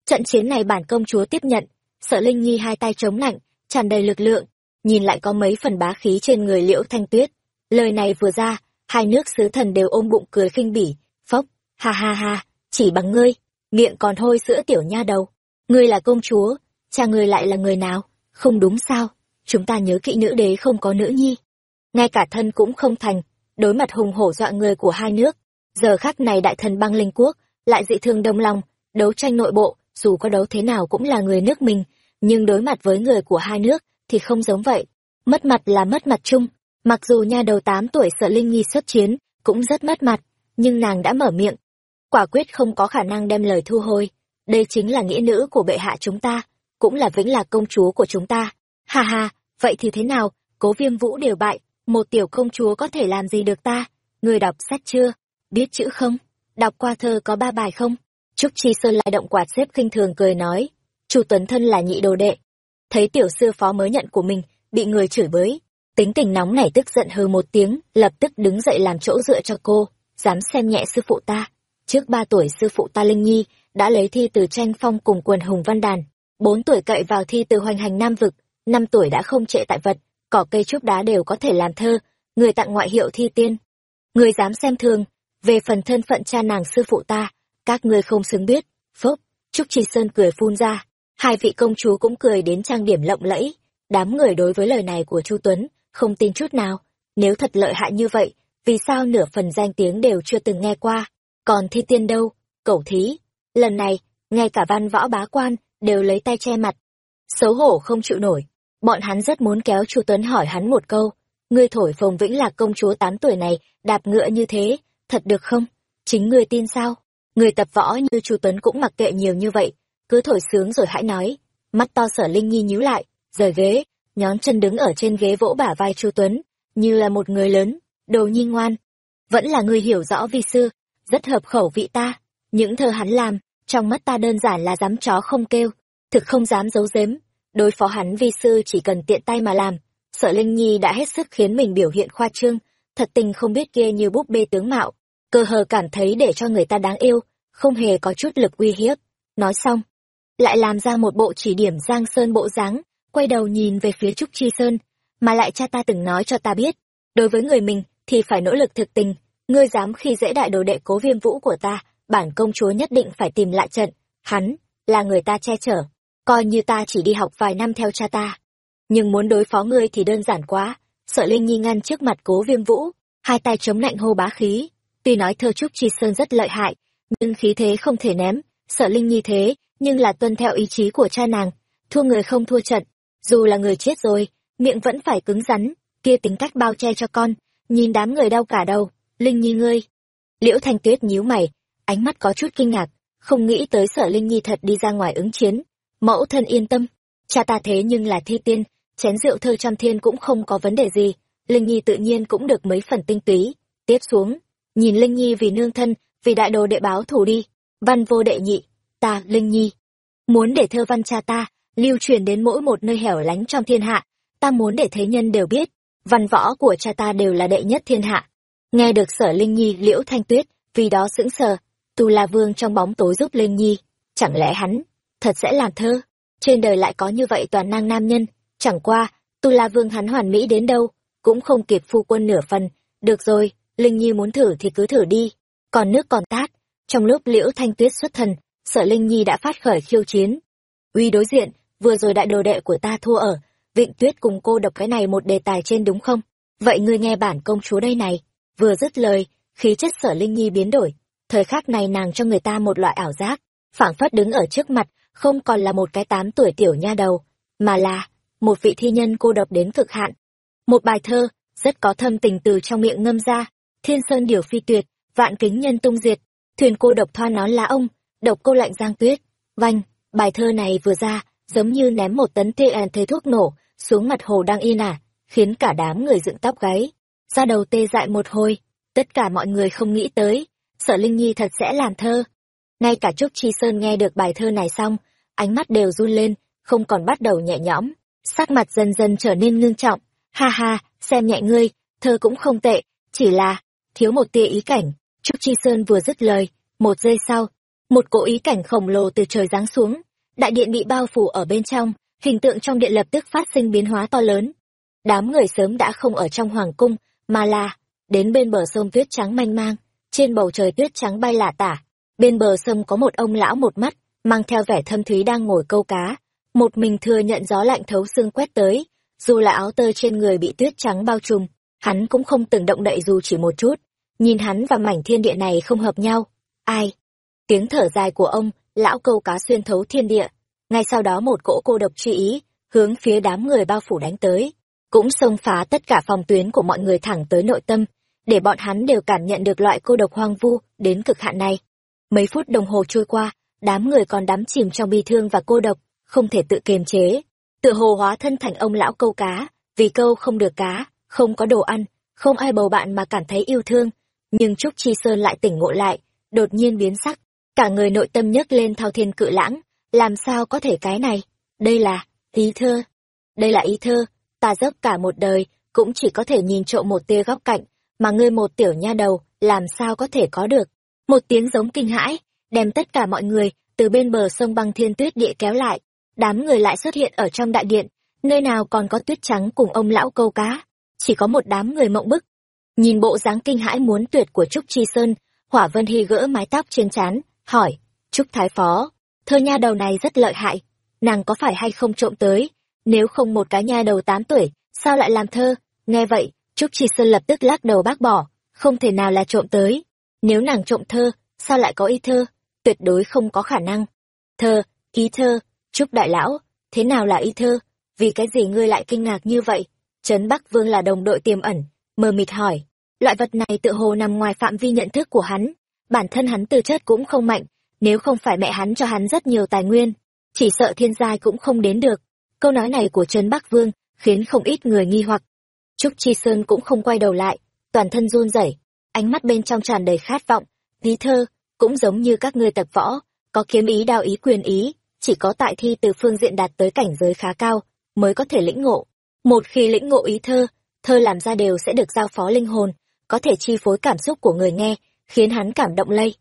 trận chiến này bản công chúa tiếp nhận, sợ Linh Nhi hai tay chống lạnh, tràn đầy lực lượng, nhìn lại có mấy phần bá khí trên người liễu thanh tuyết. Lời này vừa ra, hai nước sứ thần đều ôm bụng cười khinh bỉ, phốc, ha ha ha, chỉ bằng ngươi, miệng còn hôi sữa tiểu nha đầu. Ngươi là công chúa, cha ngươi lại là người nào, không đúng sao, chúng ta nhớ kỹ nữ đế không có nữ nhi. Ngay cả thân cũng không thành, đối mặt hùng hổ dọa người của hai nước. Giờ khác này đại thần băng linh quốc, lại dị thương đông lòng, đấu tranh nội bộ, dù có đấu thế nào cũng là người nước mình, nhưng đối mặt với người của hai nước, thì không giống vậy. Mất mặt là mất mặt chung, Mặc dù nha đầu tám tuổi sợ Linh Nhi xuất chiến, cũng rất mất mặt, nhưng nàng đã mở miệng. Quả quyết không có khả năng đem lời thu hồi. Đây chính là nghĩa nữ của bệ hạ chúng ta, cũng là vĩnh lạc công chúa của chúng ta. ha ha, vậy thì thế nào, cố viêm vũ đều bại, một tiểu công chúa có thể làm gì được ta? Người đọc sách chưa? Biết chữ không? Đọc qua thơ có ba bài không? Trúc Chi Sơn lại động quạt xếp khinh thường cười nói. Chu Tuấn Thân là nhị đồ đệ. Thấy tiểu sư phó mới nhận của mình, bị người chửi bới, Tính tình nóng nảy tức giận hừ một tiếng, lập tức đứng dậy làm chỗ dựa cho cô, dám xem nhẹ sư phụ ta. Trước ba tuổi sư phụ ta Linh Nhi đã lấy thi từ tranh phong cùng quần hùng văn đàn, bốn tuổi cậy vào thi từ hoành hành nam vực, năm tuổi đã không trệ tại vật, cỏ cây trúc đá đều có thể làm thơ, người tặng ngoại hiệu thi tiên. Người dám xem thường, về phần thân phận cha nàng sư phụ ta, các ngươi không xứng biết, phốc, Trúc Trì Sơn cười phun ra, hai vị công chúa cũng cười đến trang điểm lộng lẫy, đám người đối với lời này của Chu Tuấn không tin chút nào. Nếu thật lợi hại như vậy, vì sao nửa phần danh tiếng đều chưa từng nghe qua? Còn thi tiên đâu? Cẩu thí. Lần này, ngay cả văn võ bá quan đều lấy tay che mặt. Xấu hổ không chịu nổi. Bọn hắn rất muốn kéo Chu Tuấn hỏi hắn một câu. Ngươi thổi phồng vĩnh lạc công chúa tám tuổi này, đạp ngựa như thế, thật được không? Chính ngươi tin sao? Người tập võ như Chu Tuấn cũng mặc kệ nhiều như vậy, cứ thổi sướng rồi hãy nói. Mắt to sở Linh Nhi nhíu lại, rời ghế, nhón chân đứng ở trên ghế vỗ bả vai chu tuấn như là một người lớn đồ nhi ngoan vẫn là người hiểu rõ vi sư, rất hợp khẩu vị ta. Những thơ hắn làm, trong mắt ta đơn giản là dám chó không kêu, thực không dám giấu giếm. Đối phó hắn vi sư chỉ cần tiện tay mà làm. Sợ Linh Nhi đã hết sức khiến mình biểu hiện khoa trương, thật tình không biết kia như búp bê tướng mạo, cơ hờ cảm thấy để cho người ta đáng yêu, không hề có chút lực uy hiếp. Nói xong, lại làm ra một bộ chỉ điểm Giang Sơn bộ dáng, quay đầu nhìn về phía Trúc Chi Sơn, mà lại cha ta từng nói cho ta biết, đối với người mình thì phải nỗ lực thực tình, ngươi dám khi dễ đại đồ đệ cố viêm vũ của ta, bản công chúa nhất định phải tìm lại trận, hắn, là người ta che chở, coi như ta chỉ đi học vài năm theo cha ta. Nhưng muốn đối phó ngươi thì đơn giản quá, sợ Linh Nhi ngăn trước mặt cố viêm vũ, hai tay chống lạnh hô bá khí, tuy nói thơ trúc chi sơn rất lợi hại, nhưng khí thế không thể ném, sợ Linh Nhi thế, nhưng là tuân theo ý chí của cha nàng, thua người không thua trận, dù là người chết rồi, miệng vẫn phải cứng rắn, kia tính cách bao che cho con, nhìn đám người đau cả đầu, Linh Nhi ngươi. Liễu Thanh Tuyết nhíu mày, ánh mắt có chút kinh ngạc, không nghĩ tới sợ Linh Nhi thật đi ra ngoài ứng chiến. Mẫu thân yên tâm, cha ta thế nhưng là thi tiên, chén rượu thơ trăm thiên cũng không có vấn đề gì, Linh Nhi tự nhiên cũng được mấy phần tinh túy. Tiếp xuống, nhìn Linh Nhi vì nương thân, vì đại đồ đệ báo thù đi, văn vô đệ nhị, ta, Linh Nhi. Muốn để thơ văn cha ta, lưu truyền đến mỗi một nơi hẻo lánh trong thiên hạ, ta muốn để thế nhân đều biết, văn võ của cha ta đều là đệ nhất thiên hạ. Nghe được sở Linh Nhi liễu thanh tuyết, vì đó sững sờ, tu la vương trong bóng tối giúp Linh Nhi, chẳng lẽ hắn, thật sẽ làm thơ, trên đời lại có như vậy toàn năng nam nhân, chẳng qua, tu la vương hắn hoàn mỹ đến đâu, cũng không kịp phu quân nửa phần, được rồi, Linh Nhi muốn thử thì cứ thử đi, còn nước còn tát, trong lúc liễu thanh tuyết xuất thần, sở Linh Nhi đã phát khởi khiêu chiến. Uy đối diện, vừa rồi đại đồ đệ của ta thua ở, Vịnh Tuyết cùng cô độc cái này một đề tài trên đúng không? Vậy ngươi nghe bản công chúa đây này. Vừa dứt lời, khí chất sở Linh Nhi biến đổi. Thời khắc này nàng cho người ta một loại ảo giác, phảng phất đứng ở trước mặt, không còn là một cái tám tuổi tiểu nha đầu, mà là một vị thi nhân cô độc đến cực hạn. Một bài thơ, rất có thâm tình từ trong miệng ngâm ra, thiên sơn điều phi tuyệt, vạn kính nhân tung diệt, thuyền cô độc thoa nón lá ông, độc cô lạnh giang tuyết. Vanh, bài thơ này vừa ra, giống như ném một tấn tê an thế thuốc nổ, xuống mặt hồ đang yên ả, khiến cả đám người dựng tóc gáy. Ra đầu tê dại một hồi, tất cả mọi người không nghĩ tới, sợ Linh Nhi thật sẽ làm thơ. Ngay cả Trúc Chi Sơn nghe được bài thơ này xong, ánh mắt đều run lên, không còn bắt đầu nhẹ nhõm, sắc mặt dần dần trở nên ngưng trọng. Ha ha, xem nhẹ ngươi, thơ cũng không tệ, chỉ là, thiếu một tia ý cảnh. Trúc Chi Sơn vừa dứt lời, một giây sau, một cỗ ý cảnh khổng lồ từ trời giáng xuống, đại điện bị bao phủ ở bên trong, hình tượng trong điện lập tức phát sinh biến hóa to lớn. Đám người sớm đã không ở trong hoàng cung, mà là, đến bên bờ sông tuyết trắng manh mang, trên bầu trời tuyết trắng bay lả tả. Bên bờ sông có một ông lão một mắt, mang theo vẻ thâm thúy đang ngồi câu cá. Một mình thừa nhận gió lạnh thấu xương quét tới, dù là áo tơ trên người bị tuyết trắng bao trùm, hắn cũng không từng động đậy dù chỉ một chút. Nhìn hắn và mảnh thiên địa này không hợp nhau. Ai? Tiếng thở dài của ông, lão câu cá xuyên thấu thiên địa, ngay sau đó một cỗ cô độc truy ý hướng phía đám người bao phủ đánh tới cũng xông phá tất cả phòng tuyến của mọi người thẳng tới nội tâm để bọn hắn đều cảm nhận được loại cô độc hoang vu đến cực hạn này mấy phút đồng hồ trôi qua đám người còn đắm chìm trong bi thương và cô độc không thể tự kiềm chế tự hồ hóa thân thành ông lão câu cá vì câu không được cá không có đồ ăn không ai bầu bạn mà cảm thấy yêu thương nhưng trúc chi sơn lại tỉnh ngộ lại đột nhiên biến sắc cả người nội tâm nhấc lên thao thiên cự lãng làm sao có thể cái này? Đây là, ý thơ. Đây là ý thơ, ta dốc cả một đời, cũng chỉ có thể nhìn trộm một tia góc cạnh, mà ngươi một tiểu nha đầu, làm sao có thể có được. Một tiếng giống kinh hãi, đem tất cả mọi người, từ bên bờ sông băng thiên tuyết địa kéo lại. Đám người lại xuất hiện ở trong đại điện, nơi nào còn có tuyết trắng cùng ông lão câu cá. Chỉ có một đám người mộng bức. Nhìn bộ dáng kinh hãi muốn tuyệt của Trúc Chi Sơn, Hỏa Vân Hy gỡ mái tóc trên trán, hỏi, Trúc Thái Phó, thơ nha đầu này rất lợi hại nàng có phải hay không trộm tới nếu không một cái nha đầu tám tuổi sao lại làm thơ nghe vậy trúc chi sơn lập tức lắc đầu bác bỏ không thể nào là trộm tới nếu nàng trộm thơ sao lại có ý thơ tuyệt đối không có khả năng thơ ký thơ chúc đại lão thế nào là ý thơ vì cái gì ngươi lại kinh ngạc như vậy trấn bắc vương là đồng đội tiềm ẩn mờ mịt hỏi loại vật này tự hồ nằm ngoài phạm vi nhận thức của hắn bản thân hắn tư chất cũng không mạnh nếu không phải mẹ hắn cho hắn rất nhiều tài nguyên, chỉ sợ thiên giai cũng không đến được. Câu nói này của Trấn Bắc Vương khiến không ít người nghi hoặc. Trúc Chi Sơn cũng không quay đầu lại, toàn thân run rẩy ánh mắt bên trong tràn đầy khát vọng lý thơ, cũng giống như các ngươi tập võ, có kiếm ý đao ý quyền ý, chỉ có tại thi từ phương diện đạt tới cảnh giới khá cao, mới có thể lĩnh ngộ. Một khi lĩnh ngộ ý thơ thơ làm ra đều sẽ được giao phó linh hồn, có thể chi phối cảm xúc của người nghe, khiến hắn cảm động lây.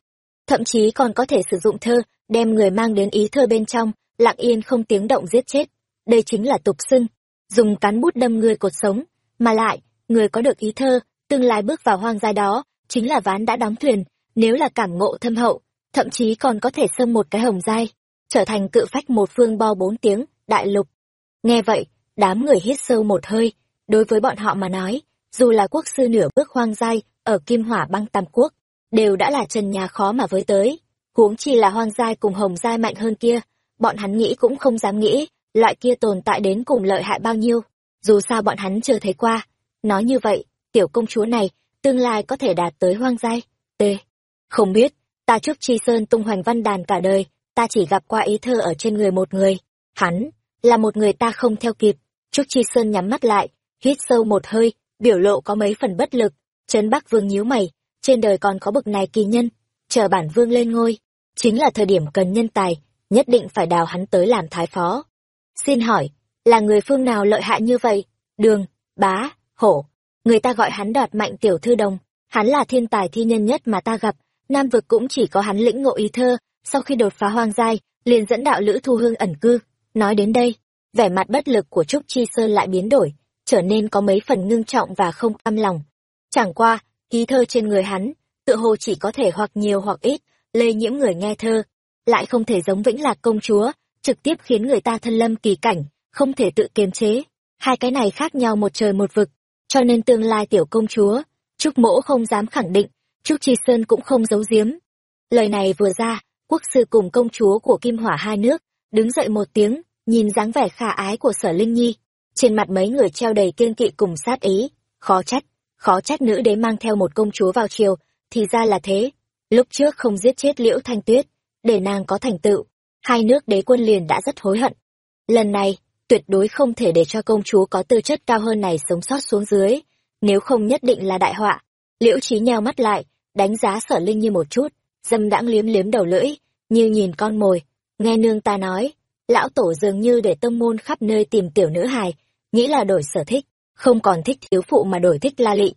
Thậm chí còn có thể sử dụng thơ, đem người mang đến ý thơ bên trong, lặng yên không tiếng động giết chết. Đây chính là tục xưng, dùng cán bút đâm người cột sống, mà lại, người có được ý thơ tương lai bước vào hoang gia đó, chính là ván đã đóng thuyền, nếu là cảm ngộ thâm hậu, thậm chí còn có thể xâm một cái hồng giai, trở thành cự phách một phương bo bốn tiếng, đại lục. Nghe vậy, đám người hít sâu một hơi, đối với bọn họ mà nói, dù là quốc sư nửa bước hoang giai ở kim hỏa băng tam quốc, đều đã là trần nhà khó mà với tới. Huống chi là hoang giai cùng hồng giai mạnh hơn kia, bọn hắn nghĩ cũng không dám nghĩ, loại kia tồn tại đến cùng lợi hại bao nhiêu. Dù sao bọn hắn chưa thấy qua, nói như vậy tiểu công chúa này tương lai có thể đạt tới hoang giai. T. Không biết, ta chúc chi sơn tung hoành văn đàn cả đời, ta chỉ gặp qua ý thơ ở trên người một người. Hắn là một người ta không theo kịp. Trúc chi sơn nhắm mắt lại, hít sâu một hơi, biểu lộ có mấy phần bất lực. Trấn bắc vương nhíu mày, trên đời còn có bực này kỳ nhân, chờ bản vương lên ngôi. Chính là thời điểm cần nhân tài, nhất định phải đào hắn tới làm thái phó. Xin hỏi, là người phương nào lợi hại như vậy? Đường, bá, hổ người ta gọi hắn đoạt mạnh tiểu thư đồng. Hắn là thiên tài thi nhân nhất mà ta gặp. Nam vực cũng chỉ có hắn lĩnh ngộ ý thơ. Sau khi đột phá hoang giai, liền dẫn đạo lữ thu hương ẩn cư. Nói đến đây, vẻ mặt bất lực của trúc chi sơn lại biến đổi, trở nên có mấy phần ngưng trọng và không cam lòng. Chẳng qua, ý thơ trên người hắn, tựa hồ chỉ có thể hoặc nhiều hoặc ít, lây nhiễm người nghe thơ. Lại không thể giống vĩnh lạc công chúa, trực tiếp khiến người ta thân lâm kỳ cảnh, không thể tự kiềm chế. Hai cái này khác nhau một trời một vực cho nên tương lai tiểu công chúa, trúc mỗ không dám khẳng định, trúc chi sơn cũng không giấu giếm. Lời này vừa ra, quốc sư cùng công chúa của kim hỏa hai nước, đứng dậy một tiếng, nhìn dáng vẻ khả ái của sở linh nhi. Trên mặt mấy người treo đầy kiên kỵ cùng sát ý, khó trách khó trách nữ đế mang theo một công chúa vào triều, thì ra là thế. Lúc trước không giết chết liễu thanh tuyết, để nàng có thành tựu, hai nước đế quân liền đã rất hối hận. Lần này tuyệt đối không thể để cho công chúa có tư chất cao hơn này sống sót xuống dưới. Nếu không nhất định là đại họa. Liễu trí nheo mắt lại, đánh giá sở linh như một chút, dâm đãng liếm liếm đầu lưỡi, như nhìn con mồi. Nghe nương ta nói, lão tổ dường như để tâm môn khắp nơi tìm tiểu nữ hài, nghĩ là đổi sở thích, không còn thích thiếu phụ mà đổi thích la lị.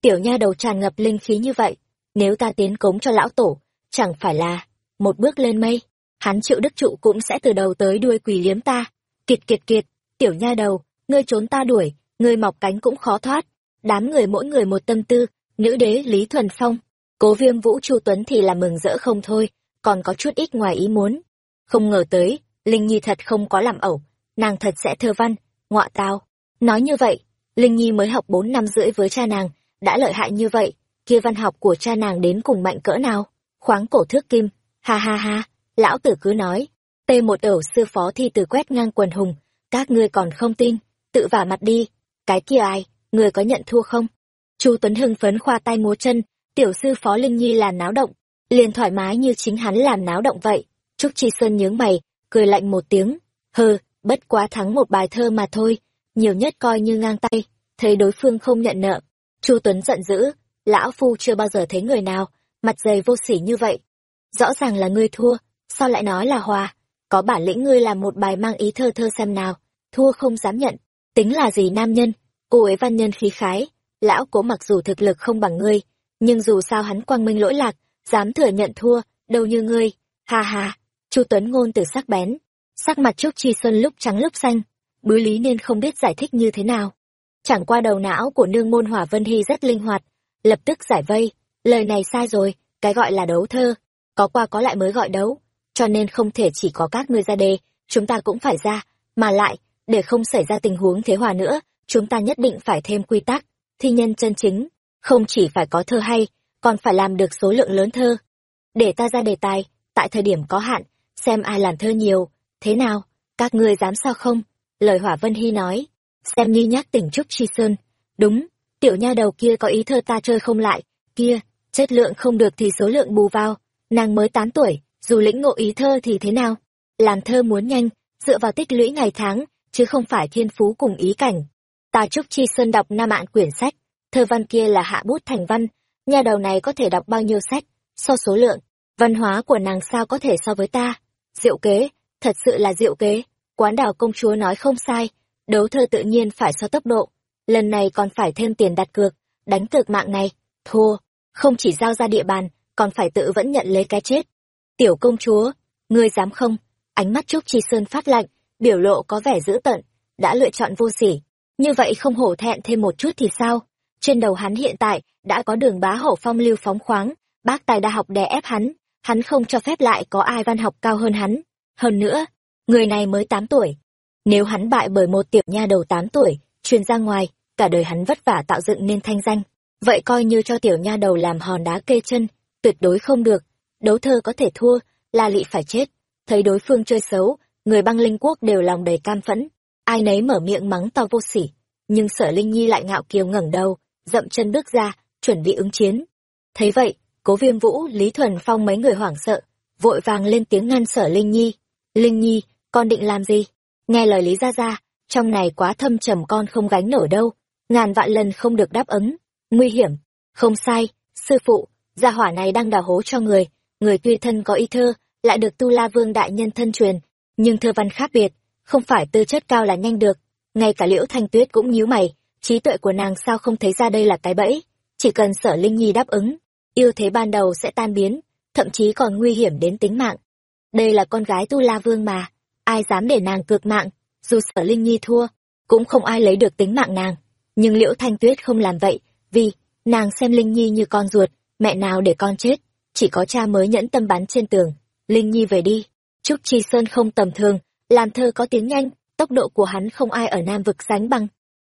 Tiểu nha đầu tràn ngập linh khí như vậy, nếu ta tiến cống cho lão tổ, chẳng phải là một bước lên mây. Hắn chịu đức trụ cũng sẽ từ đầu tới đuôi quỳ liếm ta kiệt kiệt kiệt, tiểu nha đầu, ngươi trốn ta đuổi, ngươi mọc cánh cũng khó thoát. Đám người mỗi người một tâm tư, nữ đế lý thuần phong, cố viêm vũ chu tuấn thì là mừng rỡ không thôi, còn có chút ít ngoài ý muốn. Không ngờ tới, linh nhi thật không có làm ẩu, nàng thật sẽ thơ văn, ngọa tao. Nói như vậy, linh nhi mới học bốn năm rưỡi với cha nàng, đã lợi hại như vậy, kia văn học của cha nàng đến cùng mạnh cỡ nào? Khoáng cổ thước kim, ha ha ha, lão tử cứ nói t một ẩu sư phó thi từ quét ngang quần hùng, các ngươi còn không tin, tự vả mặt đi, cái kia ai, người có nhận thua không? Chu tuấn hưng phấn khoa tay múa chân, tiểu sư phó linh nhi là náo động, liền thoải mái như chính hắn làm náo động vậy. Trúc chi sơn nhướng mày, cười lạnh một tiếng, hừ, bất quá thắng một bài thơ mà thôi, nhiều nhất coi như ngang tay, thấy đối phương không nhận nợ. Chu tuấn giận dữ, lão phu chưa bao giờ thấy người nào, mặt dày vô sỉ như vậy. Rõ ràng là ngươi thua, sao lại nói là hòa? Có bản lĩnh ngươi làm một bài mang ý thơ thơ xem nào. Thua không dám nhận. Tính là gì nam nhân? Cô ấy văn nhân khí khái. Lão cố mặc dù thực lực không bằng ngươi, nhưng dù sao hắn quang minh lỗi lạc, dám thừa nhận thua, đâu như ngươi. Ha ha. Chu tuấn ngôn từ sắc bén. Sắc mặt trúc chi xuân lúc trắng lúc xanh. Bứ lý nên không biết giải thích như thế nào. Chẳng qua đầu não của nương môn hỏa vân hy rất linh hoạt, lập tức giải vây. Lời này sai rồi, cái gọi là đấu thơ. Có qua có lại mới gọi đấu cho nên không thể chỉ có các ngươi ra đề chúng ta cũng phải ra. Mà lại, để không xảy ra tình huống thế hòa nữa, chúng ta nhất định phải thêm quy tắc, thi nhân chân chính, không chỉ phải có thơ hay, còn phải làm được số lượng lớn thơ. Để ta ra đề tài, tại thời điểm có hạn, xem ai làm thơ nhiều. Thế nào, các ngươi dám sao không? Lời hỏa vân hy nói. Xem như nhắc tỉnh trúc chi sơn. Đúng, tiểu nha đầu kia có ý thơ ta chơi không lại. Kia, chất lượng không được thì số lượng bù vào. Nàng mới tám tuổi dù lĩnh ngộ ý thơ thì thế nào? Làm thơ muốn nhanh dựa vào tích lũy ngày tháng chứ không phải thiên phú cùng ý cảnh. Ta trúc chi sơn đọc nam ạn quyển sách thơ văn kia là hạ bút thành văn. Nhà đầu này có thể đọc bao nhiêu sách, so số lượng, văn hóa của nàng sao có thể so với ta. Diệu kế, thật sự là diệu kế, quán đào công chúa nói không sai, đấu thơ tự nhiên phải so tốc độ, lần này còn phải thêm tiền đặt cược, đánh cược mạng này, thua, không chỉ giao ra địa bàn, còn phải tự vẫn nhận lấy cái chết. Tiểu công chúa, ngươi dám không? Ánh mắt Trúc Chi Sơn phát lạnh, biểu lộ có vẻ dữ tợn, đã lựa chọn vô sỉ. Như vậy không hổ thẹn thêm một chút thì sao? Trên đầu hắn hiện tại, đã có đường bá hổ phong lưu phóng khoáng, bác tài đa học đè ép hắn, hắn không cho phép lại có ai văn học cao hơn hắn. Hơn nữa, người này mới tám tuổi. Nếu hắn bại bởi một tiểu nha đầu tám tuổi, truyền ra ngoài, cả đời hắn vất vả tạo dựng nên thanh danh. Vậy coi như cho tiểu nha đầu làm hòn đá kê chân, tuyệt đối không được. Đấu thơ có thể thua, La Lị phải chết. Thấy đối phương chơi xấu, người băng linh quốc đều lòng đầy cam phẫn. Ai nấy mở miệng mắng to vô sỉ. Nhưng sở Linh Nhi lại ngạo kiều ngẩng đầu, dậm chân bước ra, chuẩn bị ứng chiến. Thấy vậy, cố viêm vũ, Lý Thuần Phong mấy người hoảng sợ, vội vàng lên tiếng ngăn sở Linh Nhi. Linh Nhi, con định làm gì? Nghe lời Lý Gia Gia, trong này quá thâm trầm con không gánh nổi đâu, ngàn vạn lần không được đáp ứng. Nguy hiểm, không sai, sư phụ, gia hỏa này đang đào hố cho người, người tuy thân có y thơ, lại được Tu La Vương đại nhân thân truyền, nhưng thơ văn khác biệt, không phải tư chất cao là nhanh được. Ngay cả Liễu Thanh Tuyết cũng nhíu mày, trí tuệ của nàng sao không thấy ra đây là cái bẫy, chỉ cần Sở Linh Nhi đáp ứng, yêu thế ban đầu sẽ tan biến, thậm chí còn nguy hiểm đến tính mạng. Đây là con gái Tu La Vương mà, ai dám để nàng cược mạng, dù Sở Linh Nhi thua, cũng không ai lấy được tính mạng nàng. Nhưng Liễu Thanh Tuyết không làm vậy, vì nàng xem Linh Nhi như con ruột, mẹ nào để con chết, chỉ có cha mới nhẫn tâm bắn trên tường. Linh Nhi về đi. Trúc Chi Sơn không tầm thường, làm thơ có tiếng nhanh, tốc độ của hắn không ai ở Nam vực sánh bằng.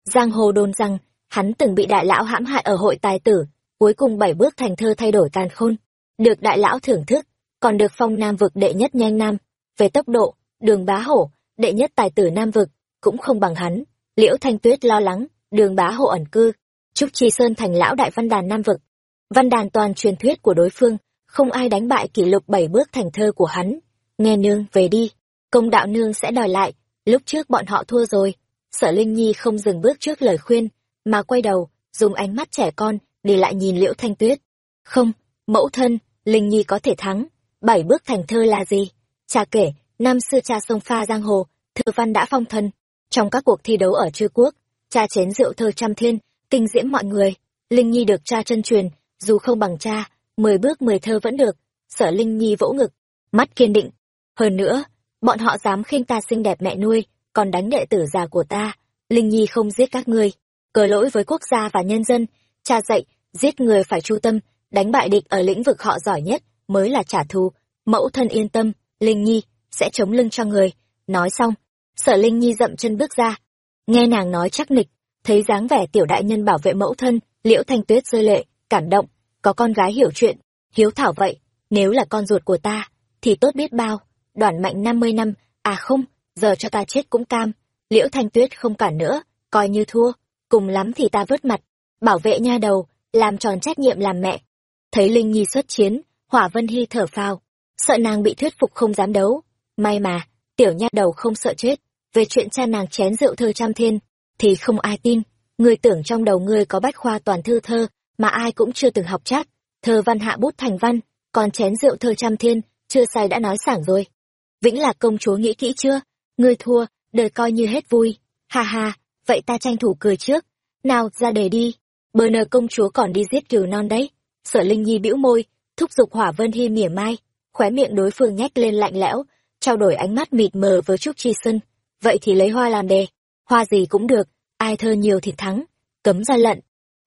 Giang hồ đồn rằng, hắn từng bị đại lão hãm hại ở hội tài tử, cuối cùng bảy bước thành thơ thay đổi càn khôn. Được đại lão thưởng thức, còn được phong Nam vực đệ nhất nhanh nam. Về tốc độ, đường bá hổ, đệ nhất tài tử Nam vực, cũng không bằng hắn. Liễu Thanh Tuyết lo lắng, đường bá hổ ẩn cư, Trúc Chi Sơn thành lão đại văn đàn Nam vực. Văn đàn toàn truyền thuyết của đối phương, không ai đánh bại kỷ lục bảy bước thành thơ của hắn. Nghe nương, về đi. Công đạo nương sẽ đòi lại, lúc trước bọn họ thua rồi. Sở Linh Nhi không dừng bước trước lời khuyên, mà quay đầu, dùng ánh mắt trẻ con, để lại nhìn Liễu Thanh Tuyết. Không, mẫu thân, Linh Nhi có thể thắng. Bảy bước thành thơ là gì? Cha kể, năm xưa cha sông pha giang hồ, thơ văn đã phong thân. Trong các cuộc thi đấu ở Trư Quốc, cha chén rượu thơ trăm thiên, kinh diễm mọi người. Linh Nhi được cha chân truyền, dù không bằng cha, mười bước mười thơ vẫn được. Sở Linh Nhi vỗ ngực, mắt kiên định. Hơn nữa, bọn họ dám khinh ta xinh đẹp mẹ nuôi, còn đánh đệ tử già của ta. Linh Nhi không giết các ngươi, cờ lỗi với quốc gia và nhân dân. Cha dạy, giết người phải chu tâm, đánh bại địch ở lĩnh vực họ giỏi nhất mới là trả thù. Mẫu thân yên tâm, Linh Nhi sẽ chống lưng cho người. Nói xong, sở Linh Nhi dậm chân bước ra. Nghe nàng nói chắc nịch, thấy dáng vẻ tiểu đại nhân bảo vệ mẫu thân, liễu thanh tuyết rơi lệ, cảm động, có con gái hiểu chuyện, hiếu thảo vậy, nếu là con ruột của ta, thì tốt biết bao, đoàn mạnh năm mươi năm, à không, giờ cho ta chết cũng cam, liễu thanh tuyết không cản nữa, coi như thua, cùng lắm thì ta vớt mặt, bảo vệ nha đầu, làm tròn trách nhiệm làm mẹ. Thấy Linh Nhi xuất chiến, Hỏa Vân Hy thở phào, sợ nàng bị thuyết phục không dám đấu. May mà, tiểu nha đầu không sợ chết, về chuyện cha nàng chén rượu thơ trăm thiên, thì không ai tin. người tưởng trong đầu ngươi có bách khoa toàn thư thơ, mà ai cũng chưa từng học chắc. Thơ văn hạ bút thành văn, còn chén rượu thơ trăm thiên, chưa say đã nói sảng rồi. Vĩnh Lạc công chúa nghĩ kỹ chưa? Ngươi thua, đời coi như hết vui. Ha ha, vậy ta tranh thủ cười trước. Nào, ra đề đi. Bờ nờ công chúa còn đi giết cừu non đấy. Sở Linh Nhi bĩu môi, thúc giục Hỏa Vân Hy mỉa mai, khóe miệng đối phương nhếch lên lạnh lẽo, trao đổi ánh mắt mịt mờ với Trúc Chi Sân. Vậy thì lấy hoa làm đề, hoa gì cũng được, ai thơ nhiều thì thắng, cấm ra lận.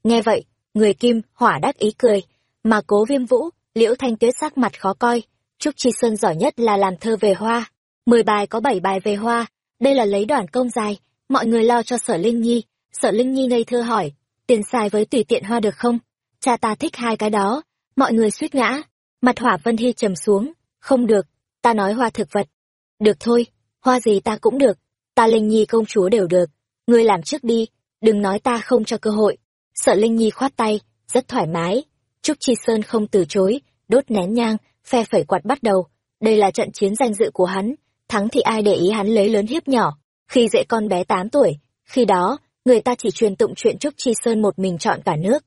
Nghe vậy, người kim, hỏa đắc ý cười, mà cố viêm vũ, liễu thanh tuyết sắc mặt khó coi, Trúc Chi Sơn giỏi nhất là làm thơ về hoa. Mười bài có bảy bài về hoa, đây là lấy đoàn công dài, mọi người lo cho sở Linh Nhi. Sở Linh Nhi ngây thơ hỏi, tiền xài với tùy tiện hoa được không? Cha ta thích hai cái đó, mọi người suýt ngã. Mặt hỏa Vân Hy trầm xuống, không được, ta nói hoa thực vật. Được thôi, hoa gì ta cũng được, ta Linh Nhi công chúa đều được, ngươi làm trước đi, đừng nói ta không cho cơ hội. Sợ Linh Nhi khoát tay, rất thoải mái. Trúc Chi Sơn không từ chối, đốt nén nhang, phe phẩy quạt bắt đầu. Đây là trận chiến danh dự của hắn, thắng thì ai để ý hắn lấy lớn hiếp nhỏ. Khi dễ con bé 8 tuổi, khi đó, người ta chỉ truyền tụng chuyện Trúc Chi Sơn một mình chọn cả nước.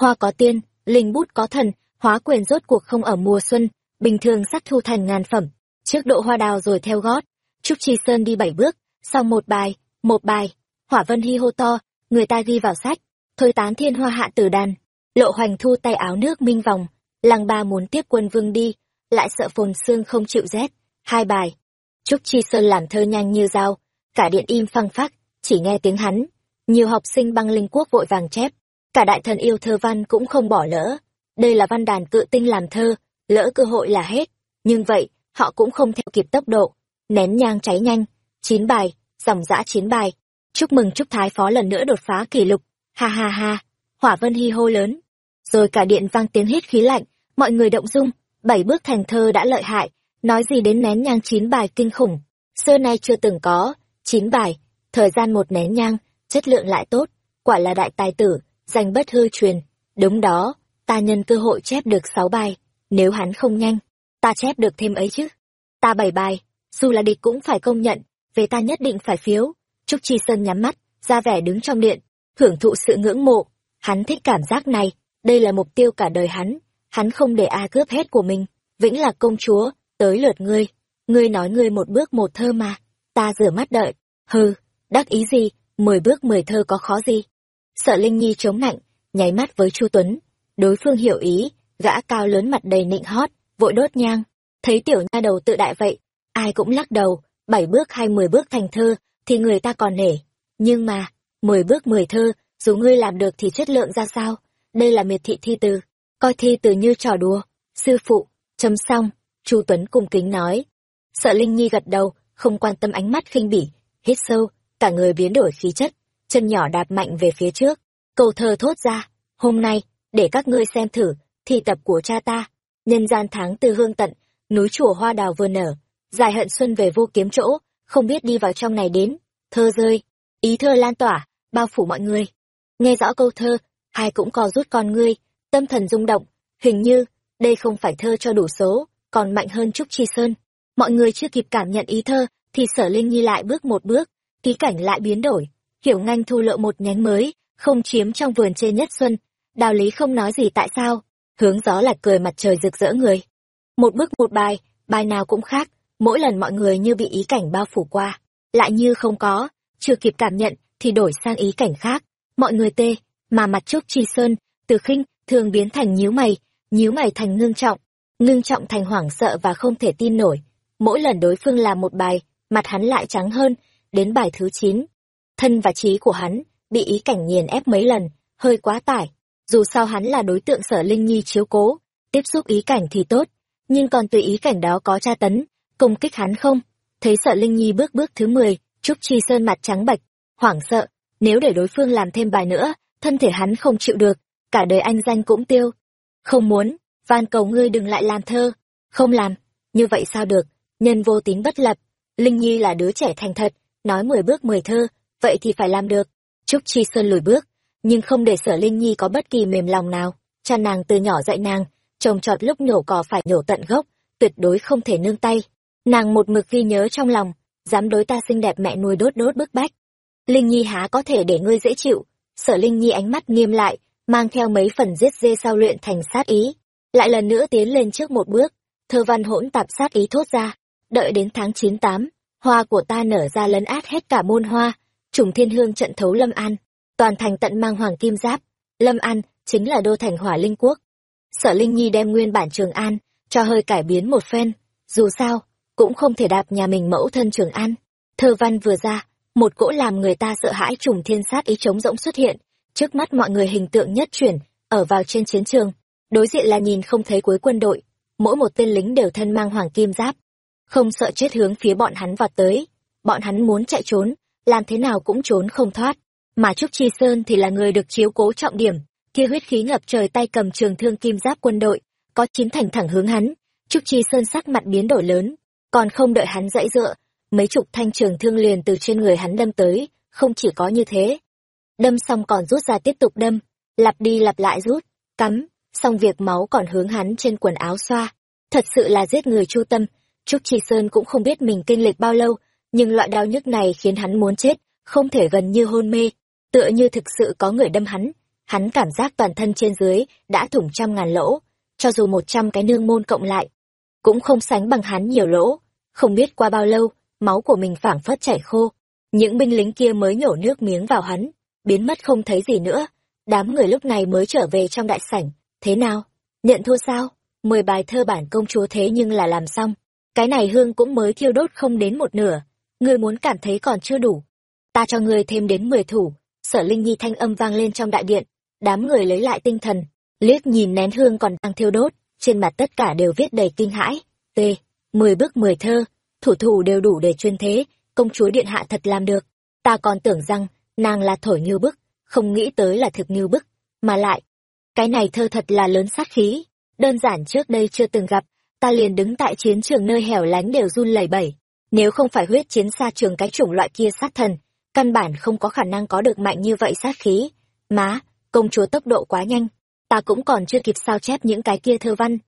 Hoa có tiên, linh bút có thần, hóa quyền rốt cuộc không ở mùa xuân, bình thường sắc thu thành ngàn phẩm, trước độ hoa đào rồi theo gót. Trúc Chi Sơn đi bảy bước, sau một bài, một bài, hỏa vân hy hô to, người ta ghi vào sách, thôi tán thiên hoa hạ tử đàn, lộ hoành thu tay áo nước minh vòng, lăng ba muốn tiếp quân vương đi, lại sợ phồn xương không chịu rét, hai bài. Trúc Chi Sơn làm thơ nhanh như dao, cả điện im phăng phắc, chỉ nghe tiếng hắn. Nhiều học sinh băng linh quốc vội vàng chép, cả đại thần yêu thơ văn cũng không bỏ lỡ. Đây là văn đàn cự tinh làm thơ, lỡ cơ hội là hết. Nhưng vậy, họ cũng không theo kịp tốc độ. Nén nhang cháy nhanh, chín bài, dòng dã chín bài. Chúc mừng Trúc Thái Phó lần nữa đột phá kỷ lục. Ha ha ha, hỏa vân hy hô lớn. Rồi cả điện vang tiếng hít khí lạnh, mọi người động dung, bảy bước thành thơ đã lợi hại, nói gì đến nén nhang chín bài kinh khủng. Xưa nay chưa từng có, chín bài, thời gian một nén nhang, chất lượng lại tốt, quả là đại tài tử, danh bất hư truyền. Đúng đó, ta nhân cơ hội chép được sáu bài, nếu hắn không nhanh, ta chép được thêm ấy chứ. Ta bảy bài, dù là địch cũng phải công nhận, về ta nhất định phải phiếu. Trúc Chi Sơn nhắm mắt, ra vẻ đứng trong điện, hưởng thụ sự ngưỡng mộ. Hắn thích cảm giác này, đây là mục tiêu cả đời hắn. Hắn không để ai cướp hết của mình. Vĩnh là công chúa, tới lượt ngươi. Ngươi nói ngươi một bước một thơ mà. Ta rửa mắt đợi. Hừ, đắc ý gì, mười bước mười thơ có khó gì. Sợ Linh Nhi chống nạnh, nháy mắt với Chu Tuấn. Đối phương hiểu ý, gã cao lớn mặt đầy nịnh hót, vội đốt nhang. Thấy tiểu nha đầu tự đại vậy, ai cũng lắc đầu, bảy bước hay mười bước thành thơ, thì người ta còn nể. Nhưng mà, mười bước mười thơ, dù ngươi làm được thì chất lượng ra sao? Đây là miệt thị thi từ, coi thi từ như trò đùa. Sư phụ, chấm xong, Chu Tuấn cung kính nói. Sợ Linh Nhi gật đầu, không quan tâm ánh mắt khinh bỉ, hít sâu, cả người biến đổi khí chất, chân nhỏ đạp mạnh về phía trước. Câu thơ thốt ra, hôm nay, để các ngươi xem thử, thi tập của cha ta. Nhân gian tháng tư hương tận, núi chùa hoa đào vừa nở, dài hận xuân về vô kiếm chỗ, không biết đi vào trong này đến. Thơ rơi, ý thơ lan tỏa, bao phủ mọi người. Nghe rõ câu thơ, hai cũng co rút con ngươi, tâm thần rung động, hình như, đây không phải thơ cho đủ số, còn mạnh hơn Trúc Chi Sơn. Mọi người chưa kịp cảm nhận ý thơ, thì sở Linh Nhi lại bước một bước, ký cảnh lại biến đổi. Hiểu nganh thu lộ một nhánh mới, không chiếm trong vườn trên nhất xuân. Đào lý không nói gì tại sao, hướng gió là cười mặt trời rực rỡ người. Một bước một bài, bài nào cũng khác, mỗi lần mọi người như bị ý cảnh bao phủ qua, lại như không có, chưa kịp cảm nhận thì đổi sang ý cảnh khác. Mọi người tê, mà mặt Trúc Chi Sơn, từ khinh, thường biến thành nhíu mày, nhíu mày thành ngưng trọng, ngưng trọng thành hoảng sợ và không thể tin nổi. Mỗi lần đối phương làm một bài, mặt hắn lại trắng hơn, đến bài thứ chín, Thân và trí của hắn bị ý cảnh nghiền ép mấy lần, hơi quá tải. Dù sao hắn là đối tượng sở Linh Nhi chiếu cố, tiếp xúc ý cảnh thì tốt, nhưng còn tùy ý cảnh đó có tra tấn, công kích hắn không. Thấy sở Linh Nhi bước bước thứ 10, Trúc Chi Sơn mặt trắng bạch, hoảng sợ, nếu để đối phương làm thêm bài nữa, thân thể hắn không chịu được, cả đời anh danh cũng tiêu. Không muốn, van cầu ngươi đừng lại làm thơ. Không làm, như vậy sao được, nhân vô tín bất lập. Linh Nhi là đứa trẻ thành thật, nói mười bước mười thơ, vậy thì phải làm được. Trúc Chi Sơn lùi bước, nhưng không để sở Linh Nhi có bất kỳ mềm lòng nào. Cha nàng từ nhỏ dạy nàng, trồng trọt lúc nhổ cỏ phải nhổ tận gốc, tuyệt đối không thể nương tay. Nàng một mực ghi nhớ trong lòng, dám đối ta xinh đẹp mẹ nuôi đốt đốt bức bách. Linh Nhi há có thể để ngươi dễ chịu, sở Linh Nhi ánh mắt nghiêm lại, mang theo mấy phần giết dê sao luyện thành sát ý. Lại lần nữa tiến lên trước một bước, thơ văn hỗn tạp sát ý thốt ra, đợi đến tháng chín tám hoa của ta nở ra lấn át hết cả môn hoa, trùng thiên hương trận thấu Lâm An, toàn thành tận mang hoàng kim giáp. Lâm An chính là đô thành hỏa linh quốc. Sở Linh Nhi đem nguyên bản Trường An, cho hơi cải biến một phen. Dù sao, cũng không thể đạp nhà mình mẫu thân Trường An. Thơ văn vừa ra, một cỗ làm người ta sợ hãi trùng thiên sát ý trống rỗng xuất hiện, trước mắt mọi người hình tượng nhất chuyển, ở vào trên chiến trường. Đối diện là nhìn không thấy cuối quân đội, mỗi một tên lính đều thân mang hoàng kim giáp, không sợ chết hướng phía bọn hắn vọt tới. Bọn hắn muốn chạy trốn, làm thế nào cũng trốn không thoát. Mà Trúc Chi Sơn thì là người được chiếu cố trọng điểm, kia huyết khí ngập trời tay cầm trường thương kim giáp quân đội, có chín thành thẳng hướng hắn. Trúc Chi Sơn sắc mặt biến đổi lớn, còn không đợi hắn dãy dựa, mấy chục thanh trường thương liền từ trên người hắn đâm tới, không chỉ có như thế. Đâm xong còn rút ra tiếp tục đâm, lặp đi lặp lại rút, cắm, xong việc máu còn hướng hắn trên quần áo xoa. Thật sự là giết người chu tâm, Trúc Chi Sơn cũng không biết mình kinh lịch bao lâu, nhưng loại đau nhức này khiến hắn muốn chết, không thể gần như hôn mê, tựa như thực sự có người đâm hắn. hắn cảm giác toàn thân trên dưới đã thủng trăm ngàn lỗ, cho dù một trăm cái nương môn cộng lại, cũng không sánh bằng hắn nhiều lỗ. Không biết qua bao lâu, máu của mình phảng phất chảy khô. Những binh lính kia mới nhổ nước miếng vào hắn, biến mất không thấy gì nữa. Đám người lúc này mới trở về trong đại sảnh. Thế nào? Nhận thua sao? Mười bài thơ bản công chúa thế nhưng là làm xong. Cái này hương cũng mới thiêu đốt không đến một nửa. Ngươi muốn cảm thấy còn chưa đủ. Ta cho ngươi thêm đến mười thủ. Sở Linh Nhi thanh âm vang lên trong đại điện. Đám người lấy lại tinh thần, liếc nhìn nén hương còn đang thiêu đốt, trên mặt tất cả đều viết đầy kinh hãi. T. Mười bước mười thơ, thủ thủ đều đủ để chuyên thế, công chúa điện hạ thật làm được. Ta còn tưởng rằng, nàng là thổi như bức, không nghĩ tới là thực như bức, mà lại. Cái này thơ thật là lớn sát khí, đơn giản trước đây chưa từng gặp, ta liền đứng tại chiến trường nơi hẻo lánh đều run lẩy bẩy. Nếu không phải huyết chiến xa trường cái chủng loại kia sát thần, căn bản không có khả năng có được mạnh như vậy sát khí. Má, công chúa tốc độ quá nhanh, ta cũng còn chưa kịp sao chép những cái kia thơ văn.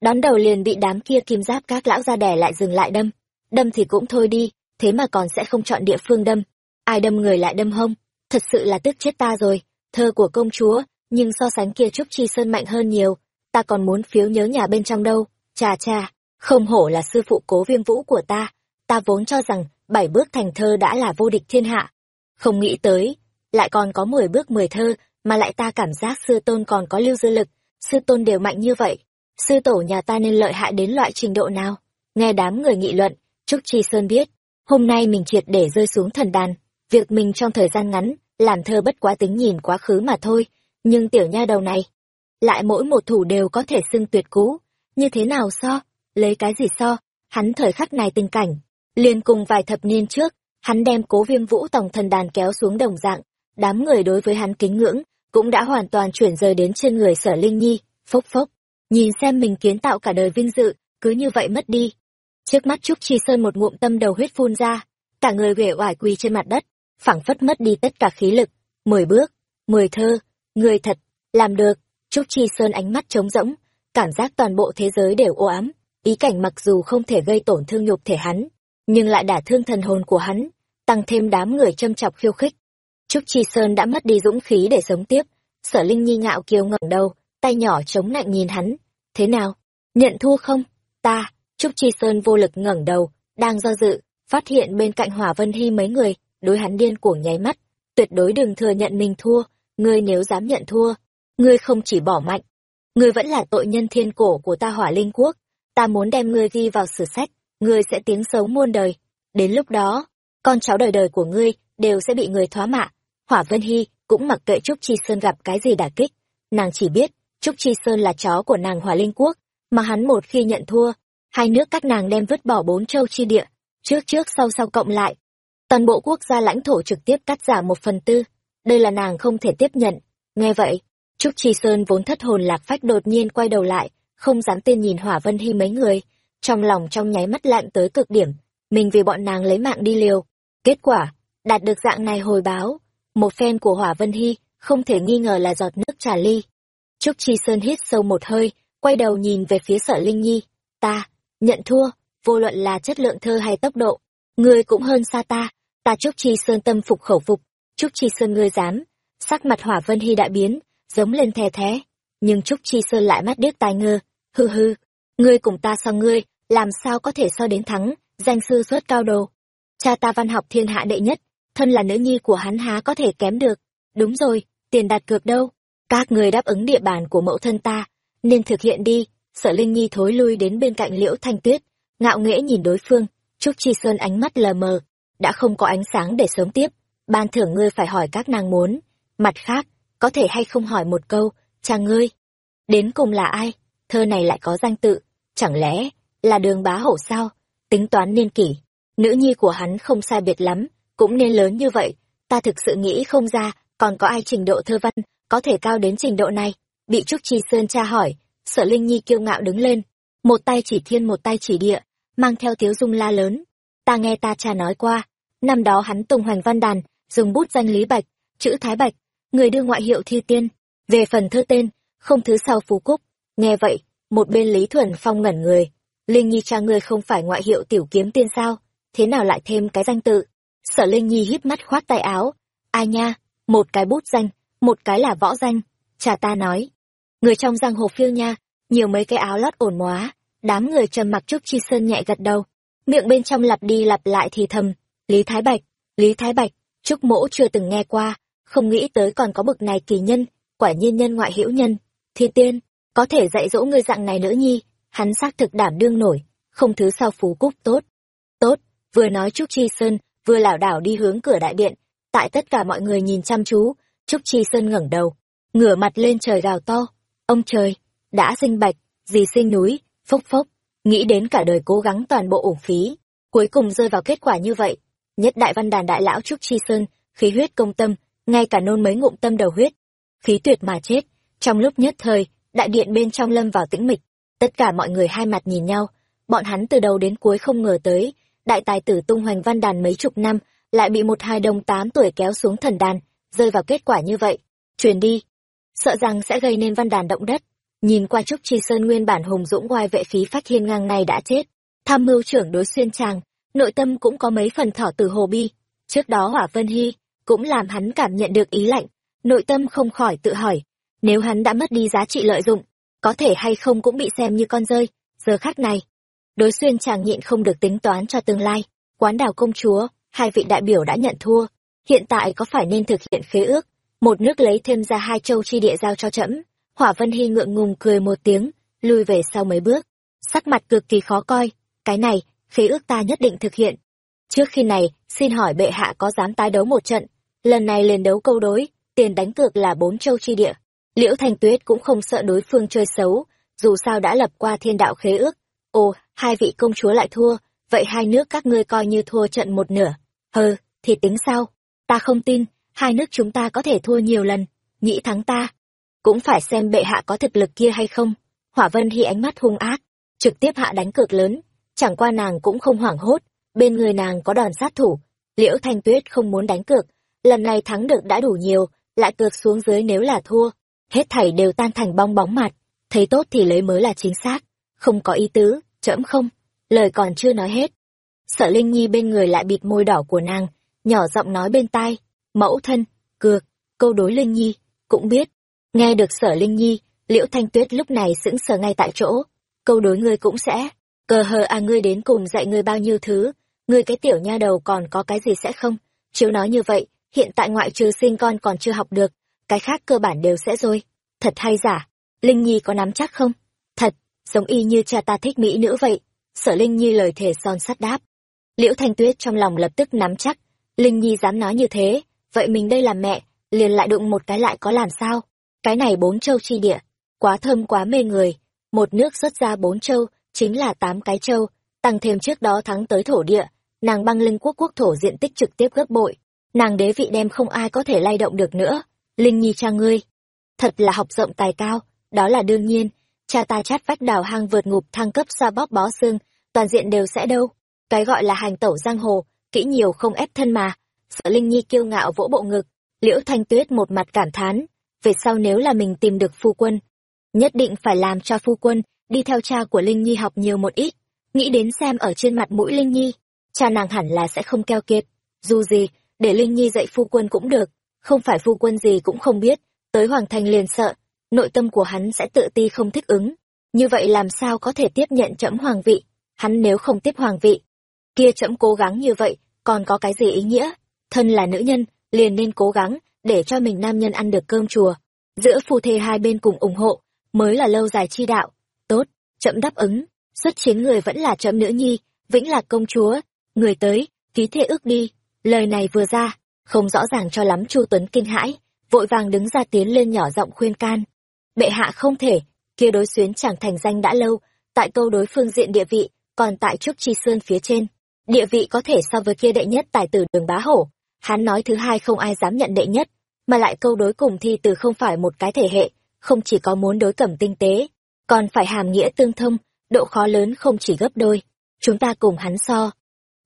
Đón đầu liền bị đám kia kim giáp các lão ra đẻ lại dừng lại đâm. Đâm thì cũng thôi đi, thế mà còn sẽ không chọn địa phương đâm. Ai đâm người lại đâm hông, thật sự là tức chết ta rồi. Thơ của công chúa, nhưng so sánh kia Trúc Chi Sơn mạnh hơn nhiều, ta còn muốn phiếu nhớ nhà bên trong đâu. Chà chà, không hổ là sư phụ cố viêm vũ của ta, ta vốn cho rằng bảy bước thành thơ đã là vô địch thiên hạ. Không nghĩ tới, lại còn có mười bước mười thơ, mà lại ta cảm giác sư tôn còn có lưu dư lực, sư tôn đều mạnh như vậy. Sư tổ nhà ta nên lợi hại đến loại trình độ nào? Nghe đám người nghị luận, Trúc Chi Sơn biết, hôm nay mình triệt để rơi xuống thần đàn, việc mình trong thời gian ngắn, làm thơ bất quá tính nhìn quá khứ mà thôi, nhưng tiểu nha đầu này, lại mỗi một thủ đều có thể xưng tuyệt cú, như thế nào so, lấy cái gì so, hắn thời khắc này tình cảnh, liền cùng vài thập niên trước, hắn đem cố viêm vũ tổng thần đàn kéo xuống đồng dạng, đám người đối với hắn kính ngưỡng, cũng đã hoàn toàn chuyển rời đến trên người sở linh nhi, phốc phốc, nhìn xem mình kiến tạo cả đời vinh dự, cứ như vậy mất đi. Trước mắt Trúc Chi Sơn một ngụm tâm đầu huyết phun ra, cả người uể oải quỳ trên mặt đất, phảng phất mất đi tất cả khí lực. Mười bước, mười thơ, người thật, làm được. Trúc Chi Sơn ánh mắt trống rỗng, cảm giác toàn bộ thế giới đều ô ám. Ý cảnh mặc dù không thể gây tổn thương nhục thể hắn, nhưng lại đả thương thần hồn của hắn, tăng thêm đám người châm chọc khiêu khích. Trúc Chi Sơn đã mất đi dũng khí để sống tiếp. Sở Linh Nhi ngạo kiều ngẩng đầu, tay nhỏ chống lạnh nhìn hắn. Thế nào? Nhận thua không? Ta, Trúc Chi Sơn vô lực ngẩng đầu, đang do dự, phát hiện bên cạnh Hỏa Vân Hy mấy người, đối hắn điên cuồng nháy mắt. Tuyệt đối đừng thừa nhận mình thua, ngươi nếu dám nhận thua, ngươi không chỉ bỏ mạnh, ngươi vẫn là tội nhân thiên cổ của ta Hỏa Linh Quốc. Ta muốn đem ngươi ghi vào sử sách, ngươi sẽ tiếng xấu muôn đời. Đến lúc đó, con cháu đời đời của ngươi đều sẽ bị người thoá mạ, Hỏa Vân Hy cũng mặc kệ Trúc Chi Sơn gặp cái gì đả kích, nàng chỉ biết Trúc Chi Sơn là chó của nàng Hỏa Linh Quốc, mà hắn một khi nhận thua, hai nước các nàng đem vứt bỏ bốn châu chi địa, trước trước sau sau cộng lại. Toàn bộ quốc gia lãnh thổ trực tiếp cắt giảm một phần tư, đây là nàng không thể tiếp nhận. Nghe vậy, Trúc Chi Sơn vốn thất hồn lạc phách đột nhiên quay đầu lại, không dám tin nhìn Hỏa Vân Hy mấy người, trong lòng trong nháy mắt lạnh tới cực điểm, mình vì bọn nàng lấy mạng đi liều. Kết quả, đạt được dạng này hồi báo, một phen của hỏa vân hy không thể nghi ngờ là giọt nước trà ly. Trúc chi sơn hít sâu một hơi quay đầu nhìn về phía sở linh nhi. Ta nhận thua vô luận là chất lượng thơ hay tốc độ ngươi cũng hơn xa ta ta trúc chi sơn tâm phục khẩu phục trúc chi sơn ngươi dám sắc mặt hỏa vân hy đại biến giống lên thè thé nhưng trúc chi sơn lại mắt điếc tai ngơ hư hư ngươi cùng ta so ngươi làm sao có thể so đến thắng danh sư xuất cao đồ cha ta văn học thiên hạ đệ nhất thân là nữ nhi của hắn há có thể kém được. Đúng rồi, tiền đặt cược đâu? Các người đáp ứng địa bàn của mẫu thân ta, nên thực hiện đi. Sở Linh Nhi thối lui đến bên cạnh Liễu Thanh Tuyết, ngạo nghễ nhìn đối phương, Trúc Chi Sơn ánh mắt lờ mờ, đã không có ánh sáng để sống tiếp, ban thưởng ngươi phải hỏi các nàng muốn. Mặt khác, có thể hay không hỏi một câu, chàng ngươi, đến cùng là ai? Thơ này lại có danh tự, chẳng lẽ là đường bá hổ sao? Tính toán niên kỷ, nữ nhi của hắn không sai biệt lắm, cũng nên lớn như vậy, ta thực sự nghĩ không ra, còn có ai trình độ thơ văn, có thể cao đến trình độ này. Bị Trúc Chi Sơn tra hỏi, sở Linh Nhi kiêu ngạo đứng lên, một tay chỉ thiên một tay chỉ địa, mang theo tiếu dung la lớn. Ta nghe ta cha nói qua, năm đó hắn tung hoành văn đàn, dùng bút danh Lý Bạch, chữ Thái Bạch, người đưa ngoại hiệu thi tiên. Về phần thơ tên, không thứ sau phú cúc. Nghe vậy, một bên Lý Thuần Phong ngẩn người. Linh Nhi cha ngươi không phải ngoại hiệu tiểu kiếm tiên sao? Thế nào lại thêm cái danh tự? Sở Linh Nhi híp mắt khoát tay áo. Ai nha, một cái bút danh, một cái là võ danh cha ta nói người trong giang hồ phiêu nha, nhiều mấy cái áo lót ổn móa, đám người trầm mặc trúc chi sơn nhẹ gật đầu. Miệng bên trong lặp đi lặp lại thì thầm, lý thái bạch, lý thái bạch trúc mỗ chưa từng nghe qua, không nghĩ tới còn có bực này kỳ nhân, quả nhiên nhân ngoại hữu nhân. Thi tiên, có thể dạy dỗ ngươi dạng này nữ nhi, hắn xác thực đảm đương nổi, không thứ sau phú cúc tốt. Tốt, vừa nói trúc chi sơn, vừa lảo đảo đi hướng cửa đại điện, tại tất cả mọi người nhìn chăm chú trúc chi sơn ngẩng đầu, ngửa mặt lên trời gào to ông trời, đã sinh bạch gì sinh núi, phốc phốc, nghĩ đến cả đời cố gắng toàn bộ uổng phí, cuối cùng rơi vào kết quả như vậy. Nhất đại văn đàn đại lão trúc chi sơn, khí huyết công tâm, ngay cả nôn mấy ngụm tâm đầu huyết, khí tuyệt mà chết. Trong lúc nhất thời, đại điện bên trong lâm vào tĩnh mịch, tất cả mọi người hai mặt nhìn nhau. Bọn hắn từ đầu đến cuối không ngờ tới, đại tài tử tung hoành văn đàn mấy chục năm, lại bị một hai đồng tám tuổi kéo xuống thần đàn, rơi vào kết quả như vậy. Truyền đi sợ rằng sẽ gây nên văn đàn động đất. Nhìn qua trúc chi sơn nguyên bản hùng dũng ngoài vệ phí phát hiên ngang này đã chết. Tham mưu trưởng đối xuyên tràng, nội tâm cũng có mấy phần thỏ từ hồ bi. Trước đó hỏa vân hy cũng làm hắn cảm nhận được ý lạnh, nội tâm không khỏi tự hỏi, nếu hắn đã mất đi giá trị lợi dụng, có thể hay không cũng bị xem như con rơi. Giờ khắc này, đối xuyên chàng nhịn không được tính toán cho tương lai. Quán đảo công chúa, hai vị đại biểu đã nhận thua. Hiện tại có phải nên thực hiện khế ước? Một nước lấy thêm ra hai châu chi địa giao cho trẫm. Hỏa vân hy ngượng ngùng cười một tiếng lui về sau mấy bước. Sắc mặt cực kỳ khó coi, cái này, khế ước ta nhất định thực hiện. Trước khi này, xin hỏi bệ hạ có dám tái đấu một trận? Lần này liền đấu câu đối, tiền đánh cược là bốn châu chi địa. Liễu thanh tuyết cũng không sợ đối phương chơi xấu, dù sao đã lập qua thiên đạo khế ước. Ồ, hai vị công chúa lại thua, vậy hai nước các ngươi coi như thua trận một nửa. Hừ, thì tính sao? Ta không tin hai nước chúng ta có thể thua nhiều lần, nghĩ thắng ta. Cũng phải xem bệ hạ có thực lực kia hay không. Hỏa vân hy ánh mắt hung ác, trực tiếp hạ đánh cược lớn. Chẳng qua nàng cũng không hoảng hốt, bên người nàng có đòn sát thủ. Liễu thanh tuyết không muốn đánh cược, lần này thắng được đã đủ nhiều, lại cược xuống dưới nếu là thua. Hết thảy đều tan thành bong bóng mặt thấy tốt thì lấy mới là chính xác. Không có ý tứ chẫm không? Lời còn chưa nói hết. Sở linh nhi bên người lại bịt môi đỏ của nàng, nhỏ giọng nói bên tai mẫu thân, cược, câu đối linh nhi, cũng biết. Nghe được sở linh nhi, liễu thanh tuyết lúc này sững sờ ngay tại chỗ. Câu đối ngươi cũng sẽ. Cờ hờ à ngươi đến cùng dạy ngươi bao nhiêu thứ? Ngươi cái tiểu nha đầu còn có cái gì sẽ không? Chiếu nói như vậy, hiện tại ngoại trừ sinh con còn chưa học được, cái khác cơ bản đều sẽ rồi. Thật hay giả? Linh nhi có nắm chắc không? Thật, giống y như cha ta thích mỹ nữ vậy. Sở linh nhi lời thề son sắt đáp. Liễu thanh tuyết trong lòng lập tức nắm chắc. Linh nhi dám nói như thế vậy mình đây là mẹ, liền lại đụng một cái lại có làm sao? Cái này bốn châu chi địa, quá thơm quá mê người. Một nước xuất ra bốn châu, chính là tám cái châu. Tăng thêm trước đó thắng tới thổ địa, nàng băng linh quốc quốc thổ diện tích trực tiếp gấp bội. Nàng đế vị đem không ai có thể lay động được nữa. Linh nhi cha ngươi, thật là học rộng tài cao. Đó là đương nhiên. Cha ta chát vách đào hang vượt ngục thăng cấp xa bóp bó xương, toàn diện đều sẽ đâu. Cái gọi là hành tẩu giang hồ, kỹ nhiều không ép thân mà sợ linh nhi kiêu ngạo vỗ bộ ngực, liễu thanh tuyết một mặt cảm thán, về sau nếu là mình tìm được phu quân, nhất định phải làm cho phu quân đi theo cha của linh nhi học nhiều một ít, nghĩ đến xem ở trên mặt mũi linh nhi, cha nàng hẳn là sẽ không keo kiệt, dù gì, để linh nhi dạy phu quân cũng được, không phải phu quân gì cũng không biết, tới hoàng thành liền sợ, nội tâm của hắn sẽ tự ti không thích ứng, như vậy làm sao có thể tiếp nhận trẫm hoàng vị, hắn nếu không tiếp hoàng vị, kia trẫm cố gắng như vậy, còn có cái gì ý nghĩa? Thân là nữ nhân, liền nên cố gắng để cho mình nam nhân ăn được cơm chùa. Giữa phu thê hai bên cùng ủng hộ, mới là lâu dài chi đạo. Tốt, chậm đáp ứng. Xuất chiến người vẫn là chậm nữ nhi, vĩnh lạc công chúa. Người tới, ký thệ ước đi. Lời này vừa ra, không rõ ràng cho lắm chu tuấn kinh hãi, vội vàng đứng ra tiến lên nhỏ giọng khuyên can. Bệ hạ không thể, kia đối xuyến chẳng thành danh đã lâu, tại câu đối phương diện địa vị, còn tại trúc chi sơn phía trên. Địa vị có thể so với kia đệ nhất tài tử đường bá hổ hắn nói thứ hai không ai dám nhận đệ nhất, mà lại câu đối cùng thi từ không phải một cái thể hệ, không chỉ có muốn đối cẩm tinh tế, còn phải hàm nghĩa tương thông, độ khó lớn không chỉ gấp đôi. Chúng ta cùng hắn so.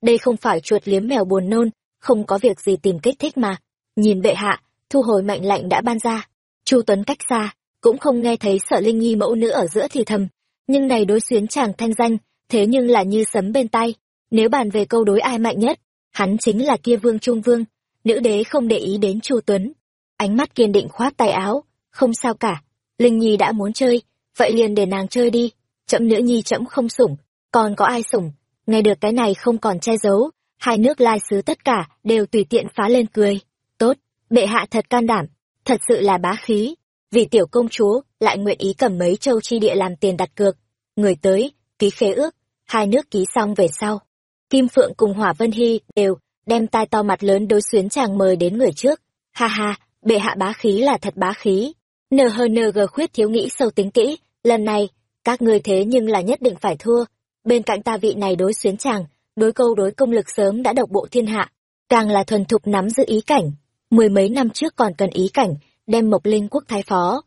Đây không phải chuột liếm mèo buồn nôn, không có việc gì tìm kích thích mà. Nhìn bệ hạ, thu hồi mệnh lệnh đã ban ra. Chu tuấn cách xa, cũng không nghe thấy sợ linh nhi mẫu nữ ở giữa thì thầm. Nhưng này đối xuyến chàng thanh danh, thế nhưng là như sấm bên tay nếu bàn về câu đối ai mạnh nhất hắn chính là kia vương trung vương. Nữ đế không để ý đến chu tuấn. Ánh mắt kiên định khoát tay áo, không sao cả, Linh Nhi đã muốn chơi, vậy liền để nàng chơi đi, chậm nữ nhi chậm không sủng, còn có ai sủng, nghe được cái này không còn che giấu, hai nước lai sứ tất cả đều tùy tiện phá lên cười. Tốt, bệ hạ thật can đảm, thật sự là bá khí, vì tiểu công chúa lại nguyện ý cầm mấy châu chi địa làm tiền đặt cược. Người tới, ký khế ước, hai nước ký xong về sau. Kim Phượng cùng Hỏa Vân Hy đều đem tai to mặt lớn đối xuyến chàng mời đến người trước. Ha ha, bệ hạ bá khí là thật bá khí. Nờ hơn nờ gờ khuyết thiếu nghĩ sâu tính kỹ, lần này, các ngươi thế nhưng là nhất định phải thua. Bên cạnh ta vị này đối xuyến chàng, đối câu đối công lực sớm đã độc bộ thiên hạ, càng là thuần thục nắm giữ ý cảnh. Mười mấy năm trước còn cần ý cảnh, đem Mộc Linh quốc thái phó.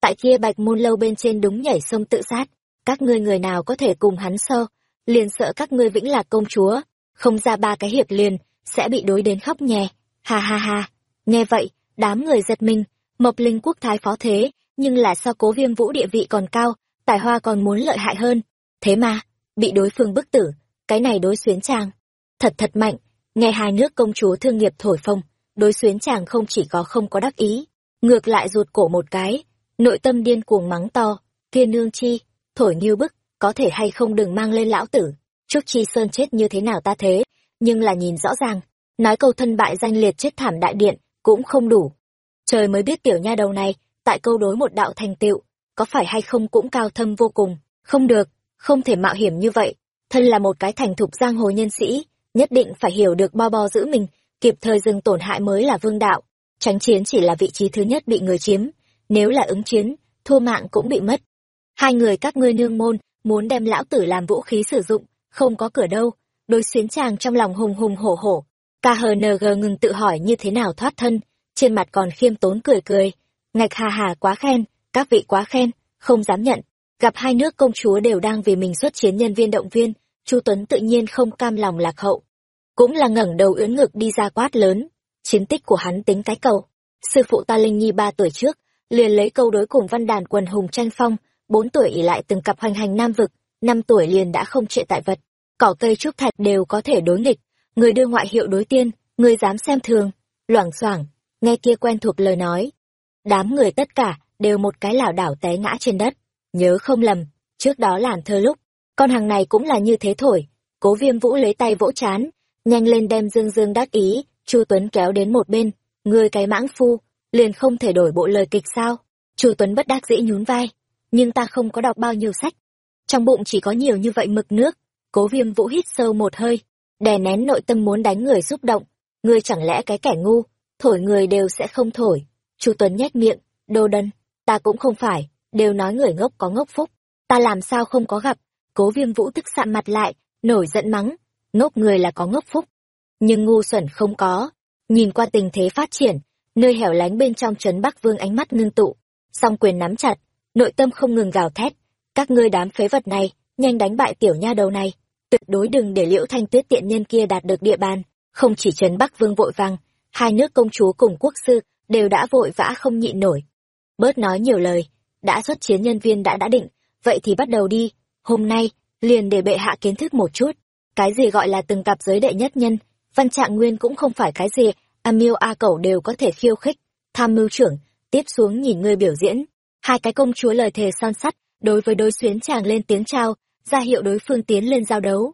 Tại kia bạch môn lâu bên trên đúng nhảy sông tự sát, các ngươi người nào có thể cùng hắn so, liền sợ các ngươi vĩnh lạc công chúa, không ra ba cái hiệp liền, sẽ bị đối đến khóc nhè. Ha ha ha, nghe vậy, đám người giật mình, Mộc Linh quốc thái phó thế, nhưng là sao cố viêm vũ địa vị còn cao, tài hoa còn muốn lợi hại hơn. Thế mà, bị đối phương bức tử, cái này đối xuyến chàng. Thật thật mạnh, nghe hai nước công chúa thương nghiệp thổi phồng, đối xuyến chàng không chỉ có không có đắc ý, ngược lại rụt cổ một cái, nội tâm điên cuồng mắng to, kia nương chi, thổi như bức, có thể hay không đừng mang lên lão tử, Trúc Chi Sơn chết như thế nào ta thế, nhưng là nhìn rõ ràng, nói câu thân bại danh liệt chết thảm đại điện, cũng không đủ. Trời mới biết tiểu nha đầu này, tại câu đối một đạo thành tựu, có phải hay không cũng cao thâm vô cùng, không được, không thể mạo hiểm như vậy, thân là một cái thành thục giang hồ nhân sĩ, nhất định phải hiểu được bo bo giữ mình, kịp thời dừng tổn hại mới là vương đạo. Tránh chiến chỉ là vị trí thứ nhất bị người chiếm, nếu là ứng chiến, thua mạng cũng bị mất. Hai người các ngươi nương môn, muốn đem lão tử làm vũ khí sử dụng, không có cửa đâu, đối xuyến chàng trong lòng hùng hùng hổ hổ. KHNG ngừng tự hỏi như thế nào thoát thân, trên mặt còn khiêm tốn cười cười. Ngạch hà hà quá khen, các vị quá khen, không dám nhận. Gặp hai nước công chúa đều đang vì mình xuất chiến nhân viên động viên, Chu Tuấn tự nhiên không cam lòng lạc hậu. Cũng là ngẩng đầu ưỡn ngực đi ra quát lớn, chiến tích của hắn tính cái cầu. Sư phụ ta Linh Nhi ba tuổi trước, liền lấy câu đối cùng văn đàn quần hùng tranh phong, bốn tuổi ỉ lại từng cặp hoành hành nam vực, năm tuổi liền đã không trệ tại vật. Cỏ cây trúc thạch đều có thể đối nghịch, người đưa ngoại hiệu đối tiên, người dám xem thường, loảng xoảng, nghe kia quen thuộc lời nói. Đám người tất cả đều một cái lảo đảo té ngã trên đất, nhớ không lầm, trước đó làm thơ lúc, con hàng này cũng là như thế thổi, cố viêm vũ lấy tay vỗ chán, nhanh lên đem dương dương đắc ý, chu Tuấn kéo đến một bên, người cái mãng phu, liền không thể đổi bộ lời kịch sao. chu Tuấn bất đắc dĩ nhún vai, nhưng ta không có đọc bao nhiêu sách. Trong bụng chỉ có nhiều như vậy mực nước, cố viêm vũ hít sâu một hơi, đè nén nội tâm muốn đánh người xúc động, ngươi chẳng lẽ cái kẻ ngu, thổi người đều sẽ không thổi. chu Tuấn nhét miệng, đô đân, ta cũng không phải, đều nói người ngốc có ngốc phúc, ta làm sao không có gặp, cố viêm vũ tức sạm mặt lại, nổi giận mắng, ngốc người là có ngốc phúc, nhưng ngu xuẩn không có. Nhìn qua tình thế phát triển, nơi hẻo lánh bên trong trấn Bắc Vương ánh mắt ngưng tụ, song quyền nắm chặt, nội tâm không ngừng gào thét, các ngươi đám phế vật này, nhanh đánh bại tiểu nha đầu này, tuyệt đối đừng để Liễu Thanh Tuyết tiện nhân kia đạt được địa bàn, không chỉ trấn Bắc Vương vội vàng, hai nước công chúa cùng quốc sư đều đã vội vã không nhịn nổi. Bớt nói nhiều lời, đã xuất chiến nhân viên đã đã định, vậy thì bắt đầu đi, hôm nay, liền để bệ hạ kiến thức một chút, cái gì gọi là từng cặp giới đệ nhất nhân, văn trạng nguyên cũng không phải cái gì, a miêu a cẩu đều có thể khiêu khích, tham mưu trưởng, tiếp xuống nhìn ngươi biểu diễn, hai cái công chúa lời thề son sắt, đối với đối xuyến chàng lên tiếng trao ra hiệu đối phương tiến lên giao đấu.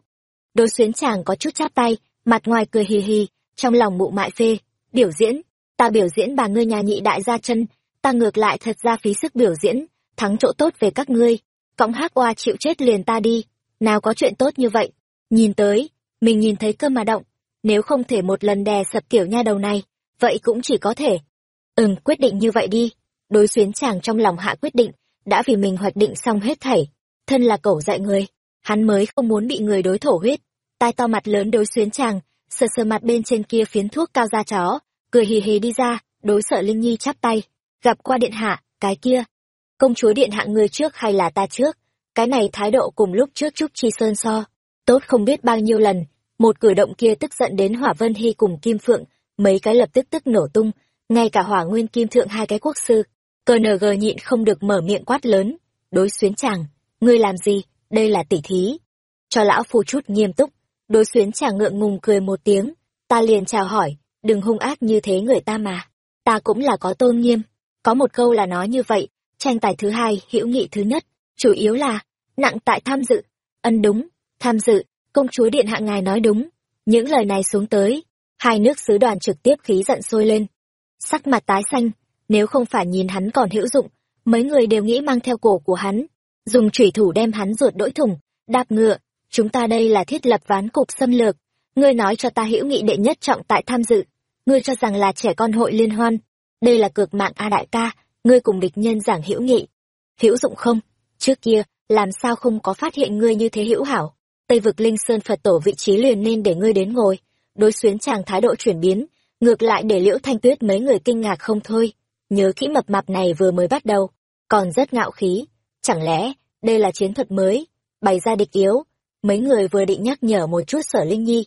Đối xuyến chàng có chút chắp tay, mặt ngoài cười hì hì, trong lòng mụ mại phê, biểu diễn, ta biểu diễn bà ngươi nhà nhị đại gia chân, ta ngược lại thật ra phí sức biểu diễn, thắng chỗ tốt về các ngươi, cõng hát oa chịu chết liền ta đi, nào có chuyện tốt như vậy, nhìn tới, mình nhìn thấy cơ mà động, nếu không thể một lần đè sập kiểu nha đầu này, vậy cũng chỉ có thể. Ừm, quyết định như vậy đi, đối xuyến chàng trong lòng hạ quyết định, đã vì mình hoạch định xong hết thảy, thân là cẩu dạy người, hắn mới không muốn bị người đối thổ huyết, tai to mặt lớn đối xuyến chàng, sờ sờ mặt bên trên kia phiến thuốc cao da chó, cười hì hì đi ra, đối sợ Linh Nhi chắp tay, gặp qua điện hạ, cái kia. Công chúa điện hạ người trước hay là ta trước? Cái này thái độ cùng lúc trước Trúc Chi Sơn so. Tốt không biết bao nhiêu lần, một cử động kia tức giận đến Hỏa Vân Hy cùng Kim Phượng, mấy cái lập tức tức nổ tung, ngay cả Hỏa Nguyên Kim Thượng hai cái quốc sư. Cờ nờ gờ nhịn không được mở miệng quát lớn, đối xuyến chàng, ngươi làm gì, đây là tỉ thí. Cho lão phu chút nghiêm túc, đối xuyến chàng ngượng ngùng cười một tiếng, ta liền chào hỏi, đừng hung ác như thế người ta mà ta cũng là có tôn nghiêm. Có một câu là nói như vậy, tranh tài thứ hai, hữu nghị thứ nhất, chủ yếu là nặng tại tham dự. Ân đúng, tham dự, công chúa điện hạ ngài nói đúng. Những lời này xuống tới, hai nước sứ đoàn trực tiếp khí giận sôi lên. Sắc mặt tái xanh, nếu không phải nhìn hắn còn hữu dụng, mấy người đều nghĩ mang theo cổ của hắn, dùng chủy thủ đem hắn ruột đỗi thủng, đạp ngựa, chúng ta đây là thiết lập ván cục xâm lược. Ngươi nói cho ta hữu nghị đệ nhất trọng tại tham dự, ngươi cho rằng là trẻ con hội liên hoan, đây là cược mạng a đại ca, ngươi cùng địch nhân giảng hữu nghị. Hữu dụng không? Trước kia, làm sao không có phát hiện ngươi như thế hữu hảo? Tây vực Linh Sơn Phật tổ vị trí liền nên để ngươi đến ngồi. Đối xuyến chàng thái độ chuyển biến, ngược lại để Liễu Thanh Tuyết mấy người kinh ngạc không thôi. Nhớ kỹ mập mạp này vừa mới bắt đầu, còn rất ngạo khí. Chẳng lẽ, đây là chiến thuật mới, bày ra địch yếu? Mấy người vừa định nhắc nhở một chút sở Linh Nhi.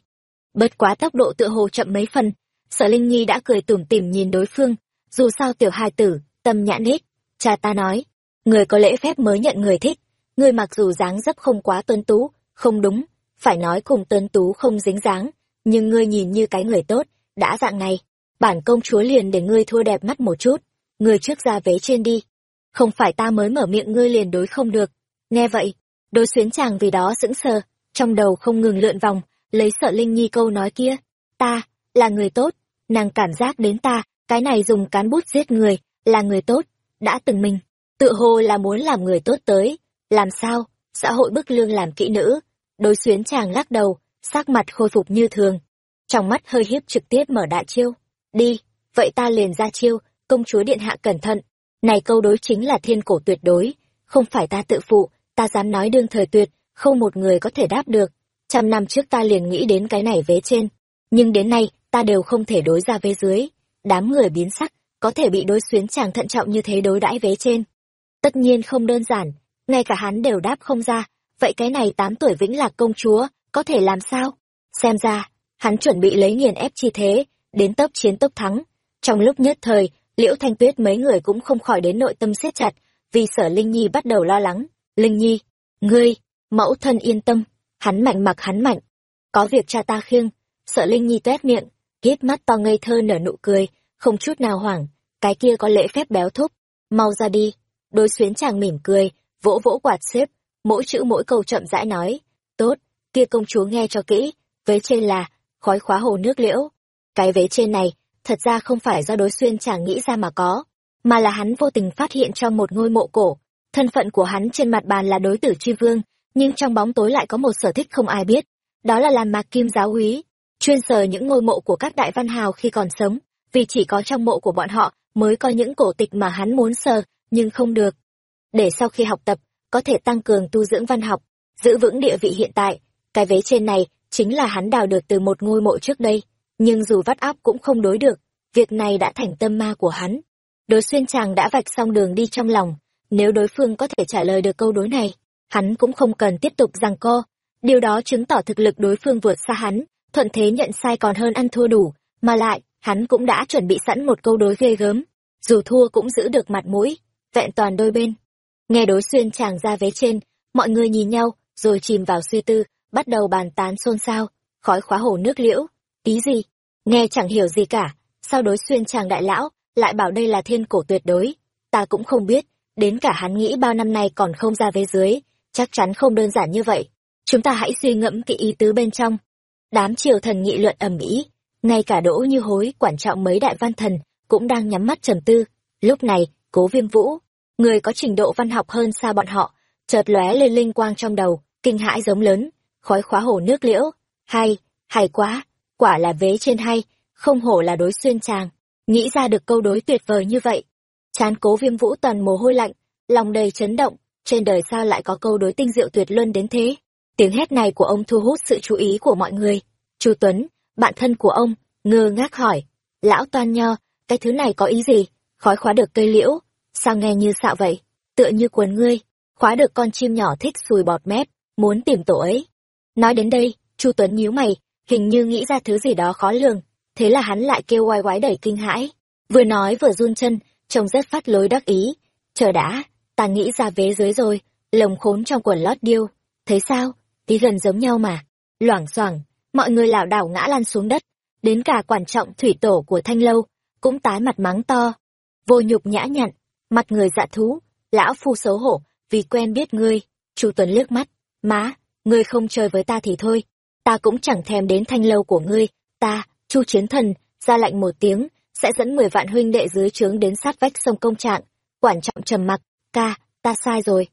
Bất quá tốc độ tựa hồ chậm mấy phần, sở Linh Nhi đã cười tủm tỉm nhìn đối phương. Dù sao tiểu hài tử, tâm nhãn hết. Cha ta nói, người có lễ phép mới nhận người thích. Người mặc dù dáng dấp không quá tuân tú, không đúng, phải nói cùng tuân tú không dính dáng, nhưng ngươi nhìn như cái người tốt, đã dạng này. Bản công chúa liền để ngươi thua đẹp mắt một chút, người trước ra vế trên đi. Không phải ta mới mở miệng ngươi liền đối không được. Nghe vậy, đối xuyến chàng vì đó sững sờ, trong đầu không ngừng lượn vòng, lấy sợ Linh Nhi câu nói kia. Ta, là người tốt, nàng cảm giác đến ta, cái này dùng cán bút giết người, là người tốt, đã từng mình, tự hồ là muốn làm người tốt tới. Làm sao, xã hội bức lương làm kỹ nữ, đối xuyến chàng lắc đầu, sắc mặt khôi phục như thường. Trong mắt hơi hiếp trực tiếp mở đại chiêu. Đi, vậy ta liền ra chiêu, công chúa điện hạ cẩn thận. Này câu đối chính là thiên cổ tuyệt đối, không phải ta tự phụ, ta dám nói đương thời tuyệt, không một người có thể đáp được. Trăm năm trước ta liền nghĩ đến cái này vế trên, nhưng đến nay ta đều không thể đối ra vế dưới. Đám người biến sắc, có thể bị đối xuyến chàng thận trọng như thế đối đãi vế trên. Tất nhiên không đơn giản, ngay cả hắn đều đáp không ra, vậy cái này tám tuổi vĩnh lạc công chúa, có thể làm sao? Xem ra, hắn chuẩn bị lấy nghiền ép chi thế, đến tốc chiến tốc thắng. Trong lúc nhất thời, Liễu Thanh Tuyết mấy người cũng không khỏi đến nội tâm siết chặt, vì sở Linh Nhi bắt đầu lo lắng. Linh Nhi, ngươi, mẫu thân yên tâm, hắn mạnh mặc hắn mạnh. Có việc cha ta khiêng, sợ Linh Nhi tuét miệng, kiết mắt to ngây thơ nở nụ cười, không chút nào hoảng, cái kia có lễ phép béo thúc, mau ra đi. Đối xuyến chàng mỉm cười, vỗ vỗ quạt xếp, mỗi chữ mỗi câu chậm rãi nói, tốt, kia công chúa nghe cho kỹ, vế trên là, khói khóa hồ nước liễu. Cái vế trên này, thật ra không phải do đối xuyên chàng nghĩ ra mà có, mà là hắn vô tình phát hiện trong một ngôi mộ cổ. Thân phận của hắn trên mặt bàn là đối tử tri vương, nhưng trong bóng tối lại có một sở thích không ai biết, đó là làm mạc kim giáo úy, chuyên sờ những ngôi mộ của các đại văn hào khi còn sống, vì chỉ có trong mộ của bọn họ mới có những cổ tịch mà hắn muốn sờ, nhưng không được. Để sau khi học tập, có thể tăng cường tu dưỡng văn học, giữ vững địa vị hiện tại, cái vế trên này chính là hắn đào được từ một ngôi mộ trước đây, nhưng dù vắt óc cũng không đối được, việc này đã thành tâm ma của hắn. Đối xuyên chàng đã vạch xong đường đi trong lòng, nếu đối phương có thể trả lời được câu đối này, hắn cũng không cần tiếp tục giằng co. Điều đó chứng tỏ thực lực đối phương vượt xa hắn, thuận thế nhận sai còn hơn ăn thua đủ, mà lại, hắn cũng đã chuẩn bị sẵn một câu đối ghê gớm, dù thua cũng giữ được mặt mũi, vẹn toàn đôi bên. Nghe đối xuyên chàng ra vế trên, mọi người nhìn nhau, rồi chìm vào suy tư, bắt đầu bàn tán xôn xao, khói khóa hồ nước liễu, ý gì? Nghe chẳng hiểu gì cả, sao đối xuyên chàng đại lão, lại bảo đây là thiên cổ tuyệt đối, ta cũng không biết, đến cả hắn nghĩ bao năm nay còn không ra vế dưới, chắc chắn không đơn giản như vậy. Chúng ta hãy suy ngẫm cái ý tứ bên trong. Đám triều thần nghị luận ầm ĩ, ngay cả đỗ như hối quản trọng mấy đại văn thần cũng đang nhắm mắt trầm tư. Lúc này, cố viêm vũ, người có trình độ văn học hơn xa bọn họ, chợt lóe lên linh quang trong đầu, kinh hãi giống lớn, khói khóa hồ nước liễu. Hay, hay quá, quả là vế trên hay, không hổ là đối xuyên chàng. Nghĩ ra được câu đối tuyệt vời như vậy. Chán cố viêm vũ toàn mồ hôi lạnh, lòng đầy chấn động, trên đời sao lại có câu đối tinh diệu tuyệt luân đến thế? Tiếng hét này của ông thu hút sự chú ý của mọi người. Chu tuấn bạn thân của ông ngơ ngác hỏi lão toan nho cái thứ này có ý gì? Khói khóa được cây liễu sao nghe như xạo vậy? Tựa như quần ngươi khóa được con chim nhỏ thích sùi bọt mép muốn tìm tổ ấy. Nói đến đây chu tuấn nhíu mày hình như nghĩ ra thứ gì đó khó lường thế là hắn lại kêu oai oái đầy kinh hãi vừa nói vừa run chân trông rất phát lối đắc ý chờ đã ta nghĩ ra vế dưới rồi, lồng khốn trong quần lót điêu. Thấy sao? Tí gần giống nhau mà. Loảng xoảng, mọi người lảo đảo ngã lăn xuống đất. Đến cả quản trọng thủy tổ của thanh lâu, cũng tái mặt mắng to. Vô nhục nhã nhặn, mặt người dạ thú, lão phu xấu hổ, vì quen biết ngươi. Chu Tuấn liếc mắt, má, ngươi không chơi với ta thì thôi, ta cũng chẳng thèm đến thanh lâu của ngươi, ta, Chu Chiến Thần, ra lệnh một tiếng, sẽ dẫn mười vạn huynh đệ dưới trướng đến sát vách sông công trạng, quản trọng trầm mặc, ca, ta sai rồi.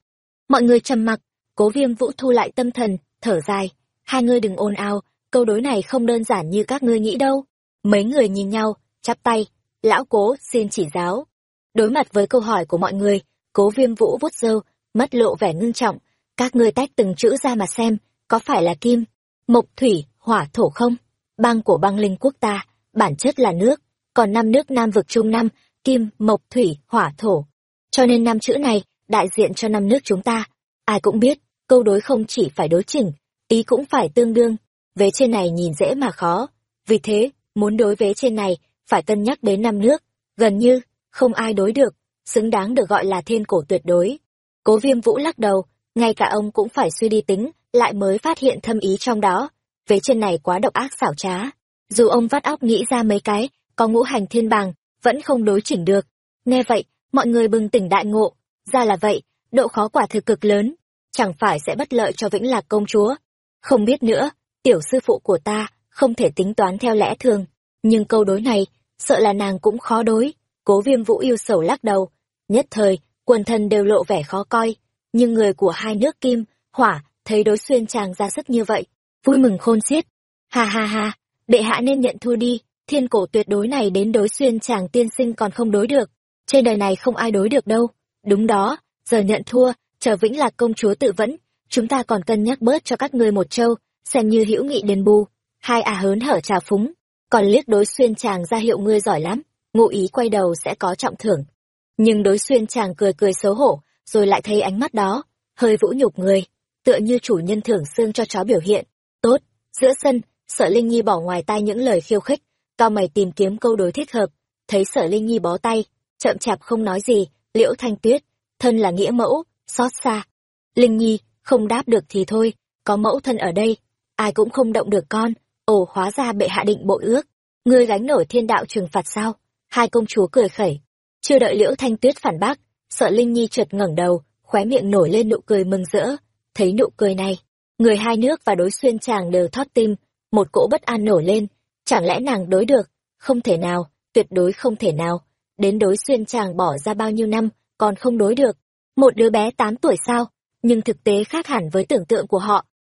Mọi người trầm mặc, cố viêm vũ thu lại tâm thần, thở dài, hai ngươi đừng ồn ào, câu đối này không đơn giản như các ngươi nghĩ đâu. Mấy người nhìn nhau, chắp tay, lão cố xin chỉ giáo. Đối mặt với câu hỏi của mọi người, cố viêm vũ vút râu, mất lộ vẻ ngưng trọng, các ngươi tách từng chữ ra mà xem, có phải là kim, mộc thủy, hỏa thổ không? Bang của băng linh quốc ta, bản chất là nước, còn năm nước Nam vực Trung Năm, kim, mộc thủy, hỏa thổ. Cho nên năm chữ này, đại diện cho năm nước chúng ta. Ai cũng biết, câu đối không chỉ phải đối chỉnh, ý cũng phải tương đương. Vế trên này nhìn dễ mà khó. Vì thế, muốn đối vế trên này, phải cân nhắc đến năm nước. Gần như, không ai đối được, xứng đáng được gọi là thiên cổ tuyệt đối. Cố viêm vũ lắc đầu, ngay cả ông cũng phải suy đi tính, lại mới phát hiện thâm ý trong đó. Vế trên này quá độc ác xảo trá. Dù ông vắt óc nghĩ ra mấy cái, có ngũ hành thiên bàng, vẫn không đối chỉnh được. Nghe vậy, mọi người bừng tỉnh đại ngộ. Ra là vậy, độ khó quả thực cực lớn, chẳng phải sẽ bất lợi cho Vĩnh Lạc công chúa. Không biết nữa, tiểu sư phụ của ta không thể tính toán theo lẽ thường, nhưng câu đối này, sợ là nàng cũng khó đối. Cố viêm vũ yêu sầu lắc đầu. Nhất thời, quần thân đều lộ vẻ khó coi, nhưng người của hai nước kim, hỏa, thấy đối xuyên chàng ra sức như vậy, vui mừng khôn xiết. Ha ha ha, đệ hạ nên nhận thua đi, thiên cổ tuyệt đối này đến đối xuyên chàng tiên sinh còn không đối được. Trên đời này không ai đối được đâu. Đúng đó, giờ nhận thua, chờ vĩnh lạc công chúa tự vẫn, chúng ta còn cân nhắc bớt cho các ngươi một châu, xem như hữu nghị đền bù. Hai à hớn hở trà phúng, còn liếc đối xuyên chàng ra hiệu ngươi giỏi lắm, ngụ ý quay đầu sẽ có trọng thưởng. Nhưng đối xuyên chàng cười cười xấu hổ, rồi lại thấy ánh mắt đó, hơi vũ nhục người, tựa như chủ nhân thưởng xương cho chó biểu hiện. Tốt, giữa sân, sợ Linh Nhi bỏ ngoài tai những lời khiêu khích, cao mày tìm kiếm câu đối thích hợp, thấy sở Linh Nhi bó tay, chậm chạp không nói gì, liễu thanh tuyết, thân là nghĩa mẫu, xót xa. Linh Nhi, không đáp được thì thôi, có mẫu thân ở đây, ai cũng không động được con, ồ hóa ra bệ hạ định bội ước, ngươi gánh nổi thiên đạo trừng phạt sao? Hai công chúa cười khẩy, chưa đợi liễu thanh tuyết phản bác, sợ Linh Nhi chợt ngẩng đầu, khóe miệng nổi lên nụ cười mừng rỡ, thấy nụ cười này, người hai nước và đối xuyên chàng đều thót tim, một cỗ bất an nổi lên, chẳng lẽ nàng đối được, không thể nào, tuyệt đối không thể nào, đến đối xuyên chàng bỏ ra bao nhiêu năm, còn không đối được, một đứa bé tám tuổi sao, nhưng thực tế khác hẳn với tưởng tượng của họ,